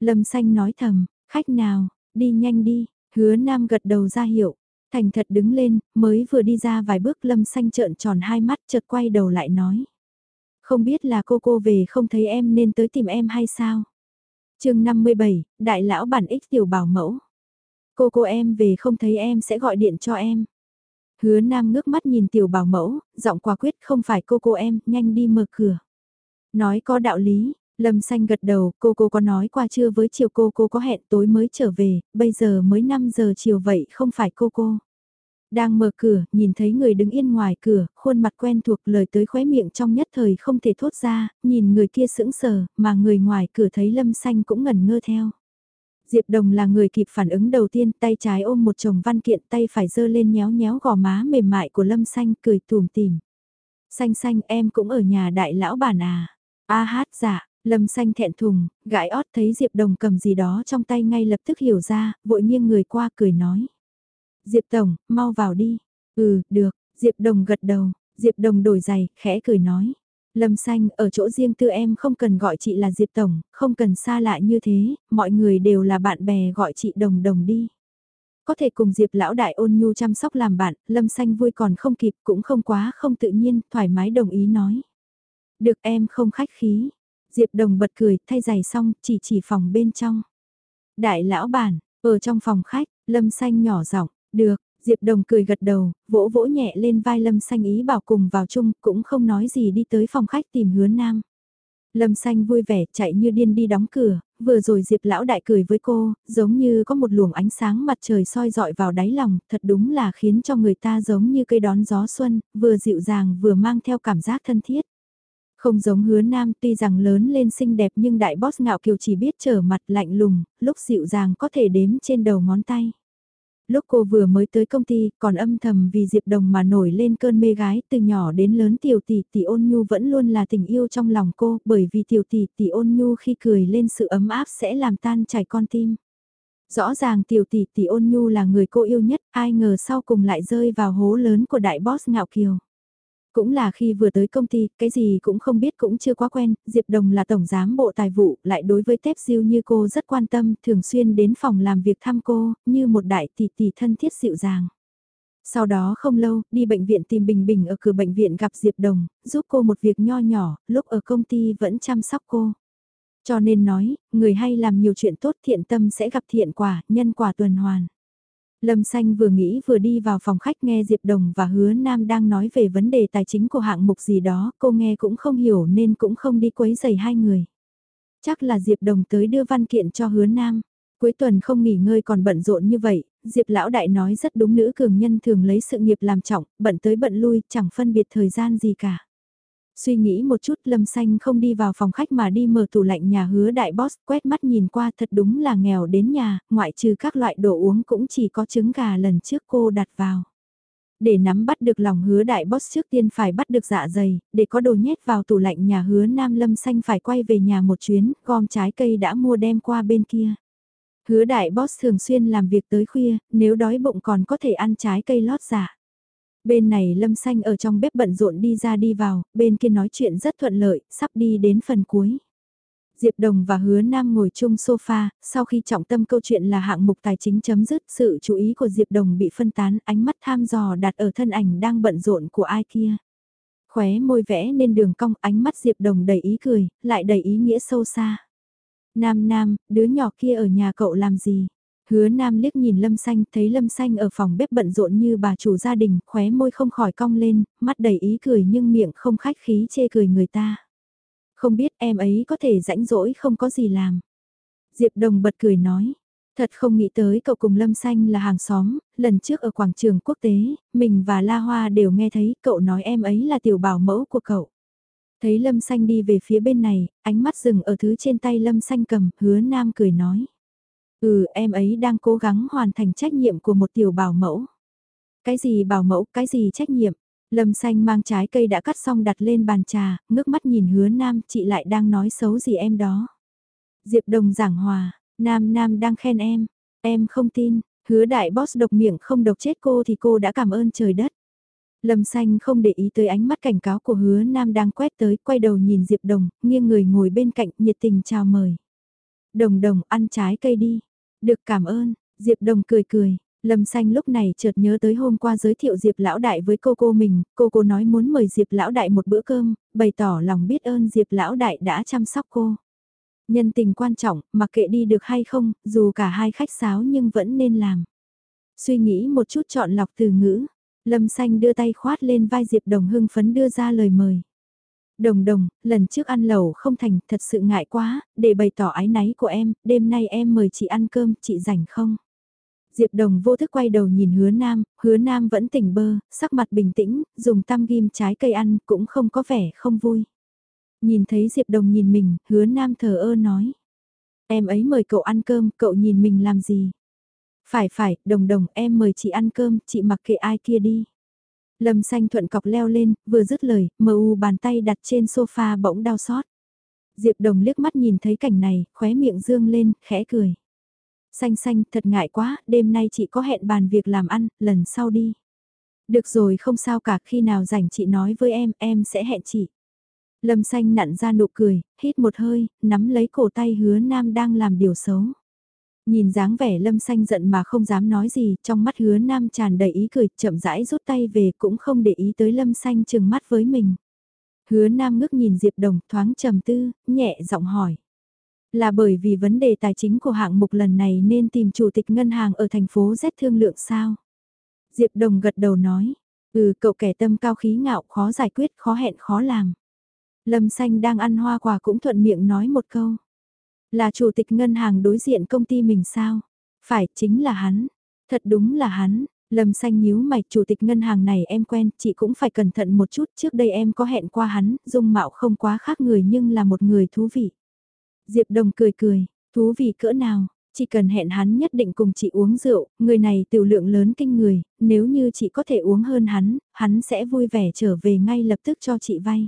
Lâm xanh nói thầm, khách nào, đi nhanh đi, hứa nam gật đầu ra hiệu. Thành thật đứng lên, mới vừa đi ra vài bước lâm xanh trợn tròn hai mắt chợt quay đầu lại nói. Không biết là cô cô về không thấy em nên tới tìm em hay sao? chương 57, Đại lão bản ích tiểu bảo mẫu. Cô cô em về không thấy em sẽ gọi điện cho em. Hứa Nam ngước mắt nhìn tiểu bảo mẫu, giọng quả quyết không phải cô cô em, nhanh đi mở cửa. Nói có đạo lý, Lâm Xanh gật đầu, cô cô có nói qua chưa với chiều cô cô có hẹn tối mới trở về, bây giờ mới 5 giờ chiều vậy không phải cô cô. Đang mở cửa, nhìn thấy người đứng yên ngoài cửa, khuôn mặt quen thuộc lời tới khóe miệng trong nhất thời không thể thốt ra, nhìn người kia sững sờ, mà người ngoài cửa thấy Lâm Xanh cũng ngẩn ngơ theo. Diệp Đồng là người kịp phản ứng đầu tiên, tay trái ôm một chồng văn kiện, tay phải giơ lên nhéo nhéo gò má mềm mại của Lâm Xanh, cười tùm tìm. Xanh xanh em cũng ở nhà đại lão bản à. A hát dạ, Lâm Xanh thẹn thùng, gãi ót thấy Diệp Đồng cầm gì đó trong tay ngay lập tức hiểu ra, vội nghiêng người qua cười nói. Diệp Tổng, mau vào đi. Ừ, được, Diệp Đồng gật đầu, Diệp Đồng đổi giày, khẽ cười nói. Lâm Xanh, ở chỗ riêng tư em không cần gọi chị là Diệp Tổng, không cần xa lạ như thế, mọi người đều là bạn bè gọi chị Đồng Đồng đi. Có thể cùng Diệp Lão Đại ôn nhu chăm sóc làm bạn, Lâm Xanh vui còn không kịp cũng không quá không tự nhiên, thoải mái đồng ý nói. Được em không khách khí. Diệp Đồng bật cười, thay giày xong, chỉ chỉ phòng bên trong. Đại Lão Bản, ở trong phòng khách, Lâm Xanh nhỏ giọng, được, Diệp Đồng cười gật đầu, vỗ vỗ nhẹ lên vai Lâm Xanh ý bảo cùng vào chung, cũng không nói gì đi tới phòng khách tìm hứa nam. Lâm Xanh vui vẻ chạy như điên đi đóng cửa, vừa rồi Diệp Lão Đại cười với cô, giống như có một luồng ánh sáng mặt trời soi dọi vào đáy lòng, thật đúng là khiến cho người ta giống như cây đón gió xuân, vừa dịu dàng vừa mang theo cảm giác thân thiết. Không giống hứa nam tuy rằng lớn lên xinh đẹp nhưng đại boss ngạo kiều chỉ biết trở mặt lạnh lùng, lúc dịu dàng có thể đếm trên đầu ngón tay. Lúc cô vừa mới tới công ty còn âm thầm vì Diệp Đồng mà nổi lên cơn mê gái từ nhỏ đến lớn tiểu tỷ tỷ ôn nhu vẫn luôn là tình yêu trong lòng cô bởi vì tiểu tỷ tỷ ôn nhu khi cười lên sự ấm áp sẽ làm tan chảy con tim. Rõ ràng tiểu tỷ tỷ ôn nhu là người cô yêu nhất, ai ngờ sau cùng lại rơi vào hố lớn của đại boss ngạo kiều. Cũng là khi vừa tới công ty, cái gì cũng không biết cũng chưa quá quen, Diệp Đồng là tổng giám bộ tài vụ, lại đối với Tép Diêu như cô rất quan tâm, thường xuyên đến phòng làm việc thăm cô, như một đại tỷ tỷ thân thiết dịu dàng. Sau đó không lâu, đi bệnh viện tìm Bình Bình ở cửa bệnh viện gặp Diệp Đồng, giúp cô một việc nho nhỏ, lúc ở công ty vẫn chăm sóc cô. Cho nên nói, người hay làm nhiều chuyện tốt thiện tâm sẽ gặp thiện quả, nhân quả tuần hoàn. Lâm Xanh vừa nghĩ vừa đi vào phòng khách nghe Diệp Đồng và Hứa Nam đang nói về vấn đề tài chính của hạng mục gì đó, cô nghe cũng không hiểu nên cũng không đi quấy giày hai người. Chắc là Diệp Đồng tới đưa văn kiện cho Hứa Nam. Cuối tuần không nghỉ ngơi còn bận rộn như vậy, Diệp Lão Đại nói rất đúng nữ cường nhân thường lấy sự nghiệp làm trọng, bận tới bận lui, chẳng phân biệt thời gian gì cả. Suy nghĩ một chút Lâm Xanh không đi vào phòng khách mà đi mở tủ lạnh nhà hứa đại boss quét mắt nhìn qua thật đúng là nghèo đến nhà, ngoại trừ các loại đồ uống cũng chỉ có trứng gà lần trước cô đặt vào. Để nắm bắt được lòng hứa đại boss trước tiên phải bắt được dạ dày, để có đồ nhét vào tủ lạnh nhà hứa Nam Lâm Xanh phải quay về nhà một chuyến, gom trái cây đã mua đem qua bên kia. Hứa đại boss thường xuyên làm việc tới khuya, nếu đói bụng còn có thể ăn trái cây lót dạ. Bên này Lâm Xanh ở trong bếp bận rộn đi ra đi vào, bên kia nói chuyện rất thuận lợi, sắp đi đến phần cuối. Diệp Đồng và Hứa Nam ngồi chung sofa, sau khi trọng tâm câu chuyện là hạng mục tài chính chấm dứt, sự chú ý của Diệp Đồng bị phân tán, ánh mắt tham dò đặt ở thân ảnh đang bận rộn của ai kia. Khóe môi vẽ nên đường cong, ánh mắt Diệp Đồng đầy ý cười, lại đầy ý nghĩa sâu xa. Nam Nam, đứa nhỏ kia ở nhà cậu làm gì? Hứa Nam liếc nhìn Lâm Xanh, thấy Lâm Xanh ở phòng bếp bận rộn như bà chủ gia đình, khóe môi không khỏi cong lên, mắt đầy ý cười nhưng miệng không khách khí chê cười người ta. Không biết em ấy có thể rãnh rỗi không có gì làm. Diệp Đồng bật cười nói, thật không nghĩ tới cậu cùng Lâm Xanh là hàng xóm, lần trước ở quảng trường quốc tế, mình và La Hoa đều nghe thấy cậu nói em ấy là tiểu bảo mẫu của cậu. Thấy Lâm Xanh đi về phía bên này, ánh mắt dừng ở thứ trên tay Lâm Xanh cầm, hứa Nam cười nói. Ừ, em ấy đang cố gắng hoàn thành trách nhiệm của một tiểu bảo mẫu. Cái gì bảo mẫu, cái gì trách nhiệm? Lâm xanh mang trái cây đã cắt xong đặt lên bàn trà, ngước mắt nhìn hứa nam, chị lại đang nói xấu gì em đó. Diệp đồng giảng hòa, nam nam đang khen em, em không tin, hứa đại boss độc miệng không độc chết cô thì cô đã cảm ơn trời đất. Lâm xanh không để ý tới ánh mắt cảnh cáo của hứa nam đang quét tới, quay đầu nhìn Diệp đồng, nghiêng người ngồi bên cạnh, nhiệt tình chào mời. Đồng đồng ăn trái cây đi. Được cảm ơn, Diệp Đồng cười cười. Lâm Xanh lúc này chợt nhớ tới hôm qua giới thiệu Diệp Lão Đại với cô cô mình, cô cô nói muốn mời Diệp Lão Đại một bữa cơm, bày tỏ lòng biết ơn Diệp Lão Đại đã chăm sóc cô. Nhân tình quan trọng, mặc kệ đi được hay không, dù cả hai khách sáo nhưng vẫn nên làm. Suy nghĩ một chút chọn lọc từ ngữ, Lâm Xanh đưa tay khoát lên vai Diệp Đồng hưng phấn đưa ra lời mời. Đồng đồng, lần trước ăn lẩu không thành, thật sự ngại quá, để bày tỏ ái náy của em, đêm nay em mời chị ăn cơm, chị rảnh không? Diệp Đồng vô thức quay đầu nhìn hứa nam, hứa nam vẫn tỉnh bơ, sắc mặt bình tĩnh, dùng tăm ghim trái cây ăn cũng không có vẻ không vui. Nhìn thấy Diệp Đồng nhìn mình, hứa nam thờ ơ nói. Em ấy mời cậu ăn cơm, cậu nhìn mình làm gì? Phải phải, đồng đồng em mời chị ăn cơm, chị mặc kệ ai kia đi. Lâm xanh thuận cọc leo lên, vừa dứt lời, mờ u bàn tay đặt trên sofa bỗng đau xót. Diệp đồng liếc mắt nhìn thấy cảnh này, khóe miệng dương lên, khẽ cười. Xanh xanh, thật ngại quá, đêm nay chị có hẹn bàn việc làm ăn, lần sau đi. Được rồi không sao cả, khi nào rảnh chị nói với em, em sẽ hẹn chị. Lâm xanh nặn ra nụ cười, hít một hơi, nắm lấy cổ tay hứa nam đang làm điều xấu. Nhìn dáng vẻ lâm xanh giận mà không dám nói gì, trong mắt hứa nam tràn đầy ý cười, chậm rãi rút tay về cũng không để ý tới lâm xanh chừng mắt với mình. Hứa nam ngước nhìn Diệp Đồng thoáng trầm tư, nhẹ giọng hỏi. Là bởi vì vấn đề tài chính của hạng mục lần này nên tìm chủ tịch ngân hàng ở thành phố Z thương lượng sao? Diệp Đồng gật đầu nói, ừ cậu kẻ tâm cao khí ngạo khó giải quyết khó hẹn khó làm. Lâm xanh đang ăn hoa quả cũng thuận miệng nói một câu. Là chủ tịch ngân hàng đối diện công ty mình sao? Phải, chính là hắn. Thật đúng là hắn. Lâm xanh nhíu mày, chủ tịch ngân hàng này em quen, chị cũng phải cẩn thận một chút, trước đây em có hẹn qua hắn, dung mạo không quá khác người nhưng là một người thú vị. Diệp Đồng cười cười, thú vị cỡ nào, chỉ cần hẹn hắn nhất định cùng chị uống rượu, người này tiểu lượng lớn kinh người, nếu như chị có thể uống hơn hắn, hắn sẽ vui vẻ trở về ngay lập tức cho chị vay.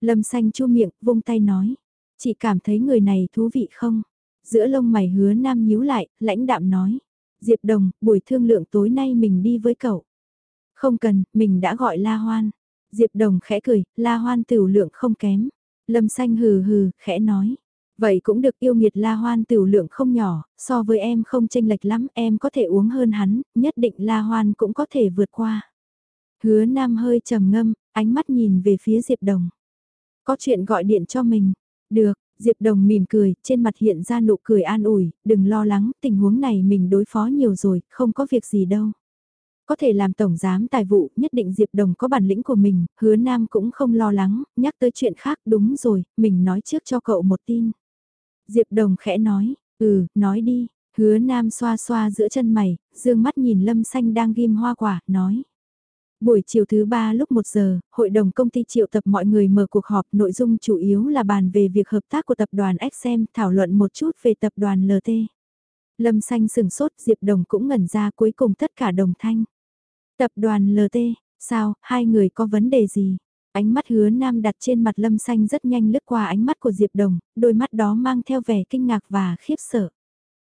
Lâm xanh chu miệng, vung tay nói, chị cảm thấy người này thú vị không? Giữa lông mày hứa nam nhíu lại, lãnh đạm nói, Diệp Đồng, buổi thương lượng tối nay mình đi với cậu. Không cần, mình đã gọi La Hoan. Diệp Đồng khẽ cười, La Hoan tiểu lượng không kém. Lâm xanh hừ hừ, khẽ nói. Vậy cũng được yêu nghiệt La Hoan tiểu lượng không nhỏ, so với em không tranh lệch lắm, em có thể uống hơn hắn, nhất định La Hoan cũng có thể vượt qua. Hứa Nam hơi trầm ngâm, ánh mắt nhìn về phía Diệp Đồng. Có chuyện gọi điện cho mình. Được, Diệp Đồng mỉm cười, trên mặt hiện ra nụ cười an ủi, đừng lo lắng, tình huống này mình đối phó nhiều rồi, không có việc gì đâu. Có thể làm tổng giám tài vụ, nhất định Diệp Đồng có bản lĩnh của mình, hứa Nam cũng không lo lắng, nhắc tới chuyện khác đúng rồi, mình nói trước cho cậu một tin. Diệp Đồng khẽ nói, ừ, nói đi, hứa Nam xoa xoa giữa chân mày, dương mắt nhìn Lâm Xanh đang ghim hoa quả, nói. Buổi chiều thứ ba lúc 1 giờ, hội đồng công ty triệu tập mọi người mở cuộc họp nội dung chủ yếu là bàn về việc hợp tác của tập đoàn XM thảo luận một chút về tập đoàn LT. Lâm xanh sừng sốt Diệp Đồng cũng ngẩn ra cuối cùng tất cả đồng thanh. Tập đoàn LT, sao, hai người có vấn đề gì? Ánh mắt hứa nam đặt trên mặt lâm xanh rất nhanh lướt qua ánh mắt của Diệp Đồng, đôi mắt đó mang theo vẻ kinh ngạc và khiếp sợ.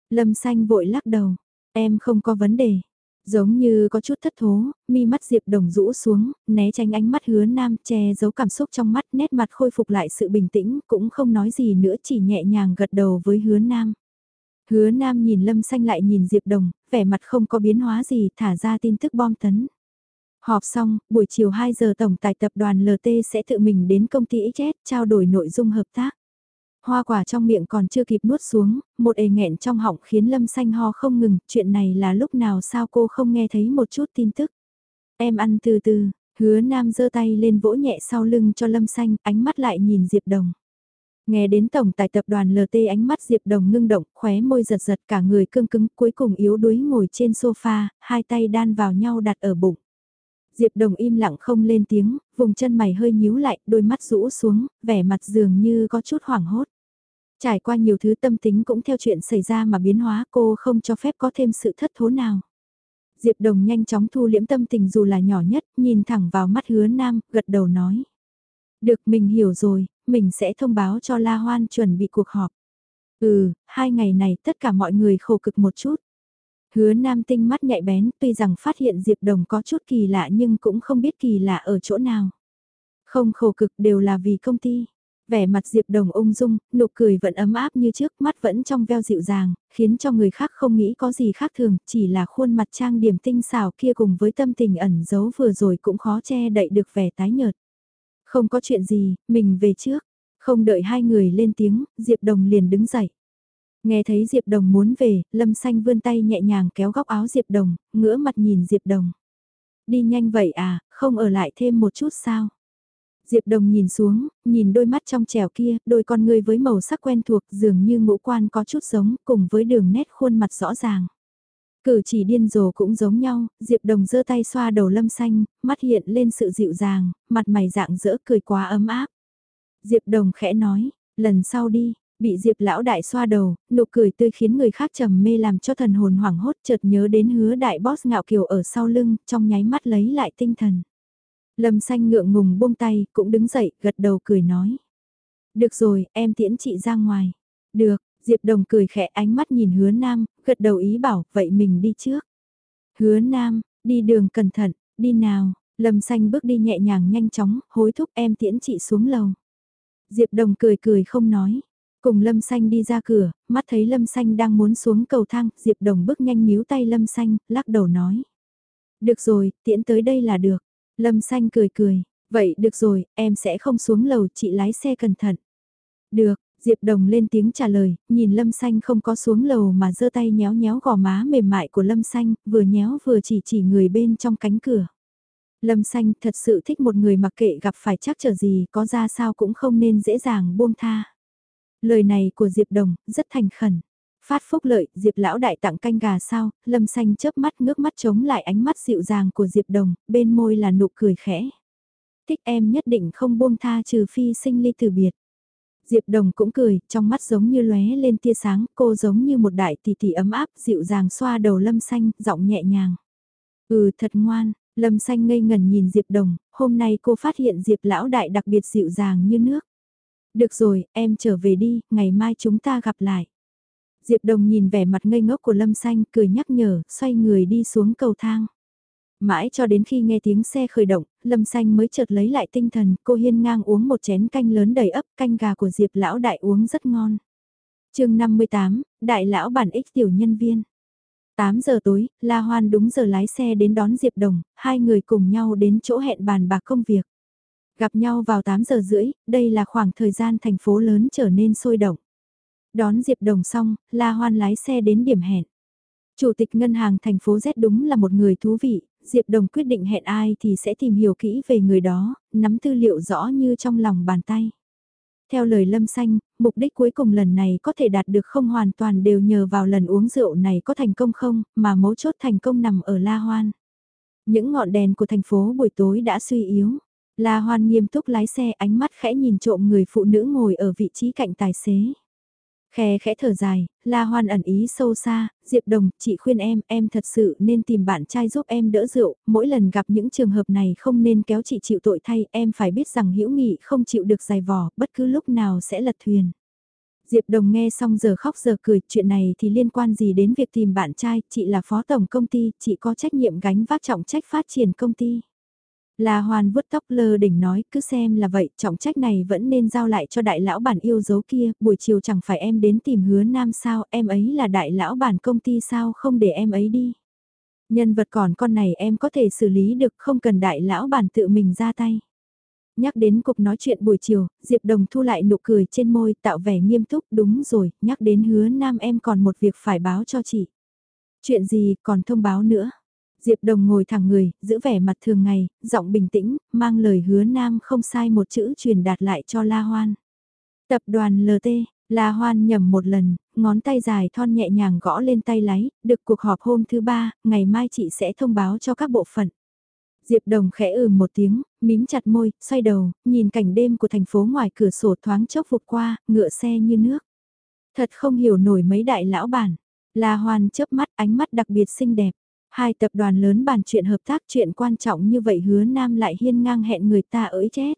Lâm xanh vội lắc đầu, em không có vấn đề. Giống như có chút thất thố, mi mắt Diệp Đồng rũ xuống, né tránh ánh mắt hứa nam che giấu cảm xúc trong mắt nét mặt khôi phục lại sự bình tĩnh, cũng không nói gì nữa chỉ nhẹ nhàng gật đầu với hứa nam. Hứa nam nhìn lâm xanh lại nhìn Diệp Đồng, vẻ mặt không có biến hóa gì thả ra tin tức bom tấn. Họp xong, buổi chiều 2 giờ tổng tài tập đoàn LT sẽ tự mình đến công ty XS trao đổi nội dung hợp tác. Hoa quả trong miệng còn chưa kịp nuốt xuống, một ề nghẹn trong họng khiến Lâm Xanh ho không ngừng, chuyện này là lúc nào sao cô không nghe thấy một chút tin tức. Em ăn từ từ, hứa nam giơ tay lên vỗ nhẹ sau lưng cho Lâm Xanh, ánh mắt lại nhìn Diệp Đồng. Nghe đến tổng tài tập đoàn LT ánh mắt Diệp Đồng ngưng động, khóe môi giật giật cả người cương cứng cuối cùng yếu đuối ngồi trên sofa, hai tay đan vào nhau đặt ở bụng. Diệp Đồng im lặng không lên tiếng, vùng chân mày hơi nhíu lại, đôi mắt rũ xuống, vẻ mặt dường như có chút hoảng hốt. Trải qua nhiều thứ tâm tính cũng theo chuyện xảy ra mà biến hóa cô không cho phép có thêm sự thất thố nào. Diệp Đồng nhanh chóng thu liễm tâm tình dù là nhỏ nhất, nhìn thẳng vào mắt hứa nam, gật đầu nói. Được mình hiểu rồi, mình sẽ thông báo cho La Hoan chuẩn bị cuộc họp. Ừ, hai ngày này tất cả mọi người khổ cực một chút. Hứa nam tinh mắt nhạy bén tuy rằng phát hiện Diệp Đồng có chút kỳ lạ nhưng cũng không biết kỳ lạ ở chỗ nào. Không khổ cực đều là vì công ty. Vẻ mặt Diệp Đồng ung dung, nụ cười vẫn ấm áp như trước, mắt vẫn trong veo dịu dàng, khiến cho người khác không nghĩ có gì khác thường, chỉ là khuôn mặt trang điểm tinh xảo kia cùng với tâm tình ẩn giấu vừa rồi cũng khó che đậy được vẻ tái nhợt. Không có chuyện gì, mình về trước. Không đợi hai người lên tiếng, Diệp Đồng liền đứng dậy. Nghe thấy Diệp Đồng muốn về, Lâm Xanh vươn tay nhẹ nhàng kéo góc áo Diệp Đồng, ngửa mặt nhìn Diệp Đồng. Đi nhanh vậy à, không ở lại thêm một chút sao? Diệp Đồng nhìn xuống, nhìn đôi mắt trong trẻo kia, đôi con người với màu sắc quen thuộc dường như ngũ quan có chút giống cùng với đường nét khuôn mặt rõ ràng. Cử chỉ điên rồ cũng giống nhau, Diệp Đồng giơ tay xoa đầu lâm xanh, mắt hiện lên sự dịu dàng, mặt mày dạng dỡ cười quá ấm áp. Diệp Đồng khẽ nói, lần sau đi, bị Diệp lão đại xoa đầu, nụ cười tươi khiến người khác trầm mê làm cho thần hồn hoảng hốt chợt nhớ đến hứa đại boss ngạo kiều ở sau lưng, trong nháy mắt lấy lại tinh thần. Lâm xanh ngượng ngùng buông tay, cũng đứng dậy, gật đầu cười nói. Được rồi, em tiễn chị ra ngoài. Được, Diệp Đồng cười khẽ ánh mắt nhìn hứa nam, gật đầu ý bảo, vậy mình đi trước. Hứa nam, đi đường cẩn thận, đi nào, Lâm xanh bước đi nhẹ nhàng nhanh chóng, hối thúc em tiễn chị xuống lầu. Diệp Đồng cười cười không nói. Cùng Lâm Xanh đi ra cửa, mắt thấy Lâm Xanh đang muốn xuống cầu thang, Diệp Đồng bước nhanh níu tay Lâm Xanh, lắc đầu nói. Được rồi, tiễn tới đây là được. Lâm Xanh cười cười, vậy được rồi, em sẽ không xuống lầu, chị lái xe cẩn thận. Được, Diệp Đồng lên tiếng trả lời, nhìn Lâm Xanh không có xuống lầu mà giơ tay nhéo nhéo gò má mềm mại của Lâm Xanh, vừa nhéo vừa chỉ chỉ người bên trong cánh cửa. Lâm Xanh thật sự thích một người mặc kệ gặp phải chắc trở gì có ra sao cũng không nên dễ dàng buông tha. Lời này của Diệp Đồng rất thành khẩn. Phát phúc lợi, Diệp lão đại tặng canh gà sao, lâm xanh chớp mắt ngước mắt chống lại ánh mắt dịu dàng của Diệp đồng, bên môi là nụ cười khẽ. Thích em nhất định không buông tha trừ phi sinh ly từ biệt. Diệp đồng cũng cười, trong mắt giống như lóe lên tia sáng, cô giống như một đại tỷ tỷ ấm áp, dịu dàng xoa đầu lâm xanh, giọng nhẹ nhàng. Ừ thật ngoan, lâm xanh ngây ngần nhìn Diệp đồng, hôm nay cô phát hiện Diệp lão đại đặc biệt dịu dàng như nước. Được rồi, em trở về đi, ngày mai chúng ta gặp lại. Diệp Đồng nhìn vẻ mặt ngây ngốc của Lâm Xanh cười nhắc nhở, xoay người đi xuống cầu thang. Mãi cho đến khi nghe tiếng xe khởi động, Lâm Xanh mới chợt lấy lại tinh thần, cô hiên ngang uống một chén canh lớn đầy ấp, canh gà của Diệp Lão Đại uống rất ngon. chương 58, Đại Lão bản ích tiểu nhân viên. 8 giờ tối, La Hoan đúng giờ lái xe đến đón Diệp Đồng, hai người cùng nhau đến chỗ hẹn bàn bạc công việc. Gặp nhau vào 8 giờ rưỡi, đây là khoảng thời gian thành phố lớn trở nên sôi động. Đón Diệp Đồng xong, La Hoan lái xe đến điểm hẹn. Chủ tịch ngân hàng thành phố Z đúng là một người thú vị, Diệp Đồng quyết định hẹn ai thì sẽ tìm hiểu kỹ về người đó, nắm tư liệu rõ như trong lòng bàn tay. Theo lời Lâm Xanh, mục đích cuối cùng lần này có thể đạt được không hoàn toàn đều nhờ vào lần uống rượu này có thành công không, mà mấu chốt thành công nằm ở La Hoan. Những ngọn đèn của thành phố buổi tối đã suy yếu. La Hoan nghiêm túc lái xe ánh mắt khẽ nhìn trộm người phụ nữ ngồi ở vị trí cạnh tài xế. Khe khẽ thở dài, La Hoan ẩn ý sâu xa, Diệp Đồng, chị khuyên em, em thật sự nên tìm bạn trai giúp em đỡ rượu, mỗi lần gặp những trường hợp này không nên kéo chị chịu tội thay, em phải biết rằng hữu nghị không chịu được dài vò, bất cứ lúc nào sẽ lật thuyền. Diệp Đồng nghe xong giờ khóc giờ cười, chuyện này thì liên quan gì đến việc tìm bạn trai, chị là phó tổng công ty, chị có trách nhiệm gánh vác trọng trách phát triển công ty. La Hoan vuốt tóc lơ đỉnh nói, cứ xem là vậy, trọng trách này vẫn nên giao lại cho đại lão bản yêu dấu kia, buổi chiều chẳng phải em đến tìm hứa nam sao, em ấy là đại lão bản công ty sao không để em ấy đi. Nhân vật còn con này em có thể xử lý được không cần đại lão bản tự mình ra tay. Nhắc đến cuộc nói chuyện buổi chiều, Diệp Đồng thu lại nụ cười trên môi tạo vẻ nghiêm túc đúng rồi, nhắc đến hứa nam em còn một việc phải báo cho chị. Chuyện gì còn thông báo nữa? Diệp Đồng ngồi thẳng người, giữ vẻ mặt thường ngày, giọng bình tĩnh, mang lời hứa nam không sai một chữ truyền đạt lại cho La Hoan. Tập đoàn LT, La Hoan nhầm một lần, ngón tay dài thon nhẹ nhàng gõ lên tay lái, được cuộc họp hôm thứ ba, ngày mai chị sẽ thông báo cho các bộ phận. Diệp Đồng khẽ ừ một tiếng, mím chặt môi, xoay đầu, nhìn cảnh đêm của thành phố ngoài cửa sổ thoáng chốc vụt qua, ngựa xe như nước. Thật không hiểu nổi mấy đại lão bản. La Hoan chớp mắt ánh mắt đặc biệt xinh đẹp. Hai tập đoàn lớn bàn chuyện hợp tác chuyện quan trọng như vậy hứa nam lại hiên ngang hẹn người ta ới chết.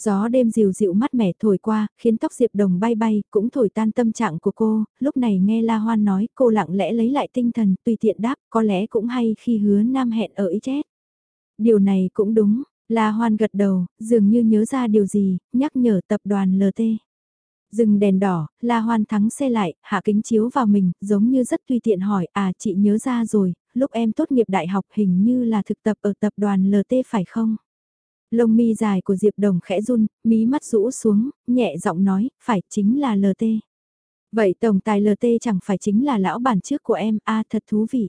Gió đêm dịu dịu mát mẻ thổi qua, khiến tóc Diệp Đồng bay bay, cũng thổi tan tâm trạng của cô, lúc này nghe La Hoan nói, cô lặng lẽ lấy lại tinh thần, tùy tiện đáp, có lẽ cũng hay khi hứa nam hẹn ở ý chết. Điều này cũng đúng, La Hoan gật đầu, dường như nhớ ra điều gì, nhắc nhở tập đoàn LT. Dừng đèn đỏ, La Hoan thắng xe lại, hạ kính chiếu vào mình, giống như rất tùy tiện hỏi, à chị nhớ ra rồi, lúc em tốt nghiệp đại học hình như là thực tập ở tập đoàn LT phải không? Lông mi dài của Diệp Đồng khẽ run, mí mắt rũ xuống, nhẹ giọng nói, phải chính là LT. Vậy tổng tài LT chẳng phải chính là lão bản trước của em, a thật thú vị.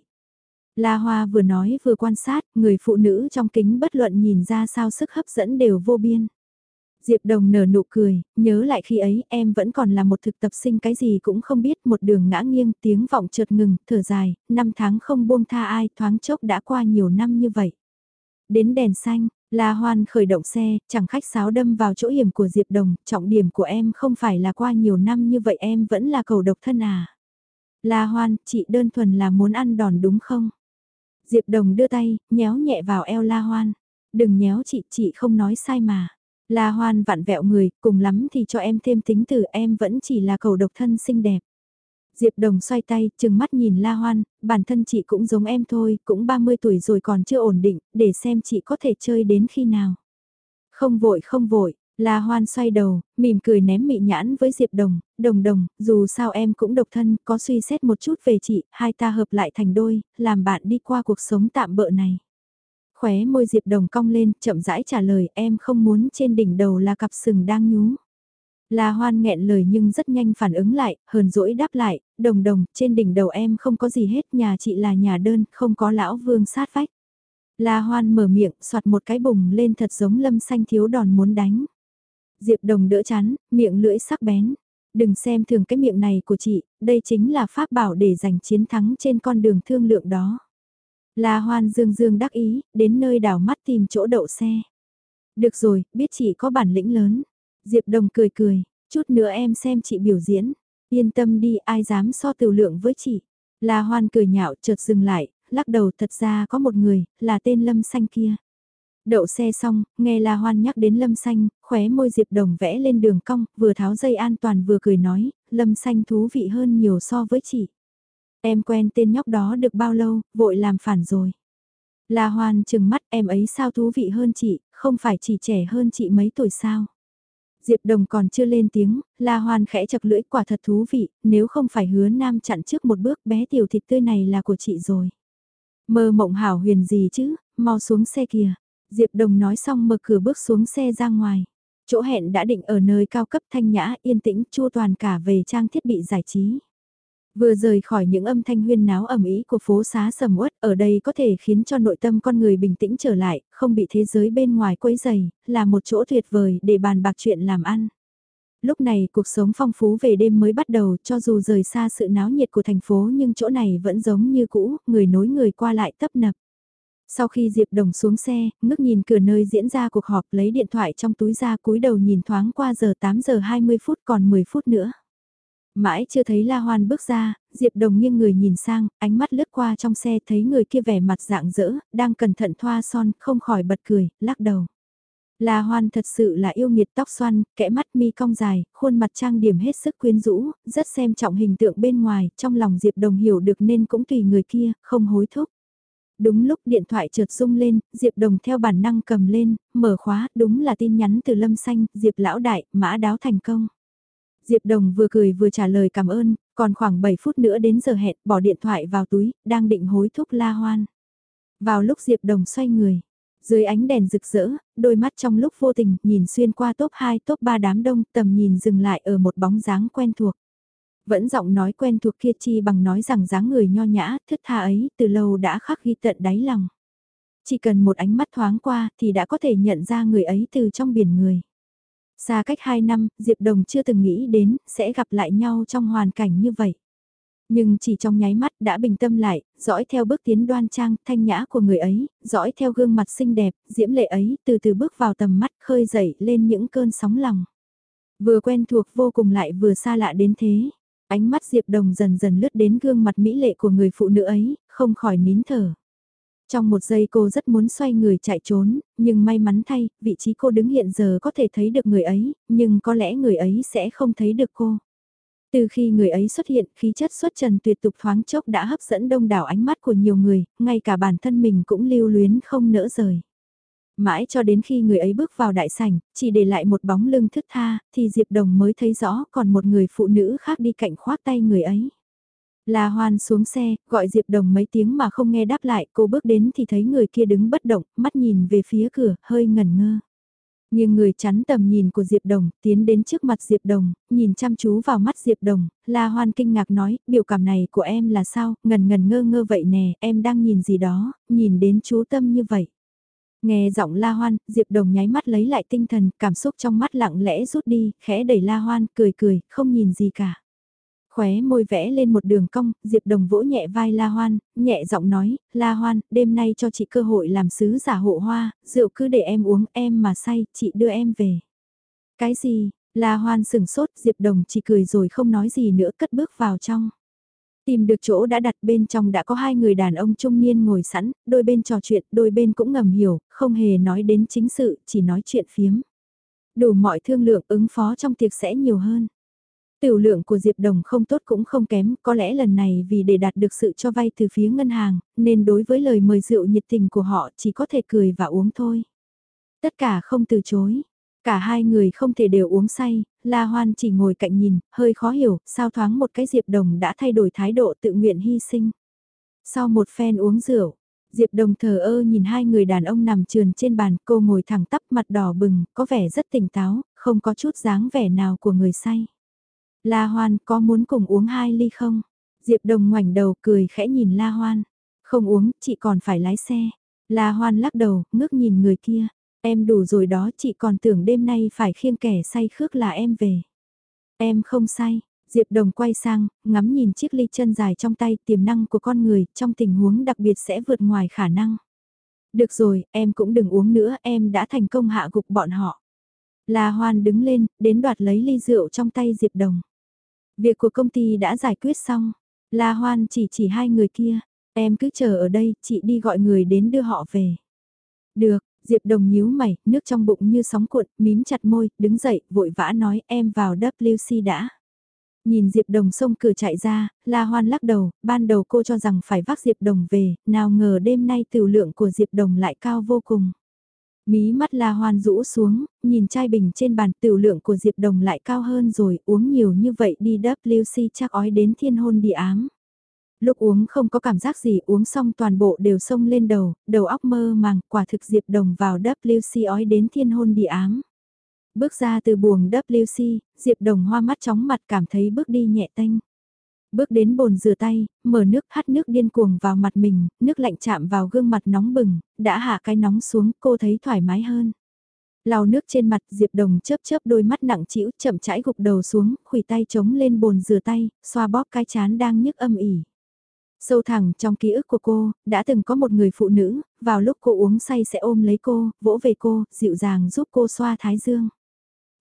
La Hoa vừa nói vừa quan sát, người phụ nữ trong kính bất luận nhìn ra sao sức hấp dẫn đều vô biên. Diệp Đồng nở nụ cười, nhớ lại khi ấy em vẫn còn là một thực tập sinh cái gì cũng không biết một đường ngã nghiêng tiếng vọng chợt ngừng, thở dài, năm tháng không buông tha ai thoáng chốc đã qua nhiều năm như vậy. Đến đèn xanh, La Hoan khởi động xe, chẳng khách sáo đâm vào chỗ hiểm của Diệp Đồng, trọng điểm của em không phải là qua nhiều năm như vậy em vẫn là cầu độc thân à. La Hoan, chị đơn thuần là muốn ăn đòn đúng không? Diệp Đồng đưa tay, nhéo nhẹ vào eo La Hoan. Đừng nhéo chị, chị không nói sai mà. La Hoan vặn vẹo người, cùng lắm thì cho em thêm tính từ em vẫn chỉ là cầu độc thân xinh đẹp. Diệp Đồng xoay tay, chừng mắt nhìn La Hoan, bản thân chị cũng giống em thôi, cũng 30 tuổi rồi còn chưa ổn định, để xem chị có thể chơi đến khi nào. Không vội không vội, La Hoan xoay đầu, mỉm cười ném mị nhãn với Diệp Đồng, đồng đồng, dù sao em cũng độc thân, có suy xét một chút về chị, hai ta hợp lại thành đôi, làm bạn đi qua cuộc sống tạm bợ này. Khóe môi Diệp Đồng cong lên, chậm rãi trả lời em không muốn trên đỉnh đầu là cặp sừng đang nhú. La Hoan nghẹn lời nhưng rất nhanh phản ứng lại, hờn dỗi đáp lại, đồng đồng, trên đỉnh đầu em không có gì hết, nhà chị là nhà đơn, không có lão vương sát vách. La Hoan mở miệng, soạt một cái bùng lên thật giống lâm xanh thiếu đòn muốn đánh. Diệp Đồng đỡ chán, miệng lưỡi sắc bén. Đừng xem thường cái miệng này của chị, đây chính là pháp bảo để giành chiến thắng trên con đường thương lượng đó. La Hoan dương dương đắc ý, đến nơi đảo mắt tìm chỗ đậu xe. Được rồi, biết chị có bản lĩnh lớn. Diệp Đồng cười cười, chút nữa em xem chị biểu diễn. Yên tâm đi, ai dám so tiểu lượng với chị. La Hoan cười nhạo chợt dừng lại, lắc đầu thật ra có một người, là tên Lâm Xanh kia. Đậu xe xong, nghe La Hoan nhắc đến Lâm Xanh, khóe môi Diệp Đồng vẽ lên đường cong, vừa tháo dây an toàn vừa cười nói, Lâm Xanh thú vị hơn nhiều so với chị. Em quen tên nhóc đó được bao lâu, vội làm phản rồi. La Hoan chừng mắt em ấy sao thú vị hơn chị, không phải chỉ trẻ hơn chị mấy tuổi sao. Diệp Đồng còn chưa lên tiếng, La Hoan khẽ chập lưỡi quả thật thú vị, nếu không phải hứa nam chặn trước một bước bé tiểu thịt tươi này là của chị rồi. Mơ mộng hảo huyền gì chứ, mau xuống xe kìa. Diệp Đồng nói xong mở cửa bước xuống xe ra ngoài. Chỗ hẹn đã định ở nơi cao cấp thanh nhã, yên tĩnh, chua toàn cả về trang thiết bị giải trí. Vừa rời khỏi những âm thanh huyên náo ẩm ý của phố xá sầm uất, ở đây có thể khiến cho nội tâm con người bình tĩnh trở lại, không bị thế giới bên ngoài quấy dày, là một chỗ tuyệt vời để bàn bạc chuyện làm ăn. Lúc này cuộc sống phong phú về đêm mới bắt đầu cho dù rời xa sự náo nhiệt của thành phố nhưng chỗ này vẫn giống như cũ, người nối người qua lại tấp nập. Sau khi Diệp Đồng xuống xe, ngước nhìn cửa nơi diễn ra cuộc họp lấy điện thoại trong túi ra cúi đầu nhìn thoáng qua giờ 8 giờ 20 phút còn 10 phút nữa. Mãi chưa thấy La Hoan bước ra, Diệp Đồng nghiêng người nhìn sang, ánh mắt lướt qua trong xe thấy người kia vẻ mặt dạng dỡ, đang cẩn thận thoa son, không khỏi bật cười, lắc đầu. La Hoan thật sự là yêu nghiệt tóc xoăn, kẽ mắt mi cong dài, khuôn mặt trang điểm hết sức quyến rũ, rất xem trọng hình tượng bên ngoài, trong lòng Diệp Đồng hiểu được nên cũng tùy người kia, không hối thúc. Đúng lúc điện thoại chợt rung lên, Diệp Đồng theo bản năng cầm lên, mở khóa, đúng là tin nhắn từ Lâm Xanh, Diệp Lão Đại, mã đáo thành công. Diệp Đồng vừa cười vừa trả lời cảm ơn, còn khoảng 7 phút nữa đến giờ hẹn, bỏ điện thoại vào túi, đang định hối thúc la hoan. Vào lúc Diệp Đồng xoay người, dưới ánh đèn rực rỡ, đôi mắt trong lúc vô tình nhìn xuyên qua top 2 top 3 đám đông tầm nhìn dừng lại ở một bóng dáng quen thuộc. Vẫn giọng nói quen thuộc kia chi bằng nói rằng dáng người nho nhã, thức tha ấy từ lâu đã khắc ghi tận đáy lòng. Chỉ cần một ánh mắt thoáng qua thì đã có thể nhận ra người ấy từ trong biển người. Xa cách 2 năm, Diệp Đồng chưa từng nghĩ đến sẽ gặp lại nhau trong hoàn cảnh như vậy. Nhưng chỉ trong nháy mắt đã bình tâm lại, dõi theo bước tiến đoan trang, thanh nhã của người ấy, dõi theo gương mặt xinh đẹp, diễm lệ ấy, từ từ bước vào tầm mắt khơi dậy lên những cơn sóng lòng. Vừa quen thuộc vô cùng lại vừa xa lạ đến thế. Ánh mắt Diệp Đồng dần dần lướt đến gương mặt mỹ lệ của người phụ nữ ấy, không khỏi nín thở. Trong một giây cô rất muốn xoay người chạy trốn, nhưng may mắn thay, vị trí cô đứng hiện giờ có thể thấy được người ấy, nhưng có lẽ người ấy sẽ không thấy được cô. Từ khi người ấy xuất hiện, khí chất xuất trần tuyệt tục thoáng chốc đã hấp dẫn đông đảo ánh mắt của nhiều người, ngay cả bản thân mình cũng lưu luyến không nỡ rời. Mãi cho đến khi người ấy bước vào đại sảnh, chỉ để lại một bóng lưng thức tha, thì Diệp Đồng mới thấy rõ còn một người phụ nữ khác đi cạnh khoác tay người ấy. La Hoan xuống xe, gọi Diệp Đồng mấy tiếng mà không nghe đáp lại, cô bước đến thì thấy người kia đứng bất động, mắt nhìn về phía cửa, hơi ngẩn ngơ. Nhưng người chắn tầm nhìn của Diệp Đồng, tiến đến trước mặt Diệp Đồng, nhìn chăm chú vào mắt Diệp Đồng, La Hoan kinh ngạc nói, biểu cảm này của em là sao, ngần ngần ngơ ngơ vậy nè, em đang nhìn gì đó, nhìn đến chú tâm như vậy. Nghe giọng La Hoan, Diệp Đồng nháy mắt lấy lại tinh thần, cảm xúc trong mắt lặng lẽ rút đi, khẽ đẩy La Hoan, cười cười, không nhìn gì cả. Khóe môi vẽ lên một đường cong, Diệp Đồng vỗ nhẹ vai La Hoan, nhẹ giọng nói, La Hoan, đêm nay cho chị cơ hội làm sứ giả hộ hoa, rượu cứ để em uống, em mà say, chị đưa em về. Cái gì? La Hoan sừng sốt, Diệp Đồng chỉ cười rồi không nói gì nữa cất bước vào trong. Tìm được chỗ đã đặt bên trong đã có hai người đàn ông trung niên ngồi sẵn, đôi bên trò chuyện, đôi bên cũng ngầm hiểu, không hề nói đến chính sự, chỉ nói chuyện phiếm. Đủ mọi thương lượng ứng phó trong tiệc sẽ nhiều hơn. Tiểu lượng của Diệp Đồng không tốt cũng không kém, có lẽ lần này vì để đạt được sự cho vay từ phía ngân hàng, nên đối với lời mời rượu nhiệt tình của họ chỉ có thể cười và uống thôi. Tất cả không từ chối. Cả hai người không thể đều uống say, La Hoan chỉ ngồi cạnh nhìn, hơi khó hiểu, sao thoáng một cái Diệp Đồng đã thay đổi thái độ tự nguyện hy sinh. Sau một phen uống rượu, Diệp Đồng thờ ơ nhìn hai người đàn ông nằm trườn trên bàn, cô ngồi thẳng tắp mặt đỏ bừng, có vẻ rất tỉnh táo, không có chút dáng vẻ nào của người say. La Hoan có muốn cùng uống hai ly không? Diệp Đồng ngoảnh đầu cười khẽ nhìn La Hoan. Không uống, chị còn phải lái xe. La Hoan lắc đầu, ngước nhìn người kia. Em đủ rồi đó, chị còn tưởng đêm nay phải khiêng kẻ say khước là em về. Em không say. Diệp Đồng quay sang, ngắm nhìn chiếc ly chân dài trong tay tiềm năng của con người trong tình huống đặc biệt sẽ vượt ngoài khả năng. Được rồi, em cũng đừng uống nữa, em đã thành công hạ gục bọn họ. La Hoan đứng lên, đến đoạt lấy ly rượu trong tay Diệp Đồng. Việc của công ty đã giải quyết xong. La Hoan chỉ chỉ hai người kia. Em cứ chờ ở đây, chị đi gọi người đến đưa họ về. Được, Diệp Đồng nhíu mày, nước trong bụng như sóng cuộn, mím chặt môi, đứng dậy, vội vã nói em vào WC đã. Nhìn Diệp Đồng xông cửa chạy ra, La Hoan lắc đầu, ban đầu cô cho rằng phải vác Diệp Đồng về, nào ngờ đêm nay tiểu lượng của Diệp Đồng lại cao vô cùng. Mí mắt La Hoan rũ xuống, nhìn chai bình trên bàn tiểu lượng của Diệp Đồng lại cao hơn rồi, uống nhiều như vậy đi WC chắc ói đến thiên hôn địa ám. Lúc uống không có cảm giác gì uống xong toàn bộ đều sông lên đầu, đầu óc mơ màng, quả thực Diệp Đồng vào WC ói đến thiên hôn địa ám. Bước ra từ buồng WC, Diệp Đồng hoa mắt chóng mặt cảm thấy bước đi nhẹ tênh. Bước đến bồn rửa tay, mở nước hắt nước điên cuồng vào mặt mình, nước lạnh chạm vào gương mặt nóng bừng, đã hạ cái nóng xuống cô thấy thoải mái hơn. Lau nước trên mặt Diệp Đồng chớp chớp đôi mắt nặng trĩu chậm rãi gục đầu xuống, khủy tay chống lên bồn rửa tay, xoa bóp cái chán đang nhức âm ỉ. Sâu thẳng trong ký ức của cô, đã từng có một người phụ nữ, vào lúc cô uống say sẽ ôm lấy cô, vỗ về cô, dịu dàng giúp cô xoa thái dương.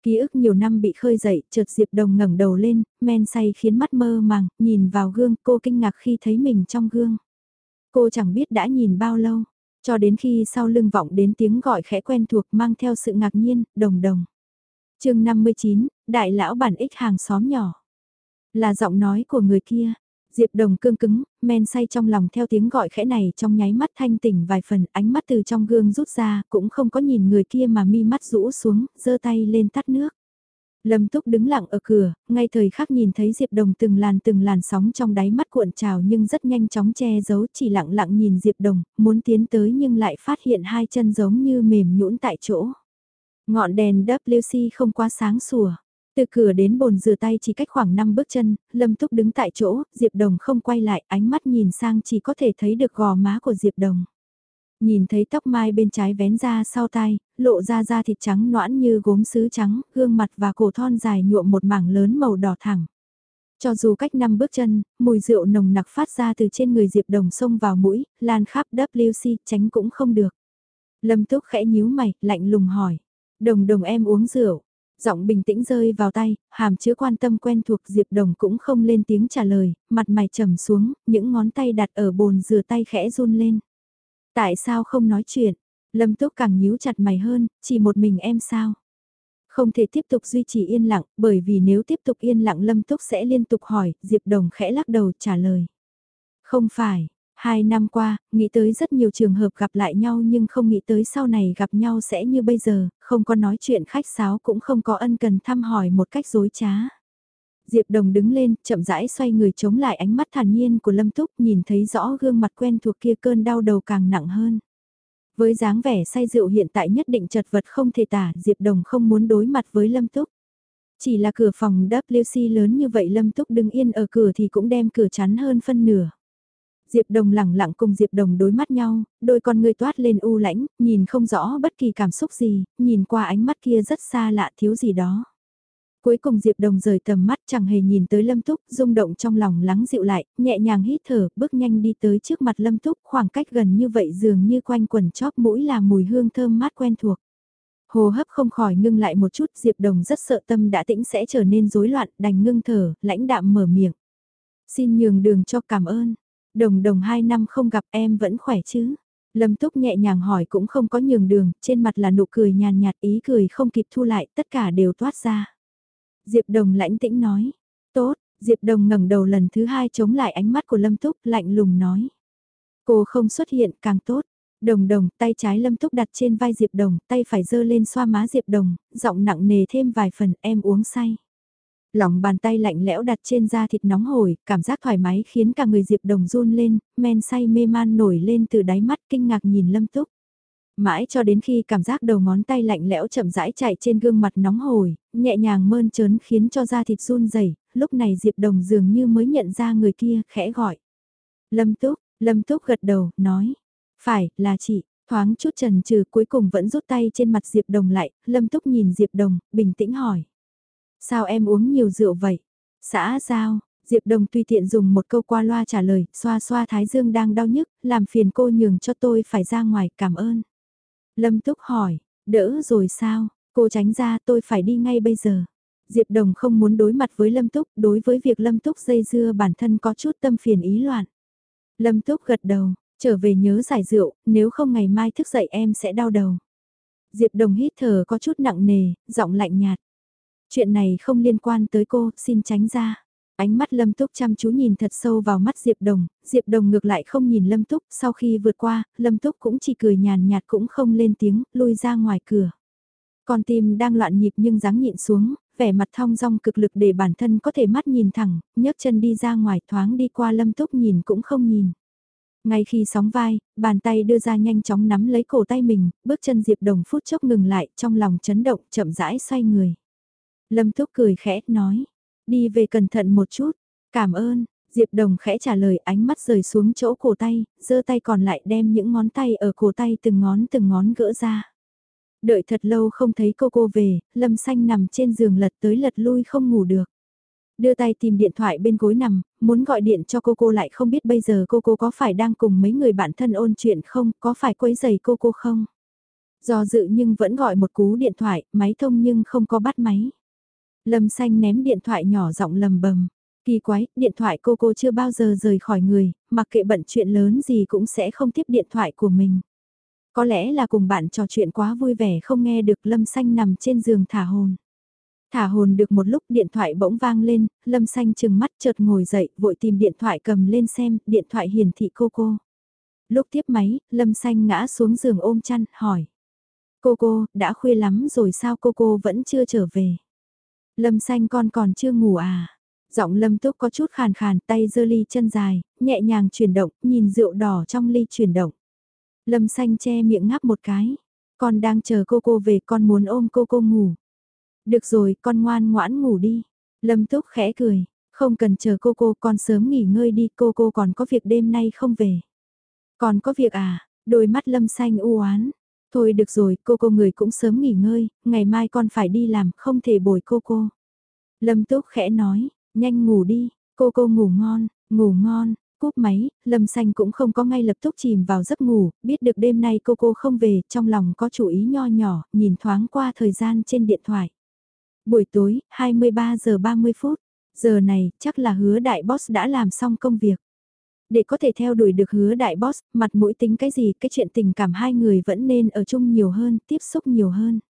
Ký ức nhiều năm bị khơi dậy, chợt Diệp Đồng ngẩng đầu lên, men say khiến mắt mơ màng, nhìn vào gương, cô kinh ngạc khi thấy mình trong gương. Cô chẳng biết đã nhìn bao lâu, cho đến khi sau lưng vọng đến tiếng gọi khẽ quen thuộc mang theo sự ngạc nhiên, đồng đồng. chương 59, đại lão bản ích hàng xóm nhỏ. Là giọng nói của người kia, Diệp Đồng cương cứng, men say trong lòng theo tiếng gọi khẽ này trong nháy mắt thanh tỉnh vài phần, ánh mắt từ trong gương rút ra, cũng không có nhìn người kia mà mi mắt rũ xuống, giơ tay lên tắt nước. Lâm Túc đứng lặng ở cửa, ngay thời khắc nhìn thấy Diệp Đồng từng làn từng làn sóng trong đáy mắt cuộn trào nhưng rất nhanh chóng che giấu chỉ lặng lặng nhìn Diệp Đồng, muốn tiến tới nhưng lại phát hiện hai chân giống như mềm nhũn tại chỗ. Ngọn đèn WC không quá sáng sủa. Từ cửa đến bồn rửa tay chỉ cách khoảng 5 bước chân, Lâm Túc đứng tại chỗ, Diệp Đồng không quay lại, ánh mắt nhìn sang chỉ có thể thấy được gò má của Diệp Đồng. Nhìn thấy tóc mai bên trái vén ra sau tai, lộ ra da thịt trắng noãn như gốm sứ trắng, gương mặt và cổ thon dài nhuộm một mảng lớn màu đỏ thẳng. Cho dù cách năm bước chân, mùi rượu nồng nặc phát ra từ trên người Diệp Đồng xông vào mũi, lan khắp WC, tránh cũng không được. Lâm Túc khẽ nhíu mày, lạnh lùng hỏi. Đồng đồng em uống rượu. Giọng bình tĩnh rơi vào tay, hàm chứa quan tâm quen thuộc Diệp Đồng cũng không lên tiếng trả lời, mặt mày trầm xuống, những ngón tay đặt ở bồn rửa tay khẽ run lên. Tại sao không nói chuyện? Lâm Túc càng nhíu chặt mày hơn, chỉ một mình em sao? Không thể tiếp tục duy trì yên lặng, bởi vì nếu tiếp tục yên lặng Lâm Túc sẽ liên tục hỏi, Diệp Đồng khẽ lắc đầu trả lời. Không phải, hai năm qua, nghĩ tới rất nhiều trường hợp gặp lại nhau nhưng không nghĩ tới sau này gặp nhau sẽ như bây giờ, không có nói chuyện khách sáo cũng không có ân cần thăm hỏi một cách dối trá. Diệp Đồng đứng lên, chậm rãi xoay người chống lại ánh mắt thản nhiên của Lâm Túc, nhìn thấy rõ gương mặt quen thuộc kia cơn đau đầu càng nặng hơn. Với dáng vẻ say rượu hiện tại nhất định chật vật không thể tả, Diệp Đồng không muốn đối mặt với Lâm Túc. Chỉ là cửa phòng WC lớn như vậy Lâm Túc đứng yên ở cửa thì cũng đem cửa chắn hơn phân nửa. Diệp Đồng lẳng lặng cùng Diệp Đồng đối mắt nhau, đôi con người toát lên u lãnh, nhìn không rõ bất kỳ cảm xúc gì, nhìn qua ánh mắt kia rất xa lạ thiếu gì đó. Cuối cùng Diệp Đồng rời tầm mắt chẳng hề nhìn tới Lâm Túc, rung động trong lòng lắng dịu lại, nhẹ nhàng hít thở, bước nhanh đi tới trước mặt Lâm Túc, khoảng cách gần như vậy dường như quanh quần chóp mũi là mùi hương thơm mát quen thuộc. Hồ hấp không khỏi ngưng lại một chút, Diệp Đồng rất sợ tâm đã tĩnh sẽ trở nên rối loạn, đành ngưng thở, lãnh đạm mở miệng. Xin nhường đường cho cảm ơn. Đồng đồng hai năm không gặp em vẫn khỏe chứ? Lâm Túc nhẹ nhàng hỏi cũng không có nhường đường, trên mặt là nụ cười nhàn nhạt ý cười không kịp thu lại, tất cả đều toát ra. Diệp Đồng lãnh tĩnh nói. Tốt, Diệp Đồng ngẩng đầu lần thứ hai chống lại ánh mắt của Lâm Túc lạnh lùng nói. Cô không xuất hiện càng tốt. Đồng đồng, tay trái Lâm Túc đặt trên vai Diệp Đồng, tay phải giơ lên xoa má Diệp Đồng, giọng nặng nề thêm vài phần em uống say. Lòng bàn tay lạnh lẽo đặt trên da thịt nóng hổi, cảm giác thoải mái khiến cả người Diệp Đồng run lên, men say mê man nổi lên từ đáy mắt kinh ngạc nhìn Lâm Túc. Mãi cho đến khi cảm giác đầu ngón tay lạnh lẽo chậm rãi chạy trên gương mặt nóng hổi, nhẹ nhàng mơn trớn khiến cho da thịt run rẩy. lúc này Diệp Đồng dường như mới nhận ra người kia, khẽ gọi. Lâm Túc, Lâm Túc gật đầu, nói. Phải, là chị, thoáng chút trần trừ cuối cùng vẫn rút tay trên mặt Diệp Đồng lại, Lâm Túc nhìn Diệp Đồng, bình tĩnh hỏi. Sao em uống nhiều rượu vậy? Xã giao, Diệp Đồng tùy tiện dùng một câu qua loa trả lời, xoa xoa thái dương đang đau nhức, làm phiền cô nhường cho tôi phải ra ngoài, cảm ơn. Lâm Túc hỏi, đỡ rồi sao, cô tránh ra tôi phải đi ngay bây giờ. Diệp Đồng không muốn đối mặt với Lâm Túc, đối với việc Lâm Túc dây dưa bản thân có chút tâm phiền ý loạn. Lâm Túc gật đầu, trở về nhớ giải rượu, nếu không ngày mai thức dậy em sẽ đau đầu. Diệp Đồng hít thở có chút nặng nề, giọng lạnh nhạt. Chuyện này không liên quan tới cô, xin tránh ra. Ánh mắt Lâm Túc chăm chú nhìn thật sâu vào mắt Diệp Đồng, Diệp Đồng ngược lại không nhìn Lâm Túc, sau khi vượt qua, Lâm Túc cũng chỉ cười nhàn nhạt cũng không lên tiếng, lui ra ngoài cửa. Con tim đang loạn nhịp nhưng dáng nhịn xuống, vẻ mặt thong dong cực lực để bản thân có thể mắt nhìn thẳng, nhấc chân đi ra ngoài thoáng đi qua Lâm Túc nhìn cũng không nhìn. Ngay khi sóng vai, bàn tay đưa ra nhanh chóng nắm lấy cổ tay mình, bước chân Diệp Đồng phút chốc ngừng lại, trong lòng chấn động, chậm rãi xoay người. Lâm Túc cười khẽ, nói, đi về cẩn thận một chút, cảm ơn, Diệp Đồng khẽ trả lời ánh mắt rời xuống chỗ cổ tay, giơ tay còn lại đem những ngón tay ở cổ tay từng ngón từng ngón gỡ ra. Đợi thật lâu không thấy cô cô về, Lâm Xanh nằm trên giường lật tới lật lui không ngủ được. Đưa tay tìm điện thoại bên gối nằm, muốn gọi điện cho cô cô lại không biết bây giờ cô cô có phải đang cùng mấy người bạn thân ôn chuyện không, có phải quấy giày cô cô không. Do dự nhưng vẫn gọi một cú điện thoại, máy thông nhưng không có bắt máy. Lâm xanh ném điện thoại nhỏ giọng lầm bầm. Kỳ quái, điện thoại cô cô chưa bao giờ rời khỏi người, mặc kệ bận chuyện lớn gì cũng sẽ không tiếp điện thoại của mình. Có lẽ là cùng bạn trò chuyện quá vui vẻ không nghe được Lâm xanh nằm trên giường thả hồn. Thả hồn được một lúc điện thoại bỗng vang lên, Lâm xanh chừng mắt chợt ngồi dậy, vội tìm điện thoại cầm lên xem, điện thoại hiển thị cô cô. Lúc tiếp máy, Lâm xanh ngã xuống giường ôm chăn, hỏi. Cô cô, đã khuya lắm rồi sao cô cô vẫn chưa trở về? Lâm xanh con còn chưa ngủ à? Giọng lâm túc có chút khàn khàn tay dơ ly chân dài, nhẹ nhàng chuyển động, nhìn rượu đỏ trong ly chuyển động. Lâm xanh che miệng ngáp một cái. Con đang chờ cô cô về con muốn ôm cô cô ngủ. Được rồi con ngoan ngoãn ngủ đi. Lâm túc khẽ cười. Không cần chờ cô cô con sớm nghỉ ngơi đi cô cô còn có việc đêm nay không về. Còn có việc à? Đôi mắt lâm xanh u oán Thôi được rồi, cô cô người cũng sớm nghỉ ngơi, ngày mai con phải đi làm, không thể bồi cô cô. Lâm Túc khẽ nói, nhanh ngủ đi, cô cô ngủ ngon, ngủ ngon, cúp máy, Lâm Xanh cũng không có ngay lập tức chìm vào giấc ngủ, biết được đêm nay cô cô không về, trong lòng có chủ ý nho nhỏ, nhìn thoáng qua thời gian trên điện thoại. Buổi tối, 23 giờ 30 phút, giờ này chắc là hứa đại boss đã làm xong công việc. Để có thể theo đuổi được hứa đại boss, mặt mũi tính cái gì, cái chuyện tình cảm hai người vẫn nên ở chung nhiều hơn, tiếp xúc nhiều hơn.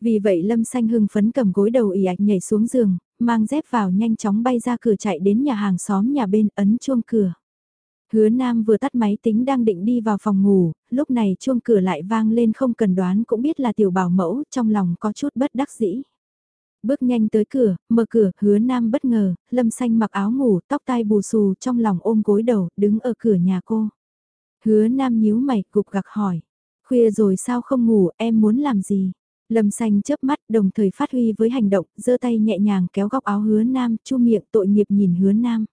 Vì vậy Lâm Xanh hưng phấn cầm gối đầu ỉ ạch nhảy xuống giường, mang dép vào nhanh chóng bay ra cửa chạy đến nhà hàng xóm nhà bên ấn chuông cửa. Hứa Nam vừa tắt máy tính đang định đi vào phòng ngủ, lúc này chuông cửa lại vang lên không cần đoán cũng biết là tiểu bảo mẫu, trong lòng có chút bất đắc dĩ. Bước nhanh tới cửa, mở cửa, hứa nam bất ngờ, lâm xanh mặc áo ngủ, tóc tai bù xù trong lòng ôm gối đầu, đứng ở cửa nhà cô. Hứa nam nhíu mày, cục gặc hỏi. Khuya rồi sao không ngủ, em muốn làm gì? Lâm xanh chớp mắt, đồng thời phát huy với hành động, giơ tay nhẹ nhàng kéo góc áo hứa nam, chu miệng tội nghiệp nhìn hứa nam.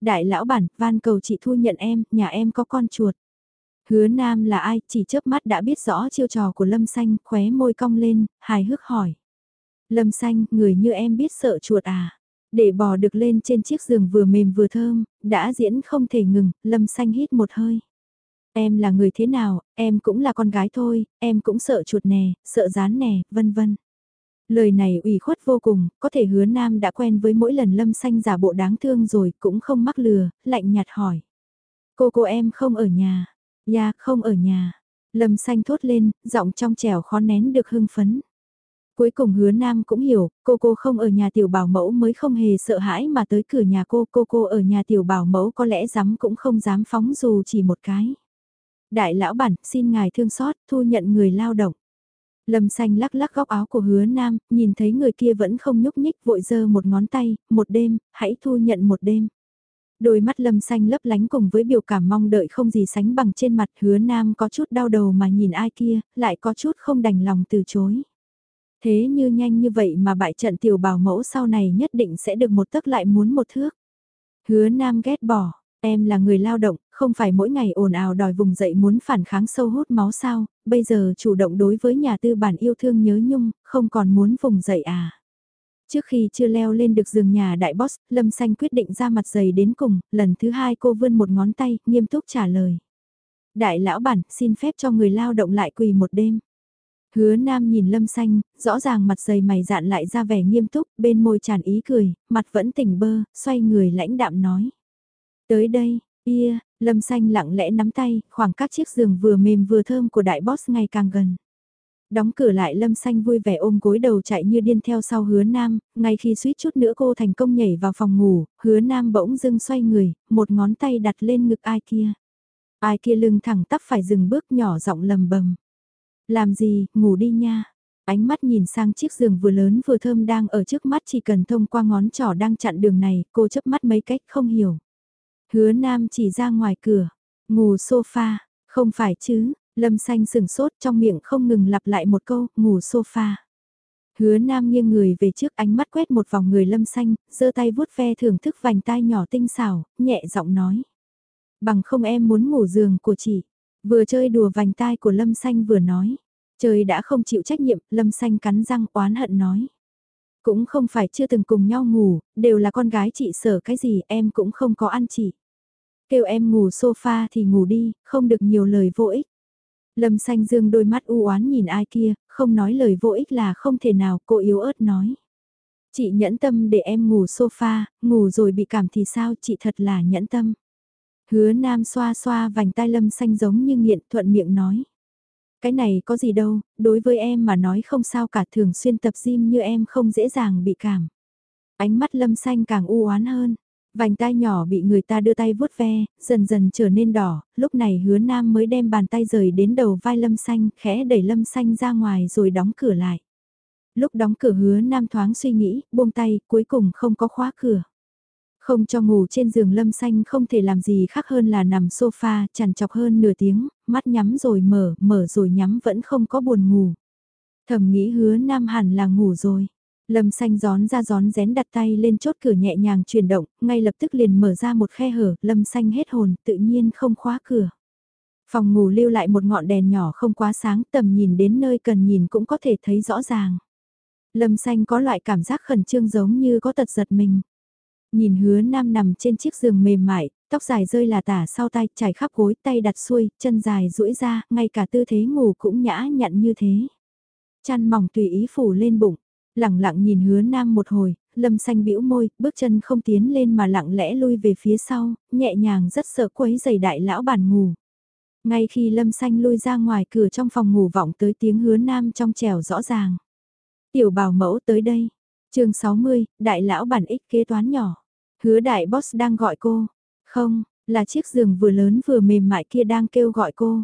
Đại lão bản, van cầu chị thu nhận em, nhà em có con chuột. Hứa nam là ai, chỉ chớp mắt đã biết rõ chiêu trò của lâm xanh, khóe môi cong lên, hài hước hỏi. Lâm xanh, người như em biết sợ chuột à? Để bò được lên trên chiếc giường vừa mềm vừa thơm, đã diễn không thể ngừng, lâm xanh hít một hơi. Em là người thế nào, em cũng là con gái thôi, em cũng sợ chuột nè, sợ rán nè, vân vân. Lời này ủy khuất vô cùng, có thể hứa nam đã quen với mỗi lần lâm xanh giả bộ đáng thương rồi, cũng không mắc lừa, lạnh nhạt hỏi. Cô cô em không ở nhà, ya không ở nhà. Lâm xanh thốt lên, giọng trong trẻo khó nén được hưng phấn. Cuối cùng hứa nam cũng hiểu, cô cô không ở nhà tiểu bảo mẫu mới không hề sợ hãi mà tới cửa nhà cô, cô cô ở nhà tiểu bảo mẫu có lẽ dám cũng không dám phóng dù chỉ một cái. Đại lão bản, xin ngài thương xót, thu nhận người lao động. Lâm xanh lắc lắc góc áo của hứa nam, nhìn thấy người kia vẫn không nhúc nhích vội dơ một ngón tay, một đêm, hãy thu nhận một đêm. Đôi mắt lâm xanh lấp lánh cùng với biểu cảm mong đợi không gì sánh bằng trên mặt hứa nam có chút đau đầu mà nhìn ai kia, lại có chút không đành lòng từ chối. Thế như nhanh như vậy mà bại trận tiểu bảo mẫu sau này nhất định sẽ được một tấc lại muốn một thước. Hứa nam ghét bỏ, em là người lao động, không phải mỗi ngày ồn ào đòi vùng dậy muốn phản kháng sâu hút máu sao, bây giờ chủ động đối với nhà tư bản yêu thương nhớ nhung, không còn muốn vùng dậy à. Trước khi chưa leo lên được giường nhà đại boss, Lâm Xanh quyết định ra mặt dày đến cùng, lần thứ hai cô vươn một ngón tay, nghiêm túc trả lời. Đại lão bản, xin phép cho người lao động lại quỳ một đêm. Hứa Nam nhìn Lâm Xanh, rõ ràng mặt dày mày dạn lại ra vẻ nghiêm túc, bên môi tràn ý cười, mặt vẫn tỉnh bơ, xoay người lãnh đạm nói. Tới đây, bia Lâm Xanh lặng lẽ nắm tay, khoảng các chiếc giường vừa mềm vừa thơm của đại boss ngày càng gần. Đóng cửa lại Lâm Xanh vui vẻ ôm gối đầu chạy như điên theo sau hứa Nam, ngay khi suýt chút nữa cô thành công nhảy vào phòng ngủ, hứa Nam bỗng dưng xoay người, một ngón tay đặt lên ngực ai kia. Ai kia lưng thẳng tắp phải dừng bước nhỏ giọng lầm bầm. Làm gì, ngủ đi nha. Ánh mắt nhìn sang chiếc giường vừa lớn vừa thơm đang ở trước mắt chỉ cần thông qua ngón trỏ đang chặn đường này, cô chấp mắt mấy cách không hiểu. Hứa Nam chỉ ra ngoài cửa, ngủ sofa, không phải chứ, Lâm Xanh sừng sốt trong miệng không ngừng lặp lại một câu, ngủ sofa. Hứa Nam nghiêng người về trước ánh mắt quét một vòng người Lâm Xanh, giơ tay vuốt ve thưởng thức vành tai nhỏ tinh xảo, nhẹ giọng nói. Bằng không em muốn ngủ giường của chị. Vừa chơi đùa vành tai của Lâm Xanh vừa nói. Trời đã không chịu trách nhiệm, Lâm Xanh cắn răng oán hận nói. Cũng không phải chưa từng cùng nhau ngủ, đều là con gái chị sở cái gì em cũng không có ăn chị. Kêu em ngủ sofa thì ngủ đi, không được nhiều lời vô ích. Lâm xanh dương đôi mắt u oán nhìn ai kia, không nói lời vô ích là không thể nào, cô yếu ớt nói. Chị nhẫn tâm để em ngủ sofa, ngủ rồi bị cảm thì sao, chị thật là nhẫn tâm. Hứa nam xoa xoa vành tai lâm xanh giống như nghiện thuận miệng nói. Cái này có gì đâu, đối với em mà nói không sao cả thường xuyên tập gym như em không dễ dàng bị cảm. Ánh mắt lâm xanh càng u oán hơn. Vành tai nhỏ bị người ta đưa tay vuốt ve, dần dần trở nên đỏ, lúc này hứa nam mới đem bàn tay rời đến đầu vai lâm xanh, khẽ đẩy lâm xanh ra ngoài rồi đóng cửa lại. Lúc đóng cửa hứa nam thoáng suy nghĩ, buông tay, cuối cùng không có khóa cửa. Không cho ngủ trên giường lâm xanh không thể làm gì khác hơn là nằm sofa, chằn chọc hơn nửa tiếng, mắt nhắm rồi mở, mở rồi nhắm vẫn không có buồn ngủ. Thầm nghĩ hứa nam hẳn là ngủ rồi. Lâm xanh gión ra gión rén đặt tay lên chốt cửa nhẹ nhàng chuyển động, ngay lập tức liền mở ra một khe hở, lâm xanh hết hồn, tự nhiên không khóa cửa. Phòng ngủ lưu lại một ngọn đèn nhỏ không quá sáng, tầm nhìn đến nơi cần nhìn cũng có thể thấy rõ ràng. Lâm xanh có loại cảm giác khẩn trương giống như có tật giật mình. Nhìn hứa nam nằm trên chiếc giường mềm mại, tóc dài rơi là tả sau tay, trải khắp gối, tay đặt xuôi, chân dài duỗi ra, ngay cả tư thế ngủ cũng nhã nhặn như thế. Chăn mỏng tùy ý phủ lên bụng, lẳng lặng nhìn hứa nam một hồi, lâm xanh bĩu môi, bước chân không tiến lên mà lặng lẽ lui về phía sau, nhẹ nhàng rất sợ quấy giày đại lão bản ngủ. Ngay khi lâm xanh lui ra ngoài cửa trong phòng ngủ vọng tới tiếng hứa nam trong trèo rõ ràng. Tiểu bảo mẫu tới đây chương 60, đại lão bản ích kế toán nhỏ. Hứa đại boss đang gọi cô. Không, là chiếc giường vừa lớn vừa mềm mại kia đang kêu gọi cô.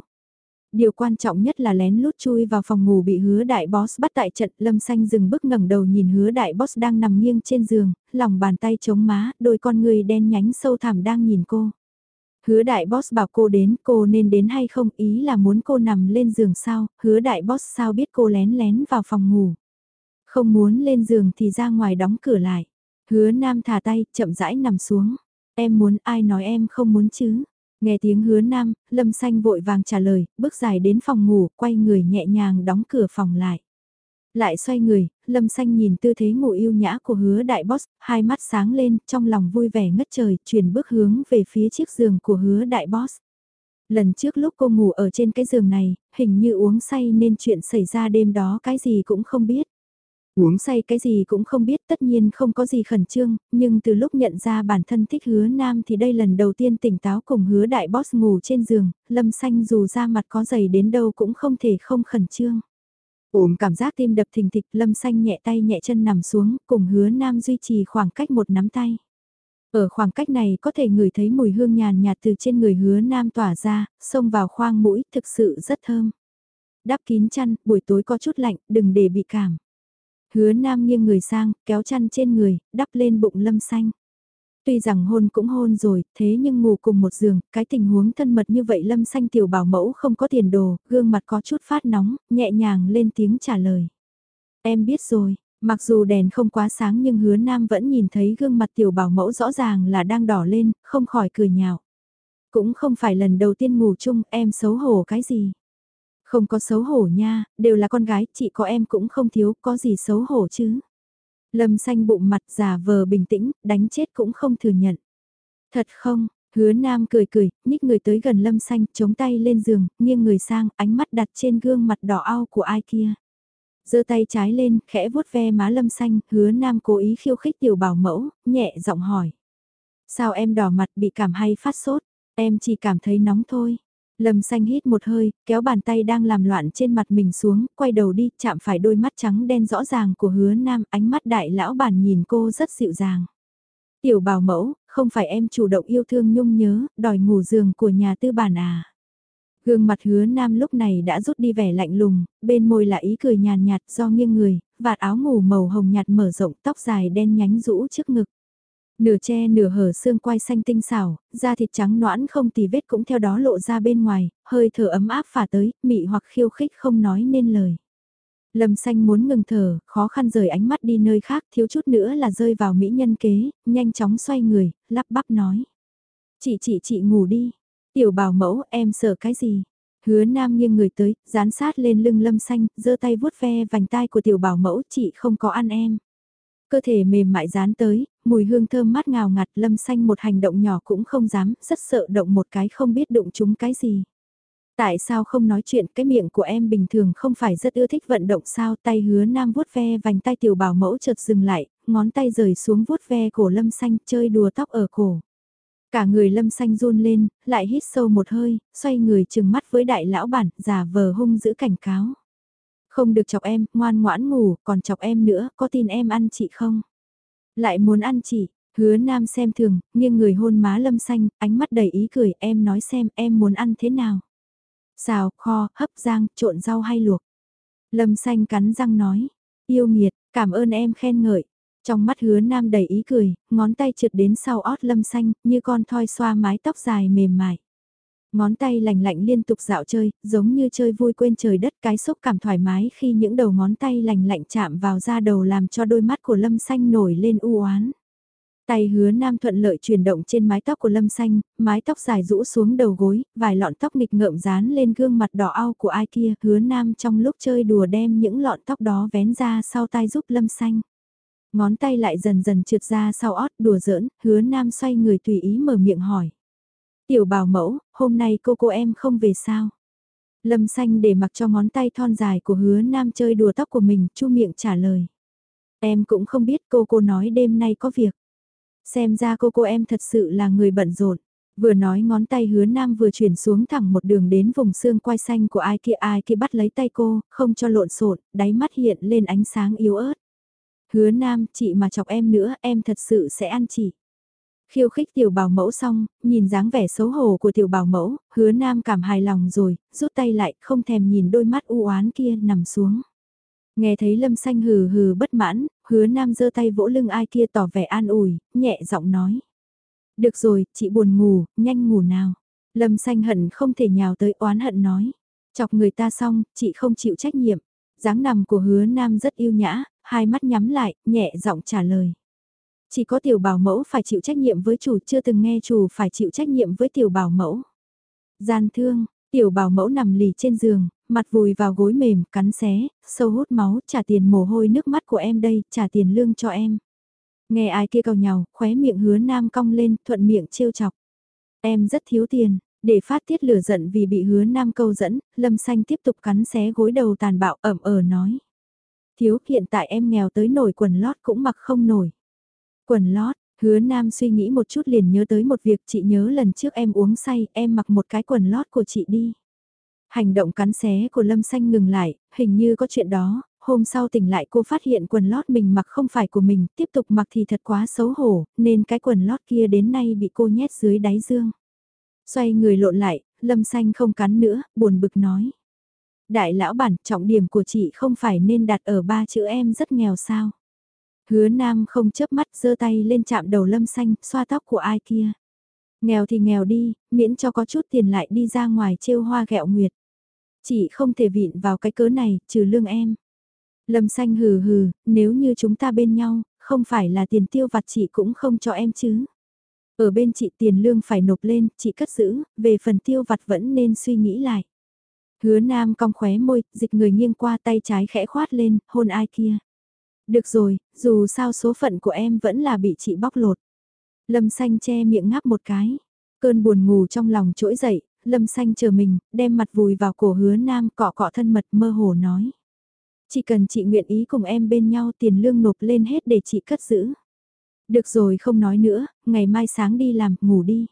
Điều quan trọng nhất là lén lút chui vào phòng ngủ bị hứa đại boss bắt tại trận lâm xanh dừng bước ngẩng đầu nhìn hứa đại boss đang nằm nghiêng trên giường, lòng bàn tay chống má, đôi con người đen nhánh sâu thẳm đang nhìn cô. Hứa đại boss bảo cô đến, cô nên đến hay không, ý là muốn cô nằm lên giường sao, hứa đại boss sao biết cô lén lén vào phòng ngủ. Không muốn lên giường thì ra ngoài đóng cửa lại. Hứa nam thả tay, chậm rãi nằm xuống. Em muốn ai nói em không muốn chứ? Nghe tiếng hứa nam, lâm xanh vội vàng trả lời, bước dài đến phòng ngủ, quay người nhẹ nhàng đóng cửa phòng lại. Lại xoay người, lâm xanh nhìn tư thế ngủ yêu nhã của hứa đại boss, hai mắt sáng lên, trong lòng vui vẻ ngất trời, chuyển bước hướng về phía chiếc giường của hứa đại boss. Lần trước lúc cô ngủ ở trên cái giường này, hình như uống say nên chuyện xảy ra đêm đó cái gì cũng không biết. Uống say cái gì cũng không biết tất nhiên không có gì khẩn trương, nhưng từ lúc nhận ra bản thân thích hứa nam thì đây lần đầu tiên tỉnh táo cùng hứa đại boss ngủ trên giường, lâm xanh dù ra mặt có dày đến đâu cũng không thể không khẩn trương. Ôm cảm giác tim đập thình thịch lâm xanh nhẹ tay nhẹ chân nằm xuống cùng hứa nam duy trì khoảng cách một nắm tay. Ở khoảng cách này có thể ngửi thấy mùi hương nhàn nhạt từ trên người hứa nam tỏa ra, xông vào khoang mũi thực sự rất thơm. Đắp kín chăn, buổi tối có chút lạnh, đừng để bị cảm. Hứa nam nghiêng người sang, kéo chăn trên người, đắp lên bụng lâm xanh. Tuy rằng hôn cũng hôn rồi, thế nhưng ngủ cùng một giường, cái tình huống thân mật như vậy lâm xanh tiểu bảo mẫu không có tiền đồ, gương mặt có chút phát nóng, nhẹ nhàng lên tiếng trả lời. Em biết rồi, mặc dù đèn không quá sáng nhưng hứa nam vẫn nhìn thấy gương mặt tiểu bảo mẫu rõ ràng là đang đỏ lên, không khỏi cười nhạo. Cũng không phải lần đầu tiên ngủ chung, em xấu hổ cái gì. Không có xấu hổ nha, đều là con gái, chị có em cũng không thiếu, có gì xấu hổ chứ. Lâm xanh bụng mặt giả vờ bình tĩnh, đánh chết cũng không thừa nhận. Thật không, hứa nam cười cười, nhích người tới gần lâm xanh, chống tay lên giường, nghiêng người sang, ánh mắt đặt trên gương mặt đỏ ao của ai kia. giơ tay trái lên, khẽ vuốt ve má lâm xanh, hứa nam cố ý khiêu khích tiểu bảo mẫu, nhẹ giọng hỏi. Sao em đỏ mặt bị cảm hay phát sốt, em chỉ cảm thấy nóng thôi. Lâm xanh hít một hơi, kéo bàn tay đang làm loạn trên mặt mình xuống, quay đầu đi, chạm phải đôi mắt trắng đen rõ ràng của hứa nam, ánh mắt đại lão bản nhìn cô rất dịu dàng. Tiểu bảo mẫu, không phải em chủ động yêu thương nhung nhớ, đòi ngủ giường của nhà tư bản à. Gương mặt hứa nam lúc này đã rút đi vẻ lạnh lùng, bên môi là ý cười nhàn nhạt do nghiêng người, vạt áo ngủ màu hồng nhạt mở rộng tóc dài đen nhánh rũ trước ngực. Nửa che nửa hở xương quai xanh tinh xảo, da thịt trắng noãn không tì vết cũng theo đó lộ ra bên ngoài, hơi thở ấm áp phả tới, mị hoặc khiêu khích không nói nên lời. Lâm xanh muốn ngừng thở, khó khăn rời ánh mắt đi nơi khác, thiếu chút nữa là rơi vào mỹ nhân kế, nhanh chóng xoay người, lắp bắp nói. Chị chị chị ngủ đi, tiểu bảo mẫu em sợ cái gì? Hứa nam nghiêng người tới, dán sát lên lưng lâm xanh, giơ tay vuốt ve vành tai của tiểu bảo mẫu chị không có ăn em. Cơ thể mềm mại dán tới, mùi hương thơm mát ngào ngạt lâm xanh một hành động nhỏ cũng không dám, rất sợ động một cái không biết đụng chúng cái gì. Tại sao không nói chuyện cái miệng của em bình thường không phải rất ưa thích vận động sao tay hứa nam vuốt ve vành tay tiểu bảo mẫu chợt dừng lại, ngón tay rời xuống vuốt ve cổ lâm xanh chơi đùa tóc ở cổ. Cả người lâm xanh run lên, lại hít sâu một hơi, xoay người chừng mắt với đại lão bản, giả vờ hung giữ cảnh cáo. Không được chọc em, ngoan ngoãn ngủ, còn chọc em nữa, có tin em ăn chị không? Lại muốn ăn chị, hứa nam xem thường, nghiêng người hôn má lâm xanh, ánh mắt đầy ý cười, em nói xem em muốn ăn thế nào? Xào, kho, hấp rang, trộn rau hay luộc? Lâm xanh cắn răng nói, yêu nghiệt, cảm ơn em khen ngợi. Trong mắt hứa nam đầy ý cười, ngón tay trượt đến sau ót lâm xanh, như con thoi xoa mái tóc dài mềm mại. Ngón tay lành lạnh liên tục dạo chơi, giống như chơi vui quên trời đất cái xúc cảm thoải mái khi những đầu ngón tay lành lạnh chạm vào da đầu làm cho đôi mắt của Lâm Xanh nổi lên u oán. Tay hứa nam thuận lợi chuyển động trên mái tóc của Lâm Xanh, mái tóc dài rũ xuống đầu gối, vài lọn tóc nghịch ngợm dán lên gương mặt đỏ ao của ai kia, hứa nam trong lúc chơi đùa đem những lọn tóc đó vén ra sau tai giúp Lâm Xanh. Ngón tay lại dần dần trượt ra sau ót đùa giỡn, hứa nam xoay người tùy ý mở miệng hỏi. Tiểu bảo mẫu, hôm nay cô cô em không về sao? Lâm xanh để mặc cho ngón tay thon dài của hứa nam chơi đùa tóc của mình, chu miệng trả lời. Em cũng không biết cô cô nói đêm nay có việc. Xem ra cô cô em thật sự là người bận rộn. Vừa nói ngón tay hứa nam vừa chuyển xuống thẳng một đường đến vùng xương quai xanh của ai kia ai kia bắt lấy tay cô, không cho lộn xộn, đáy mắt hiện lên ánh sáng yếu ớt. Hứa nam, chị mà chọc em nữa, em thật sự sẽ ăn chị. Khiêu khích tiểu bảo mẫu xong, nhìn dáng vẻ xấu hổ của tiểu bảo mẫu, hứa nam cảm hài lòng rồi, rút tay lại, không thèm nhìn đôi mắt u oán kia nằm xuống. Nghe thấy lâm xanh hừ hừ bất mãn, hứa nam giơ tay vỗ lưng ai kia tỏ vẻ an ủi, nhẹ giọng nói. Được rồi, chị buồn ngủ, nhanh ngủ nào. Lâm xanh hận không thể nhào tới oán hận nói. Chọc người ta xong, chị không chịu trách nhiệm. dáng nằm của hứa nam rất yêu nhã, hai mắt nhắm lại, nhẹ giọng trả lời. Chỉ có tiểu bảo mẫu phải chịu trách nhiệm với chủ chưa từng nghe chủ phải chịu trách nhiệm với tiểu bảo mẫu. Gian thương, tiểu bảo mẫu nằm lì trên giường, mặt vùi vào gối mềm, cắn xé, sâu hút máu, trả tiền mồ hôi nước mắt của em đây, trả tiền lương cho em. Nghe ai kia cầu nhau, khóe miệng hứa nam cong lên, thuận miệng trêu chọc. Em rất thiếu tiền, để phát tiết lửa giận vì bị hứa nam câu dẫn, lâm xanh tiếp tục cắn xé gối đầu tàn bạo ẩm ờ nói. Thiếu hiện tại em nghèo tới nổi quần lót cũng mặc không nổi. Quần lót, hứa nam suy nghĩ một chút liền nhớ tới một việc chị nhớ lần trước em uống say, em mặc một cái quần lót của chị đi. Hành động cắn xé của Lâm Xanh ngừng lại, hình như có chuyện đó, hôm sau tỉnh lại cô phát hiện quần lót mình mặc không phải của mình, tiếp tục mặc thì thật quá xấu hổ, nên cái quần lót kia đến nay bị cô nhét dưới đáy dương. Xoay người lộn lại, Lâm Xanh không cắn nữa, buồn bực nói. Đại lão bản, trọng điểm của chị không phải nên đặt ở ba chữ em rất nghèo sao. Hứa Nam không chớp mắt giơ tay lên chạm đầu lâm xanh, xoa tóc của ai kia. Nghèo thì nghèo đi, miễn cho có chút tiền lại đi ra ngoài trêu hoa gẹo nguyệt. Chị không thể vịn vào cái cớ này, trừ lương em. Lâm xanh hừ hừ, nếu như chúng ta bên nhau, không phải là tiền tiêu vặt chị cũng không cho em chứ. Ở bên chị tiền lương phải nộp lên, chị cất giữ, về phần tiêu vặt vẫn nên suy nghĩ lại. Hứa Nam cong khóe môi, dịch người nghiêng qua tay trái khẽ khoát lên, hôn ai kia. Được rồi, dù sao số phận của em vẫn là bị chị bóc lột. Lâm xanh che miệng ngáp một cái. Cơn buồn ngủ trong lòng trỗi dậy, lâm xanh chờ mình, đem mặt vùi vào cổ hứa nam cọ cọ thân mật mơ hồ nói. Chỉ cần chị nguyện ý cùng em bên nhau tiền lương nộp lên hết để chị cất giữ. Được rồi không nói nữa, ngày mai sáng đi làm, ngủ đi.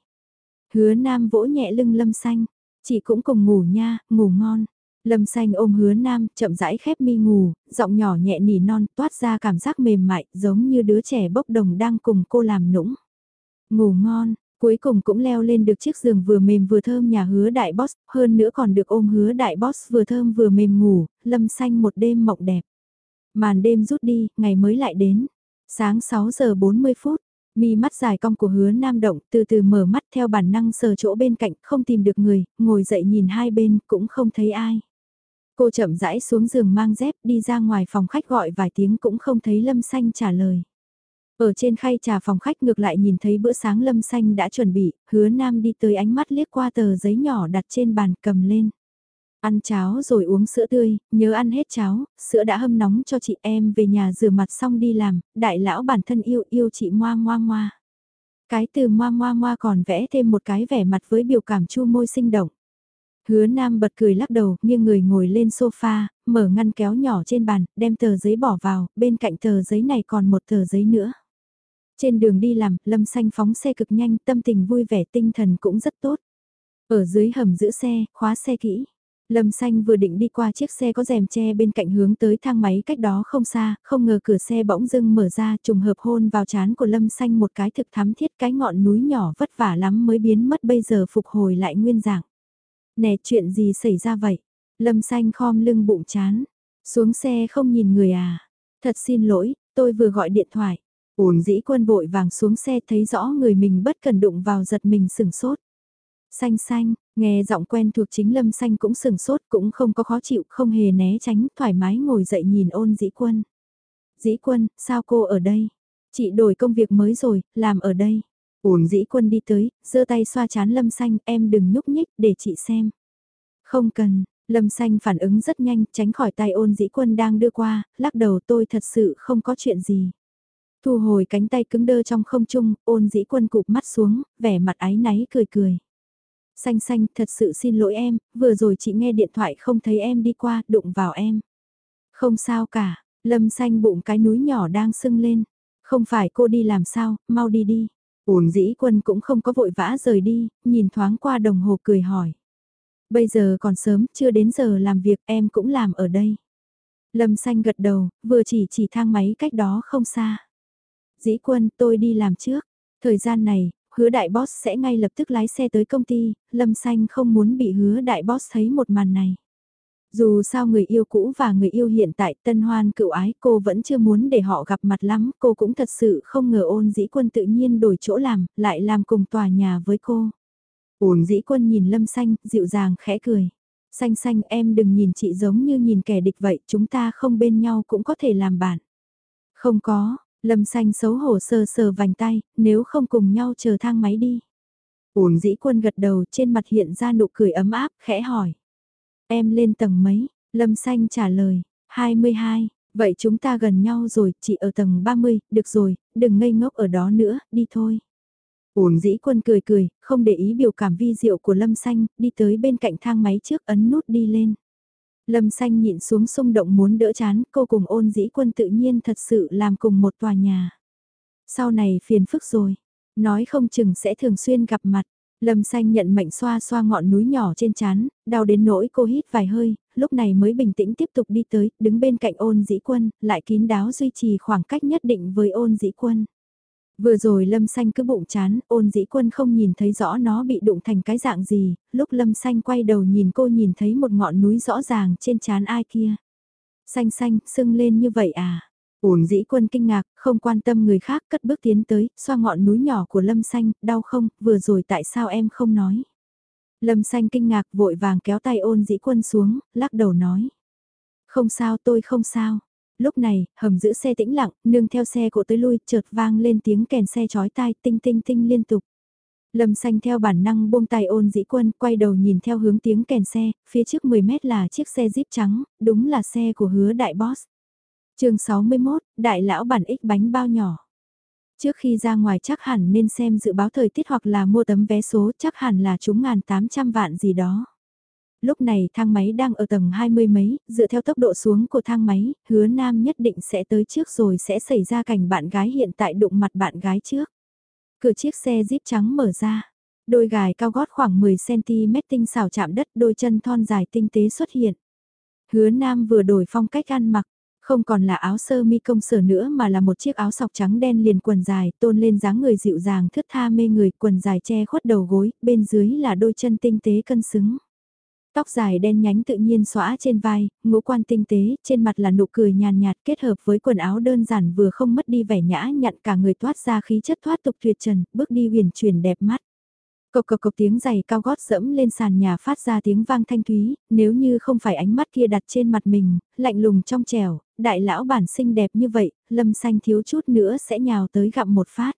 Hứa nam vỗ nhẹ lưng lâm xanh, chị cũng cùng ngủ nha, ngủ ngon. Lâm xanh ôm hứa nam, chậm rãi khép mi ngủ, giọng nhỏ nhẹ nỉ non toát ra cảm giác mềm mại, giống như đứa trẻ bốc đồng đang cùng cô làm nũng. Ngủ ngon, cuối cùng cũng leo lên được chiếc giường vừa mềm vừa thơm nhà hứa đại boss, hơn nữa còn được ôm hứa đại boss vừa thơm vừa mềm ngủ, lâm xanh một đêm mộng đẹp. Màn đêm rút đi, ngày mới lại đến. Sáng 6 giờ 40 phút, mi mắt dài cong của hứa nam động từ từ mở mắt theo bản năng sờ chỗ bên cạnh không tìm được người, ngồi dậy nhìn hai bên cũng không thấy ai. Cô chậm rãi xuống giường mang dép đi ra ngoài phòng khách gọi vài tiếng cũng không thấy lâm xanh trả lời. Ở trên khay trà phòng khách ngược lại nhìn thấy bữa sáng lâm xanh đã chuẩn bị, hứa nam đi tới ánh mắt liếc qua tờ giấy nhỏ đặt trên bàn cầm lên. Ăn cháo rồi uống sữa tươi, nhớ ăn hết cháo, sữa đã hâm nóng cho chị em về nhà rửa mặt xong đi làm, đại lão bản thân yêu yêu chị moa moa moa. Cái từ moa moa ngoa còn vẽ thêm một cái vẻ mặt với biểu cảm chu môi sinh động. Hứa Nam bật cười lắc đầu, nghiêng người ngồi lên sofa, mở ngăn kéo nhỏ trên bàn, đem tờ giấy bỏ vào, bên cạnh tờ giấy này còn một tờ giấy nữa. Trên đường đi làm, Lâm Xanh phóng xe cực nhanh, tâm tình vui vẻ tinh thần cũng rất tốt. Ở dưới hầm giữ xe, khóa xe kỹ. Lâm Xanh vừa định đi qua chiếc xe có rèm che bên cạnh hướng tới thang máy cách đó không xa, không ngờ cửa xe bỗng dưng mở ra trùng hợp hôn vào chán của Lâm Xanh một cái thực thắm thiết cái ngọn núi nhỏ vất vả lắm mới biến mất bây giờ phục hồi lại nguyên dạng. Nè chuyện gì xảy ra vậy? Lâm Xanh khom lưng bụng chán. Xuống xe không nhìn người à? Thật xin lỗi, tôi vừa gọi điện thoại. Ổn dĩ quân vội vàng xuống xe thấy rõ người mình bất cần đụng vào giật mình sừng sốt. Xanh xanh, nghe giọng quen thuộc chính lâm xanh cũng sừng sốt cũng không có khó chịu không hề né tránh thoải mái ngồi dậy nhìn ôn dĩ quân. Dĩ quân, sao cô ở đây? Chị đổi công việc mới rồi, làm ở đây. Uổng dĩ quân đi tới, giơ tay xoa chán lâm xanh em đừng nhúc nhích để chị xem. Không cần, lâm xanh phản ứng rất nhanh tránh khỏi tay ôn dĩ quân đang đưa qua, lắc đầu tôi thật sự không có chuyện gì. Thu hồi cánh tay cứng đơ trong không trung, ôn dĩ quân cụp mắt xuống, vẻ mặt ái náy cười cười. Xanh xanh, thật sự xin lỗi em, vừa rồi chị nghe điện thoại không thấy em đi qua, đụng vào em. Không sao cả, lâm xanh bụng cái núi nhỏ đang sưng lên. Không phải cô đi làm sao, mau đi đi. Uồn dĩ quân cũng không có vội vã rời đi, nhìn thoáng qua đồng hồ cười hỏi. Bây giờ còn sớm, chưa đến giờ làm việc em cũng làm ở đây. Lâm xanh gật đầu, vừa chỉ chỉ thang máy cách đó không xa dĩ quân tôi đi làm trước. Thời gian này, hứa đại boss sẽ ngay lập tức lái xe tới công ty, Lâm Xanh không muốn bị hứa đại boss thấy một màn này. Dù sao người yêu cũ và người yêu hiện tại tân hoan cựu ái cô vẫn chưa muốn để họ gặp mặt lắm, cô cũng thật sự không ngờ ôn dĩ quân tự nhiên đổi chỗ làm, lại làm cùng tòa nhà với cô. Ôn dĩ quân nhìn Lâm Xanh, dịu dàng khẽ cười. Xanh xanh em đừng nhìn chị giống như nhìn kẻ địch vậy, chúng ta không bên nhau cũng có thể làm bạn. Không có, Lâm xanh xấu hổ sờ sờ vành tay, nếu không cùng nhau chờ thang máy đi. ôn dĩ quân gật đầu trên mặt hiện ra nụ cười ấm áp, khẽ hỏi. Em lên tầng mấy? Lâm xanh trả lời, 22, vậy chúng ta gần nhau rồi, chị ở tầng 30, được rồi, đừng ngây ngốc ở đó nữa, đi thôi. Uồn dĩ quân cười cười, không để ý biểu cảm vi diệu của Lâm Xanh, đi tới bên cạnh thang máy trước ấn nút đi lên. Lâm xanh nhịn xuống xung động muốn đỡ chán, cô cùng ôn dĩ quân tự nhiên thật sự làm cùng một tòa nhà. Sau này phiền phức rồi, nói không chừng sẽ thường xuyên gặp mặt. Lâm xanh nhận mệnh xoa xoa ngọn núi nhỏ trên chán, đau đến nỗi cô hít vài hơi, lúc này mới bình tĩnh tiếp tục đi tới, đứng bên cạnh ôn dĩ quân, lại kín đáo duy trì khoảng cách nhất định với ôn dĩ quân. Vừa rồi Lâm Xanh cứ bụng chán, ôn dĩ quân không nhìn thấy rõ nó bị đụng thành cái dạng gì, lúc Lâm Xanh quay đầu nhìn cô nhìn thấy một ngọn núi rõ ràng trên chán ai kia. Xanh xanh, sưng lên như vậy à? Ôn dĩ quân kinh ngạc, không quan tâm người khác cất bước tiến tới, xoa ngọn núi nhỏ của Lâm Xanh, đau không, vừa rồi tại sao em không nói? Lâm Xanh kinh ngạc vội vàng kéo tay ôn dĩ quân xuống, lắc đầu nói. Không sao tôi không sao. Lúc này, hầm giữ xe tĩnh lặng, nương theo xe cộ tới lui, chợt vang lên tiếng kèn xe chói tai tinh tinh tinh liên tục. Lâm xanh theo bản năng buông tay ôn dĩ quân, quay đầu nhìn theo hướng tiếng kèn xe, phía trước 10 mét là chiếc xe jeep trắng, đúng là xe của hứa đại boss chương 61, đại lão bản ích bánh bao nhỏ. Trước khi ra ngoài chắc hẳn nên xem dự báo thời tiết hoặc là mua tấm vé số chắc hẳn là chúng ngàn 800 vạn gì đó. Lúc này thang máy đang ở tầng 20 mấy, dựa theo tốc độ xuống của thang máy, hứa nam nhất định sẽ tới trước rồi sẽ xảy ra cảnh bạn gái hiện tại đụng mặt bạn gái trước. Cửa chiếc xe jeep trắng mở ra, đôi gài cao gót khoảng 10cm tinh xảo chạm đất đôi chân thon dài tinh tế xuất hiện. Hứa nam vừa đổi phong cách ăn mặc, không còn là áo sơ mi công sở nữa mà là một chiếc áo sọc trắng đen liền quần dài tôn lên dáng người dịu dàng thướt tha mê người quần dài che khuất đầu gối, bên dưới là đôi chân tinh tế cân xứng. Tóc dài đen nhánh tự nhiên xõa trên vai, ngũ quan tinh tế, trên mặt là nụ cười nhàn nhạt kết hợp với quần áo đơn giản vừa không mất đi vẻ nhã nhặn cả người toát ra khí chất thoát tục tuyệt trần, bước đi huyền chuyển đẹp mắt. Cộc cộc cộc tiếng giày cao gót dẫm lên sàn nhà phát ra tiếng vang thanh thúy, nếu như không phải ánh mắt kia đặt trên mặt mình, lạnh lùng trong trẻo, đại lão bản xinh đẹp như vậy, lâm xanh thiếu chút nữa sẽ nhào tới gặm một phát.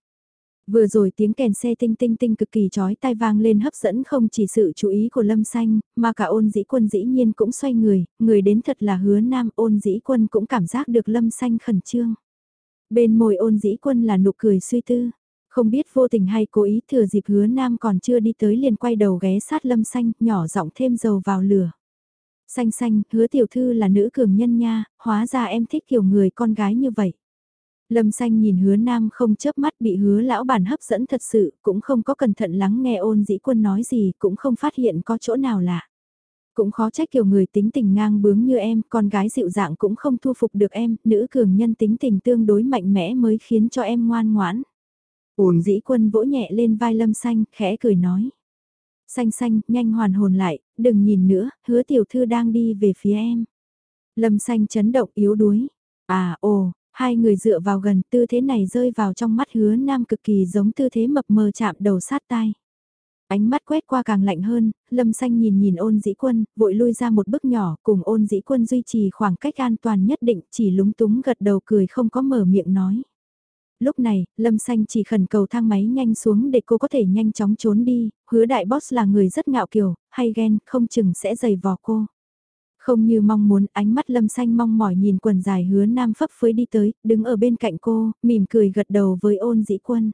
Vừa rồi tiếng kèn xe tinh tinh tinh cực kỳ chói tai vang lên hấp dẫn không chỉ sự chú ý của Lâm Xanh, mà cả ôn dĩ quân dĩ nhiên cũng xoay người, người đến thật là hứa nam ôn dĩ quân cũng cảm giác được Lâm Xanh khẩn trương. Bên môi ôn dĩ quân là nụ cười suy tư, không biết vô tình hay cố ý thừa dịp hứa nam còn chưa đi tới liền quay đầu ghé sát Lâm Xanh, nhỏ giọng thêm dầu vào lửa. Xanh xanh, hứa tiểu thư là nữ cường nhân nha, hóa ra em thích kiểu người con gái như vậy. Lâm xanh nhìn hứa nam không chớp mắt bị hứa lão bản hấp dẫn thật sự, cũng không có cẩn thận lắng nghe ôn dĩ quân nói gì, cũng không phát hiện có chỗ nào lạ. Cũng khó trách kiểu người tính tình ngang bướng như em, con gái dịu dạng cũng không thu phục được em, nữ cường nhân tính tình tương đối mạnh mẽ mới khiến cho em ngoan ngoãn. Ôn dĩ quân vỗ nhẹ lên vai lâm xanh, khẽ cười nói. Xanh xanh, nhanh hoàn hồn lại, đừng nhìn nữa, hứa tiểu thư đang đi về phía em. Lâm xanh chấn động yếu đuối. À, ồ, Hai người dựa vào gần tư thế này rơi vào trong mắt hứa nam cực kỳ giống tư thế mập mờ chạm đầu sát tai. Ánh mắt quét qua càng lạnh hơn, lâm xanh nhìn nhìn ôn dĩ quân, vội lui ra một bước nhỏ cùng ôn dĩ quân duy trì khoảng cách an toàn nhất định chỉ lúng túng gật đầu cười không có mở miệng nói. Lúc này, Lâm Xanh chỉ khẩn cầu thang máy nhanh xuống để cô có thể nhanh chóng trốn đi, hứa đại boss là người rất ngạo kiều, hay ghen, không chừng sẽ giày vò cô. Không như mong muốn ánh mắt lâm xanh mong mỏi nhìn quần dài hứa nam phấp phới đi tới, đứng ở bên cạnh cô, mỉm cười gật đầu với ôn dĩ quân.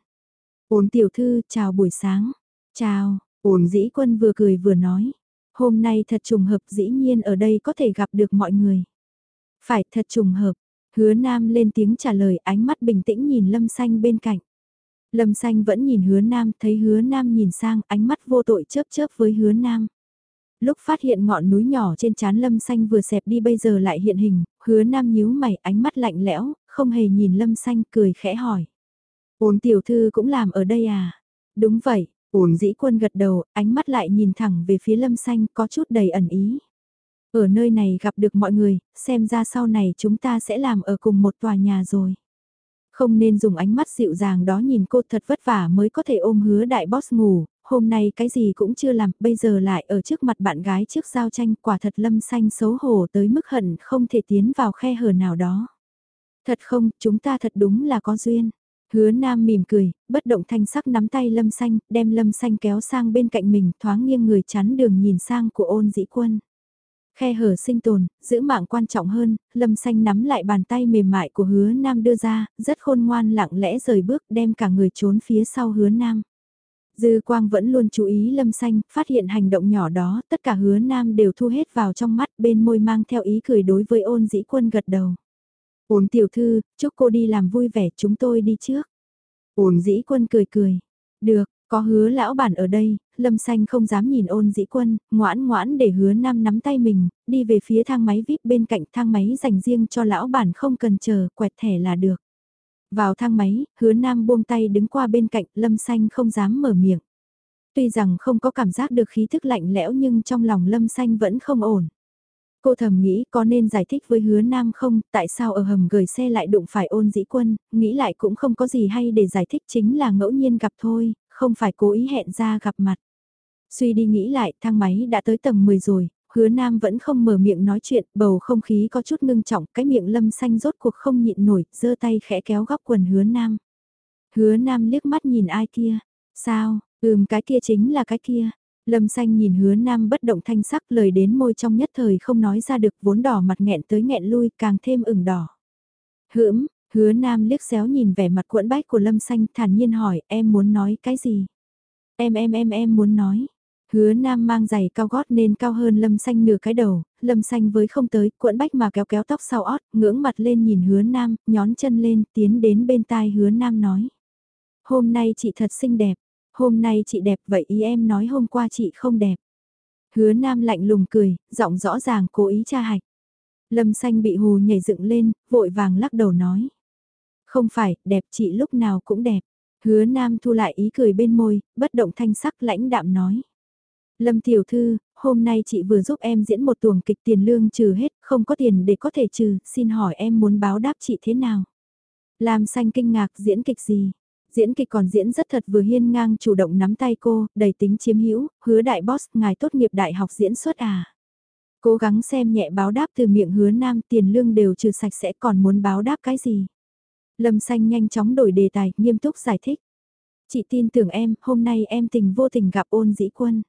Ôn tiểu thư, chào buổi sáng. Chào, ôn dĩ quân vừa cười vừa nói. Hôm nay thật trùng hợp dĩ nhiên ở đây có thể gặp được mọi người. Phải thật trùng hợp, hứa nam lên tiếng trả lời ánh mắt bình tĩnh nhìn lâm xanh bên cạnh. Lâm xanh vẫn nhìn hứa nam, thấy hứa nam nhìn sang, ánh mắt vô tội chớp chớp với hứa nam lúc phát hiện ngọn núi nhỏ trên trán lâm xanh vừa xẹp đi bây giờ lại hiện hình, hứa nam nhíu mày ánh mắt lạnh lẽo, không hề nhìn lâm xanh cười khẽ hỏi. Ôn tiểu thư cũng làm ở đây à? Đúng vậy, ổn dĩ quân gật đầu, ánh mắt lại nhìn thẳng về phía lâm xanh có chút đầy ẩn ý. Ở nơi này gặp được mọi người, xem ra sau này chúng ta sẽ làm ở cùng một tòa nhà rồi. Không nên dùng ánh mắt dịu dàng đó nhìn cô thật vất vả mới có thể ôm hứa đại boss ngủ, hôm nay cái gì cũng chưa làm, bây giờ lại ở trước mặt bạn gái trước giao tranh quả thật lâm xanh xấu hổ tới mức hận không thể tiến vào khe hở nào đó. Thật không, chúng ta thật đúng là có duyên. Hứa Nam mỉm cười, bất động thanh sắc nắm tay Lâm Xanh, đem Lâm Xanh kéo sang bên cạnh mình, thoáng nghiêng người chắn đường nhìn sang của ôn dĩ quân. Khe hở sinh tồn, giữ mạng quan trọng hơn, Lâm Xanh nắm lại bàn tay mềm mại của hứa Nam đưa ra, rất khôn ngoan lặng lẽ rời bước đem cả người trốn phía sau hứa Nam. Dư Quang vẫn luôn chú ý Lâm Xanh, phát hiện hành động nhỏ đó, tất cả hứa nam đều thu hết vào trong mắt, bên môi mang theo ý cười đối với ôn dĩ quân gật đầu. Ôn tiểu thư, chúc cô đi làm vui vẻ, chúng tôi đi trước. Ôn dĩ quân cười cười. Được, có hứa lão bản ở đây, Lâm Xanh không dám nhìn ôn dĩ quân, ngoãn ngoãn để hứa nam nắm tay mình, đi về phía thang máy VIP bên cạnh thang máy dành riêng cho lão bản không cần chờ, quẹt thẻ là được. Vào thang máy, hứa nam buông tay đứng qua bên cạnh, lâm xanh không dám mở miệng. Tuy rằng không có cảm giác được khí thức lạnh lẽo nhưng trong lòng lâm xanh vẫn không ổn. Cô thầm nghĩ có nên giải thích với hứa nam không, tại sao ở hầm gửi xe lại đụng phải ôn dĩ quân, nghĩ lại cũng không có gì hay để giải thích chính là ngẫu nhiên gặp thôi, không phải cố ý hẹn ra gặp mặt. Suy đi nghĩ lại, thang máy đã tới tầng 10 rồi, hứa nam vẫn không mở miệng nói chuyện, bầu không khí có chút ngưng trọng, cái miệng lâm xanh rốt cuộc không nhịn nổi, giơ tay khẽ kéo góc quần hứa nam. Hứa nam liếc mắt nhìn ai kia, sao, ừm cái kia chính là cái kia. Lâm xanh nhìn hứa nam bất động thanh sắc lời đến môi trong nhất thời không nói ra được vốn đỏ mặt nghẹn tới nghẹn lui càng thêm ửng đỏ. Hưỡm, hứa nam liếc xéo nhìn vẻ mặt cuộn bách của Lâm Xanh thản nhiên hỏi em muốn nói cái gì? Em em em em muốn nói. Hứa nam mang giày cao gót nên cao hơn lâm xanh nửa cái đầu, lâm xanh với không tới, cuộn bách mà kéo kéo tóc sau ót, ngưỡng mặt lên nhìn hứa nam, nhón chân lên, tiến đến bên tai hứa nam nói. Hôm nay chị thật xinh đẹp, hôm nay chị đẹp vậy ý em nói hôm qua chị không đẹp. Hứa nam lạnh lùng cười, giọng rõ ràng cố ý tra hạch. Lâm xanh bị hù nhảy dựng lên, vội vàng lắc đầu nói. Không phải, đẹp chị lúc nào cũng đẹp. Hứa nam thu lại ý cười bên môi, bất động thanh sắc lãnh đạm nói. Lâm tiểu thư, hôm nay chị vừa giúp em diễn một tuồng kịch tiền lương trừ hết, không có tiền để có thể trừ, xin hỏi em muốn báo đáp chị thế nào? Lam xanh kinh ngạc diễn kịch gì? Diễn kịch còn diễn rất thật vừa hiên ngang chủ động nắm tay cô, đầy tính chiếm hữu, hứa đại boss, ngài tốt nghiệp đại học diễn xuất à? Cố gắng xem nhẹ báo đáp từ miệng hứa nam tiền lương đều trừ sạch sẽ còn muốn báo đáp cái gì? Lâm xanh nhanh chóng đổi đề tài, nghiêm túc giải thích. Chị tin tưởng em, hôm nay em tình vô tình gặp ôn dĩ quân.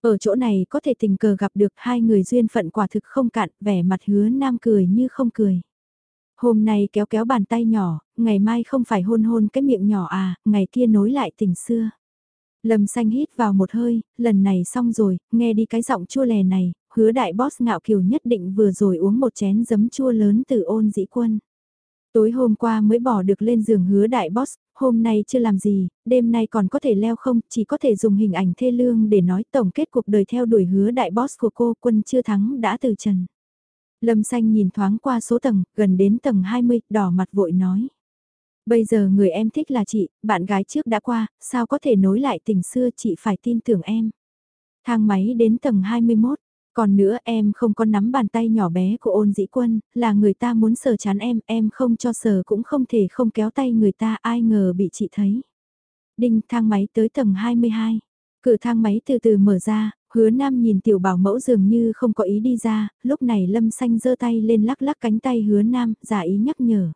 Ở chỗ này có thể tình cờ gặp được hai người duyên phận quả thực không cạn, vẻ mặt hứa nam cười như không cười. Hôm nay kéo kéo bàn tay nhỏ, ngày mai không phải hôn hôn cái miệng nhỏ à, ngày kia nối lại tình xưa. Lâm xanh hít vào một hơi, lần này xong rồi, nghe đi cái giọng chua lè này, hứa đại boss ngạo kiều nhất định vừa rồi uống một chén giấm chua lớn từ ôn dĩ quân. Tối hôm qua mới bỏ được lên giường hứa đại boss, hôm nay chưa làm gì, đêm nay còn có thể leo không, chỉ có thể dùng hình ảnh thê lương để nói tổng kết cuộc đời theo đuổi hứa đại boss của cô quân chưa thắng đã từ trần. Lâm xanh nhìn thoáng qua số tầng, gần đến tầng 20, đỏ mặt vội nói. Bây giờ người em thích là chị, bạn gái trước đã qua, sao có thể nối lại tình xưa chị phải tin tưởng em. Thang máy đến tầng 21, còn nữa em không có nắm bàn tay nhỏ bé của ôn dĩ quân, là người ta muốn sờ chán em, em không cho sờ cũng không thể không kéo tay người ta ai ngờ bị chị thấy. Đinh thang máy tới tầng 22. Cửa thang máy từ từ mở ra, hứa nam nhìn tiểu bảo mẫu dường như không có ý đi ra, lúc này lâm xanh giơ tay lên lắc lắc cánh tay hứa nam, giả ý nhắc nhở.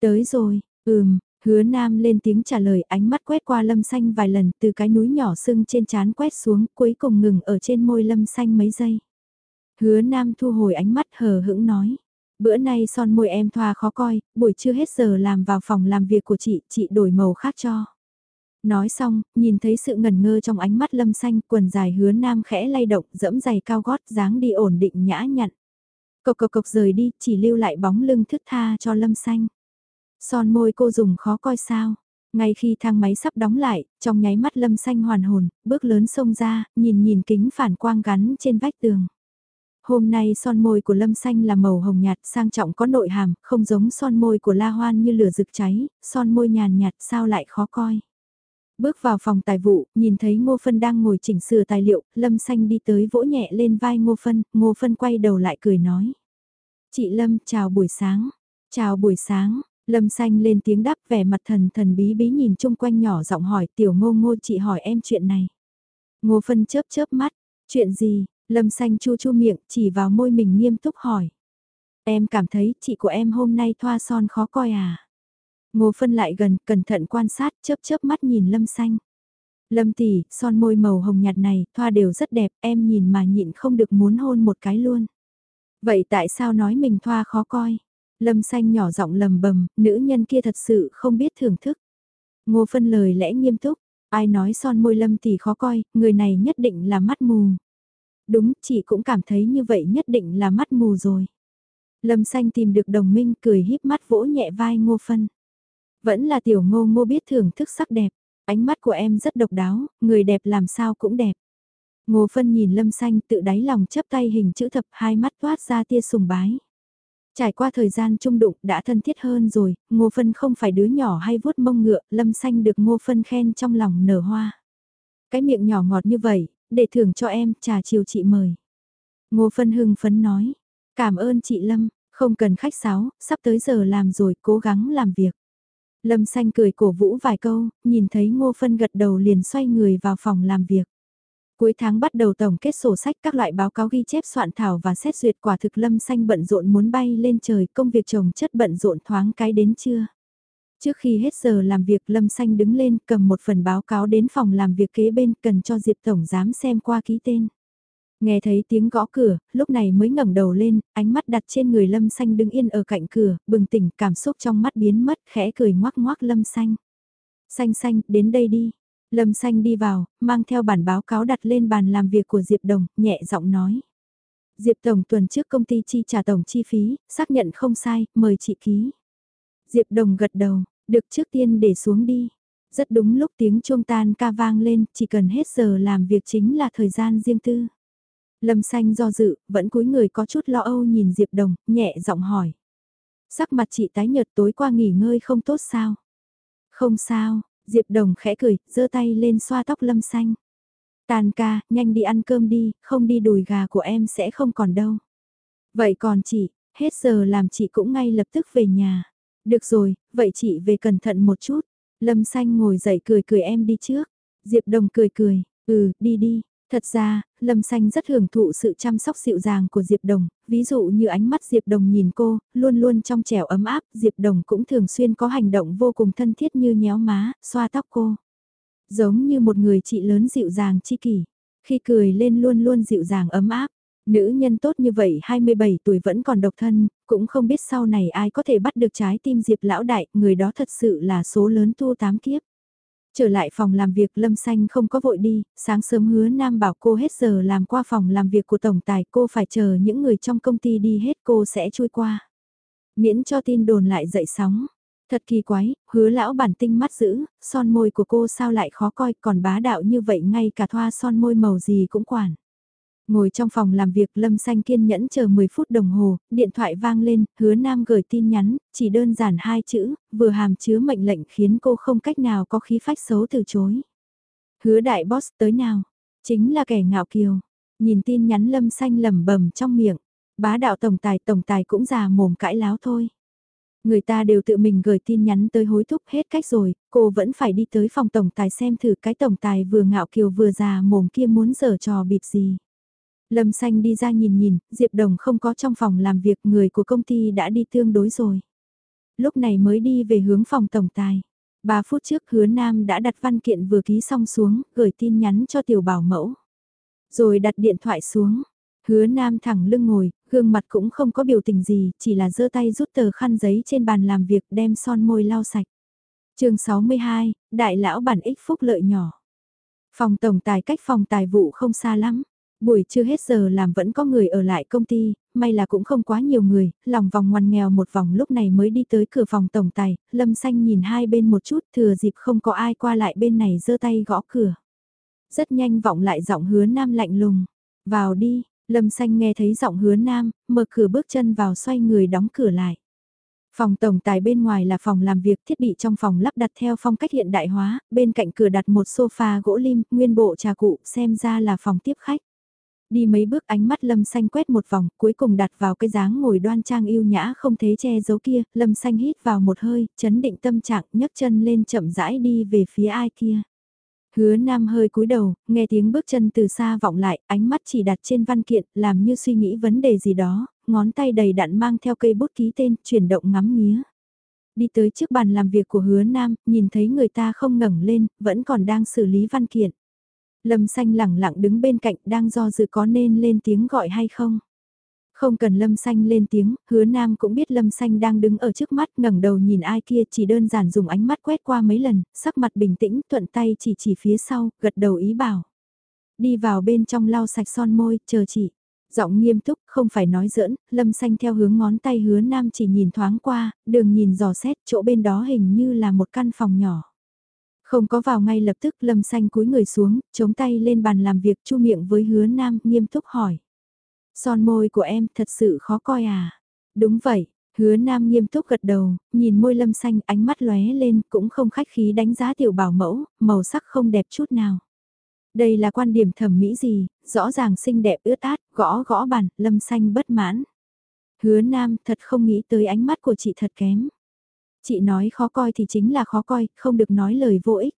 Tới rồi, ừm, hứa nam lên tiếng trả lời ánh mắt quét qua lâm xanh vài lần từ cái núi nhỏ sưng trên trán quét xuống cuối cùng ngừng ở trên môi lâm xanh mấy giây. Hứa nam thu hồi ánh mắt hờ hững nói. Bữa nay son môi em thoa khó coi, buổi trưa hết giờ làm vào phòng làm việc của chị, chị đổi màu khác cho. Nói xong, nhìn thấy sự ngần ngơ trong ánh mắt lâm xanh, quần dài hứa nam khẽ lay động, dẫm giày cao gót, dáng đi ổn định nhã nhặn. Cộc cộc cộc rời đi, chỉ lưu lại bóng lưng thức tha cho lâm xanh. Son môi cô dùng khó coi sao. Ngay khi thang máy sắp đóng lại, trong nháy mắt lâm xanh hoàn hồn, bước lớn xông ra, nhìn nhìn kính phản quang gắn trên vách tường. Hôm nay son môi của lâm xanh là màu hồng nhạt sang trọng có nội hàm, không giống son môi của la hoan như lửa rực cháy, son môi nhàn nhạt sao lại khó coi. Bước vào phòng tài vụ, nhìn thấy Ngô Phân đang ngồi chỉnh sửa tài liệu, Lâm Xanh đi tới vỗ nhẹ lên vai Ngô Phân, Ngô Phân quay đầu lại cười nói. Chị Lâm, chào buổi sáng. Chào buổi sáng, Lâm Xanh lên tiếng đáp vẻ mặt thần thần bí bí nhìn chung quanh nhỏ giọng hỏi tiểu ngô ngô chị hỏi em chuyện này. Ngô Phân chớp chớp mắt, chuyện gì, Lâm Xanh chu chu miệng chỉ vào môi mình nghiêm túc hỏi. Em cảm thấy chị của em hôm nay thoa son khó coi à? Ngô Phân lại gần, cẩn thận quan sát, chớp chớp mắt nhìn Lâm Xanh. Lâm tỷ, son môi màu hồng nhạt này, thoa đều rất đẹp, em nhìn mà nhịn không được muốn hôn một cái luôn. Vậy tại sao nói mình thoa khó coi? Lâm xanh nhỏ giọng lầm bầm, nữ nhân kia thật sự không biết thưởng thức. Ngô phân lời lẽ nghiêm túc, ai nói son môi lâm tỷ khó coi, người này nhất định là mắt mù. Đúng, chị cũng cảm thấy như vậy nhất định là mắt mù rồi. Lâm xanh tìm được đồng minh cười híp mắt vỗ nhẹ vai ngô phân. Vẫn là tiểu ngô ngô biết thưởng thức sắc đẹp, ánh mắt của em rất độc đáo, người đẹp làm sao cũng đẹp. Ngô phân nhìn lâm xanh tự đáy lòng chấp tay hình chữ thập hai mắt toát ra tia sùng bái. Trải qua thời gian trung đụng đã thân thiết hơn rồi, Ngô Phân không phải đứa nhỏ hay vuốt mông ngựa, Lâm Xanh được Ngô Phân khen trong lòng nở hoa. Cái miệng nhỏ ngọt như vậy, để thưởng cho em, trà chiều chị mời. Ngô Phân hưng phấn nói, cảm ơn chị Lâm, không cần khách sáo, sắp tới giờ làm rồi, cố gắng làm việc. Lâm Xanh cười cổ vũ vài câu, nhìn thấy Ngô Phân gật đầu liền xoay người vào phòng làm việc. Cuối tháng bắt đầu tổng kết sổ sách các loại báo cáo ghi chép soạn thảo và xét duyệt quả thực lâm xanh bận rộn muốn bay lên trời công việc trồng chất bận rộn thoáng cái đến chưa. Trước khi hết giờ làm việc Lâm Xanh đứng lên cầm một phần báo cáo đến phòng làm việc kế bên cần cho Diệp Tổng Giám xem qua ký tên. Nghe thấy tiếng gõ cửa, lúc này mới ngẩng đầu lên, ánh mắt đặt trên người Lâm Xanh đứng yên ở cạnh cửa, bừng tỉnh cảm xúc trong mắt biến mất, khẽ cười ngoác ngoác Lâm Xanh. Xanh xanh, đến đây đi. Lâm Xanh đi vào, mang theo bản báo cáo đặt lên bàn làm việc của Diệp Đồng, nhẹ giọng nói. Diệp Tổng tuần trước công ty chi trả tổng chi phí, xác nhận không sai, mời chị ký. Diệp Đồng gật đầu, được trước tiên để xuống đi. Rất đúng lúc tiếng chuông tan ca vang lên, chỉ cần hết giờ làm việc chính là thời gian riêng tư. Lâm xanh do dự, vẫn cúi người có chút lo âu nhìn Diệp Đồng, nhẹ giọng hỏi. Sắc mặt chị tái nhợt tối qua nghỉ ngơi không tốt sao? Không sao, Diệp Đồng khẽ cười, giơ tay lên xoa tóc Lâm xanh. Tàn ca, nhanh đi ăn cơm đi, không đi đùi gà của em sẽ không còn đâu. Vậy còn chị, hết giờ làm chị cũng ngay lập tức về nhà. Được rồi, vậy chị về cẩn thận một chút. Lâm xanh ngồi dậy cười cười em đi trước. Diệp Đồng cười cười, ừ, đi đi. Thật ra, Lâm Xanh rất hưởng thụ sự chăm sóc dịu dàng của Diệp Đồng, ví dụ như ánh mắt Diệp Đồng nhìn cô, luôn luôn trong trẻo ấm áp, Diệp Đồng cũng thường xuyên có hành động vô cùng thân thiết như nhéo má, xoa tóc cô. Giống như một người chị lớn dịu dàng chi kỷ, khi cười lên luôn luôn dịu dàng ấm áp. Nữ nhân tốt như vậy 27 tuổi vẫn còn độc thân, cũng không biết sau này ai có thể bắt được trái tim Diệp lão đại, người đó thật sự là số lớn tu tám kiếp. Trở lại phòng làm việc Lâm Xanh không có vội đi, sáng sớm hứa Nam bảo cô hết giờ làm qua phòng làm việc của Tổng Tài cô phải chờ những người trong công ty đi hết cô sẽ chui qua. Miễn cho tin đồn lại dậy sóng. Thật kỳ quái, hứa lão bản tinh mắt giữ, son môi của cô sao lại khó coi còn bá đạo như vậy ngay cả thoa son môi màu gì cũng quản. Ngồi trong phòng làm việc Lâm Xanh kiên nhẫn chờ 10 phút đồng hồ, điện thoại vang lên, hứa Nam gửi tin nhắn, chỉ đơn giản hai chữ, vừa hàm chứa mệnh lệnh khiến cô không cách nào có khí phách xấu từ chối. Hứa đại boss tới nào? Chính là kẻ ngạo kiều. Nhìn tin nhắn Lâm Xanh lẩm bẩm trong miệng. Bá đạo tổng tài tổng tài cũng già mồm cãi láo thôi. Người ta đều tự mình gửi tin nhắn tới hối thúc hết cách rồi, cô vẫn phải đi tới phòng tổng tài xem thử cái tổng tài vừa ngạo kiều vừa già mồm kia muốn giở trò bịp gì. Lâm Xanh đi ra nhìn nhìn, Diệp Đồng không có trong phòng làm việc người của công ty đã đi tương đối rồi. Lúc này mới đi về hướng phòng tổng tài. 3 phút trước hứa Nam đã đặt văn kiện vừa ký xong xuống, gửi tin nhắn cho tiểu bảo mẫu. Rồi đặt điện thoại xuống. Hứa Nam thẳng lưng ngồi, gương mặt cũng không có biểu tình gì, chỉ là giơ tay rút tờ khăn giấy trên bàn làm việc đem son môi lau sạch. chương 62, Đại lão bản ích phúc lợi nhỏ. Phòng tổng tài cách phòng tài vụ không xa lắm. Buổi chưa hết giờ làm vẫn có người ở lại công ty, may là cũng không quá nhiều người, lòng vòng ngoằn nghèo một vòng lúc này mới đi tới cửa phòng tổng tài, lâm xanh nhìn hai bên một chút thừa dịp không có ai qua lại bên này giơ tay gõ cửa. Rất nhanh vọng lại giọng hứa nam lạnh lùng, vào đi, lâm xanh nghe thấy giọng hứa nam, mở cửa bước chân vào xoay người đóng cửa lại. Phòng tổng tài bên ngoài là phòng làm việc thiết bị trong phòng lắp đặt theo phong cách hiện đại hóa, bên cạnh cửa đặt một sofa gỗ lim, nguyên bộ trà cụ, xem ra là phòng tiếp khách. Đi mấy bước ánh mắt Lâm Xanh quét một vòng, cuối cùng đặt vào cái dáng ngồi đoan trang yêu nhã không thế che giấu kia, Lâm Xanh hít vào một hơi, chấn định tâm trạng, nhấc chân lên chậm rãi đi về phía ai kia. Hứa Nam hơi cúi đầu, nghe tiếng bước chân từ xa vọng lại, ánh mắt chỉ đặt trên văn kiện, làm như suy nghĩ vấn đề gì đó, ngón tay đầy đặn mang theo cây bút ký tên, chuyển động ngắm nghía. Đi tới trước bàn làm việc của hứa Nam, nhìn thấy người ta không ngẩng lên, vẫn còn đang xử lý văn kiện. Lâm xanh lẳng lặng đứng bên cạnh đang do dự có nên lên tiếng gọi hay không. Không cần Lâm Xanh lên tiếng, hứa nam cũng biết Lâm Xanh đang đứng ở trước mắt ngẩng đầu nhìn ai kia chỉ đơn giản dùng ánh mắt quét qua mấy lần, sắc mặt bình tĩnh thuận tay chỉ chỉ phía sau, gật đầu ý bảo. Đi vào bên trong lau sạch son môi, chờ chị. Giọng nghiêm túc, không phải nói giỡn, Lâm Xanh theo hướng ngón tay hứa nam chỉ nhìn thoáng qua, đường nhìn dò xét chỗ bên đó hình như là một căn phòng nhỏ. Không có vào ngay lập tức lâm xanh cúi người xuống, chống tay lên bàn làm việc chu miệng với hứa nam, nghiêm túc hỏi. Son môi của em thật sự khó coi à? Đúng vậy, hứa nam nghiêm túc gật đầu, nhìn môi lâm xanh ánh mắt lóe lên cũng không khách khí đánh giá tiểu bảo mẫu, màu sắc không đẹp chút nào. Đây là quan điểm thẩm mỹ gì, rõ ràng xinh đẹp ướt át, gõ gõ bàn, lâm xanh bất mãn. Hứa nam thật không nghĩ tới ánh mắt của chị thật kém. Chị nói khó coi thì chính là khó coi, không được nói lời vô ích.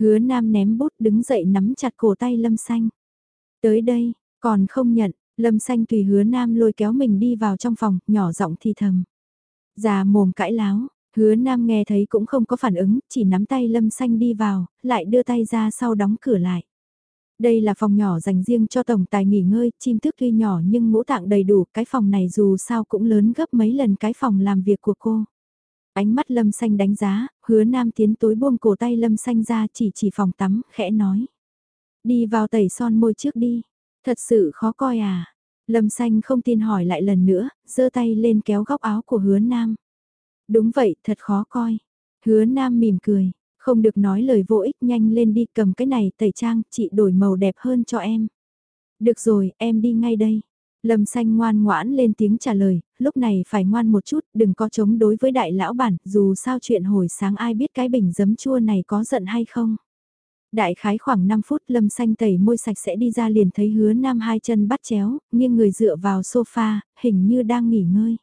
Hứa Nam ném bút đứng dậy nắm chặt cổ tay Lâm Xanh. Tới đây, còn không nhận, Lâm Xanh tùy hứa Nam lôi kéo mình đi vào trong phòng, nhỏ giọng thì thầm. Già mồm cãi láo, hứa Nam nghe thấy cũng không có phản ứng, chỉ nắm tay Lâm Xanh đi vào, lại đưa tay ra sau đóng cửa lại. Đây là phòng nhỏ dành riêng cho tổng tài nghỉ ngơi, chim thức tuy nhỏ nhưng ngũ tạng đầy đủ, cái phòng này dù sao cũng lớn gấp mấy lần cái phòng làm việc của cô. Ánh mắt Lâm Xanh đánh giá, hứa nam tiến tối buông cổ tay Lâm Xanh ra chỉ chỉ phòng tắm, khẽ nói. Đi vào tẩy son môi trước đi, thật sự khó coi à. Lâm Xanh không tin hỏi lại lần nữa, giơ tay lên kéo góc áo của hứa nam. Đúng vậy, thật khó coi. Hứa nam mỉm cười, không được nói lời vô ích nhanh lên đi cầm cái này tẩy trang, chị đổi màu đẹp hơn cho em. Được rồi, em đi ngay đây. Lâm xanh ngoan ngoãn lên tiếng trả lời, lúc này phải ngoan một chút, đừng có chống đối với đại lão bản, dù sao chuyện hồi sáng ai biết cái bình giấm chua này có giận hay không. Đại khái khoảng 5 phút lâm xanh tẩy môi sạch sẽ đi ra liền thấy hứa nam hai chân bắt chéo, nghiêng người dựa vào sofa, hình như đang nghỉ ngơi.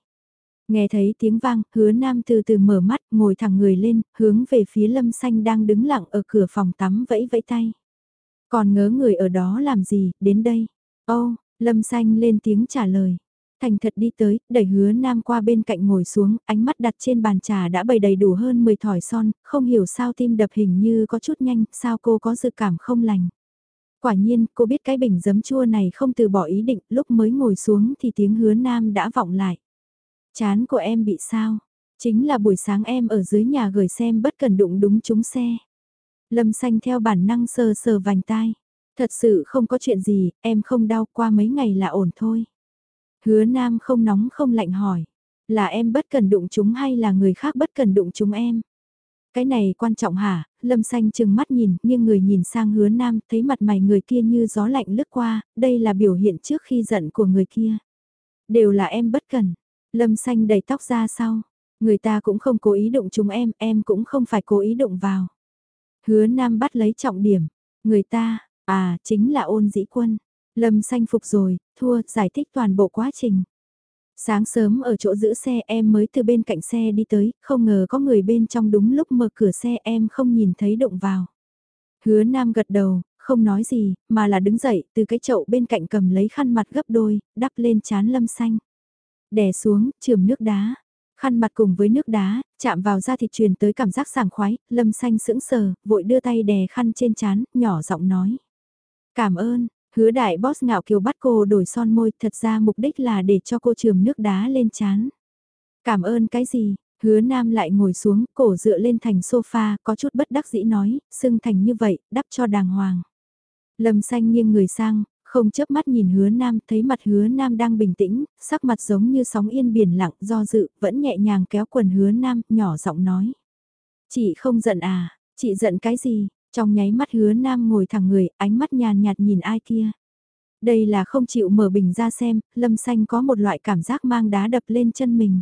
Nghe thấy tiếng vang, hứa nam từ từ mở mắt, ngồi thẳng người lên, hướng về phía lâm xanh đang đứng lặng ở cửa phòng tắm vẫy vẫy tay. Còn ngớ người ở đó làm gì, đến đây. Ô, oh, lâm xanh lên tiếng trả lời. Thành thật đi tới, đẩy hứa nam qua bên cạnh ngồi xuống, ánh mắt đặt trên bàn trà đã bày đầy đủ hơn 10 thỏi son, không hiểu sao tim đập hình như có chút nhanh, sao cô có dự cảm không lành. Quả nhiên, cô biết cái bình giấm chua này không từ bỏ ý định, lúc mới ngồi xuống thì tiếng hứa nam đã vọng lại. Chán của em bị sao? Chính là buổi sáng em ở dưới nhà gửi xem bất cần đụng đúng chúng xe. Lâm xanh theo bản năng sờ sờ vành tai. Thật sự không có chuyện gì, em không đau qua mấy ngày là ổn thôi. Hứa nam không nóng không lạnh hỏi. Là em bất cần đụng chúng hay là người khác bất cần đụng chúng em? Cái này quan trọng hả? Lâm xanh chừng mắt nhìn, nhưng người nhìn sang hứa nam, thấy mặt mày người kia như gió lạnh lướt qua, đây là biểu hiện trước khi giận của người kia. Đều là em bất cần, Lâm xanh đầy tóc ra sau. Người ta cũng không cố ý đụng chúng em, em cũng không phải cố ý đụng vào. Hứa Nam bắt lấy trọng điểm. Người ta, à, chính là ôn dĩ quân. Lâm xanh phục rồi, thua, giải thích toàn bộ quá trình. Sáng sớm ở chỗ giữ xe em mới từ bên cạnh xe đi tới, không ngờ có người bên trong đúng lúc mở cửa xe em không nhìn thấy động vào. Hứa Nam gật đầu, không nói gì, mà là đứng dậy từ cái chậu bên cạnh cầm lấy khăn mặt gấp đôi, đắp lên chán lâm xanh. Đè xuống, trường nước đá. Khăn mặt cùng với nước đá, chạm vào da thịt truyền tới cảm giác sảng khoái, lâm xanh sững sờ, vội đưa tay đè khăn trên chán, nhỏ giọng nói. Cảm ơn, hứa đại boss ngạo kiều bắt cô đổi son môi, thật ra mục đích là để cho cô trường nước đá lên chán. Cảm ơn cái gì? Hứa nam lại ngồi xuống, cổ dựa lên thành sofa, có chút bất đắc dĩ nói, sưng thành như vậy, đắp cho đàng hoàng. Lâm xanh nghiêng người sang, không chớp mắt nhìn hứa nam, thấy mặt hứa nam đang bình tĩnh, sắc mặt giống như sóng yên biển lặng do dự, vẫn nhẹ nhàng kéo quần hứa nam, nhỏ giọng nói. Chị không giận à, chị giận cái gì? Trong nháy mắt hứa nam ngồi thẳng người, ánh mắt nhàn nhạt nhìn ai kia. Đây là không chịu mở bình ra xem, lâm xanh có một loại cảm giác mang đá đập lên chân mình.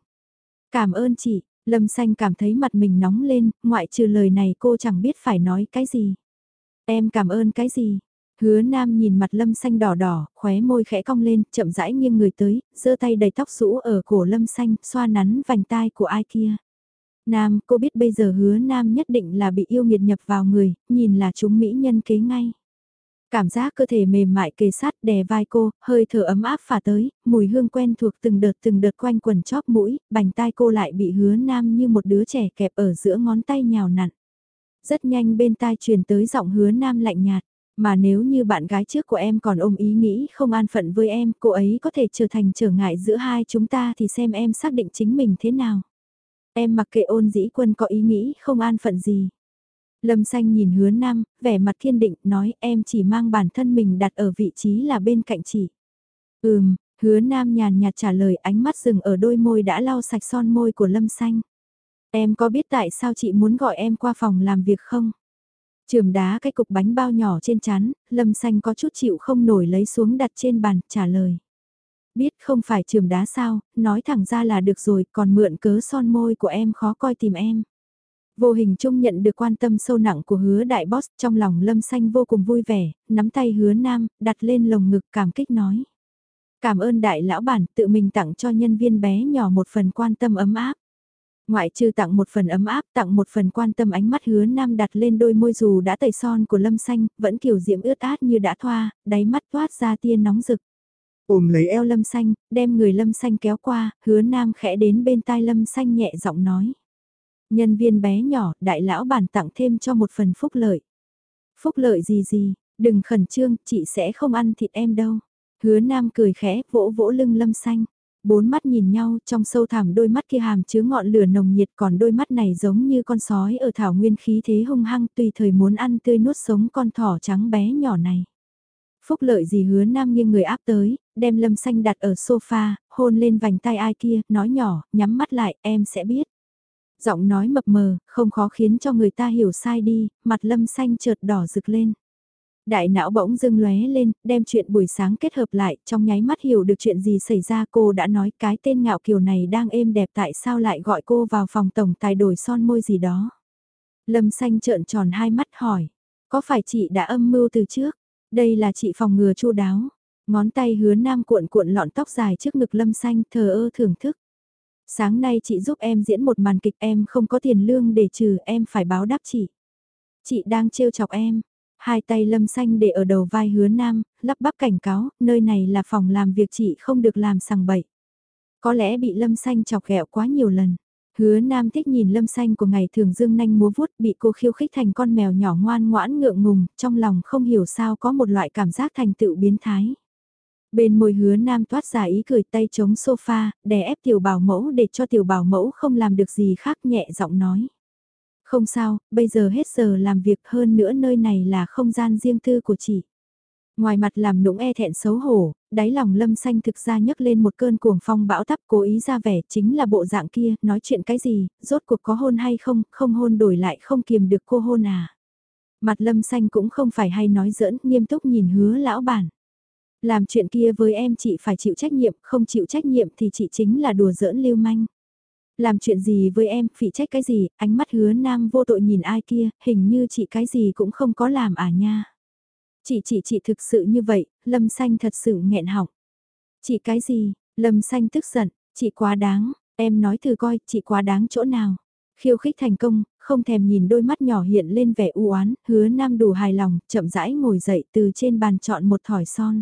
Cảm ơn chị, lâm xanh cảm thấy mặt mình nóng lên, ngoại trừ lời này cô chẳng biết phải nói cái gì. Em cảm ơn cái gì, Hứa Nam nhìn mặt Lâm Xanh đỏ đỏ, khóe môi khẽ cong lên, chậm rãi nghiêng người tới, giơ tay đầy tóc rũ ở cổ Lâm Xanh, xoa nắn vành tai của ai kia. Nam, cô biết bây giờ hứa Nam nhất định là bị yêu nghiệt nhập vào người, nhìn là chúng mỹ nhân kế ngay. Cảm giác cơ thể mềm mại kề sát đè vai cô, hơi thở ấm áp phả tới, mùi hương quen thuộc từng đợt từng đợt quanh quần chóp mũi, bành tai cô lại bị hứa Nam như một đứa trẻ kẹp ở giữa ngón tay nhào nặn. Rất nhanh bên tai truyền tới giọng hứa Nam lạnh nhạt. Mà nếu như bạn gái trước của em còn ôm ý nghĩ không an phận với em, cô ấy có thể trở thành trở ngại giữa hai chúng ta thì xem em xác định chính mình thế nào. Em mặc kệ ôn dĩ quân có ý nghĩ không an phận gì. Lâm xanh nhìn hứa nam, vẻ mặt kiên định, nói em chỉ mang bản thân mình đặt ở vị trí là bên cạnh chị. Ừm, hứa nam nhàn nhạt trả lời ánh mắt dừng ở đôi môi đã lau sạch son môi của lâm xanh. Em có biết tại sao chị muốn gọi em qua phòng làm việc không? Trường đá cái cục bánh bao nhỏ trên chán, lâm xanh có chút chịu không nổi lấy xuống đặt trên bàn, trả lời. Biết không phải trường đá sao, nói thẳng ra là được rồi, còn mượn cớ son môi của em khó coi tìm em. Vô hình chung nhận được quan tâm sâu nặng của hứa đại boss trong lòng lâm xanh vô cùng vui vẻ, nắm tay hứa nam, đặt lên lồng ngực cảm kích nói. Cảm ơn đại lão bản tự mình tặng cho nhân viên bé nhỏ một phần quan tâm ấm áp. Ngoại trừ tặng một phần ấm áp, tặng một phần quan tâm ánh mắt hứa nam đặt lên đôi môi dù đã tẩy son của lâm xanh, vẫn kiểu diễm ướt át như đã thoa, đáy mắt toát ra tia nóng rực. Ôm lấy eo lâm xanh, đem người lâm xanh kéo qua, hứa nam khẽ đến bên tai lâm xanh nhẹ giọng nói. Nhân viên bé nhỏ, đại lão bản tặng thêm cho một phần phúc lợi. Phúc lợi gì gì, Đừng khẩn trương, chị sẽ không ăn thịt em đâu. Hứa Nam cười khẽ, vỗ vỗ lưng Lâm Xanh. Bốn mắt nhìn nhau, trong sâu thẳm đôi mắt kia hàm chứa ngọn lửa nồng nhiệt còn đôi mắt này giống như con sói ở thảo nguyên khí thế hung hăng tùy thời muốn ăn tươi nuốt sống con thỏ trắng bé nhỏ này. Phúc lợi gì hứa nam nghiêng người áp tới, đem lâm xanh đặt ở sofa, hôn lên vành tay ai kia, nói nhỏ, nhắm mắt lại, em sẽ biết. Giọng nói mập mờ, không khó khiến cho người ta hiểu sai đi, mặt lâm xanh chợt đỏ rực lên. Đại não bỗng dưng lóe lên, đem chuyện buổi sáng kết hợp lại, trong nháy mắt hiểu được chuyện gì xảy ra cô đã nói cái tên ngạo kiều này đang êm đẹp tại sao lại gọi cô vào phòng tổng tài đổi son môi gì đó. Lâm xanh trợn tròn hai mắt hỏi, có phải chị đã âm mưu từ trước? Đây là chị phòng ngừa chu đáo. Ngón tay hứa nam cuộn cuộn lọn tóc dài trước ngực lâm xanh thờ ơ thưởng thức. Sáng nay chị giúp em diễn một màn kịch em không có tiền lương để trừ em phải báo đáp chị. Chị đang trêu chọc em. Hai tay lâm xanh để ở đầu vai hứa nam, lắp bắp cảnh cáo, nơi này là phòng làm việc chị không được làm sằng bậy. Có lẽ bị lâm xanh chọc ghẹo quá nhiều lần. Hứa Nam thích nhìn lâm xanh của ngày thường dương nanh múa vuốt bị cô khiêu khích thành con mèo nhỏ ngoan ngoãn ngượng ngùng, trong lòng không hiểu sao có một loại cảm giác thành tựu biến thái. Bên môi hứa Nam toát ra ý cười tay chống sofa, đè ép tiểu bảo mẫu để cho tiểu bảo mẫu không làm được gì khác nhẹ giọng nói. Không sao, bây giờ hết giờ làm việc hơn nữa nơi này là không gian riêng tư của chị. Ngoài mặt làm nũng e thẹn xấu hổ, đáy lòng lâm xanh thực ra nhấc lên một cơn cuồng phong bão tắp cố ý ra vẻ chính là bộ dạng kia, nói chuyện cái gì, rốt cuộc có hôn hay không, không hôn đổi lại không kiềm được cô hôn à. Mặt lâm xanh cũng không phải hay nói giỡn, nghiêm túc nhìn hứa lão bản. Làm chuyện kia với em chị phải chịu trách nhiệm, không chịu trách nhiệm thì chị chính là đùa giỡn lưu manh. Làm chuyện gì với em, phỉ trách cái gì, ánh mắt hứa nam vô tội nhìn ai kia, hình như chị cái gì cũng không có làm à nha. Chị chị chị thực sự như vậy, Lâm Xanh thật sự nghẹn họng. Chị cái gì, Lâm Xanh tức giận, chị quá đáng, em nói thử coi, chị quá đáng chỗ nào. Khiêu khích thành công, không thèm nhìn đôi mắt nhỏ hiện lên vẻ u oán, hứa nam đủ hài lòng, chậm rãi ngồi dậy từ trên bàn chọn một thỏi son.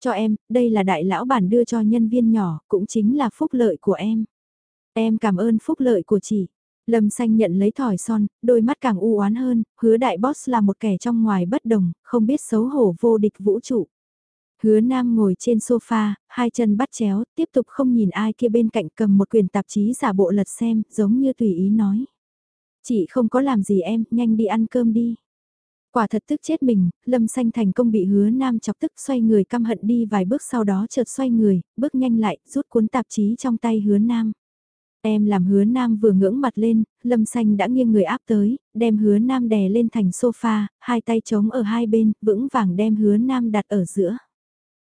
Cho em, đây là đại lão bản đưa cho nhân viên nhỏ, cũng chính là phúc lợi của em. Em cảm ơn phúc lợi của chị. Lâm xanh nhận lấy thỏi son, đôi mắt càng u oán hơn, hứa đại boss là một kẻ trong ngoài bất đồng, không biết xấu hổ vô địch vũ trụ. Hứa nam ngồi trên sofa, hai chân bắt chéo, tiếp tục không nhìn ai kia bên cạnh cầm một quyển tạp chí giả bộ lật xem, giống như tùy ý nói. Chị không có làm gì em, nhanh đi ăn cơm đi. Quả thật tức chết mình, lâm xanh thành công bị hứa nam chọc tức xoay người căm hận đi vài bước sau đó chợt xoay người, bước nhanh lại, rút cuốn tạp chí trong tay hứa nam. Em làm hứa nam vừa ngưỡng mặt lên, lâm xanh đã nghiêng người áp tới, đem hứa nam đè lên thành sofa, hai tay trống ở hai bên, vững vàng đem hứa nam đặt ở giữa.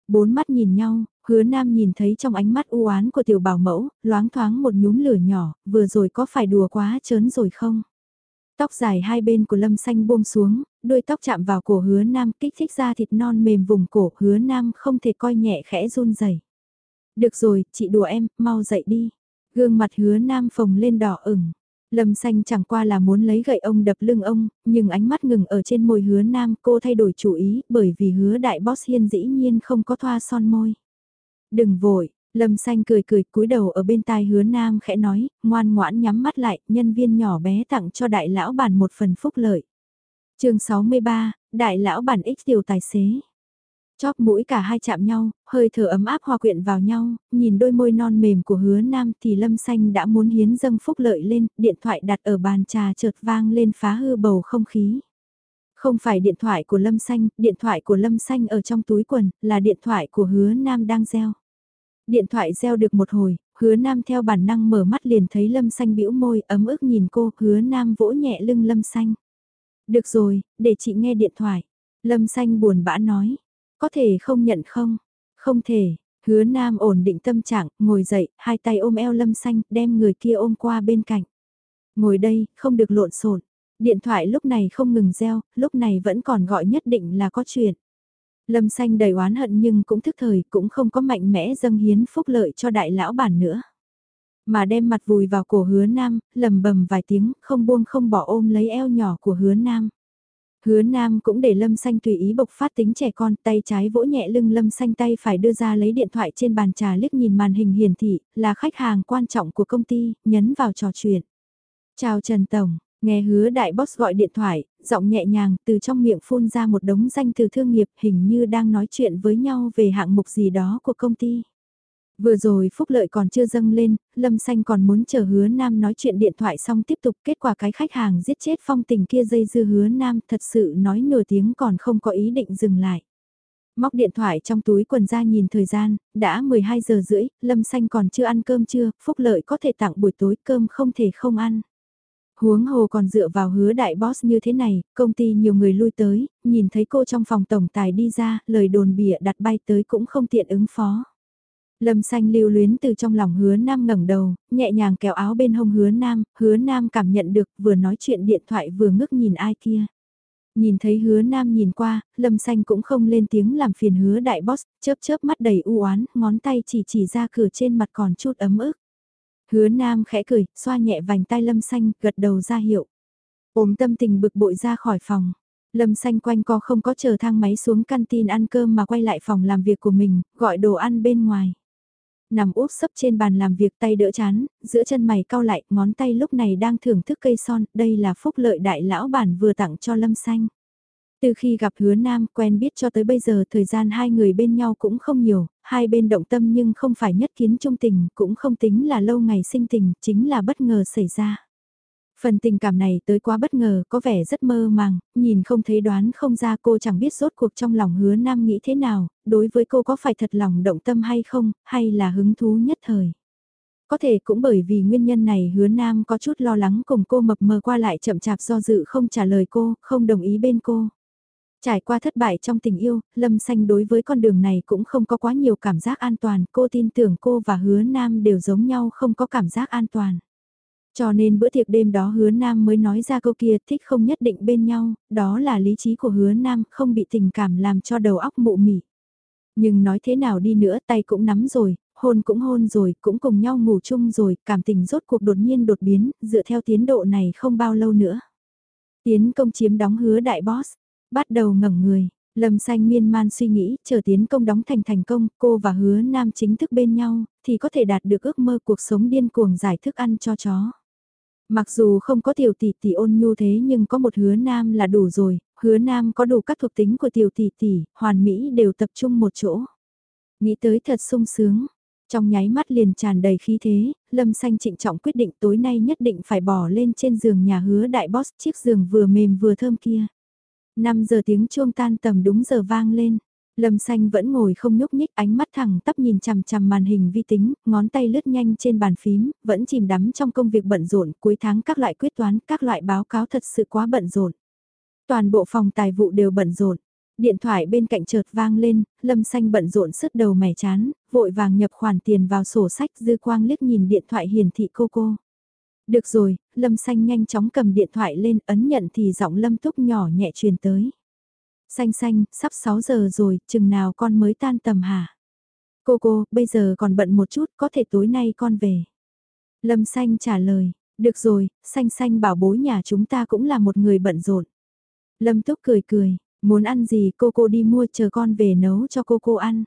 Bốn mắt nhìn nhau, hứa nam nhìn thấy trong ánh mắt u oán của tiểu bảo mẫu, loáng thoáng một nhúm lửa nhỏ, vừa rồi có phải đùa quá chớn rồi không? Tóc dài hai bên của lâm xanh buông xuống, đôi tóc chạm vào cổ hứa nam kích thích ra thịt non mềm vùng cổ hứa nam không thể coi nhẹ khẽ run rẩy. Được rồi, chị đùa em, mau dậy đi. Gương mặt hứa nam phồng lên đỏ ửng. Lâm xanh chẳng qua là muốn lấy gậy ông đập lưng ông, nhưng ánh mắt ngừng ở trên môi hứa nam cô thay đổi chủ ý bởi vì hứa đại boss hiên dĩ nhiên không có thoa son môi. Đừng vội, Lâm xanh cười cười cúi đầu ở bên tai hứa nam khẽ nói, ngoan ngoãn nhắm mắt lại, nhân viên nhỏ bé tặng cho đại lão bản một phần phúc lợi. chương 63, đại lão bản ích tiểu tài xế. Chóp mũi cả hai chạm nhau, hơi thở ấm áp hòa quyện vào nhau, nhìn đôi môi non mềm của hứa nam thì lâm xanh đã muốn hiến dâng phúc lợi lên, điện thoại đặt ở bàn trà chợt vang lên phá hư bầu không khí. Không phải điện thoại của lâm xanh, điện thoại của lâm xanh ở trong túi quần, là điện thoại của hứa nam đang gieo. Điện thoại gieo được một hồi, hứa nam theo bản năng mở mắt liền thấy lâm xanh bĩu môi ấm ức nhìn cô, hứa nam vỗ nhẹ lưng lâm xanh. Được rồi, để chị nghe điện thoại. Lâm xanh buồn bã nói, có thể không nhận không? Không thể, hứa nam ổn định tâm trạng, ngồi dậy, hai tay ôm eo lâm xanh, đem người kia ôm qua bên cạnh. Ngồi đây, không được lộn xộn. Điện thoại lúc này không ngừng reo, lúc này vẫn còn gọi nhất định là có chuyện. Lâm xanh đầy oán hận nhưng cũng thức thời, cũng không có mạnh mẽ dâng hiến phúc lợi cho đại lão bản nữa. Mà đem mặt vùi vào cổ hứa nam, lầm bầm vài tiếng, không buông không bỏ ôm lấy eo nhỏ của hứa nam. Hứa Nam cũng để Lâm Xanh tùy ý bộc phát tính trẻ con, tay trái vỗ nhẹ lưng Lâm Xanh tay phải đưa ra lấy điện thoại trên bàn trà liếc nhìn màn hình hiển thị, là khách hàng quan trọng của công ty, nhấn vào trò chuyện. Chào Trần Tổng, Nghe hứa đại boss gọi điện thoại, giọng nhẹ nhàng từ trong miệng phun ra một đống danh từ thương nghiệp hình như đang nói chuyện với nhau về hạng mục gì đó của công ty. Vừa rồi phúc lợi còn chưa dâng lên, Lâm Xanh còn muốn chờ hứa Nam nói chuyện điện thoại xong tiếp tục kết quả cái khách hàng giết chết phong tình kia dây dưa hứa Nam thật sự nói nửa tiếng còn không có ý định dừng lại. Móc điện thoại trong túi quần ra nhìn thời gian, đã 12 giờ rưỡi, Lâm Xanh còn chưa ăn cơm chưa, phúc lợi có thể tặng buổi tối cơm không thể không ăn. Huống hồ còn dựa vào hứa đại boss như thế này, công ty nhiều người lui tới, nhìn thấy cô trong phòng tổng tài đi ra, lời đồn bịa đặt bay tới cũng không tiện ứng phó. Lâm xanh lưu luyến từ trong lòng hứa nam ngẩng đầu, nhẹ nhàng kéo áo bên hông hứa nam, hứa nam cảm nhận được vừa nói chuyện điện thoại vừa ngước nhìn ai kia. Nhìn thấy hứa nam nhìn qua, lâm xanh cũng không lên tiếng làm phiền hứa đại boss, chớp chớp mắt đầy u oán ngón tay chỉ chỉ ra cửa trên mặt còn chút ấm ức. Hứa nam khẽ cười, xoa nhẹ vành tay lâm xanh, gật đầu ra hiệu. Ôm tâm tình bực bội ra khỏi phòng. Lâm xanh quanh co không có chờ thang máy xuống canteen ăn cơm mà quay lại phòng làm việc của mình, gọi đồ ăn bên ngoài. Nằm úp sấp trên bàn làm việc tay đỡ chán, giữa chân mày cau lại, ngón tay lúc này đang thưởng thức cây son, đây là phúc lợi đại lão bản vừa tặng cho Lâm xanh. Từ khi gặp hứa nam quen biết cho tới bây giờ thời gian hai người bên nhau cũng không nhiều, hai bên động tâm nhưng không phải nhất kiến trung tình, cũng không tính là lâu ngày sinh tình, chính là bất ngờ xảy ra. Phần tình cảm này tới quá bất ngờ, có vẻ rất mơ màng, nhìn không thấy đoán không ra cô chẳng biết rốt cuộc trong lòng hứa nam nghĩ thế nào, đối với cô có phải thật lòng động tâm hay không, hay là hứng thú nhất thời. Có thể cũng bởi vì nguyên nhân này hứa nam có chút lo lắng cùng cô mập mờ qua lại chậm chạp do dự không trả lời cô, không đồng ý bên cô. Trải qua thất bại trong tình yêu, Lâm Xanh đối với con đường này cũng không có quá nhiều cảm giác an toàn, cô tin tưởng cô và hứa nam đều giống nhau không có cảm giác an toàn. Cho nên bữa tiệc đêm đó hứa nam mới nói ra câu kia thích không nhất định bên nhau, đó là lý trí của hứa nam không bị tình cảm làm cho đầu óc mụ mị. Nhưng nói thế nào đi nữa tay cũng nắm rồi, hôn cũng hôn rồi, cũng cùng nhau ngủ chung rồi, cảm tình rốt cuộc đột nhiên đột biến, dựa theo tiến độ này không bao lâu nữa. Tiến công chiếm đóng hứa đại boss, Bắt đầu ngẩng người, Lâm xanh miên man suy nghĩ, chờ tiến công đóng thành thành công, cô và hứa nam chính thức bên nhau, thì có thể đạt được ước mơ cuộc sống điên cuồng giải thức ăn cho chó. Mặc dù không có tiểu tỷ tỷ ôn nhu thế nhưng có một hứa nam là đủ rồi, hứa nam có đủ các thuộc tính của tiểu tỷ tỷ, hoàn mỹ đều tập trung một chỗ. Nghĩ tới thật sung sướng, trong nháy mắt liền tràn đầy khí thế, Lâm Xanh trịnh trọng quyết định tối nay nhất định phải bỏ lên trên giường nhà hứa đại boss chiếc giường vừa mềm vừa thơm kia. 5 giờ tiếng chuông tan tầm đúng giờ vang lên. Lâm xanh vẫn ngồi không nhúc nhích ánh mắt thẳng tắp nhìn chằm chằm màn hình vi tính, ngón tay lướt nhanh trên bàn phím, vẫn chìm đắm trong công việc bận rộn, cuối tháng các loại quyết toán, các loại báo cáo thật sự quá bận rộn. Toàn bộ phòng tài vụ đều bận rộn. Điện thoại bên cạnh chợt vang lên, Lâm xanh bận rộn sứt đầu mẻ chán, vội vàng nhập khoản tiền vào sổ sách dư quang liếc nhìn điện thoại hiển thị cô cô. Được rồi, Lâm Xanh nhanh chóng cầm điện thoại lên ấn nhận thì giọng Lâm Túc nhỏ nhẹ truyền tới. Xanh xanh, sắp 6 giờ rồi, chừng nào con mới tan tầm hả? Cô cô, bây giờ còn bận một chút, có thể tối nay con về. Lâm Xanh trả lời, được rồi, xanh xanh bảo bối nhà chúng ta cũng là một người bận rộn. Lâm Túc cười cười, muốn ăn gì cô cô đi mua chờ con về nấu cho cô cô ăn.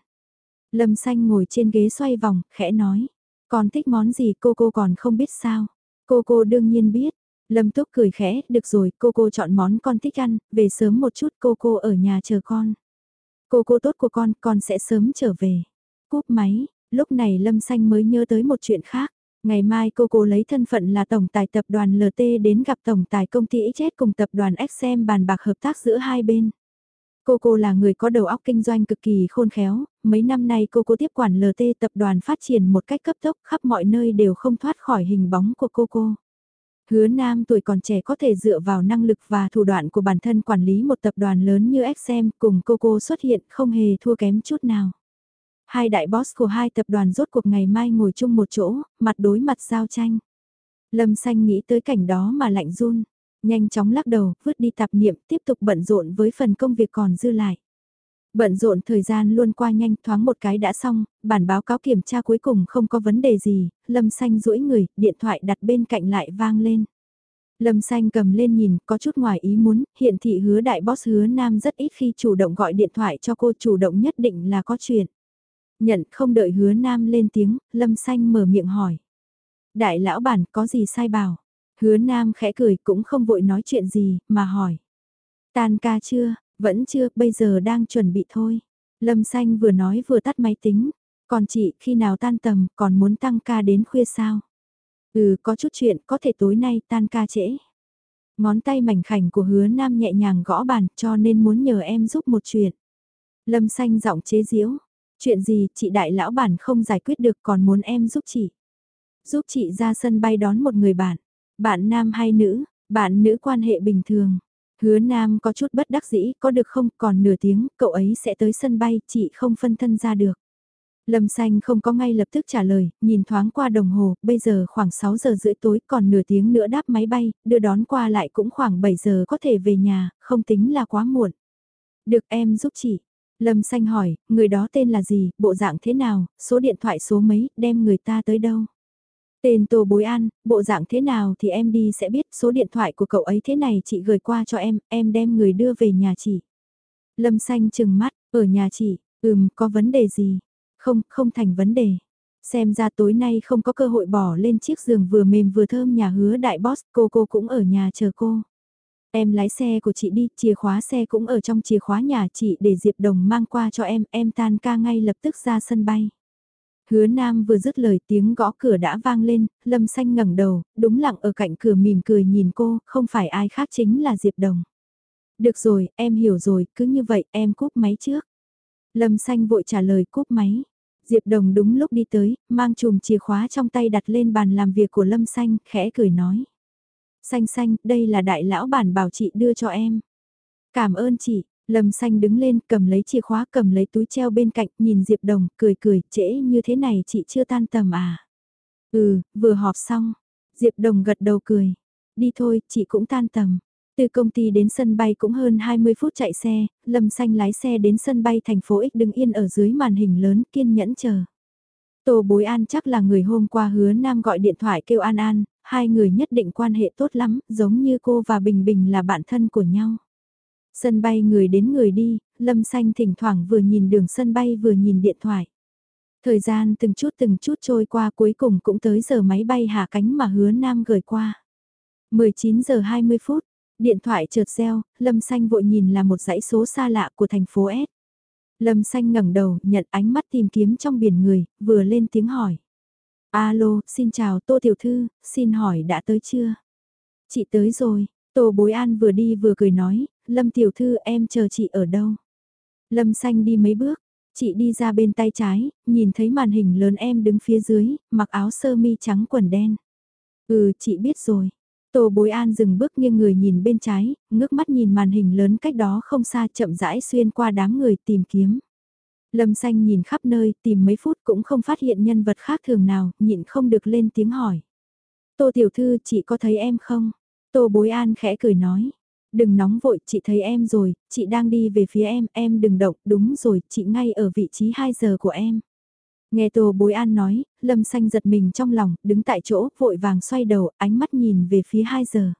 Lâm Xanh ngồi trên ghế xoay vòng, khẽ nói, con thích món gì cô cô còn không biết sao. Cô cô đương nhiên biết. Lâm Túc cười khẽ, được rồi, cô cô chọn món con thích ăn, về sớm một chút cô cô ở nhà chờ con. Cô cô tốt của con, con sẽ sớm trở về. Cúp máy, lúc này Lâm Xanh mới nhớ tới một chuyện khác. Ngày mai cô cô lấy thân phận là tổng tài tập đoàn LT đến gặp tổng tài công ty XS cùng tập đoàn XM bàn bạc hợp tác giữa hai bên. Cô cô là người có đầu óc kinh doanh cực kỳ khôn khéo, mấy năm nay cô cô tiếp quản LT tập đoàn phát triển một cách cấp tốc khắp mọi nơi đều không thoát khỏi hình bóng của cô cô. Hứa Nam tuổi còn trẻ có thể dựa vào năng lực và thủ đoạn của bản thân quản lý một tập đoàn lớn như XM cùng cô cô xuất hiện không hề thua kém chút nào. Hai đại boss của hai tập đoàn rốt cuộc ngày mai ngồi chung một chỗ, mặt đối mặt giao tranh. Lâm Xanh nghĩ tới cảnh đó mà lạnh run nhanh chóng lắc đầu, vứt đi tạp niệm, tiếp tục bận rộn với phần công việc còn dư lại. Bận rộn thời gian luôn qua nhanh thoáng một cái đã xong, bản báo cáo kiểm tra cuối cùng không có vấn đề gì, lâm xanh duỗi người, điện thoại đặt bên cạnh lại vang lên. Lâm xanh cầm lên nhìn, có chút ngoài ý muốn, hiện thị hứa đại boss hứa nam rất ít khi chủ động gọi điện thoại cho cô chủ động nhất định là có chuyện. Nhận không đợi hứa nam lên tiếng, lâm xanh mở miệng hỏi. Đại lão bản có gì sai bảo? Hứa Nam khẽ cười cũng không vội nói chuyện gì, mà hỏi. Tan ca chưa, vẫn chưa, bây giờ đang chuẩn bị thôi. Lâm Xanh vừa nói vừa tắt máy tính. Còn chị, khi nào tan tầm, còn muốn tăng ca đến khuya sao? Ừ, có chút chuyện, có thể tối nay tan ca trễ. Ngón tay mảnh khảnh của hứa nam nhẹ nhàng gõ bàn cho nên muốn nhờ em giúp một chuyện. Lâm xanh giọng chế giễu. Chuyện gì chị đại lão bản không giải quyết được còn muốn em giúp chị. Giúp chị ra sân bay đón một người bạn. Bạn nam hay nữ, bạn nữ quan hệ bình thường. Hứa nam có chút bất đắc dĩ, có được không, còn nửa tiếng, cậu ấy sẽ tới sân bay, chị không phân thân ra được. Lâm Xanh không có ngay lập tức trả lời, nhìn thoáng qua đồng hồ, bây giờ khoảng 6 giờ rưỡi tối còn nửa tiếng nữa đáp máy bay, đưa đón qua lại cũng khoảng 7 giờ có thể về nhà, không tính là quá muộn. Được em giúp chị. Lâm Xanh hỏi, người đó tên là gì, bộ dạng thế nào, số điện thoại số mấy, đem người ta tới đâu? Tên Tô Bối An, bộ dạng thế nào thì em đi sẽ biết, số điện thoại của cậu ấy thế này chị gửi qua cho em, em đem người đưa về nhà chị. Lâm Xanh chừng mắt, ở nhà chị, ừm, có vấn đề gì? Không, không thành vấn đề. Xem ra tối nay không có cơ hội bỏ lên chiếc giường vừa mềm vừa thơm nhà hứa đại boss, cô cô cũng ở nhà chờ cô. Em lái xe của chị đi, chìa khóa xe cũng ở trong chìa khóa nhà chị để Diệp Đồng mang qua cho em, em tan ca ngay lập tức ra sân bay. Hứa Nam vừa dứt lời tiếng gõ cửa đã vang lên, Lâm Xanh ngẩng đầu, đúng lặng ở cạnh cửa mỉm cười nhìn cô, không phải ai khác chính là Diệp Đồng. Được rồi, em hiểu rồi, cứ như vậy, em cúp máy trước. Lâm Xanh vội trả lời cúp máy. Diệp Đồng đúng lúc đi tới, mang chùm chìa khóa trong tay đặt lên bàn làm việc của Lâm Xanh, khẽ cười nói. Xanh xanh, đây là đại lão bản bảo chị đưa cho em. Cảm ơn chị, Lâm Xanh đứng lên cầm lấy chìa khóa cầm lấy túi treo bên cạnh nhìn Diệp Đồng cười cười trễ như thế này chị chưa tan tầm à. Ừ, vừa họp xong. Diệp Đồng gật đầu cười. Đi thôi, chị cũng tan tầm. Từ công ty đến sân bay cũng hơn 20 phút chạy xe, Lâm Xanh lái xe đến sân bay thành phố X đứng yên ở dưới màn hình lớn kiên nhẫn chờ. Tô Bối An chắc là người hôm qua hứa Nam gọi điện thoại kêu An An, hai người nhất định quan hệ tốt lắm, giống như cô và Bình Bình là bạn thân của nhau. Sân bay người đến người đi, Lâm Xanh thỉnh thoảng vừa nhìn đường sân bay vừa nhìn điện thoại. Thời gian từng chút từng chút trôi qua cuối cùng cũng tới giờ máy bay hạ cánh mà hứa Nam gửi qua. 19 giờ 20 phút, Điện thoại chợt reo, Lâm Xanh vội nhìn là một dãy số xa lạ của thành phố S. Lâm Xanh ngẩng đầu, nhận ánh mắt tìm kiếm trong biển người, vừa lên tiếng hỏi. Alo, xin chào Tô Tiểu Thư, xin hỏi đã tới chưa? Chị tới rồi, Tô Bối An vừa đi vừa cười nói, Lâm Tiểu Thư em chờ chị ở đâu? Lâm Xanh đi mấy bước, chị đi ra bên tay trái, nhìn thấy màn hình lớn em đứng phía dưới, mặc áo sơ mi trắng quần đen. Ừ, chị biết rồi. Tô bối an dừng bước nghiêng người nhìn bên trái, ngước mắt nhìn màn hình lớn cách đó không xa chậm rãi xuyên qua đám người tìm kiếm. Lâm xanh nhìn khắp nơi tìm mấy phút cũng không phát hiện nhân vật khác thường nào, nhịn không được lên tiếng hỏi. Tô tiểu thư chị có thấy em không? Tô bối an khẽ cười nói. Đừng nóng vội, chị thấy em rồi, chị đang đi về phía em, em đừng động, đúng rồi, chị ngay ở vị trí 2 giờ của em. Nghe Tô Bối An nói, Lâm Xanh giật mình trong lòng, đứng tại chỗ, vội vàng xoay đầu, ánh mắt nhìn về phía 2 giờ.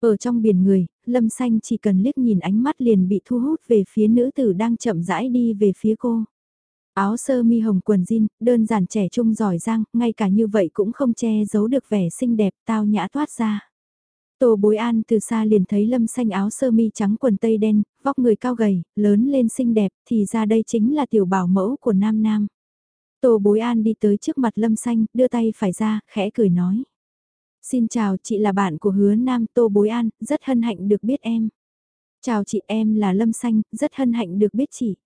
Ở trong biển người, Lâm Xanh chỉ cần liếc nhìn ánh mắt liền bị thu hút về phía nữ tử đang chậm rãi đi về phía cô. Áo sơ mi hồng quần jean, đơn giản trẻ trung giỏi giang, ngay cả như vậy cũng không che giấu được vẻ xinh đẹp tao nhã thoát ra. Tô Bối An từ xa liền thấy Lâm Xanh áo sơ mi trắng quần tây đen, vóc người cao gầy, lớn lên xinh đẹp, thì ra đây chính là tiểu bảo mẫu của Nam Nam. Tô Bối An đi tới trước mặt Lâm Xanh, đưa tay phải ra, khẽ cười nói. Xin chào, chị là bạn của hứa Nam Tô Bối An, rất hân hạnh được biết em. Chào chị em là Lâm Xanh, rất hân hạnh được biết chị.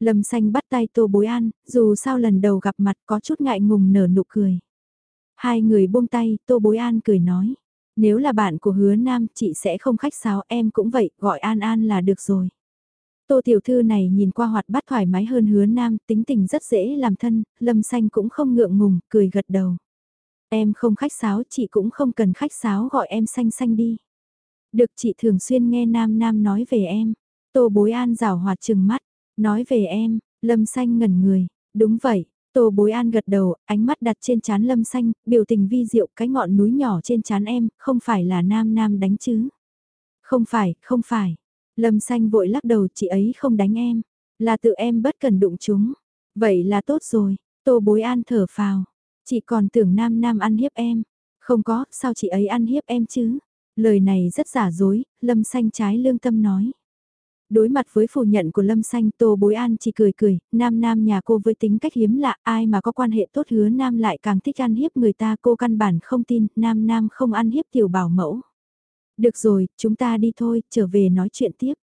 Lâm Xanh bắt tay Tô Bối An, dù sao lần đầu gặp mặt có chút ngại ngùng nở nụ cười. Hai người buông tay, Tô Bối An cười nói. Nếu là bạn của hứa Nam, chị sẽ không khách sáo em cũng vậy, gọi An An là được rồi. Tô tiểu thư này nhìn qua hoạt bát thoải mái hơn hứa nam, tính tình rất dễ làm thân, lâm xanh cũng không ngượng ngùng, cười gật đầu. Em không khách sáo, chị cũng không cần khách sáo gọi em xanh xanh đi. Được chị thường xuyên nghe nam nam nói về em. Tô bối an rào hoạt trừng mắt, nói về em, lâm xanh ngẩn người, đúng vậy. Tô bối an gật đầu, ánh mắt đặt trên chán lâm xanh, biểu tình vi diệu cái ngọn núi nhỏ trên chán em, không phải là nam nam đánh chứ. Không phải, không phải, Lâm xanh vội lắc đầu chị ấy không đánh em, là tự em bất cần đụng chúng. Vậy là tốt rồi, tô bối an thở phào, chị còn tưởng nam nam ăn hiếp em. Không có, sao chị ấy ăn hiếp em chứ? Lời này rất giả dối, Lâm Xanh trái lương tâm nói. Đối mặt với phủ nhận của Lâm Xanh Tô Bối An chỉ cười cười, nam nam nhà cô với tính cách hiếm lạ, ai mà có quan hệ tốt hứa nam lại càng thích ăn hiếp người ta cô căn bản không tin, nam nam không ăn hiếp tiểu bảo mẫu. Được rồi, chúng ta đi thôi, trở về nói chuyện tiếp.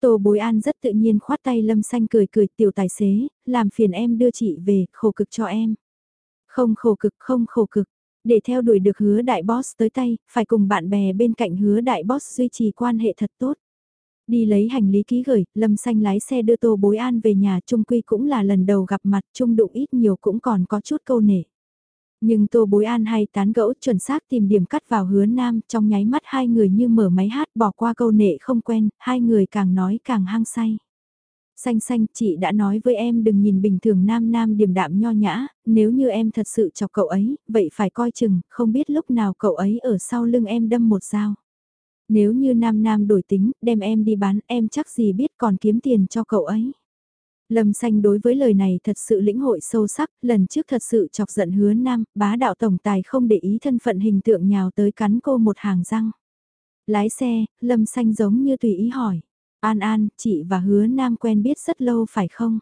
Tô Bối An rất tự nhiên khoát tay Lâm Xanh cười cười tiểu tài xế, làm phiền em đưa chị về, khổ cực cho em. Không khổ cực, không khổ cực. Để theo đuổi được hứa đại boss tới tay, phải cùng bạn bè bên cạnh hứa đại boss duy trì quan hệ thật tốt. Đi lấy hành lý ký gửi, Lâm Xanh lái xe đưa Tô Bối An về nhà Trung Quy cũng là lần đầu gặp mặt Trung đụng ít nhiều cũng còn có chút câu nể. Nhưng Tô Bối An hay tán gẫu chuẩn xác tìm điểm cắt vào hứa nam trong nháy mắt hai người như mở máy hát bỏ qua câu nệ không quen, hai người càng nói càng hăng say. Xanh xanh chị đã nói với em đừng nhìn bình thường nam nam điềm đạm nho nhã, nếu như em thật sự chọc cậu ấy, vậy phải coi chừng, không biết lúc nào cậu ấy ở sau lưng em đâm một dao. Nếu như nam nam đổi tính, đem em đi bán, em chắc gì biết còn kiếm tiền cho cậu ấy. Lâm xanh đối với lời này thật sự lĩnh hội sâu sắc, lần trước thật sự chọc giận hứa nam, bá đạo tổng tài không để ý thân phận hình tượng nhào tới cắn cô một hàng răng. Lái xe, lâm xanh giống như tùy ý hỏi. An An, chị và hứa nam quen biết rất lâu phải không?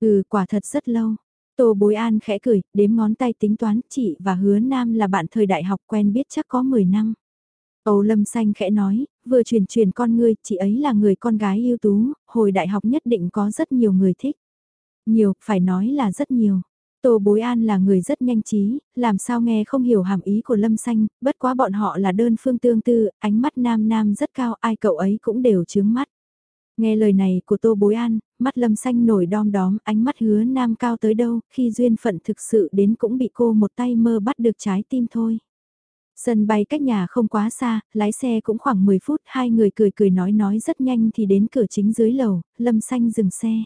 Ừ, quả thật rất lâu. Tô bối an khẽ cười, đếm ngón tay tính toán, chị và hứa nam là bạn thời đại học quen biết chắc có 10 năm. Âu Lâm Xanh khẽ nói, vừa truyền truyền con ngươi, chị ấy là người con gái ưu tú, hồi đại học nhất định có rất nhiều người thích. Nhiều, phải nói là rất nhiều. Tô Bối An là người rất nhanh trí, làm sao nghe không hiểu hàm ý của Lâm Xanh, bất quá bọn họ là đơn phương tương tư, ánh mắt nam nam rất cao, ai cậu ấy cũng đều chướng mắt. Nghe lời này của Tô Bối An, mắt Lâm Xanh nổi đom đóm, ánh mắt hứa nam cao tới đâu, khi duyên phận thực sự đến cũng bị cô một tay mơ bắt được trái tim thôi. Sân bay cách nhà không quá xa, lái xe cũng khoảng 10 phút, hai người cười cười nói nói rất nhanh thì đến cửa chính dưới lầu, Lâm Xanh dừng xe.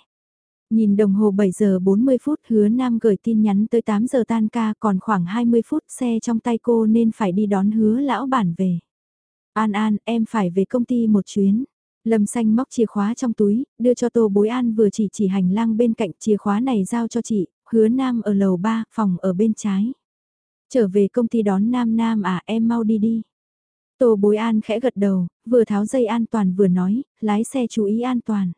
Nhìn đồng hồ 7 giờ 40 phút hứa Nam gửi tin nhắn tới 8 giờ tan ca còn khoảng 20 phút xe trong tay cô nên phải đi đón hứa lão bản về. An An, em phải về công ty một chuyến. Lâm xanh móc chìa khóa trong túi, đưa cho Tô Bối An vừa chỉ chỉ hành lang bên cạnh chìa khóa này giao cho chị, hứa Nam ở lầu 3, phòng ở bên trái. Trở về công ty đón Nam Nam à em mau đi đi. Tô Bối An khẽ gật đầu, vừa tháo dây an toàn vừa nói, lái xe chú ý an toàn.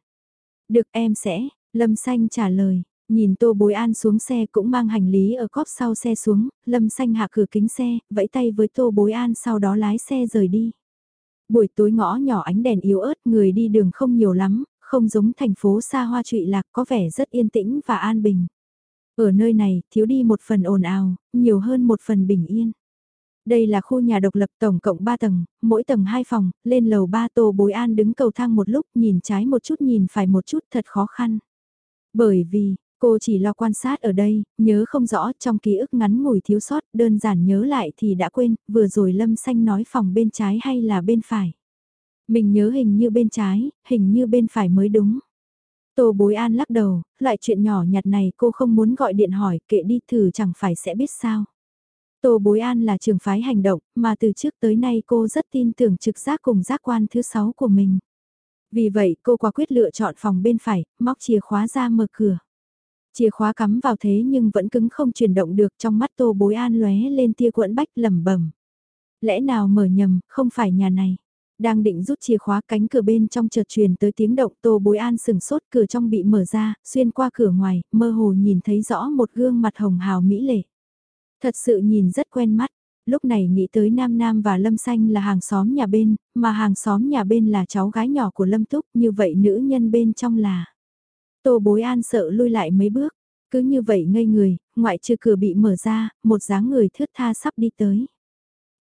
Được em sẽ, Lâm Xanh trả lời, nhìn Tô Bối An xuống xe cũng mang hành lý ở cóp sau xe xuống, Lâm Xanh hạ cửa kính xe, vẫy tay với Tô Bối An sau đó lái xe rời đi. Buổi tối ngõ nhỏ ánh đèn yếu ớt người đi đường không nhiều lắm, không giống thành phố xa hoa trụy lạc có vẻ rất yên tĩnh và an bình. Ở nơi này, thiếu đi một phần ồn ào, nhiều hơn một phần bình yên. Đây là khu nhà độc lập tổng cộng 3 tầng, mỗi tầng 2 phòng, lên lầu 3 tô bối an đứng cầu thang một lúc nhìn trái một chút nhìn phải một chút thật khó khăn. Bởi vì, cô chỉ lo quan sát ở đây, nhớ không rõ trong ký ức ngắn ngủi thiếu sót, đơn giản nhớ lại thì đã quên, vừa rồi Lâm Xanh nói phòng bên trái hay là bên phải. Mình nhớ hình như bên trái, hình như bên phải mới đúng. Tô bối an lắc đầu, loại chuyện nhỏ nhặt này cô không muốn gọi điện hỏi, kệ đi thử chẳng phải sẽ biết sao. Tô bối an là trường phái hành động, mà từ trước tới nay cô rất tin tưởng trực giác cùng giác quan thứ sáu của mình. Vì vậy cô quả quyết lựa chọn phòng bên phải, móc chìa khóa ra mở cửa. Chìa khóa cắm vào thế nhưng vẫn cứng không chuyển động được trong mắt tô bối an lóe lên tia cuộn bách lầm bẩm Lẽ nào mở nhầm, không phải nhà này. Đang định rút chìa khóa cánh cửa bên trong chợt truyền tới tiếng động tô bối an sừng sốt cửa trong bị mở ra, xuyên qua cửa ngoài, mơ hồ nhìn thấy rõ một gương mặt hồng hào mỹ lệ. Thật sự nhìn rất quen mắt, lúc này nghĩ tới Nam Nam và Lâm Xanh là hàng xóm nhà bên, mà hàng xóm nhà bên là cháu gái nhỏ của Lâm Túc, như vậy nữ nhân bên trong là. Tô bối an sợ lui lại mấy bước, cứ như vậy ngây người, ngoại trừ cửa bị mở ra, một dáng người thướt tha sắp đi tới.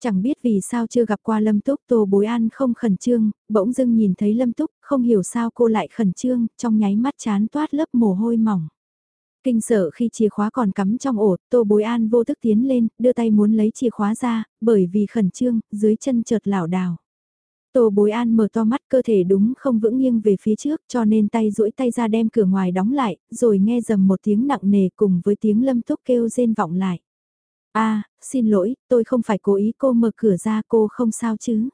Chẳng biết vì sao chưa gặp qua Lâm Túc Tô Bối An không khẩn trương, bỗng dưng nhìn thấy Lâm Túc, không hiểu sao cô lại khẩn trương, trong nháy mắt chán toát lớp mồ hôi mỏng. Kinh sợ khi chìa khóa còn cắm trong ổ, Tô Bối An vô thức tiến lên, đưa tay muốn lấy chìa khóa ra, bởi vì khẩn trương, dưới chân chợt lảo đảo. Tô Bối An mở to mắt cơ thể đúng không vững nghiêng về phía trước cho nên tay duỗi tay ra đem cửa ngoài đóng lại, rồi nghe dầm một tiếng nặng nề cùng với tiếng lâm túc kêu rên vọng lại a xin lỗi, tôi không phải cố ý cô mở cửa ra cô không sao chứ.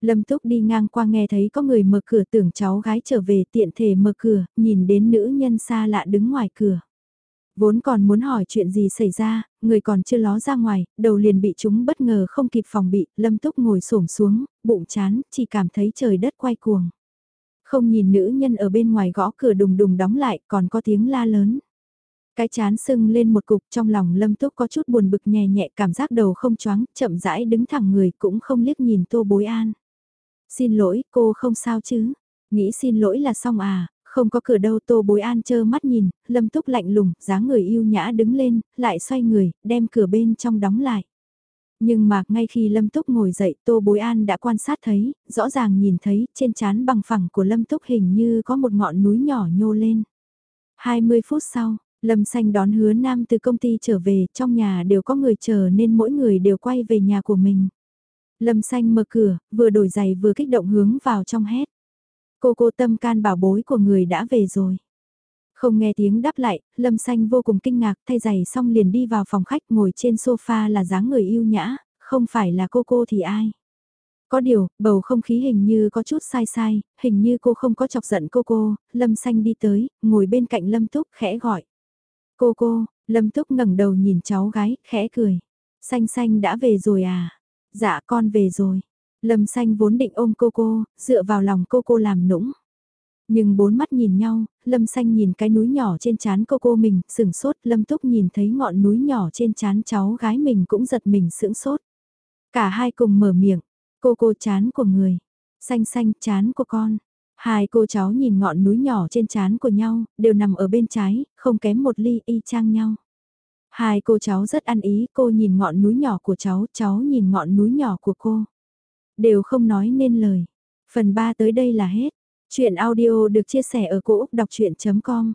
Lâm Túc đi ngang qua nghe thấy có người mở cửa tưởng cháu gái trở về tiện thể mở cửa, nhìn đến nữ nhân xa lạ đứng ngoài cửa. Vốn còn muốn hỏi chuyện gì xảy ra, người còn chưa ló ra ngoài, đầu liền bị chúng bất ngờ không kịp phòng bị, lâm túc ngồi xổm xuống, bụng chán, chỉ cảm thấy trời đất quay cuồng. Không nhìn nữ nhân ở bên ngoài gõ cửa đùng đùng đóng lại, còn có tiếng la lớn. Cái chán sưng lên một cục trong lòng lâm túc có chút buồn bực nhẹ nhẹ cảm giác đầu không choáng, chậm rãi đứng thẳng người cũng không liếc nhìn tô bối an. Xin lỗi, cô không sao chứ? Nghĩ xin lỗi là xong à, không có cửa đâu tô bối an chơ mắt nhìn, lâm túc lạnh lùng, dáng người yêu nhã đứng lên, lại xoay người, đem cửa bên trong đóng lại. Nhưng mà ngay khi Lâm Túc ngồi dậy Tô Bối An đã quan sát thấy, rõ ràng nhìn thấy trên trán bằng phẳng của Lâm Túc hình như có một ngọn núi nhỏ nhô lên. 20 phút sau, Lâm Xanh đón hứa nam từ công ty trở về, trong nhà đều có người chờ nên mỗi người đều quay về nhà của mình. Lâm Xanh mở cửa, vừa đổi giày vừa kích động hướng vào trong hét. Cô cô tâm can bảo bối của người đã về rồi. Không nghe tiếng đáp lại, Lâm Xanh vô cùng kinh ngạc thay giày xong liền đi vào phòng khách ngồi trên sofa là dáng người yêu nhã, không phải là cô cô thì ai. Có điều, bầu không khí hình như có chút sai sai, hình như cô không có chọc giận cô cô, Lâm Xanh đi tới, ngồi bên cạnh Lâm Túc khẽ gọi. Cô cô, Lâm Túc ngẩng đầu nhìn cháu gái, khẽ cười. Xanh xanh đã về rồi à? Dạ con về rồi. Lâm xanh vốn định ôm cô cô, dựa vào lòng cô cô làm nũng. Nhưng bốn mắt nhìn nhau, Lâm xanh nhìn cái núi nhỏ trên chán cô cô mình, sửng sốt, Lâm túc nhìn thấy ngọn núi nhỏ trên chán cháu gái mình cũng giật mình sững sốt. Cả hai cùng mở miệng, cô cô chán của người, xanh xanh chán của con. Hai cô cháu nhìn ngọn núi nhỏ trên trán của nhau, đều nằm ở bên trái, không kém một ly y chang nhau. Hai cô cháu rất ăn ý, cô nhìn ngọn núi nhỏ của cháu, cháu nhìn ngọn núi nhỏ của cô. Đều không nói nên lời. Phần 3 tới đây là hết. Chuyện audio được chia sẻ ở cỗ đọc chuyện.com